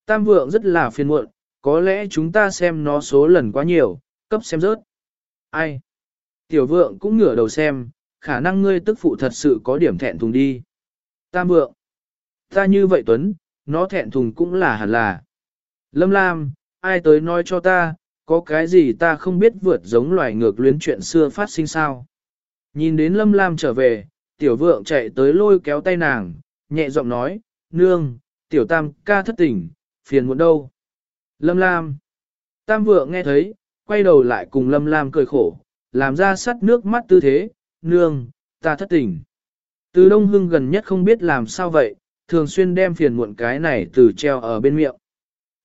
Tam vượng rất là phiền muộn, có lẽ chúng ta xem nó số lần quá nhiều, cấp xem rớt. Ai? Tiểu vượng cũng ngửa đầu xem, khả năng ngươi tức phụ thật sự có điểm thẹn thùng đi. Tam vượng. Ta như vậy Tuấn, nó thẹn thùng cũng là hẳn là. Lâm Lam, ai tới nói cho ta, có cái gì ta không biết vượt giống loài ngược luyến chuyện xưa phát sinh sao. Nhìn đến Lâm Lam trở về, tiểu vượng chạy tới lôi kéo tay nàng, nhẹ giọng nói, nương, tiểu tam ca thất tình, phiền muộn đâu. Lâm Lam. Tam vượng nghe thấy, quay đầu lại cùng Lâm Lam cười khổ, làm ra sắt nước mắt tư thế, nương, ta thất tình. Từ Đông Hưng gần nhất không biết làm sao vậy, thường xuyên đem phiền muộn cái này từ treo ở bên miệng.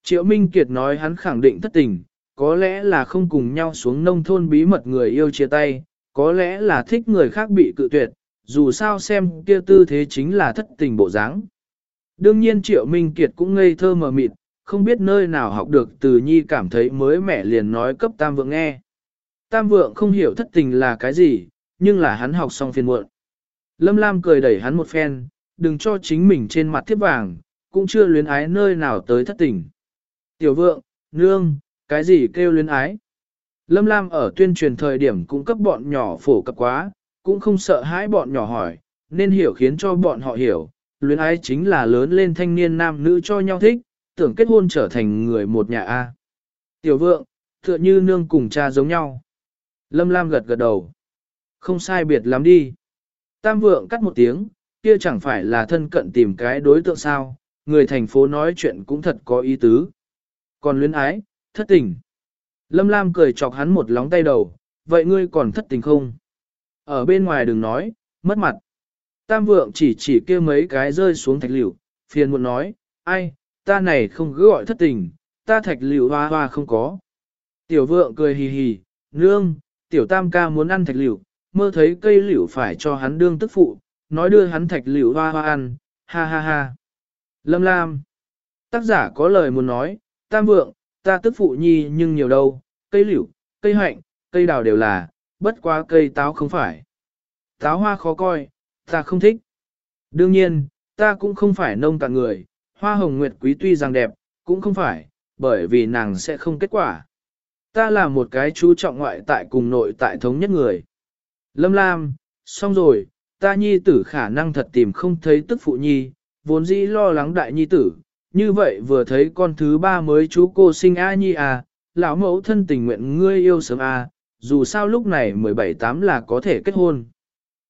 Triệu Minh Kiệt nói hắn khẳng định thất tình, có lẽ là không cùng nhau xuống nông thôn bí mật người yêu chia tay, có lẽ là thích người khác bị cự tuyệt, dù sao xem kia tư thế chính là thất tình bộ dáng. Đương nhiên Triệu Minh Kiệt cũng ngây thơ mờ mịt, không biết nơi nào học được từ nhi cảm thấy mới mẻ liền nói cấp tam vượng nghe. Tam vượng không hiểu thất tình là cái gì, nhưng là hắn học xong phiền muộn. Lâm Lam cười đẩy hắn một phen, đừng cho chính mình trên mặt thiếp vàng, cũng chưa luyến ái nơi nào tới thất tình. Tiểu vượng, nương, cái gì kêu luyến ái? Lâm Lam ở tuyên truyền thời điểm cũng cấp bọn nhỏ phổ cập quá, cũng không sợ hãi bọn nhỏ hỏi, nên hiểu khiến cho bọn họ hiểu, luyến ái chính là lớn lên thanh niên nam nữ cho nhau thích, tưởng kết hôn trở thành người một nhà A. Tiểu vượng, tựa như nương cùng cha giống nhau. Lâm Lam gật gật đầu. Không sai biệt lắm đi. Tam vượng cắt một tiếng, kia chẳng phải là thân cận tìm cái đối tượng sao, người thành phố nói chuyện cũng thật có ý tứ. Còn luyến ái, thất tình. Lâm Lam cười chọc hắn một lóng tay đầu, vậy ngươi còn thất tình không? Ở bên ngoài đừng nói, mất mặt. Tam vượng chỉ chỉ kia mấy cái rơi xuống thạch liều, phiền muốn nói, ai, ta này không cứ gọi thất tình, ta thạch liễu hoa hoa không có. Tiểu vượng cười hì hì, nương, tiểu tam ca muốn ăn thạch liễu, mơ thấy cây liễu phải cho hắn đương tức phụ, nói đưa hắn thạch liễu hoa hoa ăn, ha ha ha. Lâm Lam, tác giả có lời muốn nói, tam vượng, ta tức phụ nhi nhưng nhiều đâu, cây liễu, cây hạnh, cây đào đều là, bất quá cây táo không phải. Táo hoa khó coi, ta không thích. Đương nhiên, ta cũng không phải nông cạn người, hoa hồng nguyệt quý tuy rằng đẹp, cũng không phải, bởi vì nàng sẽ không kết quả. Ta là một cái chú trọng ngoại tại cùng nội tại thống nhất người. Lâm Lam, xong rồi, ta nhi tử khả năng thật tìm không thấy tức phụ nhi, vốn dĩ lo lắng đại nhi tử, như vậy vừa thấy con thứ ba mới chú cô sinh A nhi à, lão mẫu thân tình nguyện ngươi yêu sớm A, dù sao lúc này 17-8 là có thể kết hôn.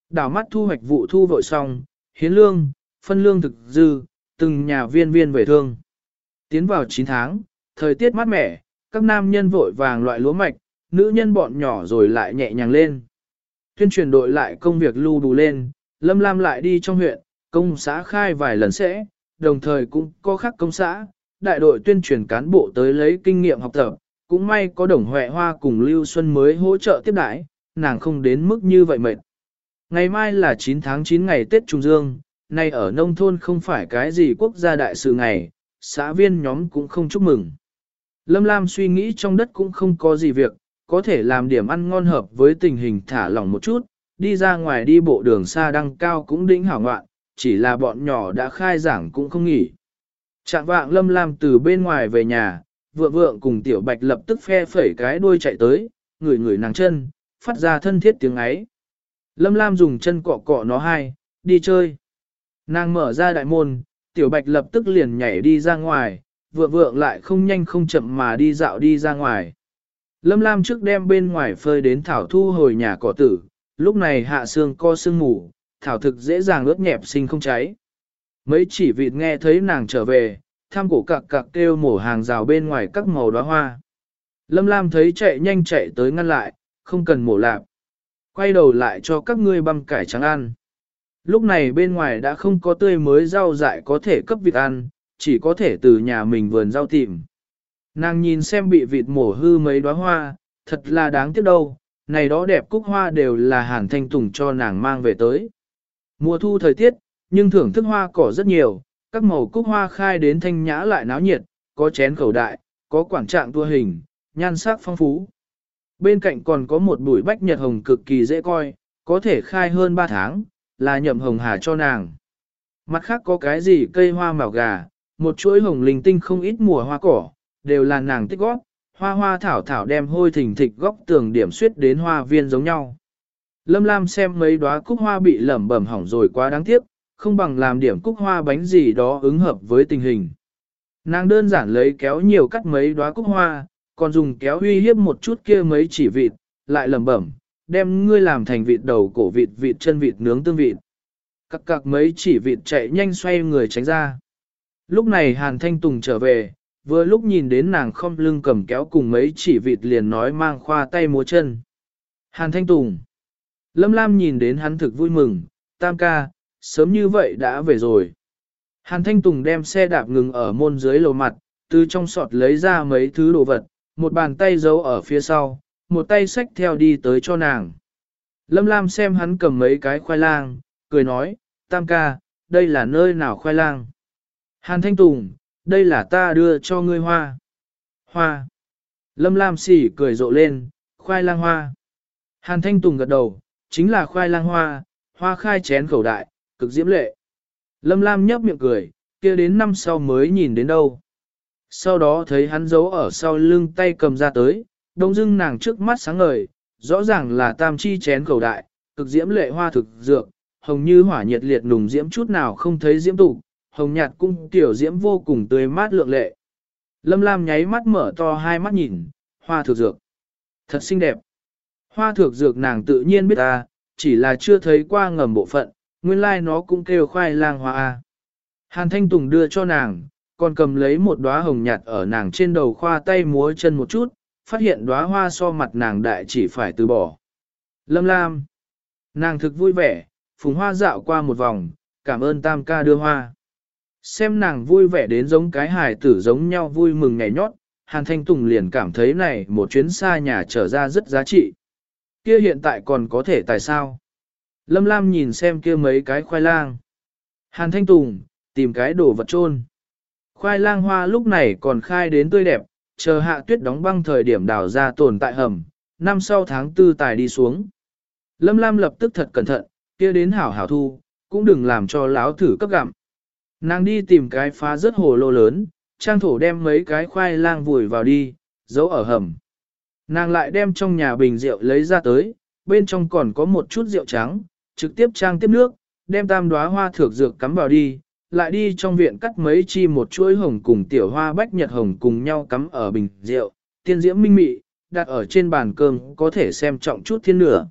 Đảo mắt thu hoạch vụ thu vội xong, hiến lương, phân lương thực dư, từng nhà viên viên về thương. Tiến vào 9 tháng, thời tiết mát mẻ, các nam nhân vội vàng loại lúa mạch, nữ nhân bọn nhỏ rồi lại nhẹ nhàng lên. Tuyên truyền đội lại công việc lưu đủ lên, Lâm Lam lại đi trong huyện, công xã khai vài lần sẽ, đồng thời cũng có khác công xã, đại đội tuyên truyền cán bộ tới lấy kinh nghiệm học tập, cũng may có đồng huệ hoa cùng Lưu Xuân mới hỗ trợ tiếp đãi, nàng không đến mức như vậy mệt. Ngày mai là 9 tháng 9 ngày Tết Trung Dương, nay ở nông thôn không phải cái gì quốc gia đại sự ngày, xã viên nhóm cũng không chúc mừng. Lâm Lam suy nghĩ trong đất cũng không có gì việc, có thể làm điểm ăn ngon hợp với tình hình thả lỏng một chút, đi ra ngoài đi bộ đường xa đăng cao cũng đỉnh hảo ngoạn, chỉ là bọn nhỏ đã khai giảng cũng không nghỉ. Trạng vạng Lâm Lam từ bên ngoài về nhà, vượng vượng cùng tiểu bạch lập tức phe phẩy cái đuôi chạy tới, ngửi ngửi nàng chân, phát ra thân thiết tiếng ấy. Lâm Lam dùng chân cọ cọ nó hai, đi chơi. Nàng mở ra đại môn, tiểu bạch lập tức liền nhảy đi ra ngoài, vượng vượng lại không nhanh không chậm mà đi dạo đi ra ngoài. Lâm Lam trước đem bên ngoài phơi đến thảo thu hồi nhà cỏ tử, lúc này hạ xương co sương ngủ, thảo thực dễ dàng ướt nhẹp sinh không cháy. Mấy chỉ vịt nghe thấy nàng trở về, tham cổ cặc cặc kêu mổ hàng rào bên ngoài các màu đóa hoa. Lâm Lam thấy chạy nhanh chạy tới ngăn lại, không cần mổ lạp. Quay đầu lại cho các ngươi băm cải trắng ăn. Lúc này bên ngoài đã không có tươi mới rau dại có thể cấp vịt ăn, chỉ có thể từ nhà mình vườn rau tìm. Nàng nhìn xem bị vịt mổ hư mấy đóa hoa, thật là đáng tiếc đâu, này đó đẹp cúc hoa đều là hàn thanh tùng cho nàng mang về tới. Mùa thu thời tiết, nhưng thưởng thức hoa cỏ rất nhiều, các màu cúc hoa khai đến thanh nhã lại náo nhiệt, có chén khẩu đại, có quảng trạng tua hình, nhan sắc phong phú. Bên cạnh còn có một bụi bách nhật hồng cực kỳ dễ coi, có thể khai hơn 3 tháng, là nhậm hồng hà cho nàng. Mặt khác có cái gì cây hoa màu gà, một chuỗi hồng linh tinh không ít mùa hoa cỏ, đều là nàng tích góp, hoa hoa thảo thảo đem hôi thình thịch góc tường điểm suyết đến hoa viên giống nhau. Lâm Lam xem mấy đóa cúc hoa bị lẩm bẩm hỏng rồi quá đáng tiếc, không bằng làm điểm cúc hoa bánh gì đó ứng hợp với tình hình. Nàng đơn giản lấy kéo nhiều cắt mấy đóa cúc hoa, còn dùng kéo uy hiếp một chút kia mấy chỉ vịt, lại lẩm bẩm, đem ngươi làm thành vịt đầu cổ vịt vịt chân vịt nướng tương vịt. Các cặc mấy chỉ vịt chạy nhanh xoay người tránh ra. Lúc này Hàn Thanh Tùng trở về, vừa lúc nhìn đến nàng không lưng cầm kéo cùng mấy chỉ vịt liền nói mang khoa tay múa chân. Hàn Thanh Tùng. Lâm Lam nhìn đến hắn thực vui mừng, tam ca, sớm như vậy đã về rồi. Hàn Thanh Tùng đem xe đạp ngừng ở môn dưới lầu mặt, từ trong sọt lấy ra mấy thứ đồ vật, một bàn tay giấu ở phía sau, một tay xách theo đi tới cho nàng. Lâm Lam xem hắn cầm mấy cái khoai lang, cười nói, tam ca, đây là nơi nào khoai lang. Hàn Thanh Tùng, đây là ta đưa cho ngươi hoa. Hoa. Lâm Lam xỉ cười rộ lên, khoai lang hoa. Hàn Thanh Tùng gật đầu, chính là khoai lang hoa, hoa khai chén khẩu đại, cực diễm lệ. Lâm Lam nhấp miệng cười, kia đến năm sau mới nhìn đến đâu. Sau đó thấy hắn giấu ở sau lưng tay cầm ra tới, đông dưng nàng trước mắt sáng ngời, rõ ràng là tam chi chén cầu đại, cực diễm lệ hoa thực dược, hồng như hỏa nhiệt liệt nùng diễm chút nào không thấy diễm tụ, hồng nhạt cung tiểu diễm vô cùng tươi mát lượng lệ. Lâm Lam nháy mắt mở to hai mắt nhìn, hoa thực dược. Thật xinh đẹp. Hoa thực dược nàng tự nhiên biết ta, chỉ là chưa thấy qua ngầm bộ phận, nguyên lai like nó cũng kêu khoai lang hoa A. Hàn Thanh Tùng đưa cho nàng, còn cầm lấy một đóa hồng nhạt ở nàng trên đầu khoa tay múa chân một chút, phát hiện đóa hoa so mặt nàng đại chỉ phải từ bỏ. Lâm Lam. Nàng thực vui vẻ, phùng hoa dạo qua một vòng, cảm ơn tam ca đưa hoa. Xem nàng vui vẻ đến giống cái hài tử giống nhau vui mừng ngày nhót, Hàn Thanh Tùng liền cảm thấy này một chuyến xa nhà trở ra rất giá trị. Kia hiện tại còn có thể tại sao? Lâm Lam nhìn xem kia mấy cái khoai lang. Hàn Thanh Tùng, tìm cái đồ vật chôn Khoai lang hoa lúc này còn khai đến tươi đẹp, chờ hạ tuyết đóng băng thời điểm đào ra tồn tại hầm, năm sau tháng tư tài đi xuống. Lâm Lam lập tức thật cẩn thận, kia đến hảo hảo thu, cũng đừng làm cho láo thử cấp gặm. Nàng đi tìm cái phá rất hồ lô lớn, trang thổ đem mấy cái khoai lang vùi vào đi, giấu ở hầm. Nàng lại đem trong nhà bình rượu lấy ra tới, bên trong còn có một chút rượu trắng, trực tiếp trang tiếp nước, đem tam đóa hoa thược dược cắm vào đi, lại đi trong viện cắt mấy chi một chuỗi hồng cùng tiểu hoa bách nhật hồng cùng nhau cắm ở bình rượu, tiên diễm minh mị, đặt ở trên bàn cơm có thể xem trọng chút thiên nửa.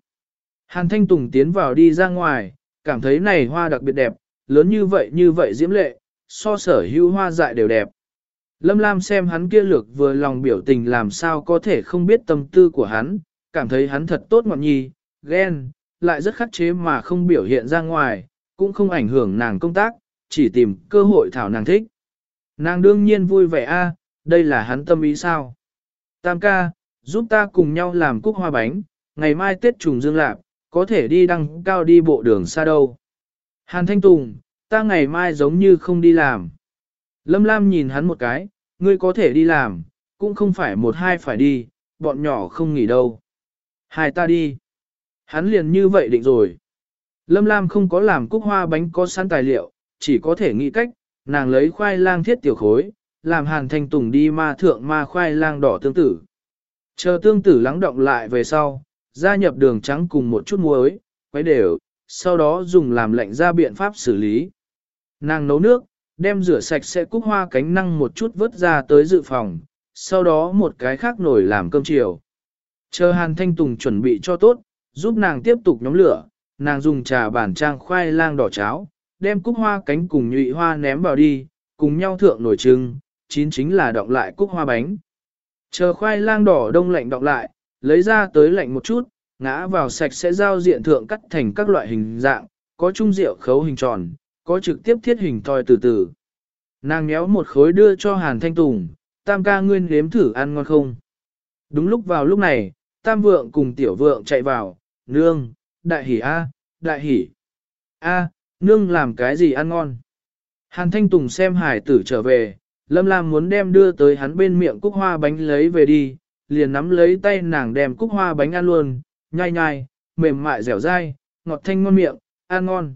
Hàn Thanh Tùng tiến vào đi ra ngoài, cảm thấy này hoa đặc biệt đẹp, lớn như vậy như vậy diễm lệ, so sở hữu hoa dại đều đẹp. Lâm Lam xem hắn kia lược vừa lòng biểu tình làm sao có thể không biết tâm tư của hắn, cảm thấy hắn thật tốt ngọn nhi, ghen, lại rất khắc chế mà không biểu hiện ra ngoài, cũng không ảnh hưởng nàng công tác, chỉ tìm cơ hội thảo nàng thích. Nàng đương nhiên vui vẻ a, đây là hắn tâm ý sao. Tam ca, giúp ta cùng nhau làm cúc hoa bánh, ngày mai Tết trùng dương lạc, có thể đi đăng cao đi bộ đường xa đâu. Hàn Thanh Tùng, ta ngày mai giống như không đi làm. Lâm Lam nhìn hắn một cái, ngươi có thể đi làm, cũng không phải một hai phải đi, bọn nhỏ không nghỉ đâu. Hai ta đi. Hắn liền như vậy định rồi. Lâm Lam không có làm cúc hoa bánh có sẵn tài liệu, chỉ có thể nghĩ cách, nàng lấy khoai lang thiết tiểu khối, làm hàn thanh tùng đi ma thượng ma khoai lang đỏ tương tử. Chờ tương tử lắng động lại về sau, gia nhập đường trắng cùng một chút muối, quấy đều, sau đó dùng làm lạnh ra biện pháp xử lý. Nàng nấu nước, đem rửa sạch sẽ cúc hoa cánh năng một chút vớt ra tới dự phòng, sau đó một cái khác nổi làm cơm chiều. Chờ Hàn Thanh Tùng chuẩn bị cho tốt, giúp nàng tiếp tục nhóm lửa, nàng dùng trà bản trang khoai lang đỏ cháo, đem cúc hoa cánh cùng nhụy hoa ném vào đi, cùng nhau thượng nổi trưng, chín chính là đọng lại cúc hoa bánh. Chờ khoai lang đỏ đông lạnh đọng lại, lấy ra tới lạnh một chút, ngã vào sạch sẽ giao diện thượng cắt thành các loại hình dạng, có trung rượu khấu hình tròn, có trực tiếp thiết hình thoi từ từ. Nàng méo một khối đưa cho Hàn Thanh Tùng, tam ca nguyên nếm thử ăn ngon không. Đúng lúc vào lúc này, tam vượng cùng tiểu vượng chạy vào, nương, đại hỉ a, đại hỉ. A, nương làm cái gì ăn ngon. Hàn Thanh Tùng xem hải tử trở về, Lâm Lam muốn đem đưa tới hắn bên miệng cúc hoa bánh lấy về đi, liền nắm lấy tay nàng đem cúc hoa bánh ăn luôn, nhai nhai, mềm mại dẻo dai, ngọt thanh ngon miệng, ăn ngon.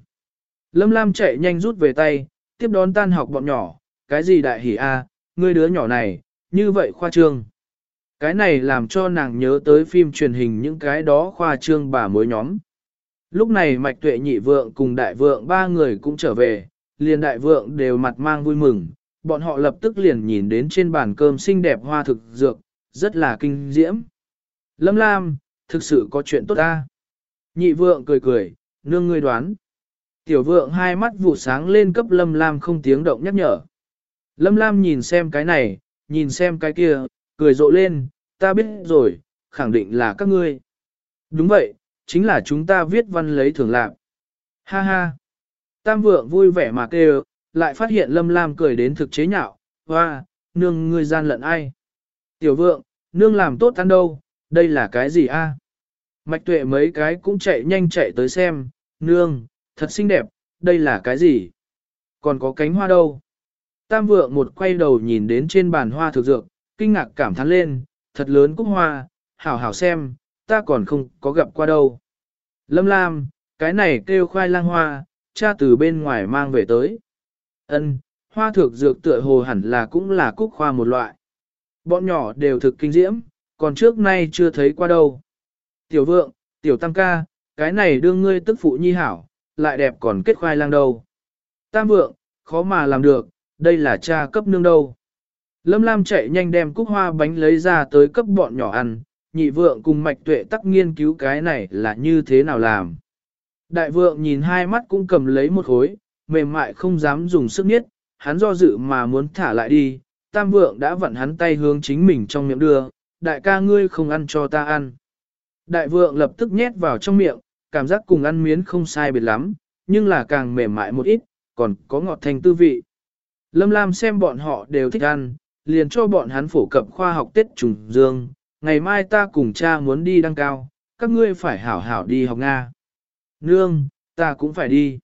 Lâm Lam chạy nhanh rút về tay, tiếp đón tan học bọn nhỏ, cái gì đại hỉ a, ngươi đứa nhỏ này, như vậy khoa trương. Cái này làm cho nàng nhớ tới phim truyền hình những cái đó khoa trương bà mối nhóm. Lúc này mạch tuệ nhị vượng cùng đại vượng ba người cũng trở về, liền đại vượng đều mặt mang vui mừng, bọn họ lập tức liền nhìn đến trên bàn cơm xinh đẹp hoa thực dược, rất là kinh diễm. Lâm Lam, thực sự có chuyện tốt ta. Nhị vượng cười cười, nương ngươi đoán. Tiểu vượng hai mắt vụ sáng lên cấp Lâm Lam không tiếng động nhắc nhở. Lâm Lam nhìn xem cái này, nhìn xem cái kia, cười rộ lên, ta biết rồi, khẳng định là các ngươi. Đúng vậy, chính là chúng ta viết văn lấy thưởng lạc. Ha ha. Tam vượng vui vẻ mà kêu, lại phát hiện Lâm Lam cười đến thực chế nhạo, hoa, nương ngươi gian lận ai. Tiểu vượng, nương làm tốt ăn đâu, đây là cái gì a? Mạch tuệ mấy cái cũng chạy nhanh chạy tới xem, nương, thật xinh đẹp, đây là cái gì? Còn có cánh hoa đâu? Tam vượng một quay đầu nhìn đến trên bàn hoa thực dược, kinh ngạc cảm thán lên, thật lớn cúc hoa, hảo hảo xem, ta còn không có gặp qua đâu. Lâm Lam, cái này kêu khoai lang hoa, cha từ bên ngoài mang về tới. Ân, hoa thực dược tựa hồ hẳn là cũng là cúc hoa một loại. Bọn nhỏ đều thực kinh diễm, còn trước nay chưa thấy qua đâu. Tiểu vượng, tiểu tam ca, cái này đương ngươi tức phụ nhi hảo, lại đẹp còn kết khoai lang đâu. Tam vượng, khó mà làm được, đây là cha cấp nương đâu. Lâm Lam chạy nhanh đem cúc hoa bánh lấy ra tới cấp bọn nhỏ ăn, nhị vượng cùng mạch tuệ tắc nghiên cứu cái này là như thế nào làm. Đại vượng nhìn hai mắt cũng cầm lấy một khối, mềm mại không dám dùng sức nhất, hắn do dự mà muốn thả lại đi, tam vượng đã vặn hắn tay hướng chính mình trong miệng đưa, đại ca ngươi không ăn cho ta ăn. Đại vượng lập tức nhét vào trong miệng, cảm giác cùng ăn miến không sai biệt lắm, nhưng là càng mềm mại một ít, còn có ngọt thanh tư vị. Lâm Lam xem bọn họ đều thích ăn, liền cho bọn hắn phổ cập khoa học Tết trùng dương, ngày mai ta cùng cha muốn đi đăng cao, các ngươi phải hảo hảo đi học Nga. Nương, ta cũng phải đi.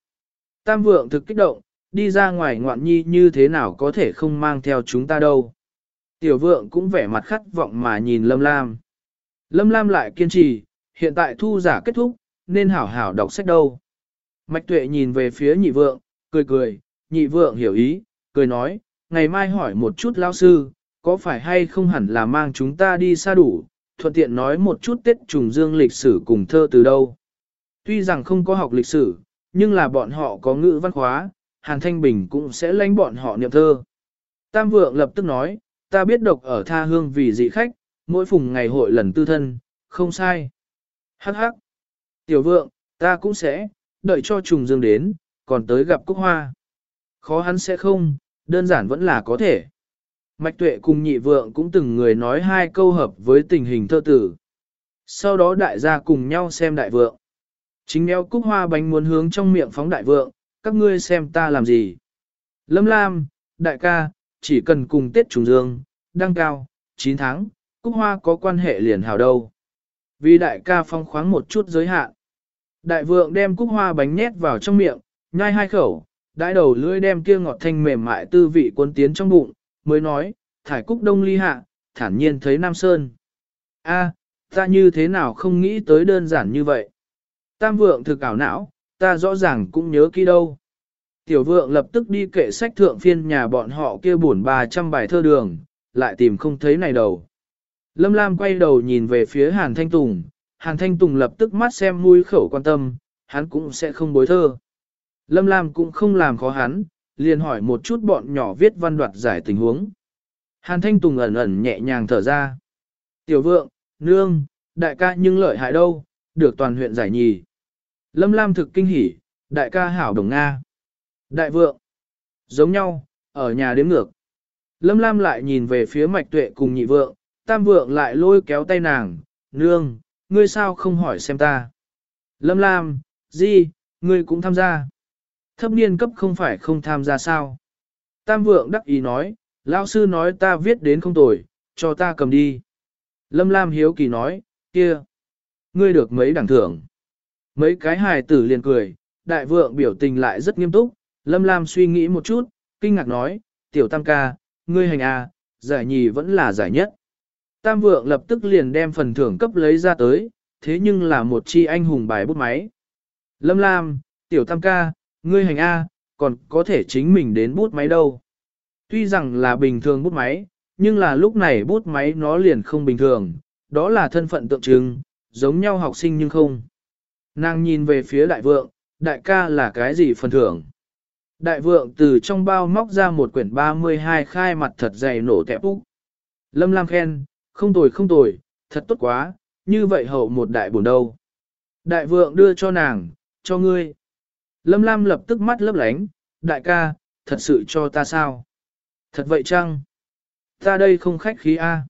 Tam vượng thực kích động, đi ra ngoài ngoạn nhi như thế nào có thể không mang theo chúng ta đâu. Tiểu vượng cũng vẻ mặt khát vọng mà nhìn Lâm Lam. Lâm Lam lại kiên trì, hiện tại thu giả kết thúc, nên hảo hảo đọc sách đâu. Mạch tuệ nhìn về phía nhị vượng, cười cười, nhị vượng hiểu ý, cười nói, ngày mai hỏi một chút lao sư, có phải hay không hẳn là mang chúng ta đi xa đủ, thuận tiện nói một chút Tết trùng dương lịch sử cùng thơ từ đâu. Tuy rằng không có học lịch sử, nhưng là bọn họ có ngữ văn khóa, Hàn Thanh Bình cũng sẽ lãnh bọn họ niệm thơ. Tam vượng lập tức nói, ta biết độc ở tha hương vì dị khách, mỗi phùng ngày hội lần tư thân, không sai. Hắc hắc. Tiểu vượng, ta cũng sẽ, đợi cho trùng dương đến, còn tới gặp cúc hoa. Khó hắn sẽ không, đơn giản vẫn là có thể. Mạch tuệ cùng nhị vượng cũng từng người nói hai câu hợp với tình hình thơ tử. Sau đó đại gia cùng nhau xem đại vượng. Chính mèo cúc hoa bánh muốn hướng trong miệng phóng đại vượng, các ngươi xem ta làm gì. Lâm Lam, đại ca, chỉ cần cùng Tết trùng dương, đăng cao, 9 tháng, cúc hoa có quan hệ liền hào đâu. Vì đại ca phong khoáng một chút giới hạn. Đại vượng đem cúc hoa bánh nhét vào trong miệng, nhai hai khẩu, đại đầu lưỡi đem kia ngọt thanh mềm mại tư vị cuốn tiến trong bụng, mới nói, thải cúc đông ly hạ, thản nhiên thấy Nam Sơn. A, ta như thế nào không nghĩ tới đơn giản như vậy. Tam vượng thực ảo não, ta rõ ràng cũng nhớ kỹ đâu. Tiểu vượng lập tức đi kệ sách thượng phiên nhà bọn họ kia buồn 300 bài thơ đường, lại tìm không thấy này đầu. Lâm Lam quay đầu nhìn về phía Hàn Thanh Tùng, Hàn Thanh Tùng lập tức mắt xem mũi khẩu quan tâm, hắn cũng sẽ không bối thơ. Lâm Lam cũng không làm khó hắn, liền hỏi một chút bọn nhỏ viết văn đoạt giải tình huống. Hàn Thanh Tùng ẩn ẩn nhẹ nhàng thở ra. Tiểu vượng, nương, đại ca nhưng lợi hại đâu, được toàn huyện giải nhì. Lâm Lam thực kinh hỉ, đại ca hảo đồng Nga. Đại vượng, giống nhau, ở nhà đếm ngược. Lâm Lam lại nhìn về phía mạch tuệ cùng nhị vượng, tam vượng lại lôi kéo tay nàng, nương, ngươi sao không hỏi xem ta. Lâm Lam, gì, ngươi cũng tham gia. Thấp niên cấp không phải không tham gia sao. Tam vượng đắc ý nói, lão sư nói ta viết đến không tồi, cho ta cầm đi. Lâm Lam hiếu kỳ nói, kia, ngươi được mấy đẳng thưởng. Mấy cái hài tử liền cười, đại vượng biểu tình lại rất nghiêm túc, Lâm Lam suy nghĩ một chút, kinh ngạc nói, tiểu tam ca, ngươi hành à, giải nhì vẫn là giải nhất. Tam vượng lập tức liền đem phần thưởng cấp lấy ra tới, thế nhưng là một chi anh hùng bài bút máy. Lâm Lam, tiểu tam ca, ngươi hành A, còn có thể chính mình đến bút máy đâu. Tuy rằng là bình thường bút máy, nhưng là lúc này bút máy nó liền không bình thường, đó là thân phận tượng trưng, giống nhau học sinh nhưng không. Nàng nhìn về phía đại vượng, đại ca là cái gì phần thưởng? Đại vượng từ trong bao móc ra một quyển 32 khai mặt thật dày nổ tẹp úc. Lâm Lam khen, không tồi không tồi, thật tốt quá, như vậy hậu một đại buồn đâu. Đại vượng đưa cho nàng, cho ngươi. Lâm Lam lập tức mắt lấp lánh, đại ca, thật sự cho ta sao? Thật vậy chăng? Ta đây không khách khí A.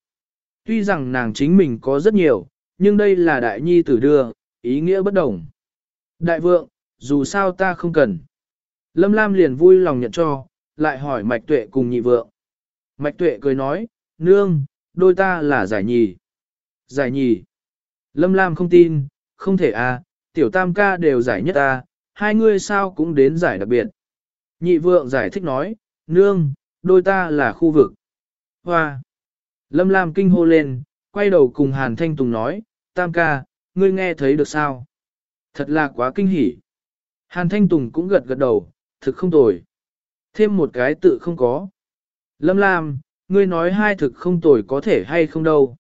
Tuy rằng nàng chính mình có rất nhiều, nhưng đây là đại nhi tử đưa, ý nghĩa bất đồng. Đại vượng, dù sao ta không cần. Lâm Lam liền vui lòng nhận cho, lại hỏi Mạch Tuệ cùng nhị vượng. Mạch Tuệ cười nói, nương, đôi ta là giải nhì. Giải nhì. Lâm Lam không tin, không thể à, tiểu tam ca đều giải nhất ta, hai ngươi sao cũng đến giải đặc biệt. Nhị vượng giải thích nói, nương, đôi ta là khu vực. Hoa. Lâm Lam kinh hô lên, quay đầu cùng Hàn Thanh Tùng nói, tam ca, ngươi nghe thấy được sao? Thật là quá kinh hỉ. Hàn Thanh Tùng cũng gật gật đầu, thực không tồi. Thêm một cái tự không có. Lâm Lam, ngươi nói hai thực không tồi có thể hay không đâu.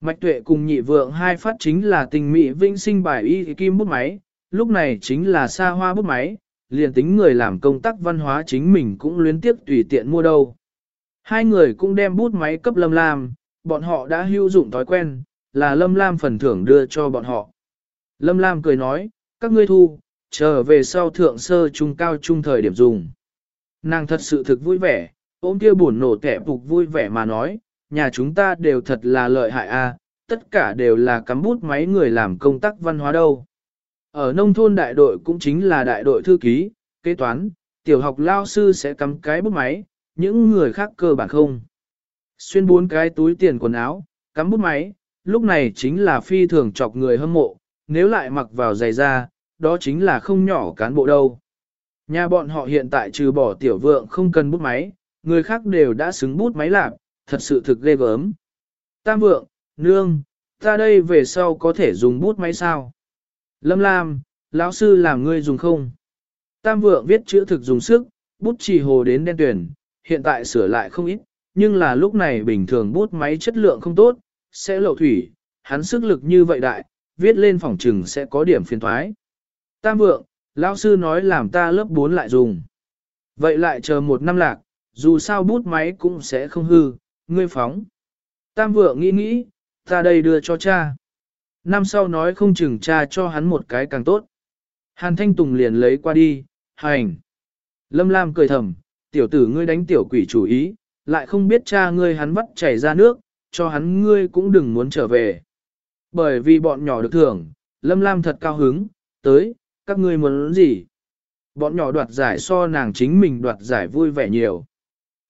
Mạch tuệ cùng nhị vượng hai phát chính là tình mỹ vĩnh sinh bài y kim bút máy, lúc này chính là xa hoa bút máy, liền tính người làm công tác văn hóa chính mình cũng luyến tiếp tùy tiện mua đâu. Hai người cũng đem bút máy cấp Lâm Lam, bọn họ đã hữu dụng thói quen, là Lâm Lam phần thưởng đưa cho bọn họ. Lâm Lam cười nói, các ngươi thu, trở về sau thượng sơ trung cao trung thời điểm dùng. Nàng thật sự thực vui vẻ, ôm kia buồn nổ kẻ phục vui vẻ mà nói, nhà chúng ta đều thật là lợi hại a, tất cả đều là cắm bút máy người làm công tác văn hóa đâu. Ở nông thôn đại đội cũng chính là đại đội thư ký, kế toán, tiểu học lao sư sẽ cắm cái bút máy, những người khác cơ bản không. Xuyên bốn cái túi tiền quần áo, cắm bút máy, lúc này chính là phi thường chọc người hâm mộ, nếu lại mặc vào giày da, đó chính là không nhỏ cán bộ đâu. Nhà bọn họ hiện tại trừ bỏ tiểu vượng không cần bút máy, người khác đều đã xứng bút máy làm, thật sự thực ghê gớm. Tam vượng, nương, ta đây về sau có thể dùng bút máy sao? Lâm Lam, lão sư làm ngươi dùng không? Tam vượng viết chữ thực dùng sức, bút chỉ hồ đến đen tuyển, hiện tại sửa lại không ít, nhưng là lúc này bình thường bút máy chất lượng không tốt, sẽ lộ thủy, hắn sức lực như vậy đại, viết lên phòng trừng sẽ có điểm phiền thoái. Tam vượng, lão sư nói làm ta lớp 4 lại dùng. Vậy lại chờ một năm lạc, dù sao bút máy cũng sẽ không hư, ngươi phóng. Tam vượng nghĩ nghĩ, ta đây đưa cho cha. Năm sau nói không chừng cha cho hắn một cái càng tốt. Hàn Thanh Tùng liền lấy qua đi, hành. Lâm Lam cười thầm, tiểu tử ngươi đánh tiểu quỷ chủ ý, lại không biết cha ngươi hắn vắt chảy ra nước, cho hắn ngươi cũng đừng muốn trở về. Bởi vì bọn nhỏ được thưởng, Lâm Lam thật cao hứng, tới, các ngươi muốn gì? Bọn nhỏ đoạt giải so nàng chính mình đoạt giải vui vẻ nhiều.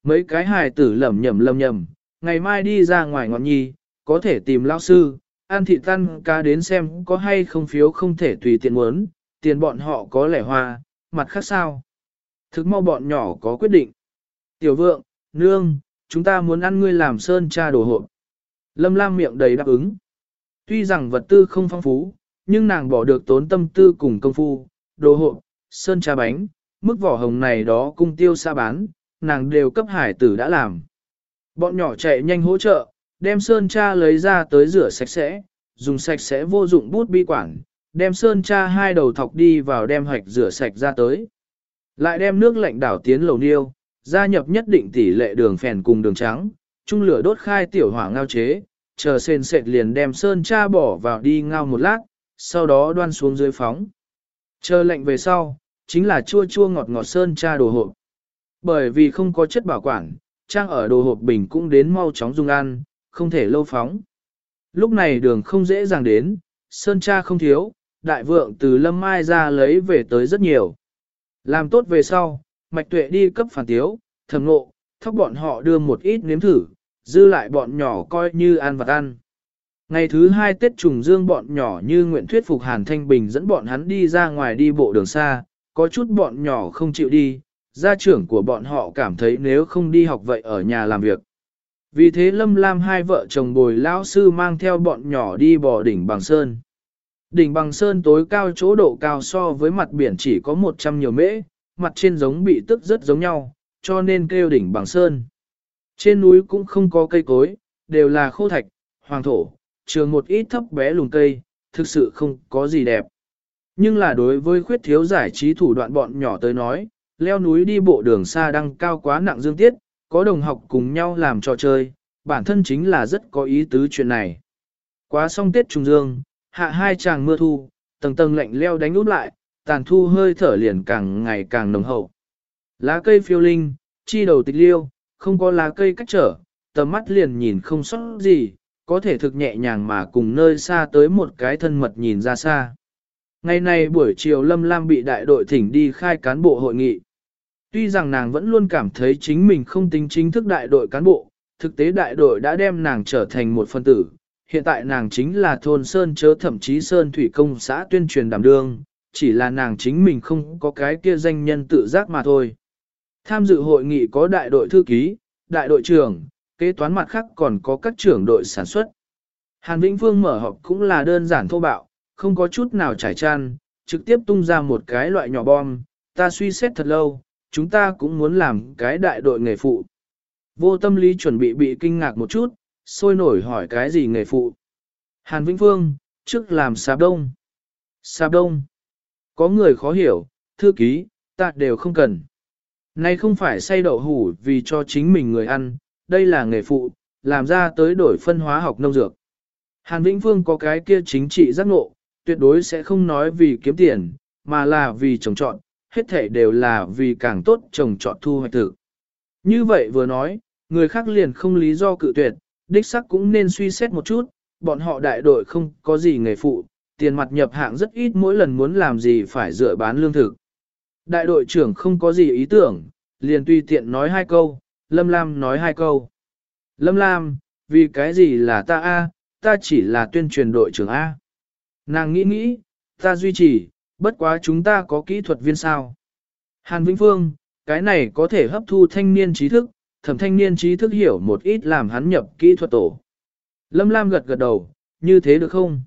Mấy cái hài tử lẩm nhẩm lầm nhầm, ngày mai đi ra ngoài ngọn nhi, có thể tìm lao sư, ăn thị tan ca đến xem có hay không phiếu không thể tùy tiện muốn, tiền bọn họ có lẻ hoa, mặt khác sao. Thực mau bọn nhỏ có quyết định. Tiểu vượng, nương, chúng ta muốn ăn ngươi làm sơn cha đồ hộp. Lâm Lam miệng đầy đáp ứng. Tuy rằng vật tư không phong phú, nhưng nàng bỏ được tốn tâm tư cùng công phu, đồ hộp, sơn cha bánh, mức vỏ hồng này đó cung tiêu xa bán, nàng đều cấp hải tử đã làm. Bọn nhỏ chạy nhanh hỗ trợ, đem sơn cha lấy ra tới rửa sạch sẽ, dùng sạch sẽ vô dụng bút bi quản, đem sơn cha hai đầu thọc đi vào đem hoạch rửa sạch ra tới. Lại đem nước lạnh đảo tiến lầu niêu, gia nhập nhất định tỷ lệ đường phèn cùng đường trắng, chung lửa đốt khai tiểu hỏa ngao chế, chờ sền sệt liền đem sơn cha bỏ vào đi ngao một lát, sau đó đoan xuống dưới phóng. Chờ lạnh về sau, chính là chua chua ngọt ngọt sơn cha đồ hộp. Bởi vì không có chất bảo quản, trang ở đồ hộp bình cũng đến mau chóng dùng ăn, không thể lâu phóng. Lúc này đường không dễ dàng đến, sơn cha không thiếu, đại vượng từ lâm mai ra lấy về tới rất nhiều. Làm tốt về sau, mạch tuệ đi cấp phản tiếu, thầm nộ, thóc bọn họ đưa một ít nếm thử, dư lại bọn nhỏ coi như ăn vật ăn. Ngày thứ hai Tết trùng dương bọn nhỏ như nguyện thuyết phục Hàn Thanh Bình dẫn bọn hắn đi ra ngoài đi bộ đường xa, có chút bọn nhỏ không chịu đi, gia trưởng của bọn họ cảm thấy nếu không đi học vậy ở nhà làm việc. Vì thế Lâm Lam hai vợ chồng bồi lão sư mang theo bọn nhỏ đi bò đỉnh bằng sơn. Đỉnh bằng sơn tối cao chỗ độ cao so với mặt biển chỉ có 100 nhiều mễ, mặt trên giống bị tức rất giống nhau, cho nên kêu đỉnh bằng sơn. Trên núi cũng không có cây cối, đều là khô thạch, hoàng thổ, trường một ít thấp bé lùn cây, thực sự không có gì đẹp. Nhưng là đối với khuyết thiếu giải trí thủ đoạn bọn nhỏ tới nói, leo núi đi bộ đường xa đăng cao quá nặng dương tiết, có đồng học cùng nhau làm trò chơi, bản thân chính là rất có ý tứ chuyện này. Quá xong Tết Trung Dương, hạ hai tràng mưa thu, tầng tầng lạnh leo đánh út lại, tàn thu hơi thở liền càng ngày càng nồng hậu. Lá cây phiêu linh, chi đầu tịch liêu, không có lá cây cách trở, tầm mắt liền nhìn không sót gì, có thể thực nhẹ nhàng mà cùng nơi xa tới một cái thân mật nhìn ra xa. Ngày này buổi chiều Lâm Lam bị đại đội thỉnh đi khai cán bộ hội nghị. Tuy rằng nàng vẫn luôn cảm thấy chính mình không tính chính thức đại đội cán bộ, thực tế đại đội đã đem nàng trở thành một phân tử. Hiện tại nàng chính là thôn Sơn chớ thậm chí Sơn Thủy Công xã tuyên truyền đảm đương, chỉ là nàng chính mình không có cái kia danh nhân tự giác mà thôi. Tham dự hội nghị có đại đội thư ký, đại đội trưởng, kế toán mặt khác còn có các trưởng đội sản xuất. Hàn Vĩnh Phương mở họp cũng là đơn giản thô bạo, không có chút nào trải tràn, trực tiếp tung ra một cái loại nhỏ bom, ta suy xét thật lâu, chúng ta cũng muốn làm cái đại đội nghề phụ. Vô tâm lý chuẩn bị bị kinh ngạc một chút, sôi nổi hỏi cái gì nghề phụ. Hàn Vĩnh Phương, trước làm sạp đông. Sạp đông. Có người khó hiểu, thư ký, ta đều không cần. Nay không phải say đậu hủ vì cho chính mình người ăn, đây là nghề phụ, làm ra tới đổi phân hóa học nông dược. Hàn Vĩnh Phương có cái kia chính trị giác ngộ, tuyệt đối sẽ không nói vì kiếm tiền, mà là vì trồng trọt, hết thể đều là vì càng tốt trồng trọt thu hoạch thực. Như vậy vừa nói, người khác liền không lý do cự tuyệt, đích sắc cũng nên suy xét một chút, bọn họ đại đội không có gì nghề phụ, tiền mặt nhập hạng rất ít mỗi lần muốn làm gì phải dựa bán lương thực. Đại đội trưởng không có gì ý tưởng, liền tùy tiện nói hai câu, Lâm Lam nói hai câu. Lâm Lam, vì cái gì là ta A, ta chỉ là tuyên truyền đội trưởng A. Nàng nghĩ nghĩ, ta duy trì, bất quá chúng ta có kỹ thuật viên sao. Hàn Vĩnh Phương, cái này có thể hấp thu thanh niên trí thức, thẩm thanh niên trí thức hiểu một ít làm hắn nhập kỹ thuật tổ. Lâm Lam gật gật đầu, như thế được không?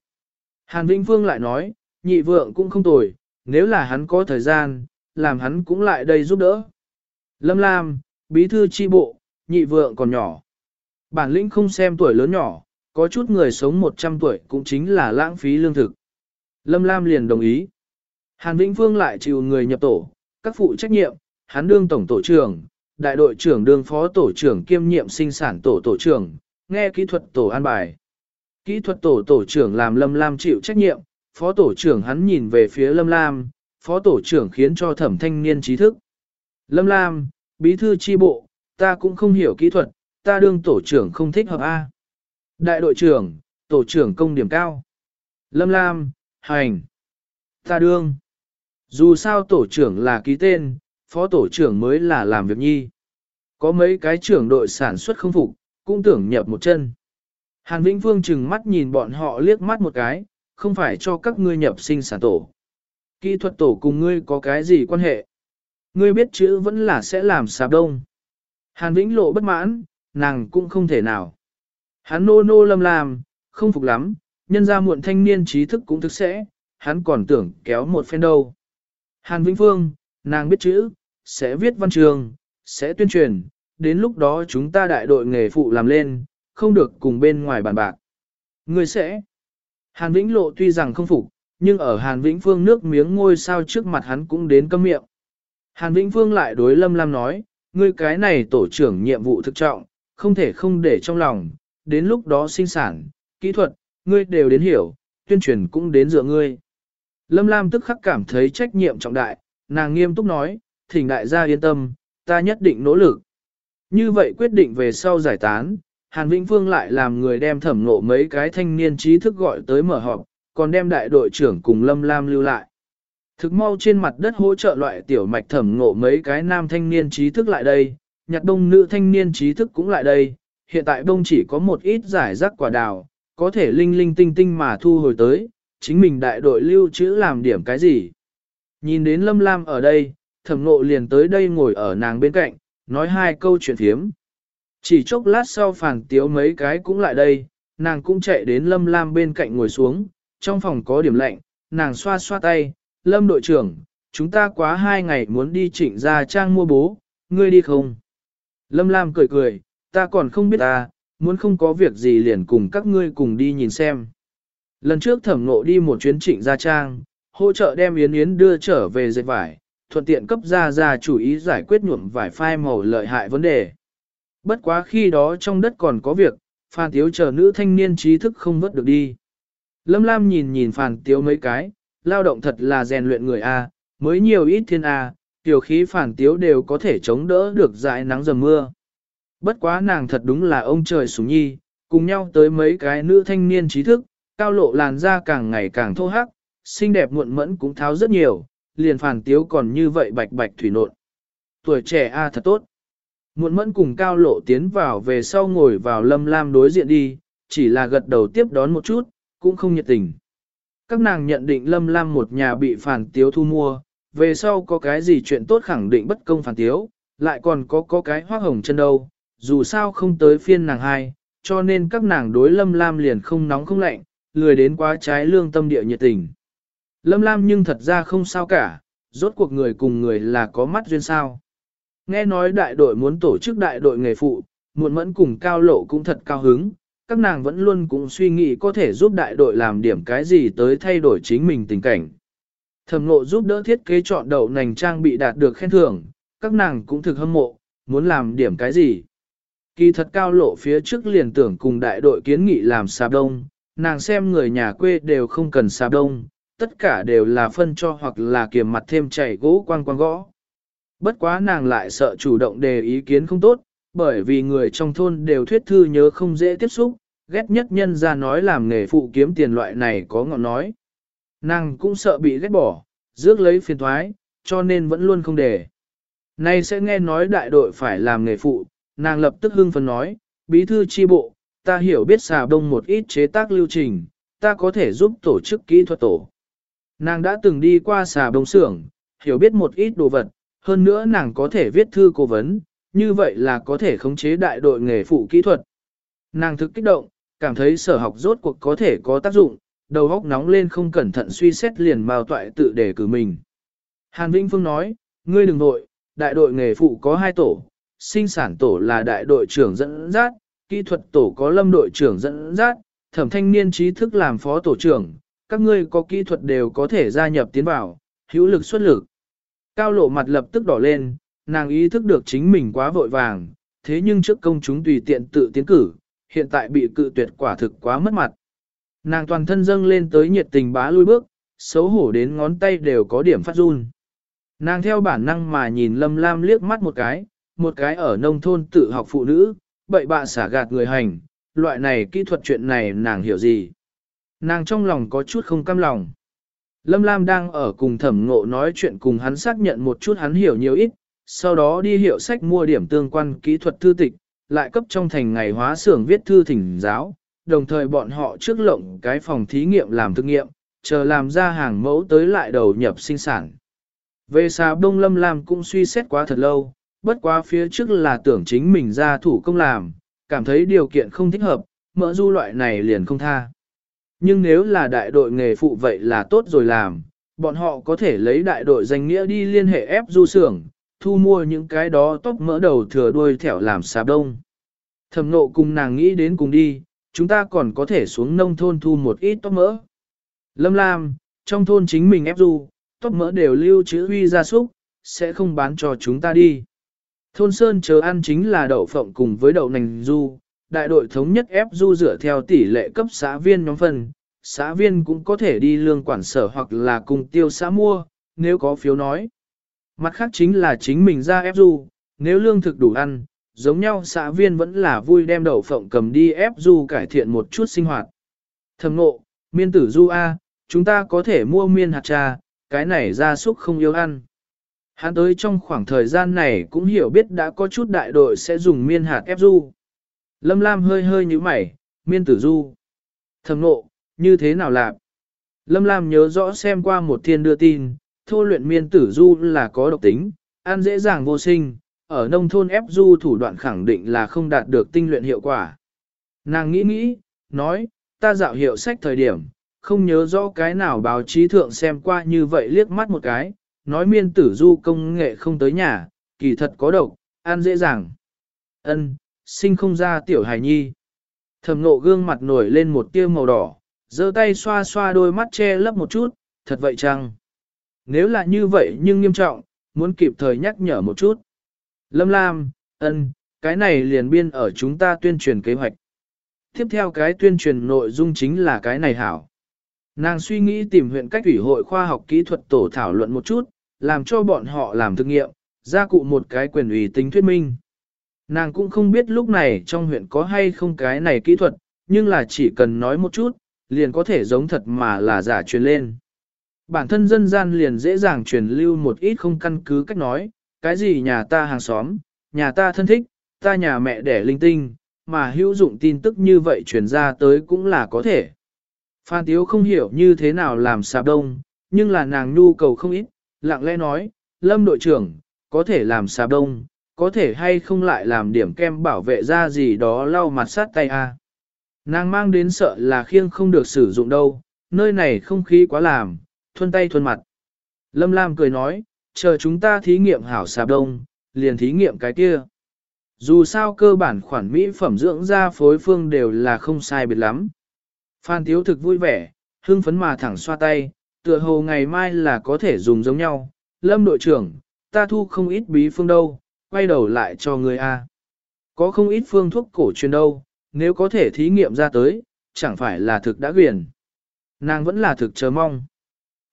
Hàn Vĩnh Phương lại nói, nhị vượng cũng không tồi, nếu là hắn có thời gian, làm hắn cũng lại đây giúp đỡ. Lâm Lam, bí thư chi bộ, nhị vượng còn nhỏ. Bản lĩnh không xem tuổi lớn nhỏ, có chút người sống 100 tuổi cũng chính là lãng phí lương thực. Lâm Lam liền đồng ý. Hàn Vĩnh Phương lại chịu người nhập tổ, các phụ trách nhiệm, hắn đương tổng tổ trưởng, đại đội trưởng đương phó tổ trưởng kiêm nhiệm sinh sản tổ tổ trưởng, nghe kỹ thuật tổ an bài. Kỹ thuật tổ tổ trưởng làm Lâm Lam chịu trách nhiệm, phó tổ trưởng hắn nhìn về phía Lâm Lam, phó tổ trưởng khiến cho thẩm thanh niên trí thức. Lâm Lam, bí thư chi bộ, ta cũng không hiểu kỹ thuật, ta đương tổ trưởng không thích hợp A. Đại đội trưởng, tổ trưởng công điểm cao. Lâm Lam, hành. Ta đương. Dù sao tổ trưởng là ký tên, phó tổ trưởng mới là làm việc nhi. Có mấy cái trưởng đội sản xuất không phục, cũng tưởng nhập một chân. Hàn Vĩnh Phương chừng mắt nhìn bọn họ liếc mắt một cái, không phải cho các ngươi nhập sinh sản tổ. Kỹ thuật tổ cùng ngươi có cái gì quan hệ? Ngươi biết chữ vẫn là sẽ làm sạp đông. Hàn Vĩnh lộ bất mãn, nàng cũng không thể nào. Hắn nô nô lầm làm, không phục lắm, nhân ra muộn thanh niên trí thức cũng thức sẽ, hắn còn tưởng kéo một phen đâu. Hàn Vĩnh Phương, nàng biết chữ, sẽ viết văn trường, sẽ tuyên truyền, đến lúc đó chúng ta đại đội nghề phụ làm lên, không được cùng bên ngoài bàn bạc. Người sẽ. Hàn Vĩnh Lộ tuy rằng không phục, nhưng ở Hàn Vĩnh Phương nước miếng ngôi sao trước mặt hắn cũng đến câm miệng. Hàn Vĩnh Phương lại đối Lâm Lam nói, ngươi cái này tổ trưởng nhiệm vụ thực trọng, không thể không để trong lòng, đến lúc đó sinh sản, kỹ thuật, ngươi đều đến hiểu, tuyên truyền cũng đến dựa ngươi. Lâm Lam tức khắc cảm thấy trách nhiệm trọng đại, nàng nghiêm túc nói, thỉnh đại gia yên tâm, ta nhất định nỗ lực. Như vậy quyết định về sau giải tán, Hàn Vĩnh Phương lại làm người đem thẩm ngộ mấy cái thanh niên trí thức gọi tới mở họp, còn đem đại đội trưởng cùng Lâm Lam lưu lại. Thực mau trên mặt đất hỗ trợ loại tiểu mạch thẩm ngộ mấy cái nam thanh niên trí thức lại đây, nhặt đông nữ thanh niên trí thức cũng lại đây, hiện tại đông chỉ có một ít giải rác quả đào, có thể linh linh tinh tinh mà thu hồi tới, chính mình đại đội lưu trữ làm điểm cái gì. Nhìn đến Lâm Lam ở đây, thẩm ngộ liền tới đây ngồi ở nàng bên cạnh, nói hai câu chuyện thiếm. Chỉ chốc lát sau phản tiếu mấy cái cũng lại đây, nàng cũng chạy đến Lâm Lam bên cạnh ngồi xuống, trong phòng có điểm lạnh, nàng xoa xoa tay, Lâm đội trưởng, chúng ta quá hai ngày muốn đi trịnh ra trang mua bố, ngươi đi không? Lâm Lam cười cười, ta còn không biết ta, muốn không có việc gì liền cùng các ngươi cùng đi nhìn xem. Lần trước thẩm nộ đi một chuyến trịnh gia trang, hỗ trợ đem Yến Yến đưa trở về dệt vải, thuận tiện cấp gia gia chủ ý giải quyết nhuộm vải phai màu lợi hại vấn đề. Bất quá khi đó trong đất còn có việc, Phan Tiếu chờ nữ thanh niên trí thức không vớt được đi. Lâm Lam nhìn nhìn Phan Tiếu mấy cái, lao động thật là rèn luyện người A, mới nhiều ít thiên A, tiểu khí Phan Tiếu đều có thể chống đỡ được dại nắng dầm mưa. Bất quá nàng thật đúng là ông trời sủng nhi, cùng nhau tới mấy cái nữ thanh niên trí thức, cao lộ làn da càng ngày càng thô hắc, xinh đẹp muộn mẫn cũng tháo rất nhiều, liền phản Tiếu còn như vậy bạch bạch thủy nộn. Tuổi trẻ A thật tốt. Muộn mẫn cùng cao lộ tiến vào về sau ngồi vào lâm lam đối diện đi, chỉ là gật đầu tiếp đón một chút, cũng không nhiệt tình. Các nàng nhận định lâm lam một nhà bị phản tiếu thu mua, về sau có cái gì chuyện tốt khẳng định bất công phản tiếu, lại còn có có cái hoa hồng chân đâu, dù sao không tới phiên nàng hai, cho nên các nàng đối lâm lam liền không nóng không lạnh, lười đến quá trái lương tâm địa nhiệt tình. Lâm lam nhưng thật ra không sao cả, rốt cuộc người cùng người là có mắt duyên sao. Nghe nói đại đội muốn tổ chức đại đội nghề phụ, muộn mẫn cùng cao lộ cũng thật cao hứng, các nàng vẫn luôn cũng suy nghĩ có thể giúp đại đội làm điểm cái gì tới thay đổi chính mình tình cảnh. Thẩm lộ giúp đỡ thiết kế chọn đậu nành trang bị đạt được khen thưởng, các nàng cũng thực hâm mộ, muốn làm điểm cái gì. Kỳ thật cao lộ phía trước liền tưởng cùng đại đội kiến nghị làm xà đông, nàng xem người nhà quê đều không cần xà đông, tất cả đều là phân cho hoặc là kiềm mặt thêm chảy gỗ quang quang gõ. Bất quá nàng lại sợ chủ động đề ý kiến không tốt, bởi vì người trong thôn đều thuyết thư nhớ không dễ tiếp xúc, ghét nhất nhân ra nói làm nghề phụ kiếm tiền loại này có ngọn nói. Nàng cũng sợ bị ghét bỏ, rước lấy phiền thoái, cho nên vẫn luôn không để. Nay sẽ nghe nói đại đội phải làm nghề phụ, nàng lập tức hưng phấn nói, bí thư chi bộ, ta hiểu biết xà đông một ít chế tác lưu trình, ta có thể giúp tổ chức kỹ thuật tổ. Nàng đã từng đi qua xà đông xưởng, hiểu biết một ít đồ vật, hơn nữa nàng có thể viết thư cố vấn, như vậy là có thể khống chế đại đội nghề phụ kỹ thuật. Nàng thực kích động, cảm thấy sở học rốt cuộc có thể có tác dụng, đầu óc nóng lên không cẩn thận suy xét liền mao toại tự đề cử mình. Hàn Vĩnh Phương nói, ngươi đừng nội, đại đội nghề phụ có hai tổ, sinh sản tổ là đại đội trưởng dẫn dắt, kỹ thuật tổ có lâm đội trưởng dẫn dắt, thẩm thanh niên trí thức làm phó tổ trưởng, các ngươi có kỹ thuật đều có thể gia nhập tiến vào, hữu lực xuất lực. Cao lộ mặt lập tức đỏ lên, nàng ý thức được chính mình quá vội vàng, thế nhưng trước công chúng tùy tiện tự tiến cử, hiện tại bị cự tuyệt quả thực quá mất mặt. Nàng toàn thân dâng lên tới nhiệt tình bá lui bước, xấu hổ đến ngón tay đều có điểm phát run. Nàng theo bản năng mà nhìn Lâm Lam liếc mắt một cái, một cái ở nông thôn tự học phụ nữ, bậy bạ xả gạt người hành, loại này kỹ thuật chuyện này nàng hiểu gì. Nàng trong lòng có chút không cam lòng. Lâm Lam đang ở cùng thẩm ngộ nói chuyện cùng hắn xác nhận một chút hắn hiểu nhiều ít, sau đó đi hiệu sách mua điểm tương quan kỹ thuật thư tịch, lại cấp trong thành ngày hóa xưởng viết thư thỉnh giáo, đồng thời bọn họ trước lộng cái phòng thí nghiệm làm thực nghiệm, chờ làm ra hàng mẫu tới lại đầu nhập sinh sản. Về xà đông lâm lam cũng suy xét quá thật lâu, bất quá phía trước là tưởng chính mình ra thủ công làm, cảm thấy điều kiện không thích hợp, mỡ du loại này liền không tha. Nhưng nếu là đại đội nghề phụ vậy là tốt rồi làm, bọn họ có thể lấy đại đội danh nghĩa đi liên hệ ép du xưởng, thu mua những cái đó tóc mỡ đầu thừa đuôi thẻo làm xà đông. Thẩm nộ cùng nàng nghĩ đến cùng đi, chúng ta còn có thể xuống nông thôn thu một ít tóc mỡ. Lâm Lam, trong thôn chính mình ép du, tóc mỡ đều lưu trữ huy gia súc, sẽ không bán cho chúng ta đi. Thôn Sơn chờ ăn chính là đậu phộng cùng với đậu nành du, đại đội thống nhất ép du dựa theo tỷ lệ cấp xã viên nhóm phần, xã viên cũng có thể đi lương quản sở hoặc là cùng tiêu xã mua, nếu có phiếu nói. Mặt khác chính là chính mình ra ép du, nếu lương thực đủ ăn, giống nhau xã viên vẫn là vui đem đậu phộng cầm đi ép du cải thiện một chút sinh hoạt. Thầm ngộ, miên tử du A, chúng ta có thể mua miên hạt trà, cái này ra súc không yêu ăn. Hắn tới trong khoảng thời gian này cũng hiểu biết đã có chút đại đội sẽ dùng miên hạt ép du. Lâm Lam hơi hơi như mày, miên tử du. Thầm ngộ, như thế nào lạc? Lâm Lam nhớ rõ xem qua một thiên đưa tin, thô luyện miên tử du là có độc tính, ăn dễ dàng vô sinh, ở nông thôn ép du thủ đoạn khẳng định là không đạt được tinh luyện hiệu quả. Nàng nghĩ nghĩ, nói, ta dạo hiệu sách thời điểm, không nhớ rõ cái nào báo chí thượng xem qua như vậy liếc mắt một cái, nói miên tử du công nghệ không tới nhà, kỳ thật có độc, ăn dễ dàng. Ân, sinh không ra tiểu hài nhi. Thẩm nộ gương mặt nổi lên một tia màu đỏ, giơ tay xoa xoa đôi mắt che lấp một chút, thật vậy chăng? Nếu là như vậy nhưng nghiêm trọng, muốn kịp thời nhắc nhở một chút. Lâm Lam, ân, cái này liền biên ở chúng ta tuyên truyền kế hoạch. Tiếp theo cái tuyên truyền nội dung chính là cái này hảo. Nàng suy nghĩ tìm huyện cách ủy hội khoa học kỹ thuật tổ thảo luận một chút, làm cho bọn họ làm thực nghiệm, ra cụ một cái quyền ủy tính thuyết minh. Nàng cũng không biết lúc này trong huyện có hay không cái này kỹ thuật, nhưng là chỉ cần nói một chút, liền có thể giống thật mà là giả truyền lên. Bản thân dân gian liền dễ dàng truyền lưu một ít không căn cứ cách nói, cái gì nhà ta hàng xóm, nhà ta thân thích, ta nhà mẹ đẻ linh tinh, mà hữu dụng tin tức như vậy truyền ra tới cũng là có thể. Phan Tiếu không hiểu như thế nào làm sạp đông, nhưng là nàng nhu cầu không ít, lặng lẽ nói, Lâm đội trưởng, có thể làm sạp đông, có thể hay không lại làm điểm kem bảo vệ da gì đó lau mặt sát tay a. À. Nàng mang đến sợ là khiêng không được sử dụng đâu, nơi này không khí quá làm, thuân tay thuân mặt. Lâm Lam cười nói, chờ chúng ta thí nghiệm hảo sạp đông, liền thí nghiệm cái kia. Dù sao cơ bản khoản mỹ phẩm dưỡng da phối phương đều là không sai biệt lắm. Phan Tiếu thực vui vẻ, hưng phấn mà thẳng xoa tay, tựa hồ ngày mai là có thể dùng giống nhau. Lâm đội trưởng, ta thu không ít bí phương đâu, quay đầu lại cho người A. Có không ít phương thuốc cổ truyền đâu, nếu có thể thí nghiệm ra tới, chẳng phải là thực đã quyền. Nàng vẫn là thực chờ mong.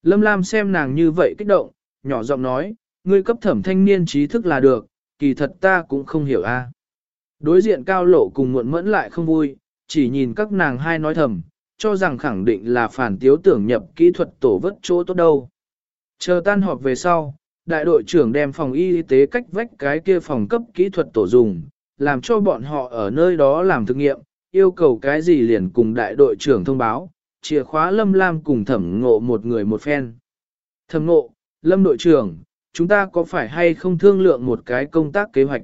Lâm Lam xem nàng như vậy kích động, nhỏ giọng nói, ngươi cấp thẩm thanh niên trí thức là được, kỳ thật ta cũng không hiểu a. Đối diện cao lộ cùng muộn mẫn lại không vui, chỉ nhìn các nàng hai nói thầm, cho rằng khẳng định là phản tiếu tưởng nhập kỹ thuật tổ vất chỗ tốt đâu. Chờ tan họp về sau, đại đội trưởng đem phòng y tế cách vách cái kia phòng cấp kỹ thuật tổ dùng, làm cho bọn họ ở nơi đó làm thực nghiệm, yêu cầu cái gì liền cùng đại đội trưởng thông báo, chìa khóa lâm lam cùng thẩm ngộ một người một phen. Thẩm ngộ, lâm đội trưởng, chúng ta có phải hay không thương lượng một cái công tác kế hoạch?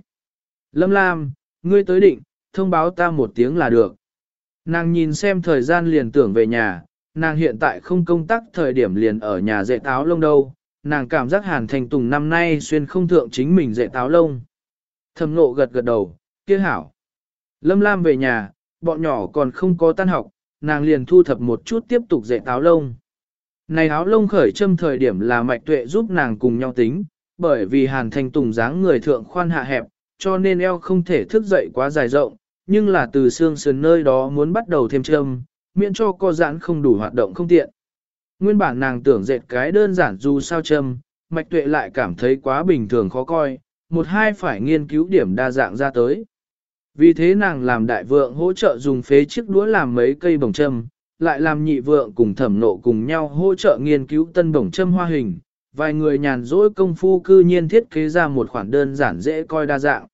Lâm lam, ngươi tới định, thông báo ta một tiếng là được. Nàng nhìn xem thời gian liền tưởng về nhà, nàng hiện tại không công tác thời điểm liền ở nhà dạy táo lông đâu, nàng cảm giác hàn thành tùng năm nay xuyên không thượng chính mình dạy táo lông. Thầm nộ gật gật đầu, kia hảo. Lâm Lam về nhà, bọn nhỏ còn không có tan học, nàng liền thu thập một chút tiếp tục dạy táo lông. Này áo lông khởi châm thời điểm là mạch tuệ giúp nàng cùng nhau tính, bởi vì hàn thành tùng dáng người thượng khoan hạ hẹp, cho nên eo không thể thức dậy quá dài rộng, nhưng là từ xương sườn nơi đó muốn bắt đầu thêm châm, miễn cho co giãn không đủ hoạt động không tiện. Nguyên bản nàng tưởng dệt cái đơn giản dù sao châm, mạch tuệ lại cảm thấy quá bình thường khó coi, một hai phải nghiên cứu điểm đa dạng ra tới. Vì thế nàng làm đại vượng hỗ trợ dùng phế chiếc đũa làm mấy cây bồng châm, lại làm nhị vượng cùng thẩm nộ cùng nhau hỗ trợ nghiên cứu tân bồng châm hoa hình. Vài người nhàn rỗi công phu cư nhiên thiết kế ra một khoản đơn giản dễ coi đa dạng.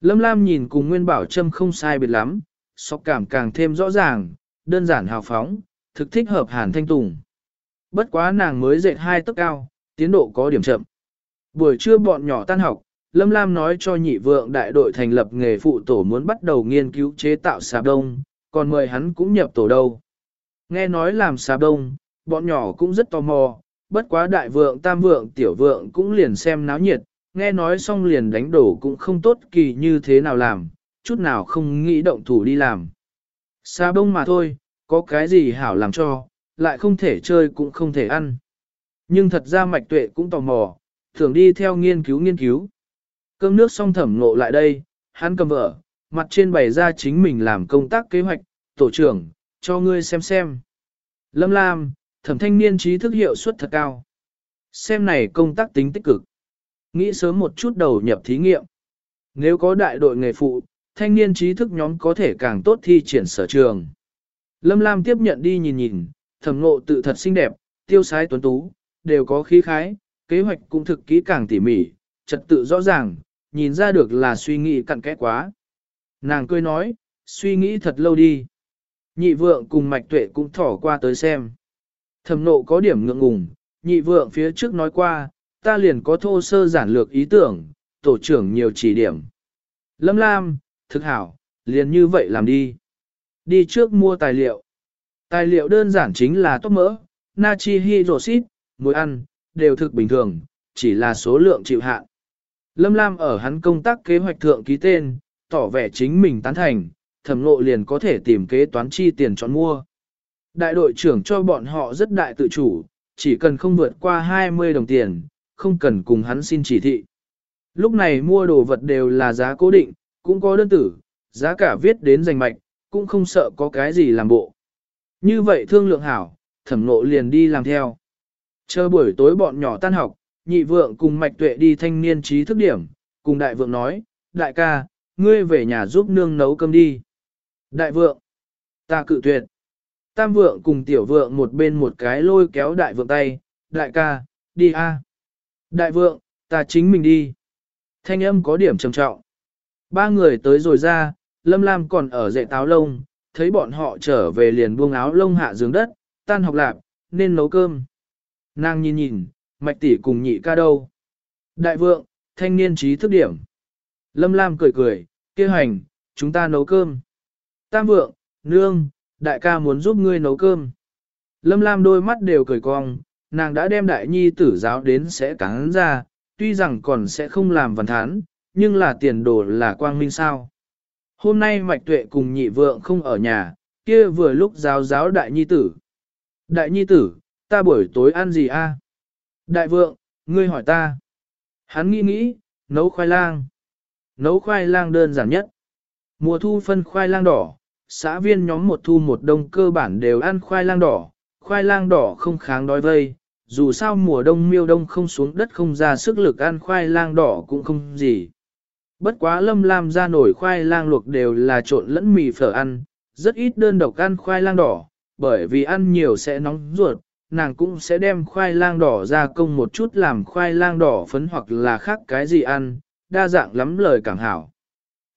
Lâm Lam nhìn cùng Nguyên Bảo Trâm không sai biệt lắm, sóc cảm càng thêm rõ ràng, đơn giản hào phóng, thực thích hợp hàn thanh tùng. Bất quá nàng mới dệt hai tấc cao, tiến độ có điểm chậm. Buổi trưa bọn nhỏ tan học, Lâm Lam nói cho nhị vượng đại đội thành lập nghề phụ tổ muốn bắt đầu nghiên cứu chế tạo xà đông, còn mời hắn cũng nhập tổ đâu. Nghe nói làm xà đông, bọn nhỏ cũng rất tò mò, bất quá đại vượng tam vượng tiểu vượng cũng liền xem náo nhiệt, nghe nói xong liền đánh đổ cũng không tốt kỳ như thế nào làm, chút nào không nghĩ động thủ đi làm. xa đông mà thôi, có cái gì hảo làm cho, lại không thể chơi cũng không thể ăn. Nhưng thật ra mạch tuệ cũng tò mò, thường đi theo nghiên cứu nghiên cứu. Cơm nước xong thẩm ngộ lại đây, hắn cầm vợ, mặt trên bày ra chính mình làm công tác kế hoạch, tổ trưởng, cho ngươi xem xem. Lâm Lam, thẩm thanh niên trí thức hiệu suất thật cao. Xem này công tác tính tích cực. Nghĩ sớm một chút đầu nhập thí nghiệm. Nếu có đại đội nghề phụ, thanh niên trí thức nhóm có thể càng tốt thi triển sở trường. Lâm Lam tiếp nhận đi nhìn nhìn, thẩm ngộ tự thật xinh đẹp, tiêu sái tuấn tú, đều có khí khái, kế hoạch cũng thực kỹ càng tỉ mỉ, trật tự rõ ràng, nhìn ra được là suy nghĩ cặn kẽ quá. Nàng cười nói, suy nghĩ thật lâu đi. Nhị vượng cùng mạch tuệ cũng thỏ qua tới xem. Thẩm nộ có điểm ngượng ngùng, nhị vượng phía trước nói qua, ta liền có thô sơ giản lược ý tưởng, tổ trưởng nhiều chỉ điểm. Lâm Lam, thực hảo, liền như vậy làm đi. Đi trước mua tài liệu. Tài liệu đơn giản chính là tóc mỡ, natri hydroxit, muối ăn, đều thực bình thường, chỉ là số lượng chịu hạn. Lâm Lam ở hắn công tác kế hoạch thượng ký tên, tỏ vẻ chính mình tán thành, thẩm lộ liền có thể tìm kế toán chi tiền chọn mua. Đại đội trưởng cho bọn họ rất đại tự chủ, chỉ cần không vượt qua 20 đồng tiền, không cần cùng hắn xin chỉ thị. Lúc này mua đồ vật đều là giá cố định, cũng có đơn tử, giá cả viết đến danh mạch, cũng không sợ có cái gì làm bộ. Như vậy thương lượng hảo, thẩm nộ liền đi làm theo. Chờ buổi tối bọn nhỏ tan học, nhị vượng cùng mạch tuệ đi thanh niên trí thức điểm, cùng đại vượng nói, đại ca, ngươi về nhà giúp nương nấu cơm đi. Đại vượng, ta cự tuyệt. Tam vượng cùng tiểu vượng một bên một cái lôi kéo đại vượng tay, đại ca, đi a. Đại vượng, ta chính mình đi. Thanh âm có điểm trầm trọng. Ba người tới rồi ra, Lâm Lam còn ở dạy táo lông, thấy bọn họ trở về liền buông áo lông hạ giường đất, tan học lạp, nên nấu cơm. Nàng nhìn nhìn, mạch tỷ cùng nhị ca đâu. Đại vượng, thanh niên trí thức điểm. Lâm Lam cười cười, kêu hành, chúng ta nấu cơm. Tam vượng, nương, đại ca muốn giúp ngươi nấu cơm. Lâm Lam đôi mắt đều cười cong, nàng đã đem đại nhi tử giáo đến sẽ cắn ra, tuy rằng còn sẽ không làm văn thán, nhưng là tiền đồ là quang minh sao. Hôm nay mạch tuệ cùng nhị vượng không ở nhà, kia vừa lúc giáo giáo đại nhi tử. Đại nhi tử, ta buổi tối ăn gì a? Đại vượng, ngươi hỏi ta. Hắn nghĩ nghĩ, nấu khoai lang. Nấu khoai lang đơn giản nhất. Mùa thu phân khoai lang đỏ, xã viên nhóm một thu một đông cơ bản đều ăn khoai lang đỏ, khoai lang đỏ không kháng đói vây, dù sao mùa đông miêu đông không xuống đất không ra sức lực ăn khoai lang đỏ cũng không gì. Bất quá lâm lam ra nổi khoai lang luộc đều là trộn lẫn mì phở ăn, rất ít đơn độc ăn khoai lang đỏ, bởi vì ăn nhiều sẽ nóng ruột, nàng cũng sẽ đem khoai lang đỏ ra công một chút làm khoai lang đỏ phấn hoặc là khác cái gì ăn, đa dạng lắm lời càng hảo.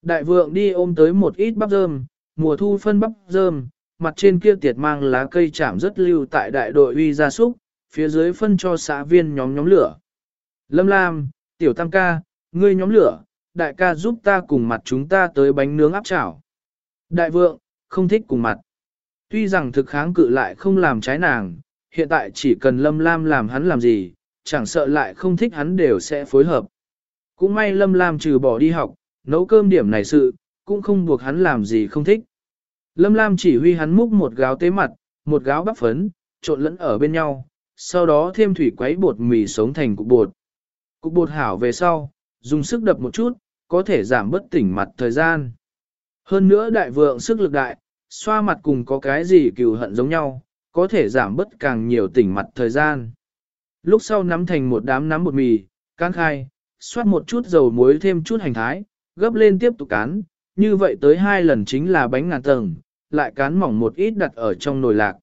Đại vượng đi ôm tới một ít bắp rơm, mùa thu phân bắp rơm, mặt trên kia tiệt mang lá cây chạm rất lưu tại đại đội uy gia súc, phía dưới phân cho xã viên nhóm nhóm lửa. Lâm Lam, Tiểu Tam ca, ngươi nhóm lửa, đại ca giúp ta cùng mặt chúng ta tới bánh nướng áp chảo. Đại vượng, không thích cùng mặt. Tuy rằng thực kháng cự lại không làm trái nàng, hiện tại chỉ cần Lâm Lam làm hắn làm gì, chẳng sợ lại không thích hắn đều sẽ phối hợp. Cũng may Lâm Lam trừ bỏ đi học, nấu cơm điểm này sự, cũng không buộc hắn làm gì không thích. Lâm Lam chỉ huy hắn múc một gáo tế mặt, một gáo bắp phấn, trộn lẫn ở bên nhau, sau đó thêm thủy quấy bột mì sống thành cục bột. Cục bột hảo về sau, dùng sức đập một chút, có thể giảm bất tỉnh mặt thời gian. Hơn nữa đại vượng sức lực đại, xoa mặt cùng có cái gì cừu hận giống nhau, có thể giảm bất càng nhiều tỉnh mặt thời gian. Lúc sau nắm thành một đám nắm bột mì, cán khai, xoát một chút dầu muối thêm chút hành thái, gấp lên tiếp tục cán, như vậy tới hai lần chính là bánh ngàn tầng, lại cán mỏng một ít đặt ở trong nồi lạc.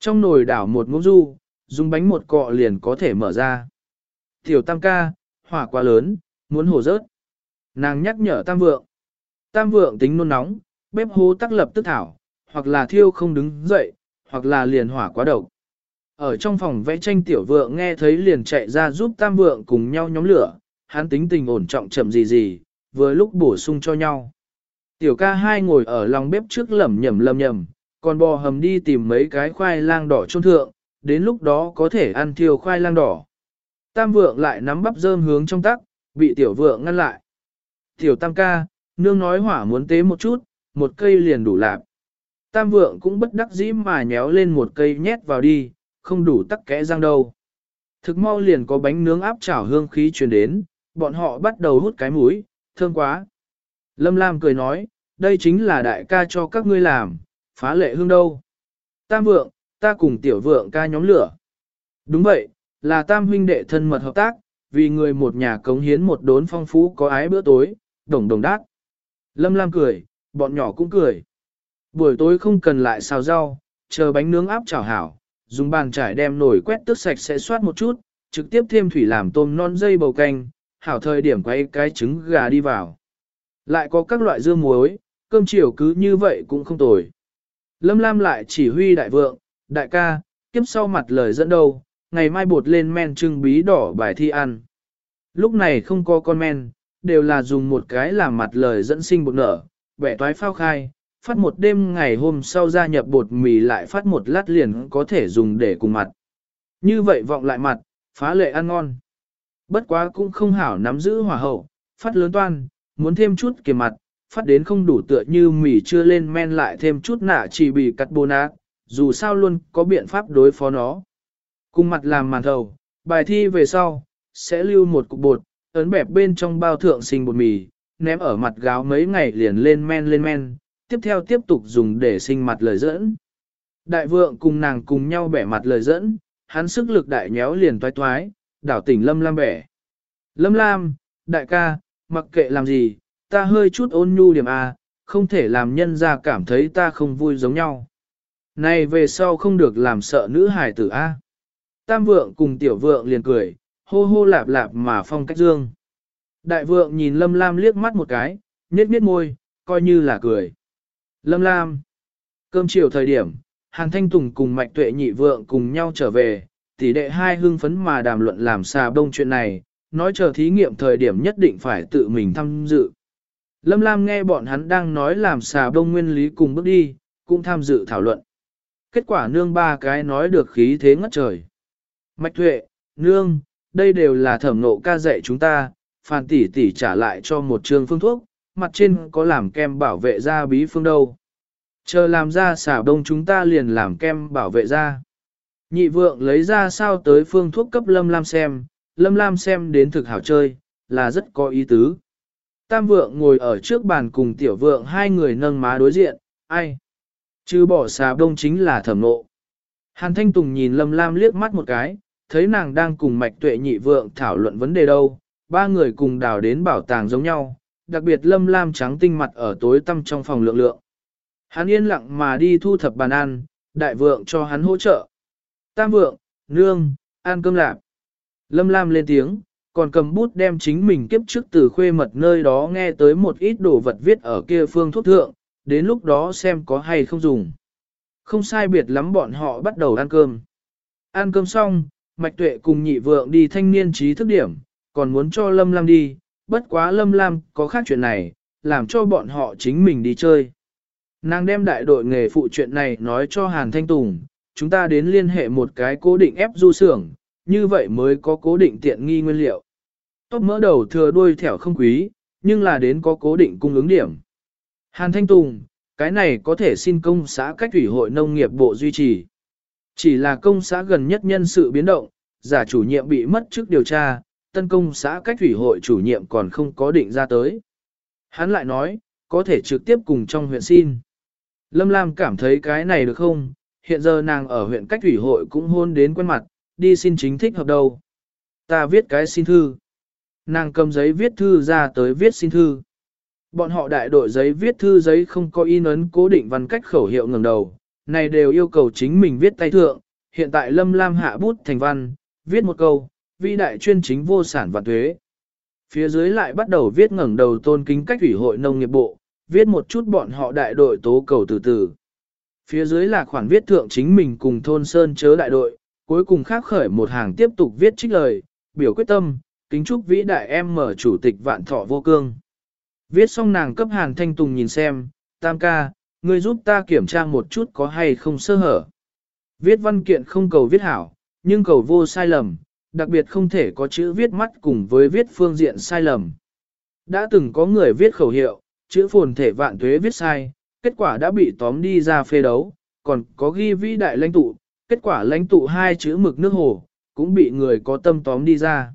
Trong nồi đảo một ngũ du, dùng bánh một cọ liền có thể mở ra. Tiểu tam ca, hỏa quá lớn, muốn hồ rớt. Nàng nhắc nhở tam vượng. Tam vượng tính nôn nóng, bếp hố tắc lập tức thảo, hoặc là thiêu không đứng dậy, hoặc là liền hỏa quá độc. Ở trong phòng vẽ tranh tiểu vượng nghe thấy liền chạy ra giúp tam vượng cùng nhau nhóm lửa, hắn tính tình ổn trọng chậm gì gì, vừa lúc bổ sung cho nhau. Tiểu ca hai ngồi ở lòng bếp trước lẩm nhẩm lẩm nhẩm, còn bò hầm đi tìm mấy cái khoai lang đỏ trôn thượng, đến lúc đó có thể ăn thiêu khoai lang đỏ. Tam vượng lại nắm bắp rơm hướng trong tắc, bị tiểu vượng ngăn lại. Tiểu tam ca, nương nói hỏa muốn tế một chút, một cây liền đủ lạp. Tam vượng cũng bất đắc dĩ mà nhéo lên một cây nhét vào đi, không đủ tắc kẽ răng đâu. Thực mau liền có bánh nướng áp chảo hương khí truyền đến, bọn họ bắt đầu hút cái mũi, thơm quá. Lâm Lam cười nói, đây chính là đại ca cho các ngươi làm, phá lệ hương đâu. Tam vượng, ta cùng tiểu vượng ca nhóm lửa. Đúng vậy, là tam huynh đệ thân mật hợp tác, vì người một nhà cống hiến một đốn phong phú có ái bữa tối, đồng đồng đát. Lâm Lam cười, bọn nhỏ cũng cười. Buổi tối không cần lại xào rau, chờ bánh nướng áp chảo hảo, dùng bàn trải đem nồi quét tước sạch sẽ soát một chút, trực tiếp thêm thủy làm tôm non dây bầu canh, hảo thời điểm quay cái trứng gà đi vào. Lại có các loại dưa muối, cơm chiều cứ như vậy cũng không tồi. Lâm Lam lại chỉ huy đại vượng, đại ca, kiếp sau mặt lời dẫn đâu, ngày mai bột lên men trưng bí đỏ bài thi ăn. Lúc này không có con men, đều là dùng một cái làm mặt lời dẫn sinh bột nở, bẻ toái phao khai, phát một đêm ngày hôm sau gia nhập bột mì lại phát một lát liền có thể dùng để cùng mặt. Như vậy vọng lại mặt, phá lệ ăn ngon. Bất quá cũng không hảo nắm giữ hỏa hậu, phát lớn toan, muốn thêm chút kiềm mặt, phát đến không đủ tựa như mì chưa lên men lại thêm chút nạ chỉ bị cắt bồ nát, dù sao luôn có biện pháp đối phó nó. Cùng mặt làm màn thầu, bài thi về sau, sẽ lưu một cục bột, ấn bẹp bên trong bao thượng sinh bột mì, ném ở mặt gáo mấy ngày liền lên men lên men, tiếp theo tiếp tục dùng để sinh mặt lời dẫn. Đại vượng cùng nàng cùng nhau bẻ mặt lời dẫn, hắn sức lực đại nhéo liền toái toái, đảo tỉnh Lâm Lam bẻ. Lâm Lam, đại ca, mặc kệ làm gì, ta hơi chút ôn nhu điểm A, không thể làm nhân ra cảm thấy ta không vui giống nhau. Này về sau không được làm sợ nữ hài tử A. Tam vượng cùng tiểu vượng liền cười, hô hô lạp lạp mà phong cách dương. Đại vượng nhìn Lâm Lam liếc mắt một cái, nhếch nhếch môi, coi như là cười. Lâm Lam. Cơm chiều thời điểm, Hàn Thanh Tùng cùng Mạch Tuệ nhị vượng cùng nhau trở về, tỷ đệ hai hưng phấn mà đàm luận làm xà đông chuyện này, nói chờ thí nghiệm thời điểm nhất định phải tự mình tham dự. Lâm Lam nghe bọn hắn đang nói làm xà đông nguyên lý cùng bước đi, cũng tham dự thảo luận. Kết quả nương ba cái nói được khí thế ngất trời. Mạch Thuệ, nương, đây đều là thẩm nộ ca dạy chúng ta, Phan tỷ tỷ trả lại cho một trường phương thuốc, mặt trên có làm kem bảo vệ da bí phương đâu. Chờ làm ra xà đông chúng ta liền làm kem bảo vệ da. Nhị vượng lấy ra sao tới phương thuốc cấp Lâm Lam xem, Lâm Lam xem đến thực hảo chơi, là rất có ý tứ. Tam vượng ngồi ở trước bàn cùng tiểu vượng hai người nâng má đối diện, ai? Chứ bỏ xà đông chính là thẩm nộ. Hàn Thanh Tùng nhìn Lâm Lam liếc mắt một cái, thấy nàng đang cùng mạch tuệ nhị vượng thảo luận vấn đề đâu, ba người cùng đào đến bảo tàng giống nhau, đặc biệt Lâm Lam trắng tinh mặt ở tối tăm trong phòng lượng lượng. Hắn yên lặng mà đi thu thập bàn ăn, đại vượng cho hắn hỗ trợ. Tam vượng, nương, ăn cơm lạp. Lâm Lam lên tiếng, còn cầm bút đem chính mình kiếp trước từ khuê mật nơi đó nghe tới một ít đồ vật viết ở kia phương thuốc thượng, đến lúc đó xem có hay không dùng. Không sai biệt lắm bọn họ bắt đầu ăn cơm. Ăn cơm xong, Mạch Tuệ cùng nhị vượng đi thanh niên trí thức điểm, còn muốn cho Lâm Lam đi, bất quá Lâm Lam có khác chuyện này, làm cho bọn họ chính mình đi chơi. Nàng đem đại đội nghề phụ chuyện này nói cho Hàn Thanh Tùng, chúng ta đến liên hệ một cái cố định ép du xưởng, như vậy mới có cố định tiện nghi nguyên liệu. Tốt mỡ đầu thừa đuôi thẻo không quý, nhưng là đến có cố định cung ứng điểm. Hàn Thanh Tùng, cái này có thể xin công xã cách thủy hội nông nghiệp bộ duy trì. Chỉ là công xã gần nhất nhân sự biến động, giả chủ nhiệm bị mất trước điều tra, tân công xã cách thủy hội chủ nhiệm còn không có định ra tới. Hắn lại nói, có thể trực tiếp cùng trong huyện xin. Lâm Lam cảm thấy cái này được không, hiện giờ nàng ở huyện cách thủy hội cũng hôn đến quen mặt, đi xin chính thích hợp đâu. Ta viết cái xin thư. Nàng cầm giấy viết thư ra tới viết xin thư. Bọn họ đại đội giấy viết thư giấy không có in ấn cố định văn cách khẩu hiệu ngẩng đầu, này đều yêu cầu chính mình viết tay thượng. Hiện tại Lâm Lam hạ bút thành văn, viết một câu, vĩ đại chuyên chính vô sản và thuế. Phía dưới lại bắt đầu viết ngẩng đầu tôn kính cách ủy hội nông nghiệp bộ, viết một chút bọn họ đại đội tố cầu từ từ. Phía dưới là khoản viết thượng chính mình cùng thôn sơn chớ đại đội, cuối cùng khác khởi một hàng tiếp tục viết trích lời, biểu quyết tâm, kính chúc vĩ đại em mở chủ tịch vạn thọ vô cương. Viết xong nàng cấp hàn thanh tùng nhìn xem, tam ca, ngươi giúp ta kiểm tra một chút có hay không sơ hở. Viết văn kiện không cầu viết hảo, nhưng cầu vô sai lầm, đặc biệt không thể có chữ viết mắt cùng với viết phương diện sai lầm. Đã từng có người viết khẩu hiệu, chữ phồn thể vạn tuế viết sai, kết quả đã bị tóm đi ra phê đấu, còn có ghi vĩ đại lãnh tụ, kết quả lãnh tụ hai chữ mực nước hồ, cũng bị người có tâm tóm đi ra.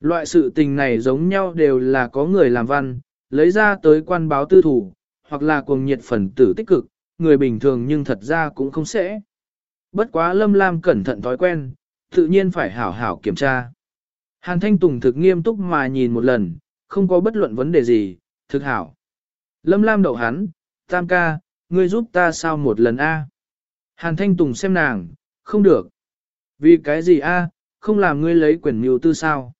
Loại sự tình này giống nhau đều là có người làm văn, lấy ra tới quan báo tư thủ, hoặc là cuồng nhiệt phần tử tích cực, người bình thường nhưng thật ra cũng không sẽ. Bất quá lâm lam cẩn thận thói quen, tự nhiên phải hảo hảo kiểm tra. Hàn Thanh Tùng thực nghiêm túc mà nhìn một lần, không có bất luận vấn đề gì, thực hảo. Lâm lam đậu hắn, tam ca, ngươi giúp ta sao một lần a? Hàn Thanh Tùng xem nàng, không được. Vì cái gì a? không làm ngươi lấy quyền mưu tư sao?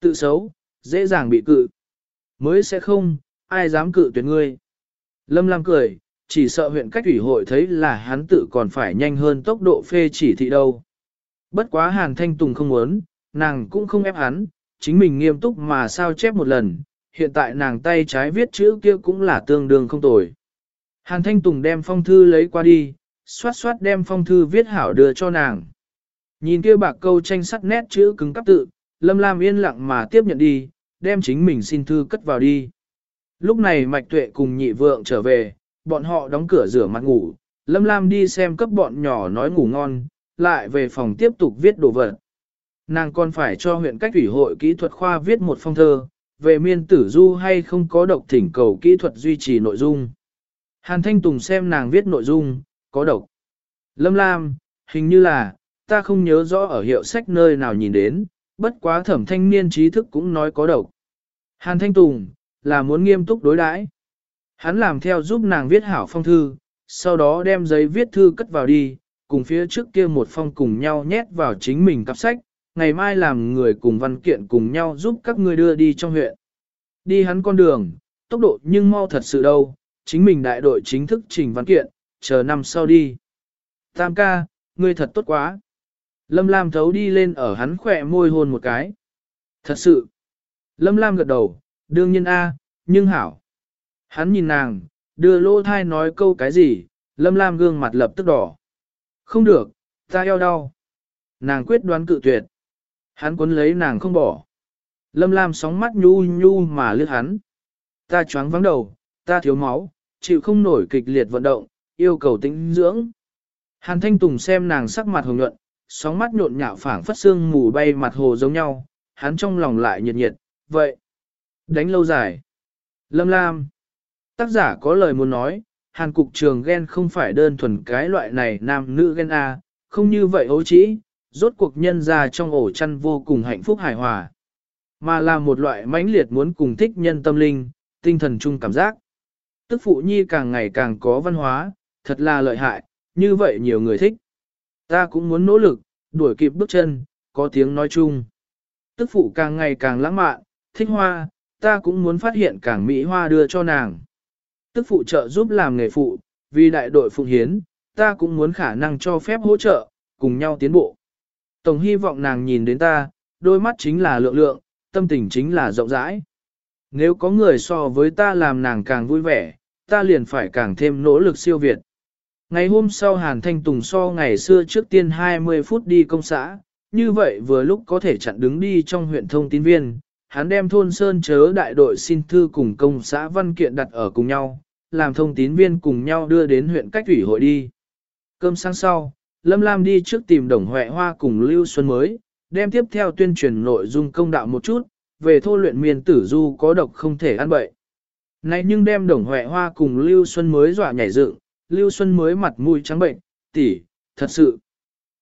Tự xấu, dễ dàng bị cự. Mới sẽ không, ai dám cự tuyệt ngươi. Lâm Lam cười, chỉ sợ huyện cách ủy hội thấy là hắn tự còn phải nhanh hơn tốc độ phê chỉ thị đâu. Bất quá Hàn Thanh Tùng không muốn, nàng cũng không ép hắn, chính mình nghiêm túc mà sao chép một lần, hiện tại nàng tay trái viết chữ kia cũng là tương đương không tồi. Hàn Thanh Tùng đem phong thư lấy qua đi, xoát xoát đem phong thư viết hảo đưa cho nàng. Nhìn kia bạc câu tranh sắt nét chữ cứng cắp tự, Lâm Lam yên lặng mà tiếp nhận đi, đem chính mình xin thư cất vào đi. Lúc này Mạch Tuệ cùng nhị vượng trở về, bọn họ đóng cửa rửa mặt ngủ, Lâm Lam đi xem cấp bọn nhỏ nói ngủ ngon, lại về phòng tiếp tục viết đồ vật. Nàng còn phải cho huyện cách ủy hội kỹ thuật khoa viết một phong thơ, về miên tử du hay không có độc thỉnh cầu kỹ thuật duy trì nội dung. Hàn Thanh Tùng xem nàng viết nội dung, có độc. Lâm Lam, hình như là, ta không nhớ rõ ở hiệu sách nơi nào nhìn đến, bất quá thẩm thanh niên trí thức cũng nói có độc. Hàn Thanh Tùng, là muốn nghiêm túc đối đãi. Hắn làm theo giúp nàng viết hảo phong thư, sau đó đem giấy viết thư cất vào đi, cùng phía trước kia một phong cùng nhau nhét vào chính mình cặp sách, ngày mai làm người cùng văn kiện cùng nhau giúp các ngươi đưa đi trong huyện. Đi hắn con đường, tốc độ nhưng mau thật sự đâu, chính mình đại đội chính thức trình văn kiện, chờ năm sau đi. Tam ca, ngươi thật tốt quá. Lâm Lam thấu đi lên ở hắn khỏe môi hôn một cái. Thật sự. Lâm Lam gật đầu, đương nhiên A, nhưng hảo. Hắn nhìn nàng, đưa lô thai nói câu cái gì, Lâm Lam gương mặt lập tức đỏ. Không được, ta eo đau. Nàng quyết đoán cự tuyệt. Hắn cuốn lấy nàng không bỏ. Lâm Lam sóng mắt nhu nhu mà lướt hắn. Ta choáng vắng đầu, ta thiếu máu, chịu không nổi kịch liệt vận động, yêu cầu tĩnh dưỡng. Hàn Thanh Tùng xem nàng sắc mặt hồng nhuận, sóng mắt nhộn nhạo phảng phất xương mù bay mặt hồ giống nhau, hắn trong lòng lại nhiệt nhiệt, vậy. Đánh lâu dài. Lâm Lam. Tác giả có lời muốn nói, Hàn cục trường ghen không phải đơn thuần cái loại này nam nữ ghen A, không như vậy ấu trĩ, rốt cuộc nhân ra trong ổ chăn vô cùng hạnh phúc hài hòa. Mà là một loại mãnh liệt muốn cùng thích nhân tâm linh, tinh thần chung cảm giác. Tức phụ nhi càng ngày càng có văn hóa, thật là lợi hại, như vậy nhiều người thích. Ta cũng muốn nỗ lực, đuổi kịp bước chân, có tiếng nói chung. Tức phụ càng ngày càng lãng mạn, thích hoa, ta cũng muốn phát hiện càng mỹ hoa đưa cho nàng. Tức phụ trợ giúp làm nghề phụ, vì đại đội phụng hiến, ta cũng muốn khả năng cho phép hỗ trợ, cùng nhau tiến bộ. Tổng hy vọng nàng nhìn đến ta, đôi mắt chính là lượng lượng, tâm tình chính là rộng rãi. Nếu có người so với ta làm nàng càng vui vẻ, ta liền phải càng thêm nỗ lực siêu việt. Ngày hôm sau Hàn Thanh Tùng so ngày xưa trước tiên 20 phút đi công xã, như vậy vừa lúc có thể chặn đứng đi trong huyện thông tin viên, hắn đem thôn Sơn chớ đại đội xin thư cùng công xã văn kiện đặt ở cùng nhau, làm thông tín viên cùng nhau đưa đến huyện cách ủy hội đi. Cơm sáng sau, Lâm Lam đi trước tìm Đồng Huệ Hoa cùng Lưu Xuân mới, đem tiếp theo tuyên truyền nội dung công đạo một chút, về thô luyện miền tử du có độc không thể ăn bậy. Này nhưng đem Đồng Huệ Hoa cùng Lưu Xuân mới dọa nhảy dựng, Lưu Xuân mới mặt mũi trắng bệnh, tỷ, thật sự.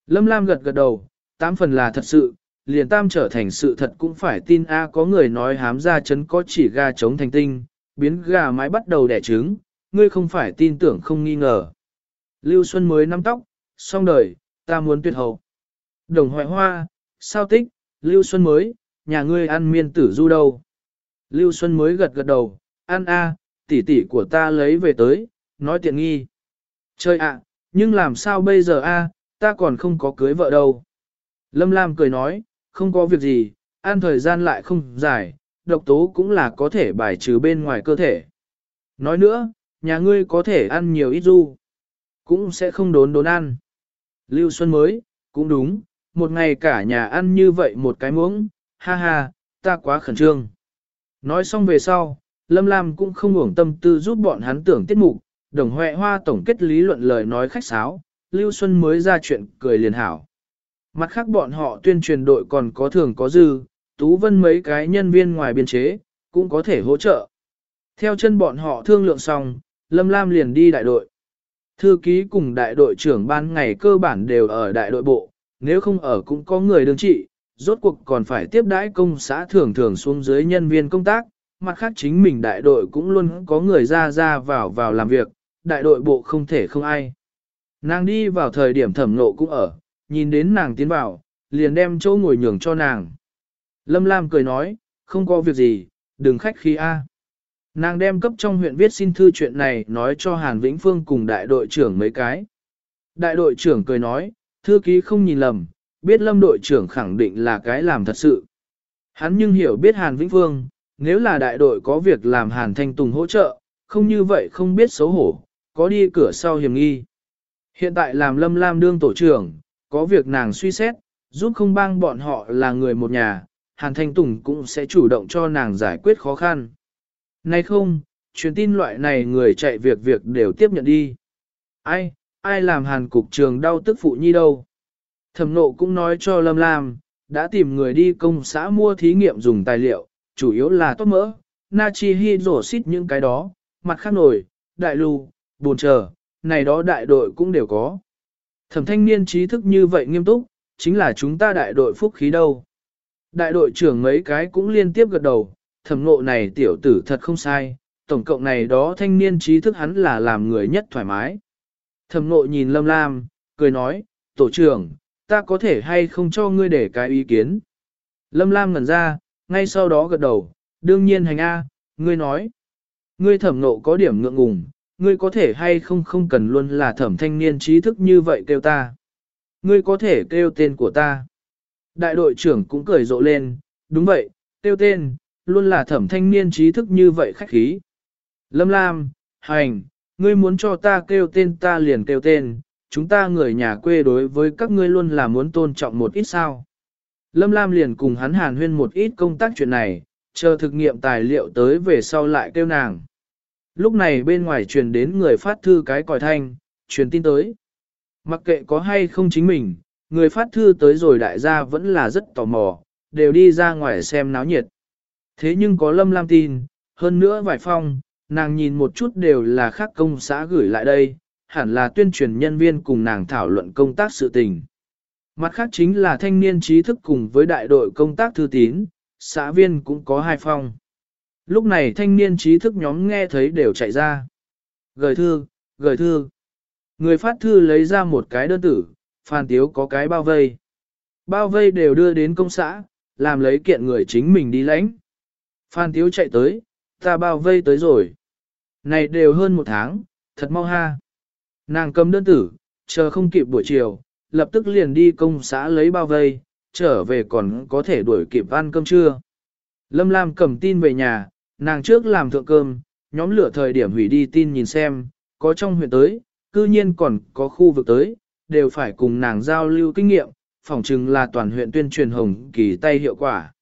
Lâm Lam gật gật đầu, tám phần là thật sự, liền tam trở thành sự thật cũng phải tin A có người nói hám ra chấn có chỉ gà chống thành tinh, biến gà mái bắt đầu đẻ trứng, ngươi không phải tin tưởng không nghi ngờ. Lưu Xuân mới nắm tóc, xong đời, ta muốn tuyệt hậu. Đồng hoại hoa, sao tích, Lưu Xuân mới, nhà ngươi ăn miên tử du đâu. Lưu Xuân mới gật gật đầu, ăn a, tỷ tỷ của ta lấy về tới, nói tiện nghi trời ạ, nhưng làm sao bây giờ a, ta còn không có cưới vợ đâu. Lâm Lam cười nói, không có việc gì, ăn thời gian lại không dài, độc tố cũng là có thể bài trừ bên ngoài cơ thể. Nói nữa, nhà ngươi có thể ăn nhiều ít du, cũng sẽ không đốn đốn ăn. Lưu Xuân mới, cũng đúng, một ngày cả nhà ăn như vậy một cái muỗng, ha ha, ta quá khẩn trương. Nói xong về sau, Lâm Lam cũng không uổng tâm tư giúp bọn hắn tưởng tiết mục, đồng huệ hoa tổng kết lý luận lời nói khách sáo, Lưu Xuân mới ra chuyện cười liền hảo. Mặt khác bọn họ tuyên truyền đội còn có thường có dư, Tú Vân mấy cái nhân viên ngoài biên chế, cũng có thể hỗ trợ. Theo chân bọn họ thương lượng xong, Lâm Lam liền đi đại đội. Thư ký cùng đại đội trưởng ban ngày cơ bản đều ở đại đội bộ, nếu không ở cũng có người đương trị, rốt cuộc còn phải tiếp đãi công xã thường thường xuống dưới nhân viên công tác, mặt khác chính mình đại đội cũng luôn có người ra ra vào vào làm việc, đại đội bộ không thể không ai. Nàng đi vào thời điểm thẩm nộ cũng ở, nhìn đến nàng tiến vào, liền đem chỗ ngồi nhường cho nàng. Lâm Lam cười nói, không có việc gì, đừng khách khí A. Nàng đem cấp trong huyện viết xin thư chuyện này nói cho Hàn Vĩnh Phương cùng đại đội trưởng mấy cái. Đại đội trưởng cười nói, thư ký không nhìn lầm, biết lâm đội trưởng khẳng định là cái làm thật sự. Hắn nhưng hiểu biết Hàn Vĩnh Phương, nếu là đại đội có việc làm Hàn Thanh Tùng hỗ trợ, không như vậy không biết xấu hổ, có đi cửa sau hiểm nghi. Hiện tại làm lâm lam đương tổ trưởng, có việc nàng suy xét, giúp không bang bọn họ là người một nhà, Hàn Thanh Tùng cũng sẽ chủ động cho nàng giải quyết khó khăn. Nay không, truyền tin loại này người chạy việc việc đều tiếp nhận đi. Ai, ai làm Hàn cục trường đau tức phụ nhi đâu. Thẩm nộ cũng nói cho Lâm Lam, đã tìm người đi công xã mua thí nghiệm dùng tài liệu, chủ yếu là tốt mỡ, natri hydroxit những cái đó, mặt khác nổi, đại lưu, buồn chờ, này đó đại đội cũng đều có. Thẩm thanh niên trí thức như vậy nghiêm túc, chính là chúng ta đại đội phúc khí đâu. Đại đội trưởng mấy cái cũng liên tiếp gật đầu, thẩm ngộ này tiểu tử thật không sai, tổng cộng này đó thanh niên trí thức hắn là làm người nhất thoải mái. Thẩm ngộ nhìn Lâm Lam, cười nói, tổ trưởng, ta có thể hay không cho ngươi để cái ý kiến. Lâm Lam ngẩn ra, ngay sau đó gật đầu, đương nhiên hành A, ngươi nói. Ngươi thẩm ngộ có điểm ngượng ngùng, ngươi có thể hay không không cần luôn là thẩm thanh niên trí thức như vậy kêu ta. Ngươi có thể kêu tên của ta. Đại đội trưởng cũng cười rộ lên, đúng vậy, kêu tên, luôn là thẩm thanh niên trí thức như vậy khách khí. Lâm Lam, hành, ngươi muốn cho ta kêu tên ta liền kêu tên, chúng ta người nhà quê đối với các ngươi luôn là muốn tôn trọng một ít sao. Lâm Lam liền cùng hắn hàn huyên một ít công tác chuyện này, chờ thực nghiệm tài liệu tới về sau lại kêu nàng. Lúc này bên ngoài truyền đến người phát thư cái còi thanh, truyền tin tới. Mặc kệ có hay không chính mình, người phát thư tới rồi đại gia vẫn là rất tò mò, đều đi ra ngoài xem náo nhiệt. Thế nhưng có Lâm Lam tin, hơn nữa vài phong, nàng nhìn một chút đều là khác công xã gửi lại đây, hẳn là tuyên truyền nhân viên cùng nàng thảo luận công tác sự tình. Mặt khác chính là thanh niên trí thức cùng với đại đội công tác thư tín, xã viên cũng có hai phong. Lúc này thanh niên trí thức nhóm nghe thấy đều chạy ra. Gửi thư, gửi thư. Người phát thư lấy ra một cái đơn tử, Phan Tiếu có cái bao vây. Bao vây đều đưa đến công xã, làm lấy kiện người chính mình đi lãnh. Phan Tiếu chạy tới, ta bao vây tới rồi. Này đều hơn một tháng, thật mau ha. Nàng cầm đơn tử, chờ không kịp buổi chiều, lập tức liền đi công xã lấy bao vây, trở về còn có thể đuổi kịp ăn cơm trưa. Lâm Lam cầm tin về nhà, nàng trước làm thượng cơm, nhóm lửa thời điểm hủy đi tin nhìn xem, có trong huyện tới, cư nhiên còn có khu vực tới, đều phải cùng nàng giao lưu kinh nghiệm, phỏng chừng là toàn huyện tuyên truyền hồng kỳ tay hiệu quả.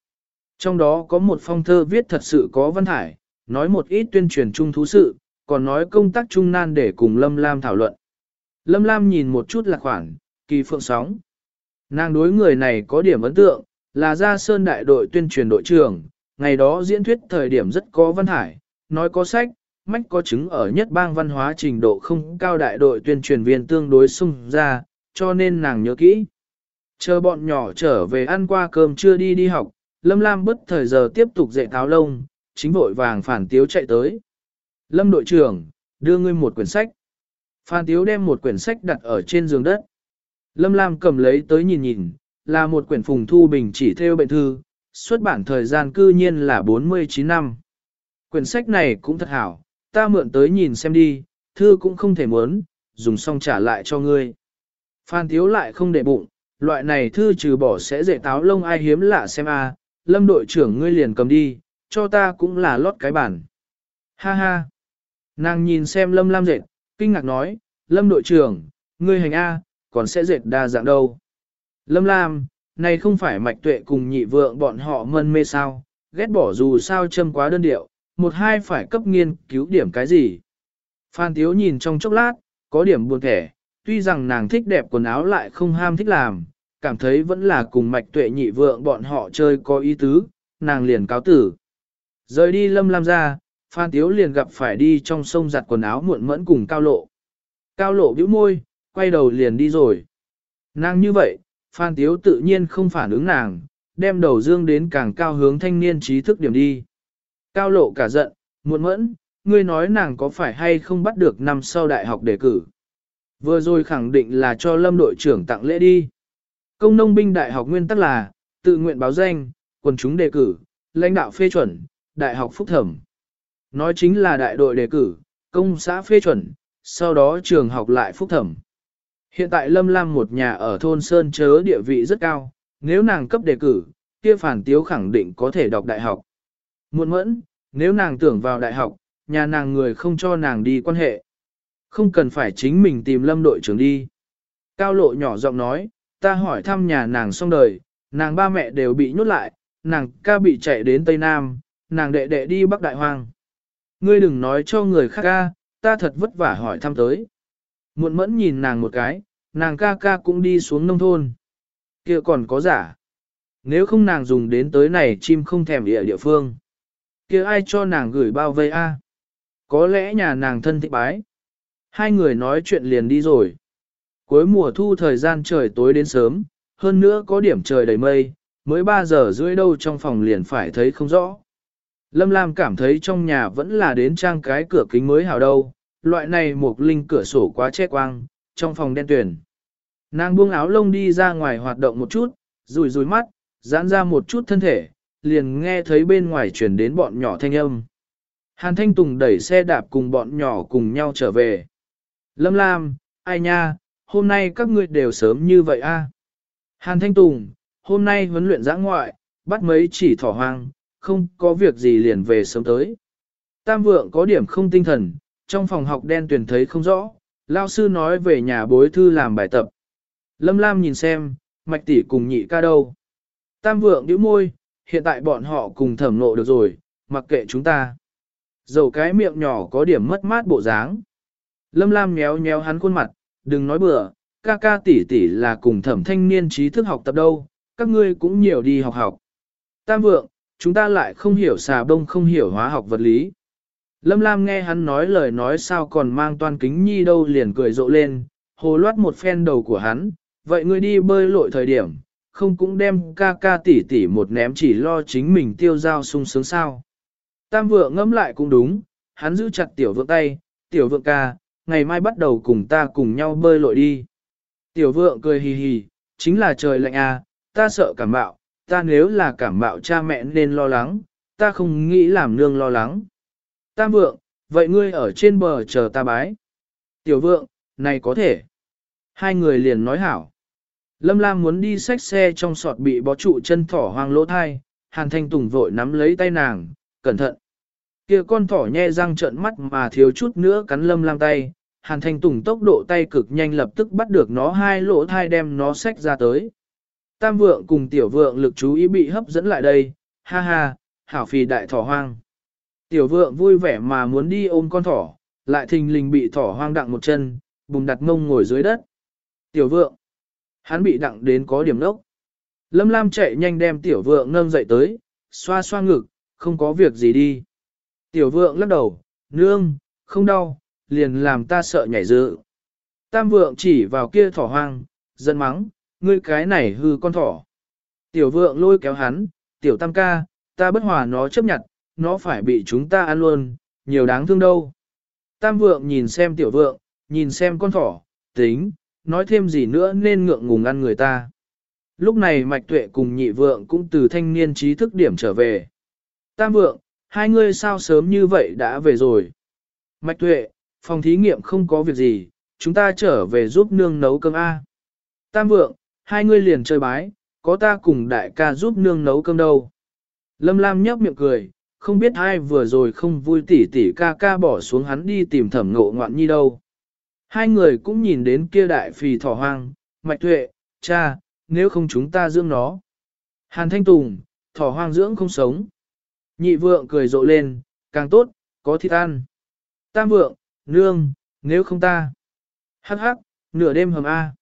Trong đó có một phong thơ viết thật sự có văn hải, nói một ít tuyên truyền chung thú sự, còn nói công tác chung nan để cùng Lâm Lam thảo luận. Lâm Lam nhìn một chút là khoản, kỳ phượng sóng. Nàng đối người này có điểm ấn tượng, là gia sơn đại đội tuyên truyền đội trưởng, ngày đó diễn thuyết thời điểm rất có văn hải, nói có sách, mách có chứng ở nhất bang văn hóa trình độ không cao đại đội tuyên truyền viên tương đối sung ra, cho nên nàng nhớ kỹ. Chờ bọn nhỏ trở về ăn qua cơm chưa đi đi học, Lâm Lam bất thời giờ tiếp tục dạy tháo lông, chính vội vàng phản tiếu chạy tới. Lâm đội trưởng, đưa ngươi một quyển sách. Phan Tiếu đem một quyển sách đặt ở trên giường đất. Lâm Lam cầm lấy tới nhìn nhìn, là một quyển phùng thu bình chỉ theo bệnh thư, xuất bản thời gian cư nhiên là 49 năm. Quyển sách này cũng thật hảo, ta mượn tới nhìn xem đi, thư cũng không thể muốn, dùng xong trả lại cho ngươi. Phan Thiếu lại không để bụng, loại này thư trừ bỏ sẽ dễ táo lông ai hiếm lạ xem a. lâm đội trưởng ngươi liền cầm đi, cho ta cũng là lót cái bản. Ha ha. Nàng nhìn xem lâm lam dệt, kinh ngạc nói, lâm đội trưởng, ngươi hành A, còn sẽ dệt đa dạng đâu. Lâm lam, này không phải mạch tuệ cùng nhị vượng bọn họ mân mê sao, ghét bỏ dù sao châm quá đơn điệu, một hai phải cấp nghiên cứu điểm cái gì. Phan Tiếu nhìn trong chốc lát, có điểm buồn thẻ, tuy rằng nàng thích đẹp quần áo lại không ham thích làm, cảm thấy vẫn là cùng mạch tuệ nhị vượng bọn họ chơi có ý tứ, nàng liền cáo tử. Rời đi lâm lam ra, Phan Tiếu liền gặp phải đi trong sông giặt quần áo muộn mẫn cùng cao lộ. Cao lộ bĩu môi, quay đầu liền đi rồi. Nàng như vậy, Phan Tiếu tự nhiên không phản ứng nàng, đem đầu dương đến càng cao hướng thanh niên trí thức điểm đi. Cao lộ cả giận, muộn mẫn, ngươi nói nàng có phải hay không bắt được năm sau đại học đề cử. Vừa rồi khẳng định là cho lâm đội trưởng tặng lễ đi. Công nông binh đại học nguyên tắc là, tự nguyện báo danh, quần chúng đề cử, lãnh đạo phê chuẩn, đại học phúc thẩm. Nói chính là đại đội đề cử, công xã phê chuẩn, sau đó trường học lại phúc thẩm. Hiện tại Lâm Lam một nhà ở thôn Sơn chớ địa vị rất cao, nếu nàng cấp đề cử, kia phản tiếu khẳng định có thể đọc đại học. Muộn mẫn, nếu nàng tưởng vào đại học, nhà nàng người không cho nàng đi quan hệ. Không cần phải chính mình tìm lâm đội trưởng đi. Cao lộ nhỏ giọng nói, ta hỏi thăm nhà nàng xong đời, nàng ba mẹ đều bị nhốt lại, nàng ca bị chạy đến Tây Nam, nàng đệ đệ đi Bắc Đại Hoang. Ngươi đừng nói cho người khác ca, ta thật vất vả hỏi thăm tới. Muộn mẫn nhìn nàng một cái, nàng ca ca cũng đi xuống nông thôn. kia còn có giả. Nếu không nàng dùng đến tới này chim không thèm địa địa phương. kia ai cho nàng gửi bao vây a? Có lẽ nhà nàng thân thích bái. Hai người nói chuyện liền đi rồi. Cuối mùa thu thời gian trời tối đến sớm, hơn nữa có điểm trời đầy mây, mới 3 giờ rưỡi đâu trong phòng liền phải thấy không rõ. Lâm Lam cảm thấy trong nhà vẫn là đến trang cái cửa kính mới hào đâu, loại này một linh cửa sổ quá che quang, trong phòng đen tuyển. Nàng buông áo lông đi ra ngoài hoạt động một chút, rùi rùi mắt, giãn ra một chút thân thể, liền nghe thấy bên ngoài chuyển đến bọn nhỏ thanh âm. Hàn Thanh Tùng đẩy xe đạp cùng bọn nhỏ cùng nhau trở về. Lâm Lam, ai nha, hôm nay các ngươi đều sớm như vậy a? Hàn Thanh Tùng, hôm nay huấn luyện giã ngoại, bắt mấy chỉ thỏ hoang, không có việc gì liền về sớm tới. Tam vượng có điểm không tinh thần, trong phòng học đen tuyển thấy không rõ, lao sư nói về nhà bối thư làm bài tập. Lâm Lam nhìn xem, mạch tỷ cùng nhị ca đâu. Tam vượng nhíu môi, hiện tại bọn họ cùng thẩm nộ được rồi, mặc kệ chúng ta. Dầu cái miệng nhỏ có điểm mất mát bộ dáng. Lâm Lam méo méo hắn khuôn mặt, đừng nói bừa, ca ca tỷ tỷ là cùng thẩm thanh niên trí thức học tập đâu, các ngươi cũng nhiều đi học học. Tam vượng, chúng ta lại không hiểu xà bông không hiểu hóa học vật lý. Lâm Lam nghe hắn nói lời nói sao còn mang toan kính nhi đâu liền cười rộ lên, hồ loát một phen đầu của hắn, vậy ngươi đi bơi lội thời điểm, không cũng đem ca ca tỷ tỷ một ném chỉ lo chính mình tiêu giao sung sướng sao. Tam vượng ngẫm lại cũng đúng, hắn giữ chặt tiểu vượng tay, tiểu vượng ca, ngày mai bắt đầu cùng ta cùng nhau bơi lội đi. Tiểu vượng cười hì hì, chính là trời lạnh à, ta sợ cảm bạo, ta nếu là cảm bạo cha mẹ nên lo lắng, ta không nghĩ làm nương lo lắng. Tam vượng, vậy ngươi ở trên bờ chờ ta bái. Tiểu vượng, này có thể. Hai người liền nói hảo. Lâm Lam muốn đi xách xe trong sọt bị bó trụ chân thỏ hoang lỗ thai, Hàn Thanh Tùng vội nắm lấy tay nàng, cẩn thận. kia con thỏ nhe răng trợn mắt mà thiếu chút nữa cắn Lâm Lam tay, Hàn Thanh Tùng tốc độ tay cực nhanh lập tức bắt được nó hai lỗ thai đem nó xách ra tới. Tam vượng cùng tiểu vượng lực chú ý bị hấp dẫn lại đây, ha ha, hảo phì đại thỏ hoang. Tiểu vượng vui vẻ mà muốn đi ôm con thỏ, lại thình lình bị thỏ hoang đặng một chân, bùng đặt mông ngồi dưới đất. Tiểu vượng, hắn bị đặng đến có điểm nốc Lâm Lam chạy nhanh đem tiểu vượng nâng dậy tới, xoa xoa ngực, không có việc gì đi. Tiểu vượng lắc đầu, nương, không đau, liền làm ta sợ nhảy dự. Tam vượng chỉ vào kia thỏ hoang, giận mắng, ngươi cái này hư con thỏ. Tiểu vượng lôi kéo hắn, tiểu tam ca, ta bất hòa nó chấp nhận, nó phải bị chúng ta ăn luôn, nhiều đáng thương đâu. Tam vượng nhìn xem tiểu vượng, nhìn xem con thỏ, tính, nói thêm gì nữa nên ngượng ngùng ăn người ta. Lúc này mạch tuệ cùng nhị vượng cũng từ thanh niên trí thức điểm trở về. Tam vượng, hai ngươi sao sớm như vậy đã về rồi. Mạch tuệ, phòng thí nghiệm không có việc gì, chúng ta trở về giúp nương nấu cơm A. Tam vượng, hai ngươi liền chơi bái, có ta cùng đại ca giúp nương nấu cơm đâu. Lâm Lam nhấp miệng cười, không biết ai vừa rồi không vui tỉ tỉ ca ca bỏ xuống hắn đi tìm thẩm ngộ ngoạn nhi đâu. Hai người cũng nhìn đến kia đại phì thỏ hoang, mạch tuệ, cha, nếu không chúng ta dưỡng nó. Hàn Thanh Tùng, thỏ hoang dưỡng không sống. Nhị vượng cười rộ lên, càng tốt, có thịt ăn. Tam vượng, nương, nếu không ta. Hắc hắc, nửa đêm hầm A.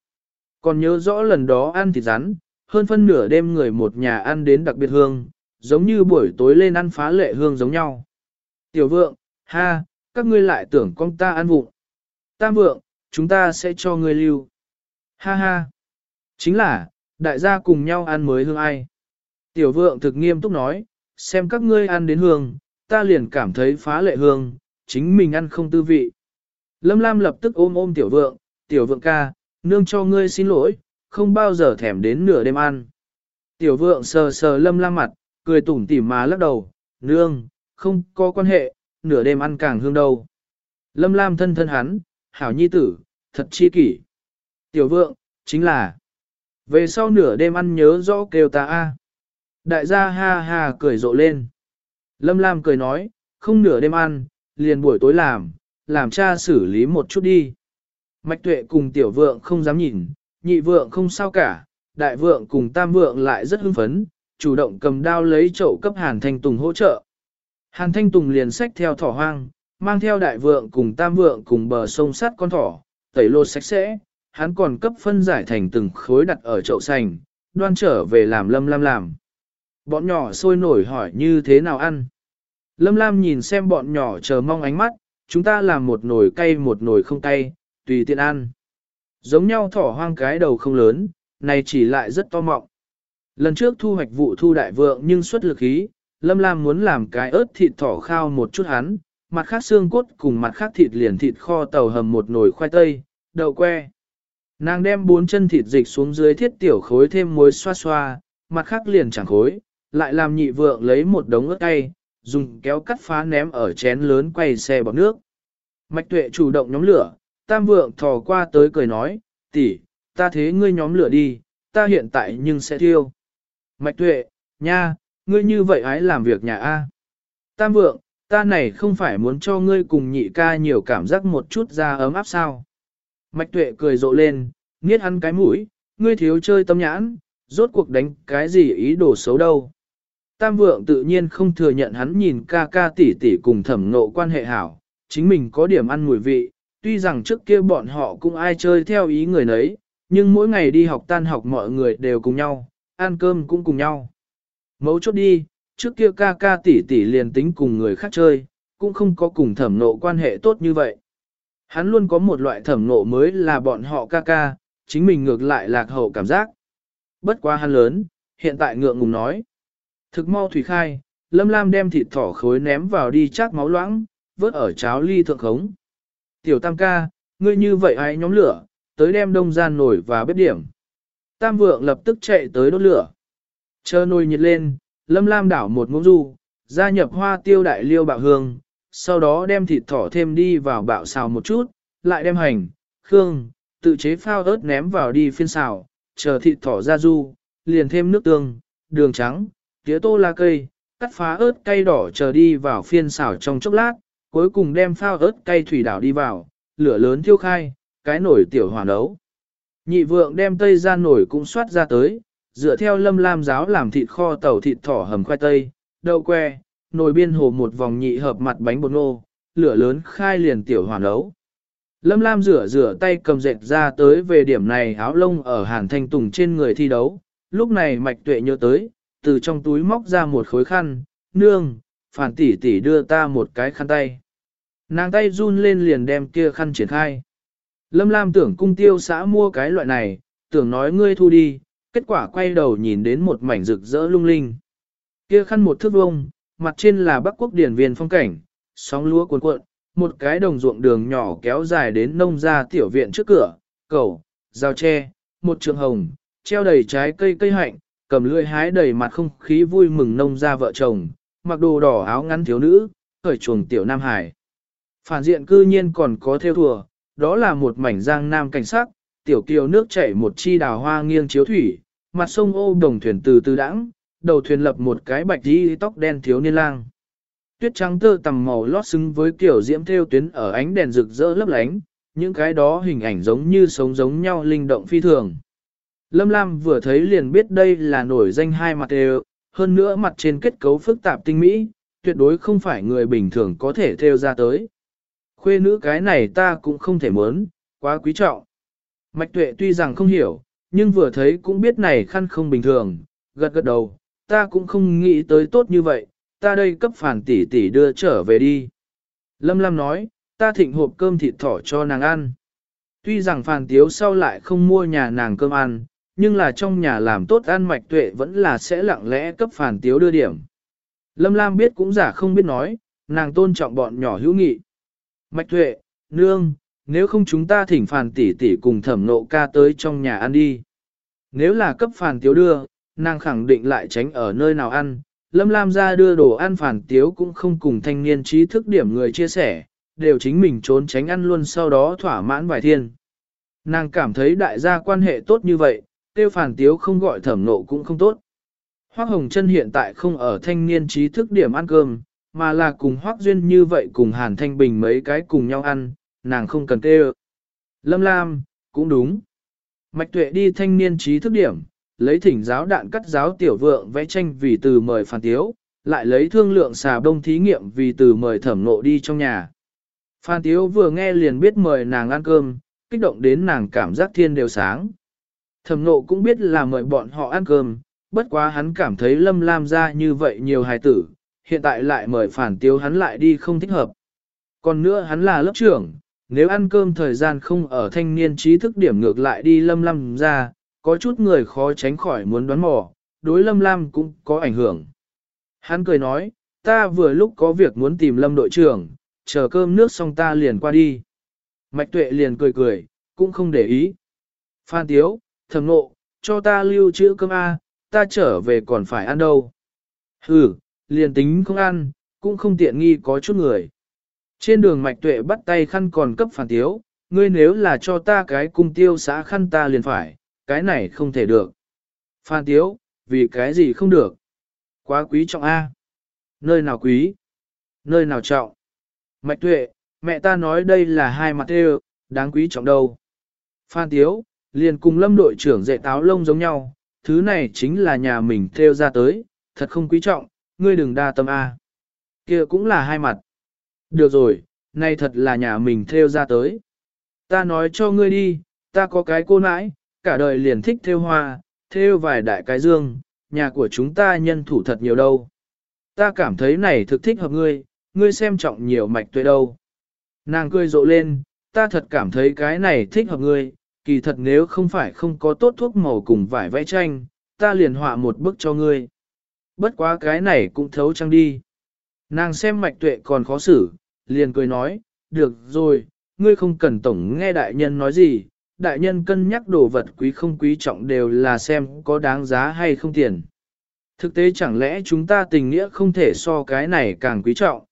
Còn nhớ rõ lần đó ăn thịt rắn, hơn phân nửa đêm người một nhà ăn đến đặc biệt hương, giống như buổi tối lên ăn phá lệ hương giống nhau. Tiểu vượng, ha, các ngươi lại tưởng con ta ăn vụng. Tam vượng, chúng ta sẽ cho ngươi lưu. Ha ha. Chính là, đại gia cùng nhau ăn mới hương ai. Tiểu vượng thực nghiêm túc nói, xem các ngươi ăn đến hương, ta liền cảm thấy phá lệ hương, chính mình ăn không tư vị. Lâm Lam lập tức ôm ôm tiểu vượng, tiểu vượng ca, nương cho ngươi xin lỗi, không bao giờ thèm đến nửa đêm ăn. Tiểu vượng sờ sờ Lâm Lam mặt, cười tủm tỉm mà lắc đầu, nương, không có quan hệ, nửa đêm ăn càng hương đâu. Lâm Lam thân thân hắn, hảo nhi tử, thật chi kỷ. Tiểu vượng, chính là, về sau nửa đêm ăn nhớ rõ kêu ta a. Đại gia ha ha cười rộ lên. Lâm Lam cười nói, không nửa đêm ăn, liền buổi tối làm, làm cha xử lý một chút đi. Mạch tuệ cùng tiểu vượng không dám nhìn, nhị vượng không sao cả, đại vượng cùng tam vượng lại rất hưng phấn, chủ động cầm đao lấy chậu cấp Hàn Thanh Tùng hỗ trợ. Hàn Thanh Tùng liền xách theo thỏ hoang, mang theo đại vượng cùng tam vượng cùng bờ sông sắt con thỏ, tẩy lột sạch sẽ, hắn còn cấp phân giải thành từng khối đặt ở chậu sành, đoan trở về làm lâm lam làm. Bọn nhỏ sôi nổi hỏi như thế nào ăn. Lâm lam nhìn xem bọn nhỏ chờ mong ánh mắt, chúng ta làm một nồi cay một nồi không cay, tùy tiện ăn. Giống nhau thỏ hoang cái đầu không lớn, này chỉ lại rất to mọng. Lần trước thu hoạch vụ thu đại vượng nhưng xuất lực khí, Lâm Lam muốn làm cái ớt thịt thỏ khao một chút hắn, mặt khác xương cốt cùng mặt khác thịt liền thịt kho tàu hầm một nồi khoai tây, đậu que. Nàng đem bốn chân thịt dịch xuống dưới thiết tiểu khối thêm muối xoa xoa, mặt khác liền chẳng khối, lại làm nhị vượng lấy một đống ớt cay, dùng kéo cắt phá ném ở chén lớn quay xe bọc nước. Mạch tuệ chủ động nhóm lửa, tam vượng thò qua tới cười nói, tỷ, ta thế ngươi nhóm lửa đi, ta hiện tại nhưng sẽ thiêu. Mạch tuệ, nha, ngươi như vậy ái làm việc nhà A. Tam vượng, ta này không phải muốn cho ngươi cùng nhị ca nhiều cảm giác một chút ra ấm áp sao. Mạch tuệ cười rộ lên, nghiết hắn cái mũi, ngươi thiếu chơi tâm nhãn, rốt cuộc đánh cái gì ý đồ xấu đâu. Tam vượng tự nhiên không thừa nhận hắn nhìn ca ca tỷ tỷ cùng thẩm nộ quan hệ hảo, chính mình có điểm ăn mùi vị, tuy rằng trước kia bọn họ cũng ai chơi theo ý người nấy, nhưng mỗi ngày đi học tan học mọi người đều cùng nhau, ăn cơm cũng cùng nhau. Mấu chốt đi, trước kia ca ca tỷ tỷ liền tính cùng người khác chơi, cũng không có cùng thẩm nộ quan hệ tốt như vậy. Hắn luôn có một loại thẩm nộ mới là bọn họ ca ca, chính mình ngược lại lạc hậu cảm giác. Bất quá hắn lớn, hiện tại ngượng ngùng nói. Thực mau thủy khai, Lâm Lam đem thịt thỏ khối ném vào đi chắc máu loãng, vớt ở cháo ly thượng khống. Tiểu tam ca, ngươi như vậy ai nhóm lửa, tới đem đông gian nổi và bếp điểm. Tam vượng lập tức chạy tới đốt lửa. Chờ nồi nhiệt lên, Lâm Lam đảo một ngũ du, gia nhập hoa tiêu đại liêu bạo hương, sau đó đem thịt thỏ thêm đi vào bạo xào một chút, lại đem hành, khương, tự chế phao ớt ném vào đi phiên xào, chờ thịt thỏ ra du, liền thêm nước tương, đường trắng, tía tô la cây, cắt phá ớt cay đỏ chờ đi vào phiên xào trong chốc lát, cuối cùng đem phao ớt cay thủy đảo đi vào, lửa lớn thiêu khai, cái nổi tiểu hỏa nấu. Nhị vượng đem tây ra nổi cũng xoát ra tới, dựa theo lâm lam giáo làm thịt kho tàu thịt thỏ hầm khoai tây, đậu que, nồi biên hồ một vòng nhị hợp mặt bánh bột nô, lửa lớn khai liền tiểu hoàn ấu. Lâm Lam rửa rửa tay cầm dệt ra tới về điểm này áo lông ở Hàn Thanh Tùng trên người thi đấu. Lúc này Mạch Tuệ nhớ tới, từ trong túi móc ra một khối khăn, nương, phản tỷ tỷ đưa ta một cái khăn tay. Nàng tay run lên liền đem kia khăn triển khai. Lâm Lam tưởng cung tiêu xã mua cái loại này, tưởng nói ngươi thu đi, kết quả quay đầu nhìn đến một mảnh rực rỡ lung linh. Kia khăn một thước vông, mặt trên là Bắc Quốc điển viên phong cảnh, sóng lúa cuồn cuộn, một cái đồng ruộng đường nhỏ kéo dài đến nông gia tiểu viện trước cửa, cầu, rào tre, một trường hồng, treo đầy trái cây cây hạnh, cầm lưỡi hái đầy mặt không khí vui mừng nông gia vợ chồng, mặc đồ đỏ áo ngắn thiếu nữ, khởi chuồng tiểu Nam Hải. Phản diện cư nhiên còn có theo thùa, đó là một mảnh giang nam cảnh sắc, tiểu kiều nước chảy một chi đào hoa nghiêng chiếu thủy, mặt sông ô đồng thuyền từ từ đãng, đầu thuyền lập một cái bạch đi tóc đen thiếu niên lang. Tuyết trắng tơ tầm màu lót xứng với kiểu diễm theo tuyến ở ánh đèn rực rỡ lấp lánh, những cái đó hình ảnh giống như sống giống nhau linh động phi thường. Lâm Lam vừa thấy liền biết đây là nổi danh hai mặt đều, hơn nữa mặt trên kết cấu phức tạp tinh mỹ, tuyệt đối không phải người bình thường có thể theo ra tới. Khuê nữ cái này ta cũng không thể muốn, quá quý trọng. Mạch tuệ tuy rằng không hiểu, nhưng vừa thấy cũng biết này khăn không bình thường, gật gật đầu, ta cũng không nghĩ tới tốt như vậy, ta đây cấp phản tỷ tỷ đưa trở về đi. Lâm Lam nói, ta thịnh hộp cơm thịt thỏ cho nàng ăn. Tuy rằng phản tiếu sau lại không mua nhà nàng cơm ăn, nhưng là trong nhà làm tốt ăn mạch tuệ vẫn là sẽ lặng lẽ cấp phản tiếu đưa điểm. Lâm Lam biết cũng giả không biết nói, nàng tôn trọng bọn nhỏ hữu nghị. Mạch tuệ, nương, nếu không chúng ta thỉnh phàn tỷ tỷ cùng thẩm nộ ca tới trong nhà ăn đi. Nếu là cấp phàn tiếu đưa, nàng khẳng định lại tránh ở nơi nào ăn, Lâm Lam ra đưa đồ ăn phàn tiếu cũng không cùng thanh niên trí thức điểm người chia sẻ, đều chính mình trốn tránh ăn luôn sau đó thỏa mãn vài thiên. Nàng cảm thấy đại gia quan hệ tốt như vậy, tiêu phản tiếu không gọi thẩm nộ cũng không tốt. Hoác Hồng Trân hiện tại không ở thanh niên trí thức điểm ăn cơm, mà là cùng Hoác Duyên như vậy cùng Hàn Thanh Bình mấy cái cùng nhau ăn, nàng không cần tê Lâm Lam, cũng đúng. Mạch Tuệ đi thanh niên trí thức điểm, lấy thỉnh giáo đạn cắt giáo tiểu vượng vẽ tranh vì từ mời phản tiếu, lại lấy thương lượng xà đông thí nghiệm vì từ mời thẩm nộ đi trong nhà. Phan Tiếu vừa nghe liền biết mời nàng ăn cơm, kích động đến nàng cảm giác thiên đều sáng. Thẩm nộ cũng biết là mời bọn họ ăn cơm, bất quá hắn cảm thấy lâm lam ra như vậy nhiều hài tử, hiện tại lại mời phản tiếu hắn lại đi không thích hợp. Còn nữa hắn là lớp trưởng, nếu ăn cơm thời gian không ở thanh niên trí thức điểm ngược lại đi lâm lam ra, có chút người khó tránh khỏi muốn đoán mò, đối Lâm Lam cũng có ảnh hưởng. Hắn cười nói, ta vừa lúc có việc muốn tìm Lâm đội trưởng, chờ cơm nước xong ta liền qua đi. Mạch tuệ liền cười cười, cũng không để ý. Phan Tiếu, thầm nộ, cho ta lưu trữ cơm A, ta trở về còn phải ăn đâu. Ừ, liền tính không ăn, cũng không tiện nghi có chút người. Trên đường mạch tuệ bắt tay khăn còn cấp Phan Tiếu, ngươi nếu là cho ta cái cung tiêu xã khăn ta liền phải, cái này không thể được. Phan Tiếu, vì cái gì không được? Quá quý trọng A. Nơi nào quý? Nơi nào trọng? Mạch tuệ, mẹ ta nói đây là hai mặt đều, đáng quý trọng đâu. Phan Tiếu, liền cùng lâm đội trưởng dạy táo lông giống nhau, thứ này chính là nhà mình theo ra tới, thật không quý trọng, ngươi đừng đa tâm A. kia cũng là hai mặt. Được rồi, này thật là nhà mình theo ra tới. Ta nói cho ngươi đi, ta có cái cô nãi, cả đời liền thích theo hoa, theo vài đại cái dương, nhà của chúng ta nhân thủ thật nhiều đâu. Ta cảm thấy này thực thích hợp ngươi, ngươi xem trọng nhiều mạch tuệ đâu. Nàng cười rộ lên, ta thật cảm thấy cái này thích hợp ngươi, kỳ thật nếu không phải không có tốt thuốc màu cùng vải vẽ tranh, ta liền họa một bức cho ngươi. Bất quá cái này cũng thấu trăng đi. Nàng xem mạch tuệ còn khó xử, liền cười nói, được rồi, ngươi không cần tổng nghe đại nhân nói gì, đại nhân cân nhắc đồ vật quý không quý trọng đều là xem có đáng giá hay không tiền. Thực tế chẳng lẽ chúng ta tình nghĩa không thể so cái này càng quý trọng.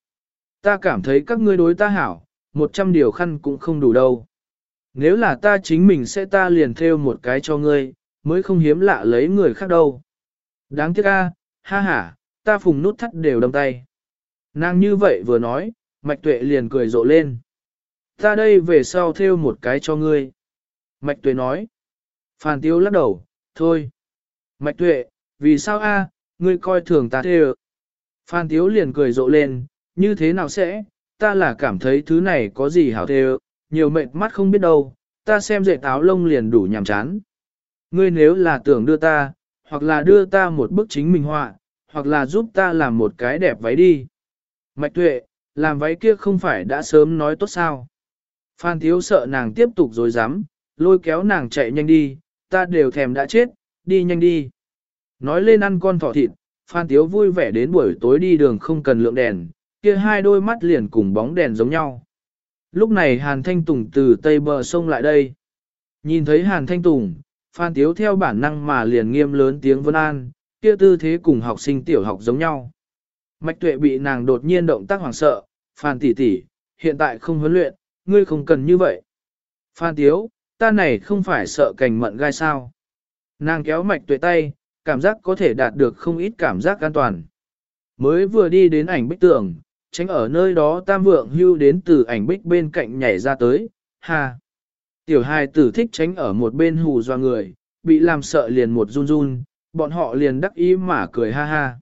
Ta cảm thấy các ngươi đối ta hảo, một trăm điều khăn cũng không đủ đâu. Nếu là ta chính mình sẽ ta liền theo một cái cho ngươi, mới không hiếm lạ lấy người khác đâu. Đáng tiếc a, ha ha, ta phùng nút thắt đều đâm tay. Nàng như vậy vừa nói, Mạch Tuệ liền cười rộ lên. Ta đây về sau thêu một cái cho ngươi. Mạch Tuệ nói. Phan Tiếu lắc đầu, thôi. Mạch Tuệ, vì sao a, ngươi coi thường ta thêu. Phan Tiếu liền cười rộ lên, như thế nào sẽ, ta là cảm thấy thứ này có gì hảo thêu. nhiều mệt mắt không biết đâu, ta xem dệt áo lông liền đủ nhàm chán. Ngươi nếu là tưởng đưa ta, hoặc là đưa ta một bức chính mình họa, hoặc là giúp ta làm một cái đẹp váy đi. Mạch tuệ, làm váy kia không phải đã sớm nói tốt sao. Phan thiếu sợ nàng tiếp tục dối dám, lôi kéo nàng chạy nhanh đi, ta đều thèm đã chết, đi nhanh đi. Nói lên ăn con thỏ thịt, Phan Tiếu vui vẻ đến buổi tối đi đường không cần lượng đèn, kia hai đôi mắt liền cùng bóng đèn giống nhau. Lúc này Hàn Thanh Tùng từ tây bờ sông lại đây. Nhìn thấy Hàn Thanh Tùng, Phan Tiếu theo bản năng mà liền nghiêm lớn tiếng vân an, kia tư thế cùng học sinh tiểu học giống nhau. Mạch tuệ bị nàng đột nhiên động tác hoảng sợ, Phan tỷ tỷ, hiện tại không huấn luyện, ngươi không cần như vậy. Phan Tiếu, ta này không phải sợ cành mận gai sao. Nàng kéo mạch tuệ tay, cảm giác có thể đạt được không ít cảm giác an toàn. Mới vừa đi đến ảnh bích tường, tránh ở nơi đó tam vượng hưu đến từ ảnh bích bên cạnh nhảy ra tới, ha. Tiểu hài tử thích tránh ở một bên hù doa người, bị làm sợ liền một run run, bọn họ liền đắc ý mà cười ha ha.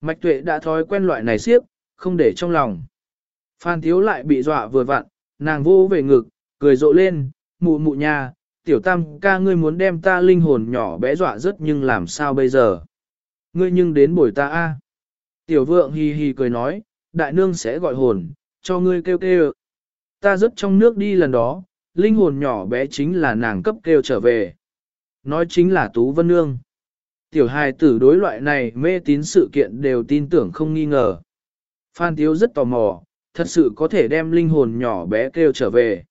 Mạch tuệ đã thói quen loại này siếp, không để trong lòng. Phan thiếu lại bị dọa vừa vặn, nàng vô về ngực, cười rộ lên, mụ mụ nha, tiểu tam ca ngươi muốn đem ta linh hồn nhỏ bé dọa rất nhưng làm sao bây giờ. Ngươi nhưng đến bồi ta a. Tiểu vượng hì hì cười nói, đại nương sẽ gọi hồn, cho ngươi kêu kêu. Ta rất trong nước đi lần đó, linh hồn nhỏ bé chính là nàng cấp kêu trở về. Nói chính là Tú Vân Nương. Tiểu hài tử đối loại này mê tín sự kiện đều tin tưởng không nghi ngờ. Phan Tiếu rất tò mò, thật sự có thể đem linh hồn nhỏ bé kêu trở về.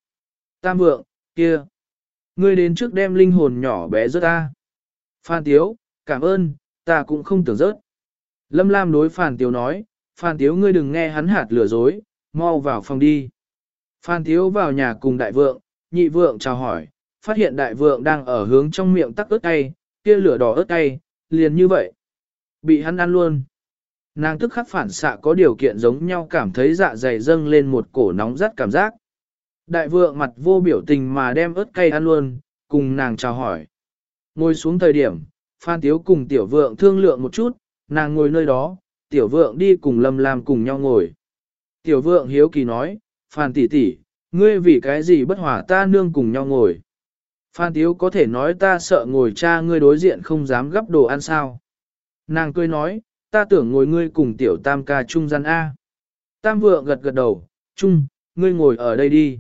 Tam vượng, kia. Ngươi đến trước đem linh hồn nhỏ bé rớt ta. Phan Tiếu, cảm ơn, ta cũng không tưởng rớt. Lâm Lam đối Phan Tiếu nói, Phan Tiếu ngươi đừng nghe hắn hạt lừa dối, mau vào phòng đi. Phan Tiếu vào nhà cùng đại vượng, nhị vượng chào hỏi, phát hiện đại vượng đang ở hướng trong miệng tắc ớt cay, kia lửa đỏ ớt cay, liền như vậy. Bị hắn ăn luôn. Nàng tức khắc phản xạ có điều kiện giống nhau cảm thấy dạ dày dâng lên một cổ nóng rắt cảm giác. Đại vượng mặt vô biểu tình mà đem ớt cay ăn luôn, cùng nàng chào hỏi. Ngồi xuống thời điểm, Phan Tiếu cùng tiểu vượng thương lượng một chút, nàng ngồi nơi đó, tiểu vượng đi cùng Lâm Lam cùng nhau ngồi. Tiểu vượng hiếu kỳ nói, Phan tỷ tỷ, ngươi vì cái gì bất hòa ta nương cùng nhau ngồi. Phan Tiếu có thể nói ta sợ ngồi cha ngươi đối diện không dám gấp đồ ăn sao. Nàng cười nói, ta tưởng ngồi ngươi cùng tiểu tam ca trung gian A. Tam vượng gật gật đầu, trung, ngươi ngồi ở đây đi.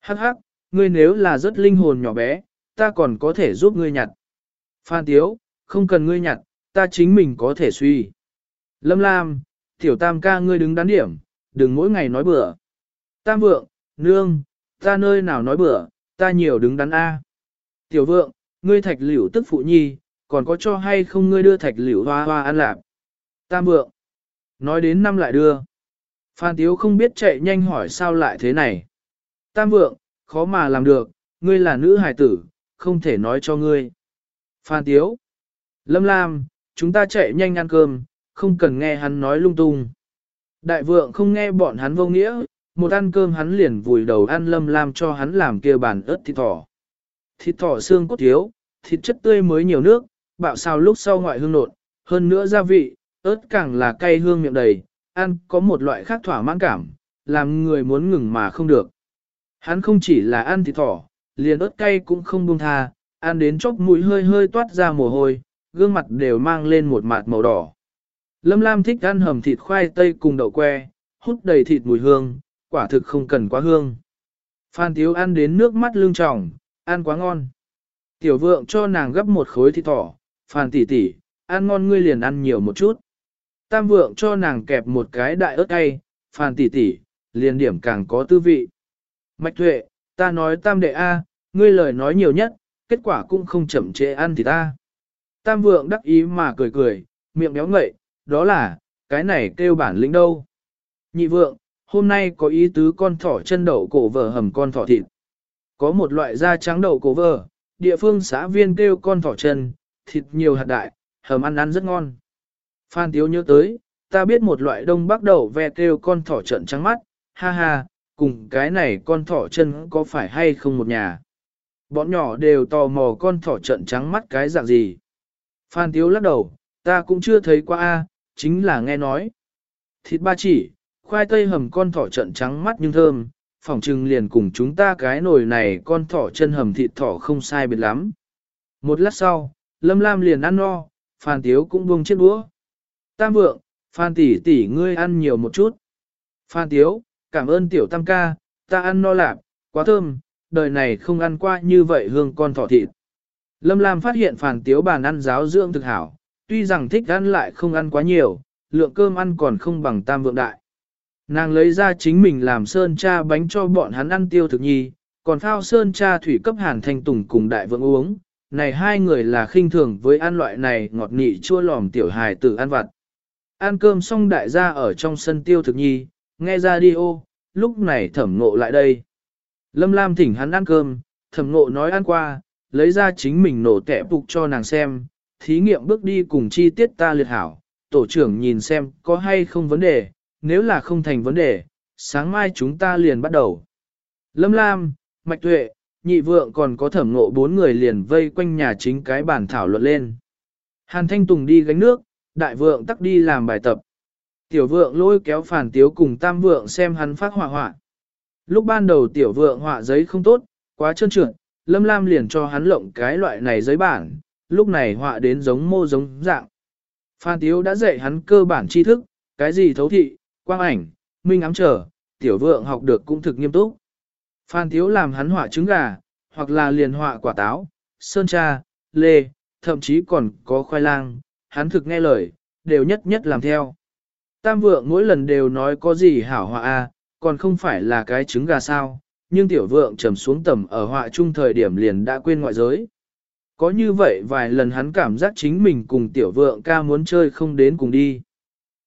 Hắc hắc, ngươi nếu là rất linh hồn nhỏ bé, ta còn có thể giúp ngươi nhặt. Phan Tiếu, không cần ngươi nhặt, ta chính mình có thể suy. Lâm Lam, tiểu tam ca ngươi đứng đắn điểm, đừng mỗi ngày nói bừa. Tam vượng, nương, ta nơi nào nói bừa, ta nhiều đứng đắn A. Tiểu vượng, ngươi thạch liễu tức phụ nhi, còn có cho hay không ngươi đưa thạch liễu hoa hoa ăn lạp. Tam vượng, nói đến năm lại đưa. Phan Tiếu không biết chạy nhanh hỏi sao lại thế này. Tam vượng, khó mà làm được, ngươi là nữ hài tử, không thể nói cho ngươi. Phan Tiếu, Lâm Lam, chúng ta chạy nhanh ăn cơm, không cần nghe hắn nói lung tung. Đại vượng không nghe bọn hắn vô nghĩa, một ăn cơm hắn liền vùi đầu ăn lâm lam cho hắn làm kia bàn ớt thịt thỏ. Thịt thỏ xương cốt thiếu, thịt chất tươi mới nhiều nước, bạo xào lúc sau ngoại hương nộn, hơn nữa gia vị, ớt càng là cay hương miệng đầy, ăn có một loại khác thỏa mãn cảm, làm người muốn ngừng mà không được. Hắn không chỉ là ăn thịt thỏ, liền ớt cay cũng không buông tha, ăn đến chốc mũi hơi hơi toát ra mồ hôi, gương mặt đều mang lên một mạt màu đỏ. Lâm Lam thích ăn hầm thịt khoai tây cùng đậu que, hút đầy thịt mùi hương, quả thực không cần quá hương. Phan Tiếu ăn đến nước mắt lưng tròng, ăn quá ngon. Tiểu vượng cho nàng gấp một khối thịt thỏ, Phàn tỷ tỷ, ăn ngon ngươi liền ăn nhiều một chút. Tam vượng cho nàng kẹp một cái đại ớt cay, Phàn tỷ tỷ, liền điểm càng có tư vị. Mạch tuệ, ta nói tam đệ A, ngươi lời nói nhiều nhất, kết quả cũng không chậm trễ ăn thì ta. Tam vượng đắc ý mà cười cười, miệng béo ngậy, đó là, cái này kêu bản lĩnh đâu. Nhị vượng, hôm nay có ý tứ con thỏ chân đậu cổ vở hầm con thỏ thịt. Có một loại da trắng đậu cổ vơ, địa phương xã viên kêu con thỏ chân, thịt nhiều hạt đại, hầm ăn ăn rất ngon. Phan Tiếu nhớ tới, ta biết một loại đông bắc đậu ve kêu con thỏ trận trắng mắt, ha ha, cùng cái này con thỏ chân có phải hay không một nhà. Bọn nhỏ đều tò mò con thỏ trận trắng mắt cái dạng gì. Phan Tiếu lắc đầu, ta cũng chưa thấy qua a, chính là nghe nói. Thịt ba chỉ, khoai tây hầm con thỏ trận trắng mắt nhưng thơm, phỏng trừng liền cùng chúng ta cái nồi này con thỏ chân hầm thịt thỏ không sai biệt lắm. Một lát sau, Lâm Lam liền ăn no, Phan Tiếu cũng buông chiếc đũa. Tam vượng, Phan tỷ tỷ ngươi ăn nhiều một chút. Phan Tiếu, cảm ơn tiểu tam ca, ta ăn no lạp, quá thơm, đời này không ăn qua như vậy hương con thỏ thịt. Lâm Lam phát hiện Phan Tiếu bàn ăn giáo dưỡng thực hảo, tuy rằng thích ăn lại không ăn quá nhiều, lượng cơm ăn còn không bằng tam vượng đại. Nàng lấy ra chính mình làm sơn cha bánh cho bọn hắn ăn tiêu thực nhi, còn phao sơn cha thủy cấp hàn thanh tùng cùng đại vượng uống. Này hai người là khinh thường với ăn loại này ngọt nị chua lòm tiểu hài tử ăn vặt. Ăn cơm xong đại gia ở trong sân tiêu thực nhi, nghe ra đi ô, lúc này thẩm ngộ lại đây. Lâm Lam thỉnh hắn ăn cơm, thẩm ngộ nói ăn qua, lấy ra chính mình nổ tẻ phục cho nàng xem, thí nghiệm bước đi cùng chi tiết ta liệt hảo, tổ trưởng nhìn xem có hay không vấn đề, nếu là không thành vấn đề, sáng mai chúng ta liền bắt đầu. Lâm Lam, Mạch Tuệ, nhị vượng còn có thẩm ngộ bốn người liền vây quanh nhà chính cái bàn thảo luận lên. Hàn Thanh Tùng đi gánh nước, đại vượng tắc đi làm bài tập. Tiểu vượng lôi kéo phản tiếu cùng tam vượng xem hắn phát họa họa. Lúc ban đầu tiểu vượng họa giấy không tốt, quá trơn trượt, Lâm Lam liền cho hắn lộng cái loại này giấy bản, lúc này họa đến giống mô giống dạng. Phan Tiếu đã dạy hắn cơ bản tri thức, cái gì thấu thị, quang ảnh, minh ám trở, tiểu vượng học được cũng thực nghiêm túc. Phan Tiếu làm hắn họa trứng gà, hoặc là liền họa quả táo, sơn cha, lê, thậm chí còn có khoai lang, hắn thực nghe lời, đều nhất nhất làm theo. Tam vượng mỗi lần đều nói có gì hảo họa a, còn không phải là cái trứng gà sao, nhưng tiểu vượng trầm xuống tầm ở họa chung thời điểm liền đã quên ngoại giới. Có như vậy vài lần hắn cảm giác chính mình cùng tiểu vượng ca muốn chơi không đến cùng đi.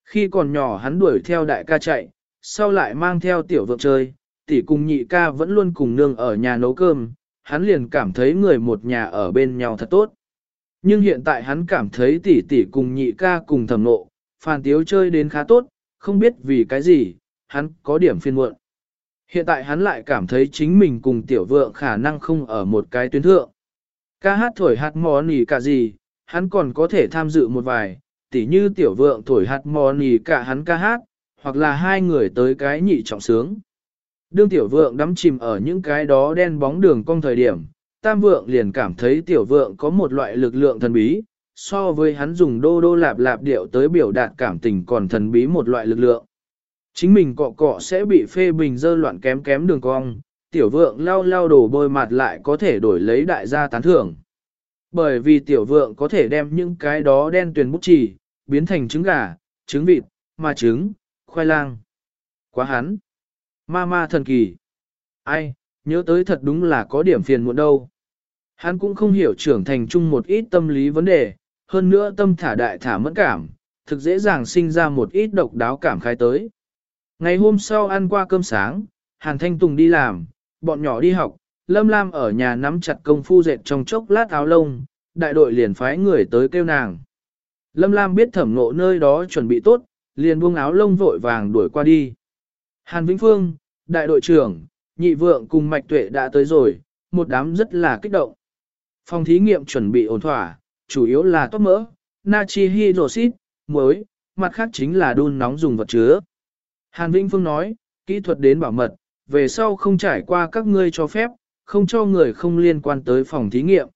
Khi còn nhỏ hắn đuổi theo đại ca chạy, sau lại mang theo tiểu vượng chơi, tỷ cùng nhị ca vẫn luôn cùng nương ở nhà nấu cơm, hắn liền cảm thấy người một nhà ở bên nhau thật tốt. Nhưng hiện tại hắn cảm thấy tỷ tỷ cùng nhị ca cùng thầm nộ, phàn tiếu chơi đến khá tốt, không biết vì cái gì, hắn có điểm phiên muộn. Hiện tại hắn lại cảm thấy chính mình cùng tiểu vượng khả năng không ở một cái tuyến thượng. Ca hát thổi hạt mò nỉ cả gì, hắn còn có thể tham dự một vài, tỉ như tiểu vượng thổi hạt mò nì cả hắn ca hát, hoặc là hai người tới cái nhị trọng sướng. Đương tiểu vượng đắm chìm ở những cái đó đen bóng đường cong thời điểm, tam vượng liền cảm thấy tiểu vượng có một loại lực lượng thần bí, so với hắn dùng đô đô lạp lạp điệu tới biểu đạt cảm tình còn thần bí một loại lực lượng. Chính mình cọ cọ sẽ bị phê bình dơ loạn kém kém đường cong, tiểu vượng lau lau đổ bôi mặt lại có thể đổi lấy đại gia tán thưởng. Bởi vì tiểu vượng có thể đem những cái đó đen tuyền bút chỉ, biến thành trứng gà, trứng vịt, ma trứng, khoai lang. Quá hắn. Ma ma thần kỳ. Ai, nhớ tới thật đúng là có điểm phiền muộn đâu. Hắn cũng không hiểu trưởng thành chung một ít tâm lý vấn đề, hơn nữa tâm thả đại thả mẫn cảm, thực dễ dàng sinh ra một ít độc đáo cảm khai tới. Ngày hôm sau ăn qua cơm sáng, Hàn Thanh Tùng đi làm, bọn nhỏ đi học, Lâm Lam ở nhà nắm chặt công phu dệt trong chốc lát áo lông, đại đội liền phái người tới kêu nàng. Lâm Lam biết thẩm ngộ nơi đó chuẩn bị tốt, liền buông áo lông vội vàng đuổi qua đi. Hàn Vĩnh Phương, đại đội trưởng, nhị vượng cùng mạch tuệ đã tới rồi, một đám rất là kích động. Phòng thí nghiệm chuẩn bị ổn thỏa, chủ yếu là tốt mỡ, natri hydroxit, muối, mặt khác chính là đun nóng dùng vật chứa. Hàn Vĩnh Phương nói, kỹ thuật đến bảo mật, về sau không trải qua các ngươi cho phép, không cho người không liên quan tới phòng thí nghiệm.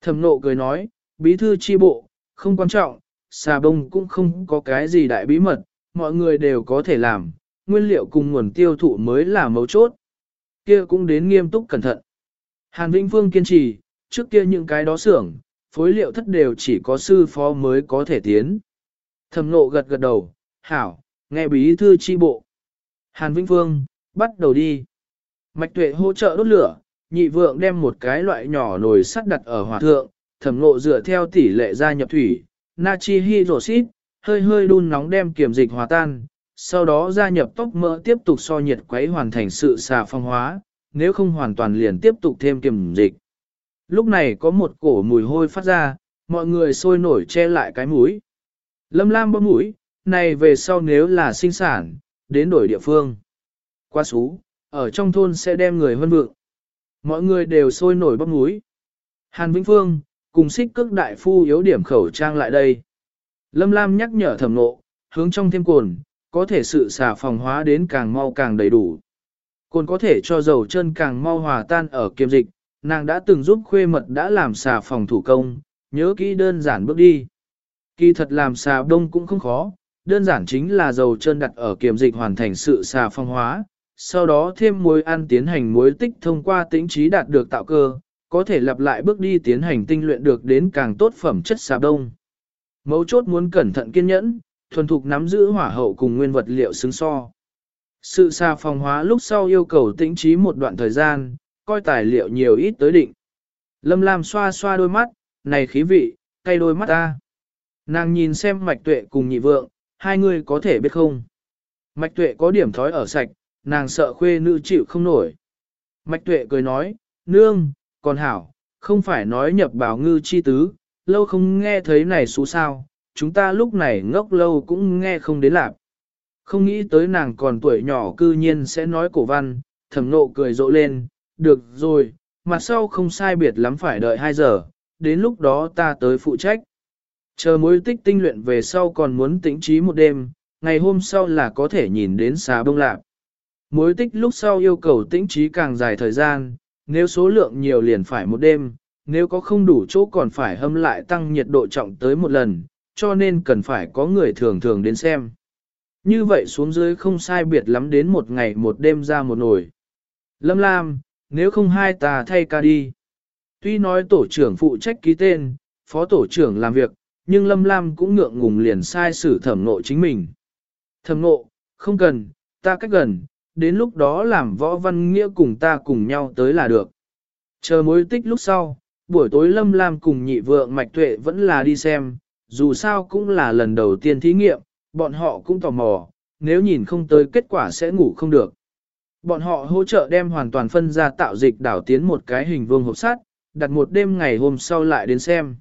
Thẩm nộ cười nói, bí thư chi bộ, không quan trọng, xà bông cũng không có cái gì đại bí mật, mọi người đều có thể làm, nguyên liệu cùng nguồn tiêu thụ mới là mấu chốt. Kia cũng đến nghiêm túc cẩn thận. Hàn Vĩnh Phương kiên trì, trước kia những cái đó xưởng, phối liệu thất đều chỉ có sư phó mới có thể tiến. Thẩm nộ gật gật đầu, hảo, nghe bí thư chi bộ. Hàn Vĩnh Phương, bắt đầu đi. Mạch tuệ hỗ trợ đốt lửa, nhị vượng đem một cái loại nhỏ nồi sắt đặt ở hỏa thượng, thẩm ngộ dựa theo tỷ lệ gia nhập thủy, natri hydroxit, hơi hơi đun nóng đem kiểm dịch hòa tan, sau đó gia nhập tóc mỡ tiếp tục so nhiệt quấy hoàn thành sự xà phong hóa, nếu không hoàn toàn liền tiếp tục thêm kiểm dịch. Lúc này có một cổ mùi hôi phát ra, mọi người sôi nổi che lại cái mũi. Lâm lam bấm mũi, này về sau nếu là sinh sản, đến đổi địa phương. Qua xú, ở trong thôn sẽ đem người hơn vượng. Mọi người đều sôi nổi bấm mũi. Hàn Vĩnh Phương, cùng xích cước đại phu yếu điểm khẩu trang lại đây. Lâm Lam nhắc nhở thẩm nộ, hướng trong thêm cồn, có thể sự xà phòng hóa đến càng mau càng đầy đủ. Cồn có thể cho dầu chân càng mau hòa tan ở kiềm dịch, nàng đã từng giúp khuê mật đã làm xà phòng thủ công, nhớ kỹ đơn giản bước đi. Kỳ thật làm xà đông cũng không khó, đơn giản chính là dầu chân đặt ở kiềm dịch hoàn thành sự xà phong hóa, sau đó thêm muối ăn tiến hành muối tích thông qua tính trí đạt được tạo cơ, có thể lặp lại bước đi tiến hành tinh luyện được đến càng tốt phẩm chất xà đông. Mấu chốt muốn cẩn thận kiên nhẫn, thuần thục nắm giữ hỏa hậu cùng nguyên vật liệu xứng so. Sự xà phòng hóa lúc sau yêu cầu tĩnh trí một đoạn thời gian, coi tài liệu nhiều ít tới định. Lâm Lam xoa xoa đôi mắt, này khí vị, cay đôi mắt ta. Nàng nhìn xem mạch tuệ cùng nhị vượng, hai người có thể biết không. Mạch tuệ có điểm thói ở sạch, nàng sợ khuê nữ chịu không nổi. Mạch tuệ cười nói, nương, còn hảo, không phải nói nhập bảo ngư chi tứ, lâu không nghe thấy này xú sao, chúng ta lúc này ngốc lâu cũng nghe không đến lạc. Không nghĩ tới nàng còn tuổi nhỏ cư nhiên sẽ nói cổ văn, thẩm nộ cười rộ lên, được rồi, mặt sau không sai biệt lắm phải đợi 2 giờ, đến lúc đó ta tới phụ trách. Chờ mối tích tinh luyện về sau còn muốn tĩnh trí một đêm, ngày hôm sau là có thể nhìn đến xà bông lạc. Mối tích lúc sau yêu cầu tĩnh trí càng dài thời gian, nếu số lượng nhiều liền phải một đêm, nếu có không đủ chỗ còn phải hâm lại tăng nhiệt độ trọng tới một lần, cho nên cần phải có người thường thường đến xem. Như vậy xuống dưới không sai biệt lắm đến một ngày một đêm ra một nồi. Lâm Lam, nếu không hai ta thay ca đi. Tuy nói tổ trưởng phụ trách ký tên, phó tổ trưởng làm việc, nhưng Lâm Lam cũng ngượng ngùng liền sai xử thẩm nộ chính mình. Thẩm nộ, không cần, ta cách gần, đến lúc đó làm võ văn nghĩa cùng ta cùng nhau tới là được. Chờ mối tích lúc sau, buổi tối Lâm Lam cùng nhị vượng Mạch Tuệ vẫn là đi xem, dù sao cũng là lần đầu tiên thí nghiệm, bọn họ cũng tò mò, nếu nhìn không tới kết quả sẽ ngủ không được. Bọn họ hỗ trợ đem hoàn toàn phân ra tạo dịch đảo tiến một cái hình vuông hộp sắt, đặt một đêm ngày hôm sau lại đến xem.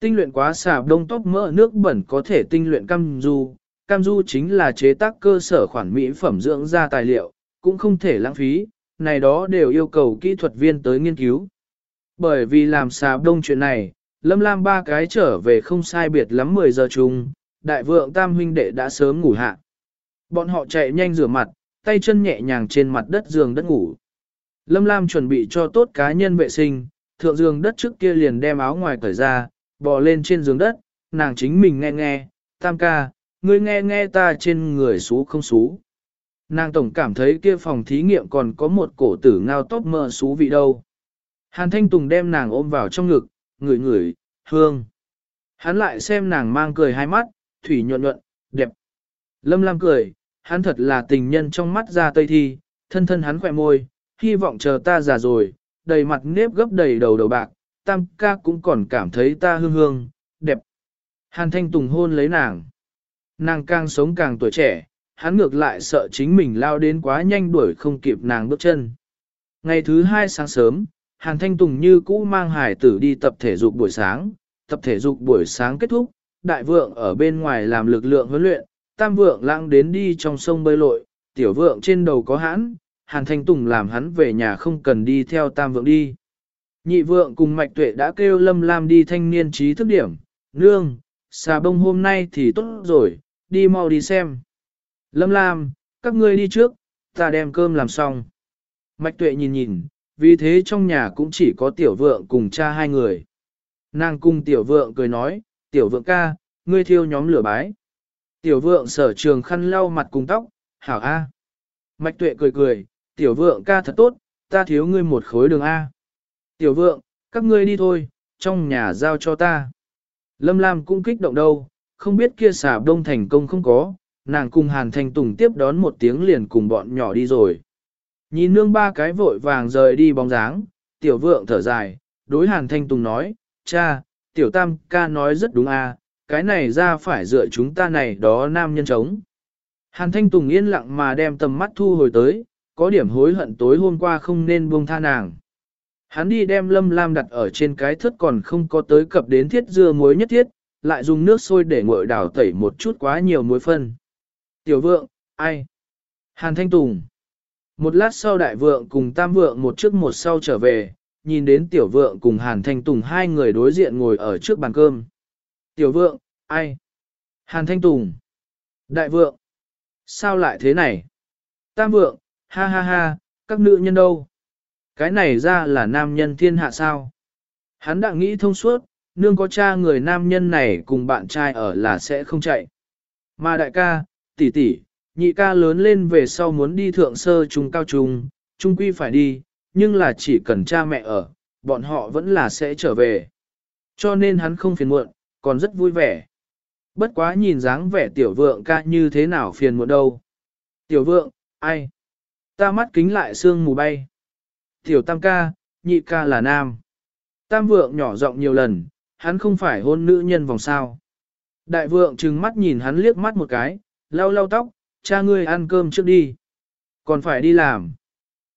Tinh luyện quá xà đông tóc mỡ nước bẩn có thể tinh luyện cam du, cam du chính là chế tác cơ sở khoản mỹ phẩm dưỡng da tài liệu, cũng không thể lãng phí, này đó đều yêu cầu kỹ thuật viên tới nghiên cứu. Bởi vì làm xà đông chuyện này, Lâm Lam ba cái trở về không sai biệt lắm 10 giờ chung, đại vượng tam huynh đệ đã sớm ngủ hạ. Bọn họ chạy nhanh rửa mặt, tay chân nhẹ nhàng trên mặt đất giường đất ngủ. Lâm Lam chuẩn bị cho tốt cá nhân vệ sinh, thượng giường đất trước kia liền đem áo ngoài cởi ra, bò lên trên giường đất, nàng chính mình nghe nghe, tam ca, ngươi nghe nghe ta trên người xú không xú. Nàng tổng cảm thấy kia phòng thí nghiệm còn có một cổ tử ngao tóc mơ xú vị đâu. Hàn Thanh Tùng đem nàng ôm vào trong ngực, ngửi ngửi, hương. Hắn lại xem nàng mang cười hai mắt, thủy nhuận nhuận, đẹp. Lâm Lam cười, hắn thật là tình nhân trong mắt ra tây thi, thân thân hắn khỏe môi, hy vọng chờ ta già rồi, đầy mặt nếp gấp đầy đầu đầu bạc, tam ca cũng còn cảm thấy ta hương hương, đẹp. Hàn Thanh Tùng hôn lấy nàng. Nàng càng sống càng tuổi trẻ, hắn ngược lại sợ chính mình lao đến quá nhanh đuổi không kịp nàng bước chân. Ngày thứ hai sáng sớm, Hàn Thanh Tùng như cũ mang hải tử đi tập thể dục buổi sáng, tập thể dục buổi sáng kết thúc, đại vượng ở bên ngoài làm lực lượng huấn luyện, tam vượng lãng đến đi trong sông bơi lội, tiểu vượng trên đầu có hãn, Hàn Thanh Tùng làm hắn về nhà không cần đi theo tam vượng đi. Nhị vượng cùng mạch tuệ đã kêu Lâm Lam đi thanh niên trí thức điểm, nương, xà bông hôm nay thì tốt rồi, đi mau đi xem. Lâm Lam, các ngươi đi trước, ta đem cơm làm xong. Mạch tuệ nhìn nhìn, vì thế trong nhà cũng chỉ có tiểu vượng cùng cha hai người. Nàng cùng tiểu vượng cười nói, tiểu vượng ca, ngươi thiêu nhóm lửa bái. Tiểu vượng sở trường khăn lau mặt cùng tóc, hảo A. Mạch tuệ cười cười, tiểu vượng ca thật tốt, ta thiếu ngươi một khối đường A. Tiểu vượng, các ngươi đi thôi, trong nhà giao cho ta. Lâm Lam cũng kích động đâu, không biết kia xà đông thành công không có, nàng cùng Hàn Thanh Tùng tiếp đón một tiếng liền cùng bọn nhỏ đi rồi. Nhìn nương ba cái vội vàng rời đi bóng dáng, tiểu vượng thở dài, đối Hàn Thanh Tùng nói, cha, tiểu tam ca nói rất đúng a, cái này ra phải dựa chúng ta này đó nam nhân chống. Hàn Thanh Tùng yên lặng mà đem tầm mắt thu hồi tới, có điểm hối hận tối hôm qua không nên buông tha nàng. Hắn đi đem lâm lam đặt ở trên cái thất còn không có tới cập đến thiết dưa muối nhất thiết, lại dùng nước sôi để nguội đảo tẩy một chút quá nhiều muối phân. Tiểu vượng, ai? Hàn Thanh Tùng. Một lát sau đại vượng cùng tam vượng một trước một sau trở về, nhìn đến tiểu vượng cùng Hàn Thanh Tùng hai người đối diện ngồi ở trước bàn cơm. Tiểu vượng, ai? Hàn Thanh Tùng. Đại vượng. Sao lại thế này? Tam vượng, ha ha ha, các nữ nhân đâu? Cái này ra là nam nhân thiên hạ sao? Hắn đã nghĩ thông suốt, nương có cha người nam nhân này cùng bạn trai ở là sẽ không chạy. Mà đại ca, tỷ tỷ, nhị ca lớn lên về sau muốn đi thượng sơ trung cao trung, trung quy phải đi, nhưng là chỉ cần cha mẹ ở, bọn họ vẫn là sẽ trở về. Cho nên hắn không phiền muộn, còn rất vui vẻ. Bất quá nhìn dáng vẻ tiểu vượng ca như thế nào phiền muộn đâu. Tiểu vượng, ai? Ta mắt kính lại sương mù bay. Tiểu tam ca, nhị ca là nam. Tam vượng nhỏ giọng nhiều lần, hắn không phải hôn nữ nhân vòng sao. Đại vượng trừng mắt nhìn hắn liếc mắt một cái, lau lau tóc, cha ngươi ăn cơm trước đi. Còn phải đi làm.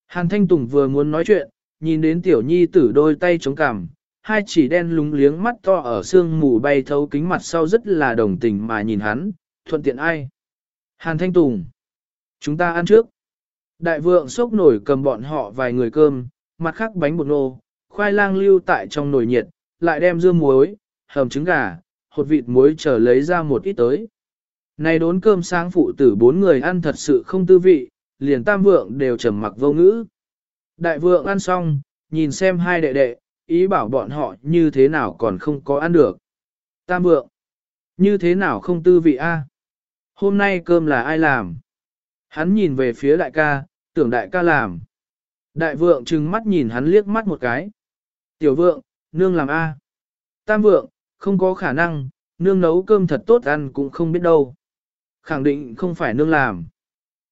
Hàn Thanh Tùng vừa muốn nói chuyện, nhìn đến tiểu nhi tử đôi tay chống cằm, hai chỉ đen lúng liếng mắt to ở sương mù bay thấu kính mặt sau rất là đồng tình mà nhìn hắn, thuận tiện ai. Hàn Thanh Tùng. Chúng ta ăn trước. Đại vượng sốc nổi cầm bọn họ vài người cơm, mặt khác bánh bột nô, khoai lang lưu tại trong nồi nhiệt, lại đem dưa muối, hầm trứng gà, hột vịt muối trở lấy ra một ít tới. Này đốn cơm sáng phụ tử bốn người ăn thật sự không tư vị, liền tam vượng đều trầm mặc vô ngữ. Đại vượng ăn xong, nhìn xem hai đệ đệ, ý bảo bọn họ như thế nào còn không có ăn được. Tam vượng, như thế nào không tư vị a? Hôm nay cơm là ai làm? Hắn nhìn về phía đại ca, tưởng đại ca làm. Đại vượng trừng mắt nhìn hắn liếc mắt một cái. Tiểu vượng, nương làm a. Tam vượng, không có khả năng, nương nấu cơm thật tốt ăn cũng không biết đâu. Khẳng định không phải nương làm.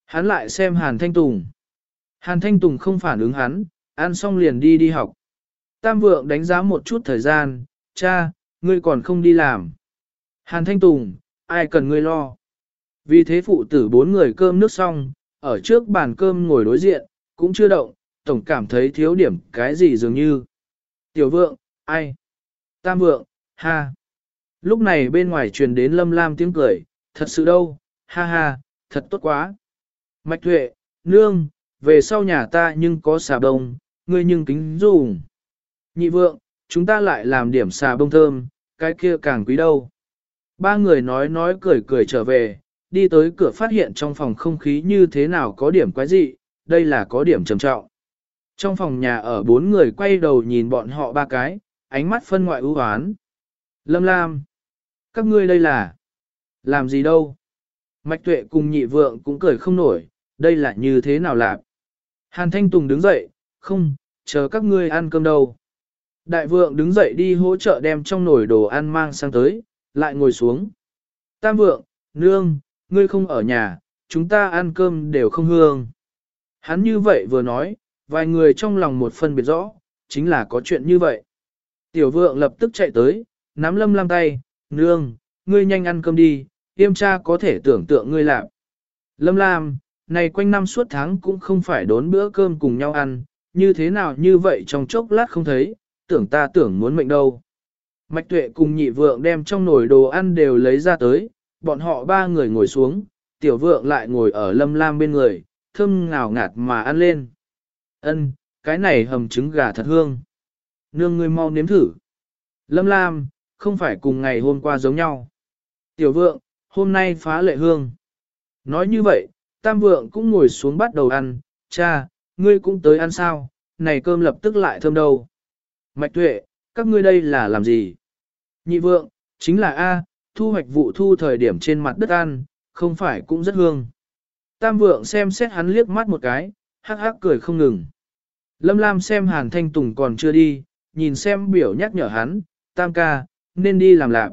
Hắn lại xem Hàn Thanh Tùng. Hàn Thanh Tùng không phản ứng hắn, ăn xong liền đi đi học. Tam vượng đánh giá một chút thời gian, cha, ngươi còn không đi làm. Hàn Thanh Tùng, ai cần ngươi lo. Vì thế phụ tử bốn người cơm nước xong, ở trước bàn cơm ngồi đối diện, cũng chưa động, tổng cảm thấy thiếu điểm cái gì dường như. Tiểu vượng, ai? Tam vượng, ha. Lúc này bên ngoài truyền đến lâm lam tiếng cười, thật sự đâu, ha ha, thật tốt quá. Mạch Thuệ, nương, về sau nhà ta nhưng có xà bông, ngươi nhưng kính dùng. Nhị vượng, chúng ta lại làm điểm xà bông thơm, cái kia càng quý đâu. Ba người nói nói cười cười trở về, đi tới cửa phát hiện trong phòng không khí như thế nào có điểm quái dị, đây là có điểm trầm trọng. Trong phòng nhà ở bốn người quay đầu nhìn bọn họ ba cái, ánh mắt phân ngoại ưu hoán. Lâm Lam, các ngươi đây là, làm gì đâu? Mạch tuệ cùng nhị vượng cũng cười không nổi, đây là như thế nào lạc? Hàn Thanh Tùng đứng dậy, không, chờ các ngươi ăn cơm đâu. Đại vượng đứng dậy đi hỗ trợ đem trong nồi đồ ăn mang sang tới, lại ngồi xuống. Tam vượng, nương, ngươi không ở nhà, chúng ta ăn cơm đều không hương. Hắn như vậy vừa nói, vài người trong lòng một phân biệt rõ, chính là có chuyện như vậy. Tiểu vượng lập tức chạy tới, nắm lâm lam tay, nương, ngươi nhanh ăn cơm đi, yêm cha có thể tưởng tượng ngươi làm. Lâm lam, này quanh năm suốt tháng cũng không phải đốn bữa cơm cùng nhau ăn, như thế nào như vậy trong chốc lát không thấy, tưởng ta tưởng muốn mệnh đâu. Mạch tuệ cùng nhị vượng đem trong nồi đồ ăn đều lấy ra tới, bọn họ ba người ngồi xuống, tiểu vượng lại ngồi ở lâm lam bên người, thơm ngào ngạt mà ăn lên. Ân, cái này hầm trứng gà thật hương. nương ngươi mau nếm thử. Lâm Lam, không phải cùng ngày hôm qua giống nhau. Tiểu vượng, hôm nay phá lệ hương. Nói như vậy, tam vượng cũng ngồi xuống bắt đầu ăn, cha, ngươi cũng tới ăn sao, này cơm lập tức lại thơm đâu. Mạch tuệ, các ngươi đây là làm gì? Nhị vượng, chính là A, thu hoạch vụ thu thời điểm trên mặt đất ăn, không phải cũng rất hương. Tam vượng xem xét hắn liếc mắt một cái, hắc hắc cười không ngừng. Lâm Lam xem Hàn Thanh Tùng còn chưa đi, nhìn xem biểu nhắc nhở hắn, tam ca, nên đi làm lạc.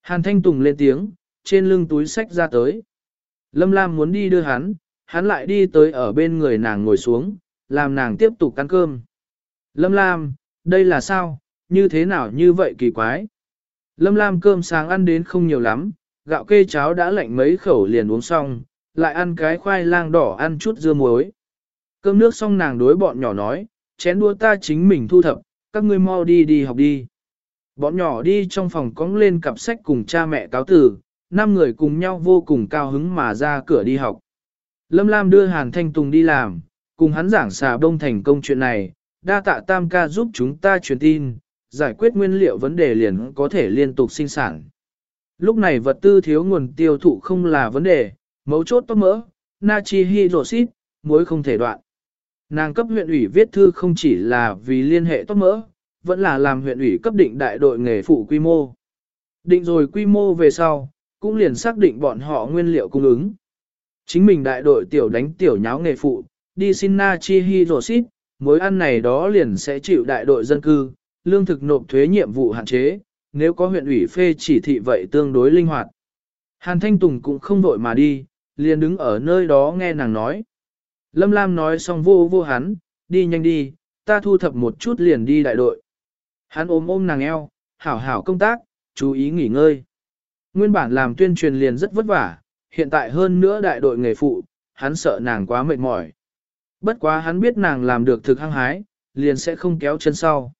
Hàn Thanh Tùng lên tiếng, trên lưng túi sách ra tới. Lâm Lam muốn đi đưa hắn, hắn lại đi tới ở bên người nàng ngồi xuống, làm nàng tiếp tục ăn cơm. Lâm Lam, đây là sao, như thế nào như vậy kỳ quái. Lâm Lam cơm sáng ăn đến không nhiều lắm, gạo kê cháo đã lạnh mấy khẩu liền uống xong, lại ăn cái khoai lang đỏ ăn chút dưa muối. Cơm nước xong nàng đối bọn nhỏ nói, chén đua ta chính mình thu thập, các ngươi mau đi đi học đi. Bọn nhỏ đi trong phòng cóng lên cặp sách cùng cha mẹ cáo tử, năm người cùng nhau vô cùng cao hứng mà ra cửa đi học. Lâm Lam đưa Hàn Thanh Tùng đi làm, cùng hắn giảng xà bông thành công chuyện này, đa tạ tam ca giúp chúng ta truyền tin, giải quyết nguyên liệu vấn đề liền có thể liên tục sinh sản. Lúc này vật tư thiếu nguồn tiêu thụ không là vấn đề, mấu chốt tốt mỡ, natri hydroxit, muối không thể đoạn. Nàng cấp huyện ủy viết thư không chỉ là vì liên hệ tốt mỡ, vẫn là làm huyện ủy cấp định đại đội nghề phụ quy mô. Định rồi quy mô về sau, cũng liền xác định bọn họ nguyên liệu cung ứng. Chính mình đại đội tiểu đánh tiểu nháo nghề phụ, đi xin natri hydroxit, mối ăn này đó liền sẽ chịu đại đội dân cư, lương thực nộp thuế nhiệm vụ hạn chế, nếu có huyện ủy phê chỉ thị vậy tương đối linh hoạt. Hàn Thanh Tùng cũng không vội mà đi, liền đứng ở nơi đó nghe nàng nói. Lâm Lam nói xong vô vô hắn, đi nhanh đi, ta thu thập một chút liền đi đại đội. Hắn ôm ôm nàng eo, hảo hảo công tác, chú ý nghỉ ngơi. Nguyên bản làm tuyên truyền liền rất vất vả, hiện tại hơn nữa đại đội nghề phụ, hắn sợ nàng quá mệt mỏi. Bất quá hắn biết nàng làm được thực hăng hái, liền sẽ không kéo chân sau.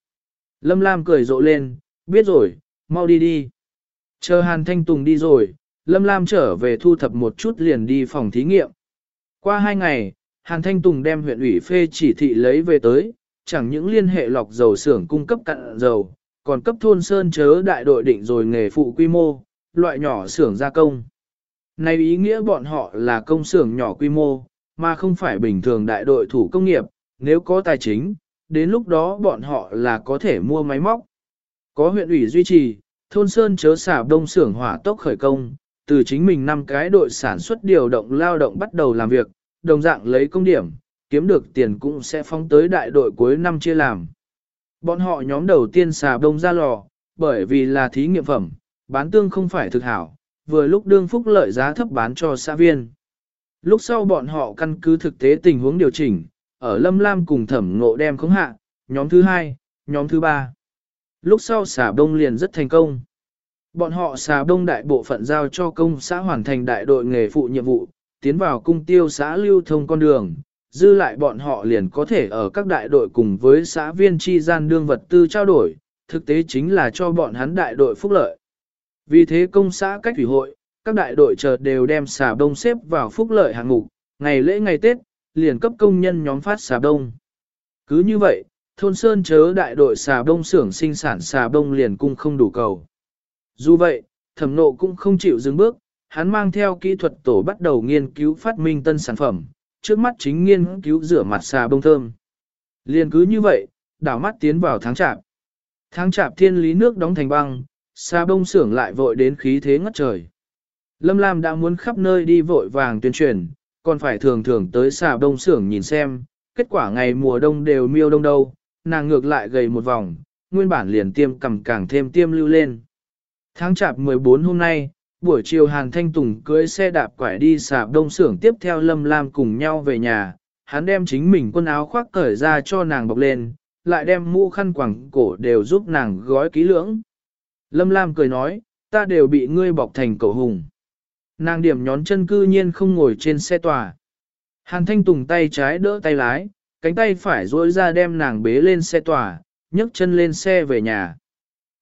Lâm Lam cười rộ lên, biết rồi, mau đi đi. Chờ Hàn Thanh Tùng đi rồi, Lâm Lam trở về thu thập một chút liền đi phòng thí nghiệm. Qua hai ngày, Hàn Thanh Tùng đem huyện ủy phê chỉ thị lấy về tới, chẳng những liên hệ lọc dầu xưởng cung cấp cặn dầu, còn cấp thôn Sơn chớ đại đội định rồi nghề phụ quy mô, loại nhỏ xưởng gia công. Này ý nghĩa bọn họ là công xưởng nhỏ quy mô, mà không phải bình thường đại đội thủ công nghiệp, nếu có tài chính, đến lúc đó bọn họ là có thể mua máy móc. Có huyện ủy duy trì, thôn Sơn chớ xả đông xưởng hỏa tốc khởi công, từ chính mình năm cái đội sản xuất điều động lao động bắt đầu làm việc, đồng dạng lấy công điểm, kiếm được tiền cũng sẽ phóng tới đại đội cuối năm chia làm. Bọn họ nhóm đầu tiên xà đông ra lò, bởi vì là thí nghiệm phẩm, bán tương không phải thực hảo, vừa lúc đương phúc lợi giá thấp bán cho xã viên. Lúc sau bọn họ căn cứ thực tế tình huống điều chỉnh, ở Lâm Lam cùng thẩm ngộ đem khống hạ, nhóm thứ hai, nhóm thứ ba. Lúc sau xà đông liền rất thành công. Bọn họ xà đông đại bộ phận giao cho công xã hoàn thành đại đội nghề phụ nhiệm vụ, tiến vào cung tiêu xã lưu thông con đường, dư lại bọn họ liền có thể ở các đại đội cùng với xã viên chi gian đương vật tư trao đổi, thực tế chính là cho bọn hắn đại đội phúc lợi. Vì thế công xã cách thủy hội, các đại đội chợt đều đem xà đông xếp vào phúc lợi hạng mục, ngày lễ ngày Tết, liền cấp công nhân nhóm phát xà đông. Cứ như vậy, thôn Sơn chớ đại đội xà đông xưởng sinh sản xà đông liền cung không đủ cầu. Dù vậy, thẩm nộ cũng không chịu dừng bước, hắn mang theo kỹ thuật tổ bắt đầu nghiên cứu phát minh tân sản phẩm, trước mắt chính nghiên cứu rửa mặt xà bông thơm. liền cứ như vậy, đảo mắt tiến vào tháng chạp. Tháng chạp thiên lý nước đóng thành băng, xà bông xưởng lại vội đến khí thế ngất trời. Lâm Lam đã muốn khắp nơi đi vội vàng tuyên truyền, còn phải thường thường tới xà đông xưởng nhìn xem, kết quả ngày mùa đông đều miêu đông đâu, nàng ngược lại gầy một vòng, nguyên bản liền tiêm cầm càng thêm tiêm lưu lên. Tháng chạp 14 hôm nay, buổi chiều Hàn Thanh Tùng cưới xe đạp quải đi xà đông xưởng tiếp theo Lâm Lam cùng nhau về nhà, hắn đem chính mình quần áo khoác cởi ra cho nàng bọc lên, lại đem mũ khăn quẳng cổ đều giúp nàng gói kỹ lưỡng. Lâm Lam cười nói, ta đều bị ngươi bọc thành cậu hùng. Nàng điểm nhón chân cư nhiên không ngồi trên xe tòa. Hàn Thanh Tùng tay trái đỡ tay lái, cánh tay phải duỗi ra đem nàng bế lên xe tòa, nhấc chân lên xe về nhà.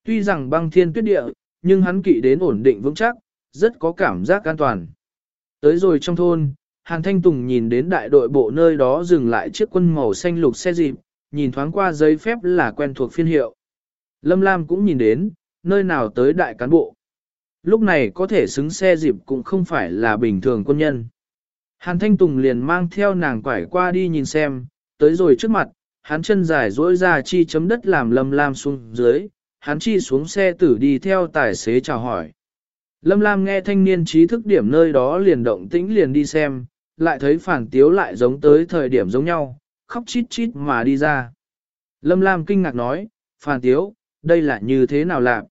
Tuy rằng băng thiên tuyết địa, nhưng hắn kỵ đến ổn định vững chắc, rất có cảm giác an toàn. Tới rồi trong thôn, Hàn Thanh Tùng nhìn đến đại đội bộ nơi đó dừng lại chiếc quân màu xanh lục xe dịp, nhìn thoáng qua giấy phép là quen thuộc phiên hiệu. Lâm Lam cũng nhìn đến, nơi nào tới đại cán bộ. Lúc này có thể xứng xe dịp cũng không phải là bình thường quân nhân. Hàn Thanh Tùng liền mang theo nàng quải qua đi nhìn xem, tới rồi trước mặt, hắn chân dài dỗi ra chi chấm đất làm Lâm Lam xuống dưới, hắn chi xuống xe tử đi theo tài xế chào hỏi. Lâm Lam nghe thanh niên trí thức điểm nơi đó liền động tĩnh liền đi xem, lại thấy phản tiếu lại giống tới thời điểm giống nhau, khóc chít chít mà đi ra. Lâm Lam kinh ngạc nói, phản tiếu, đây là như thế nào lạc?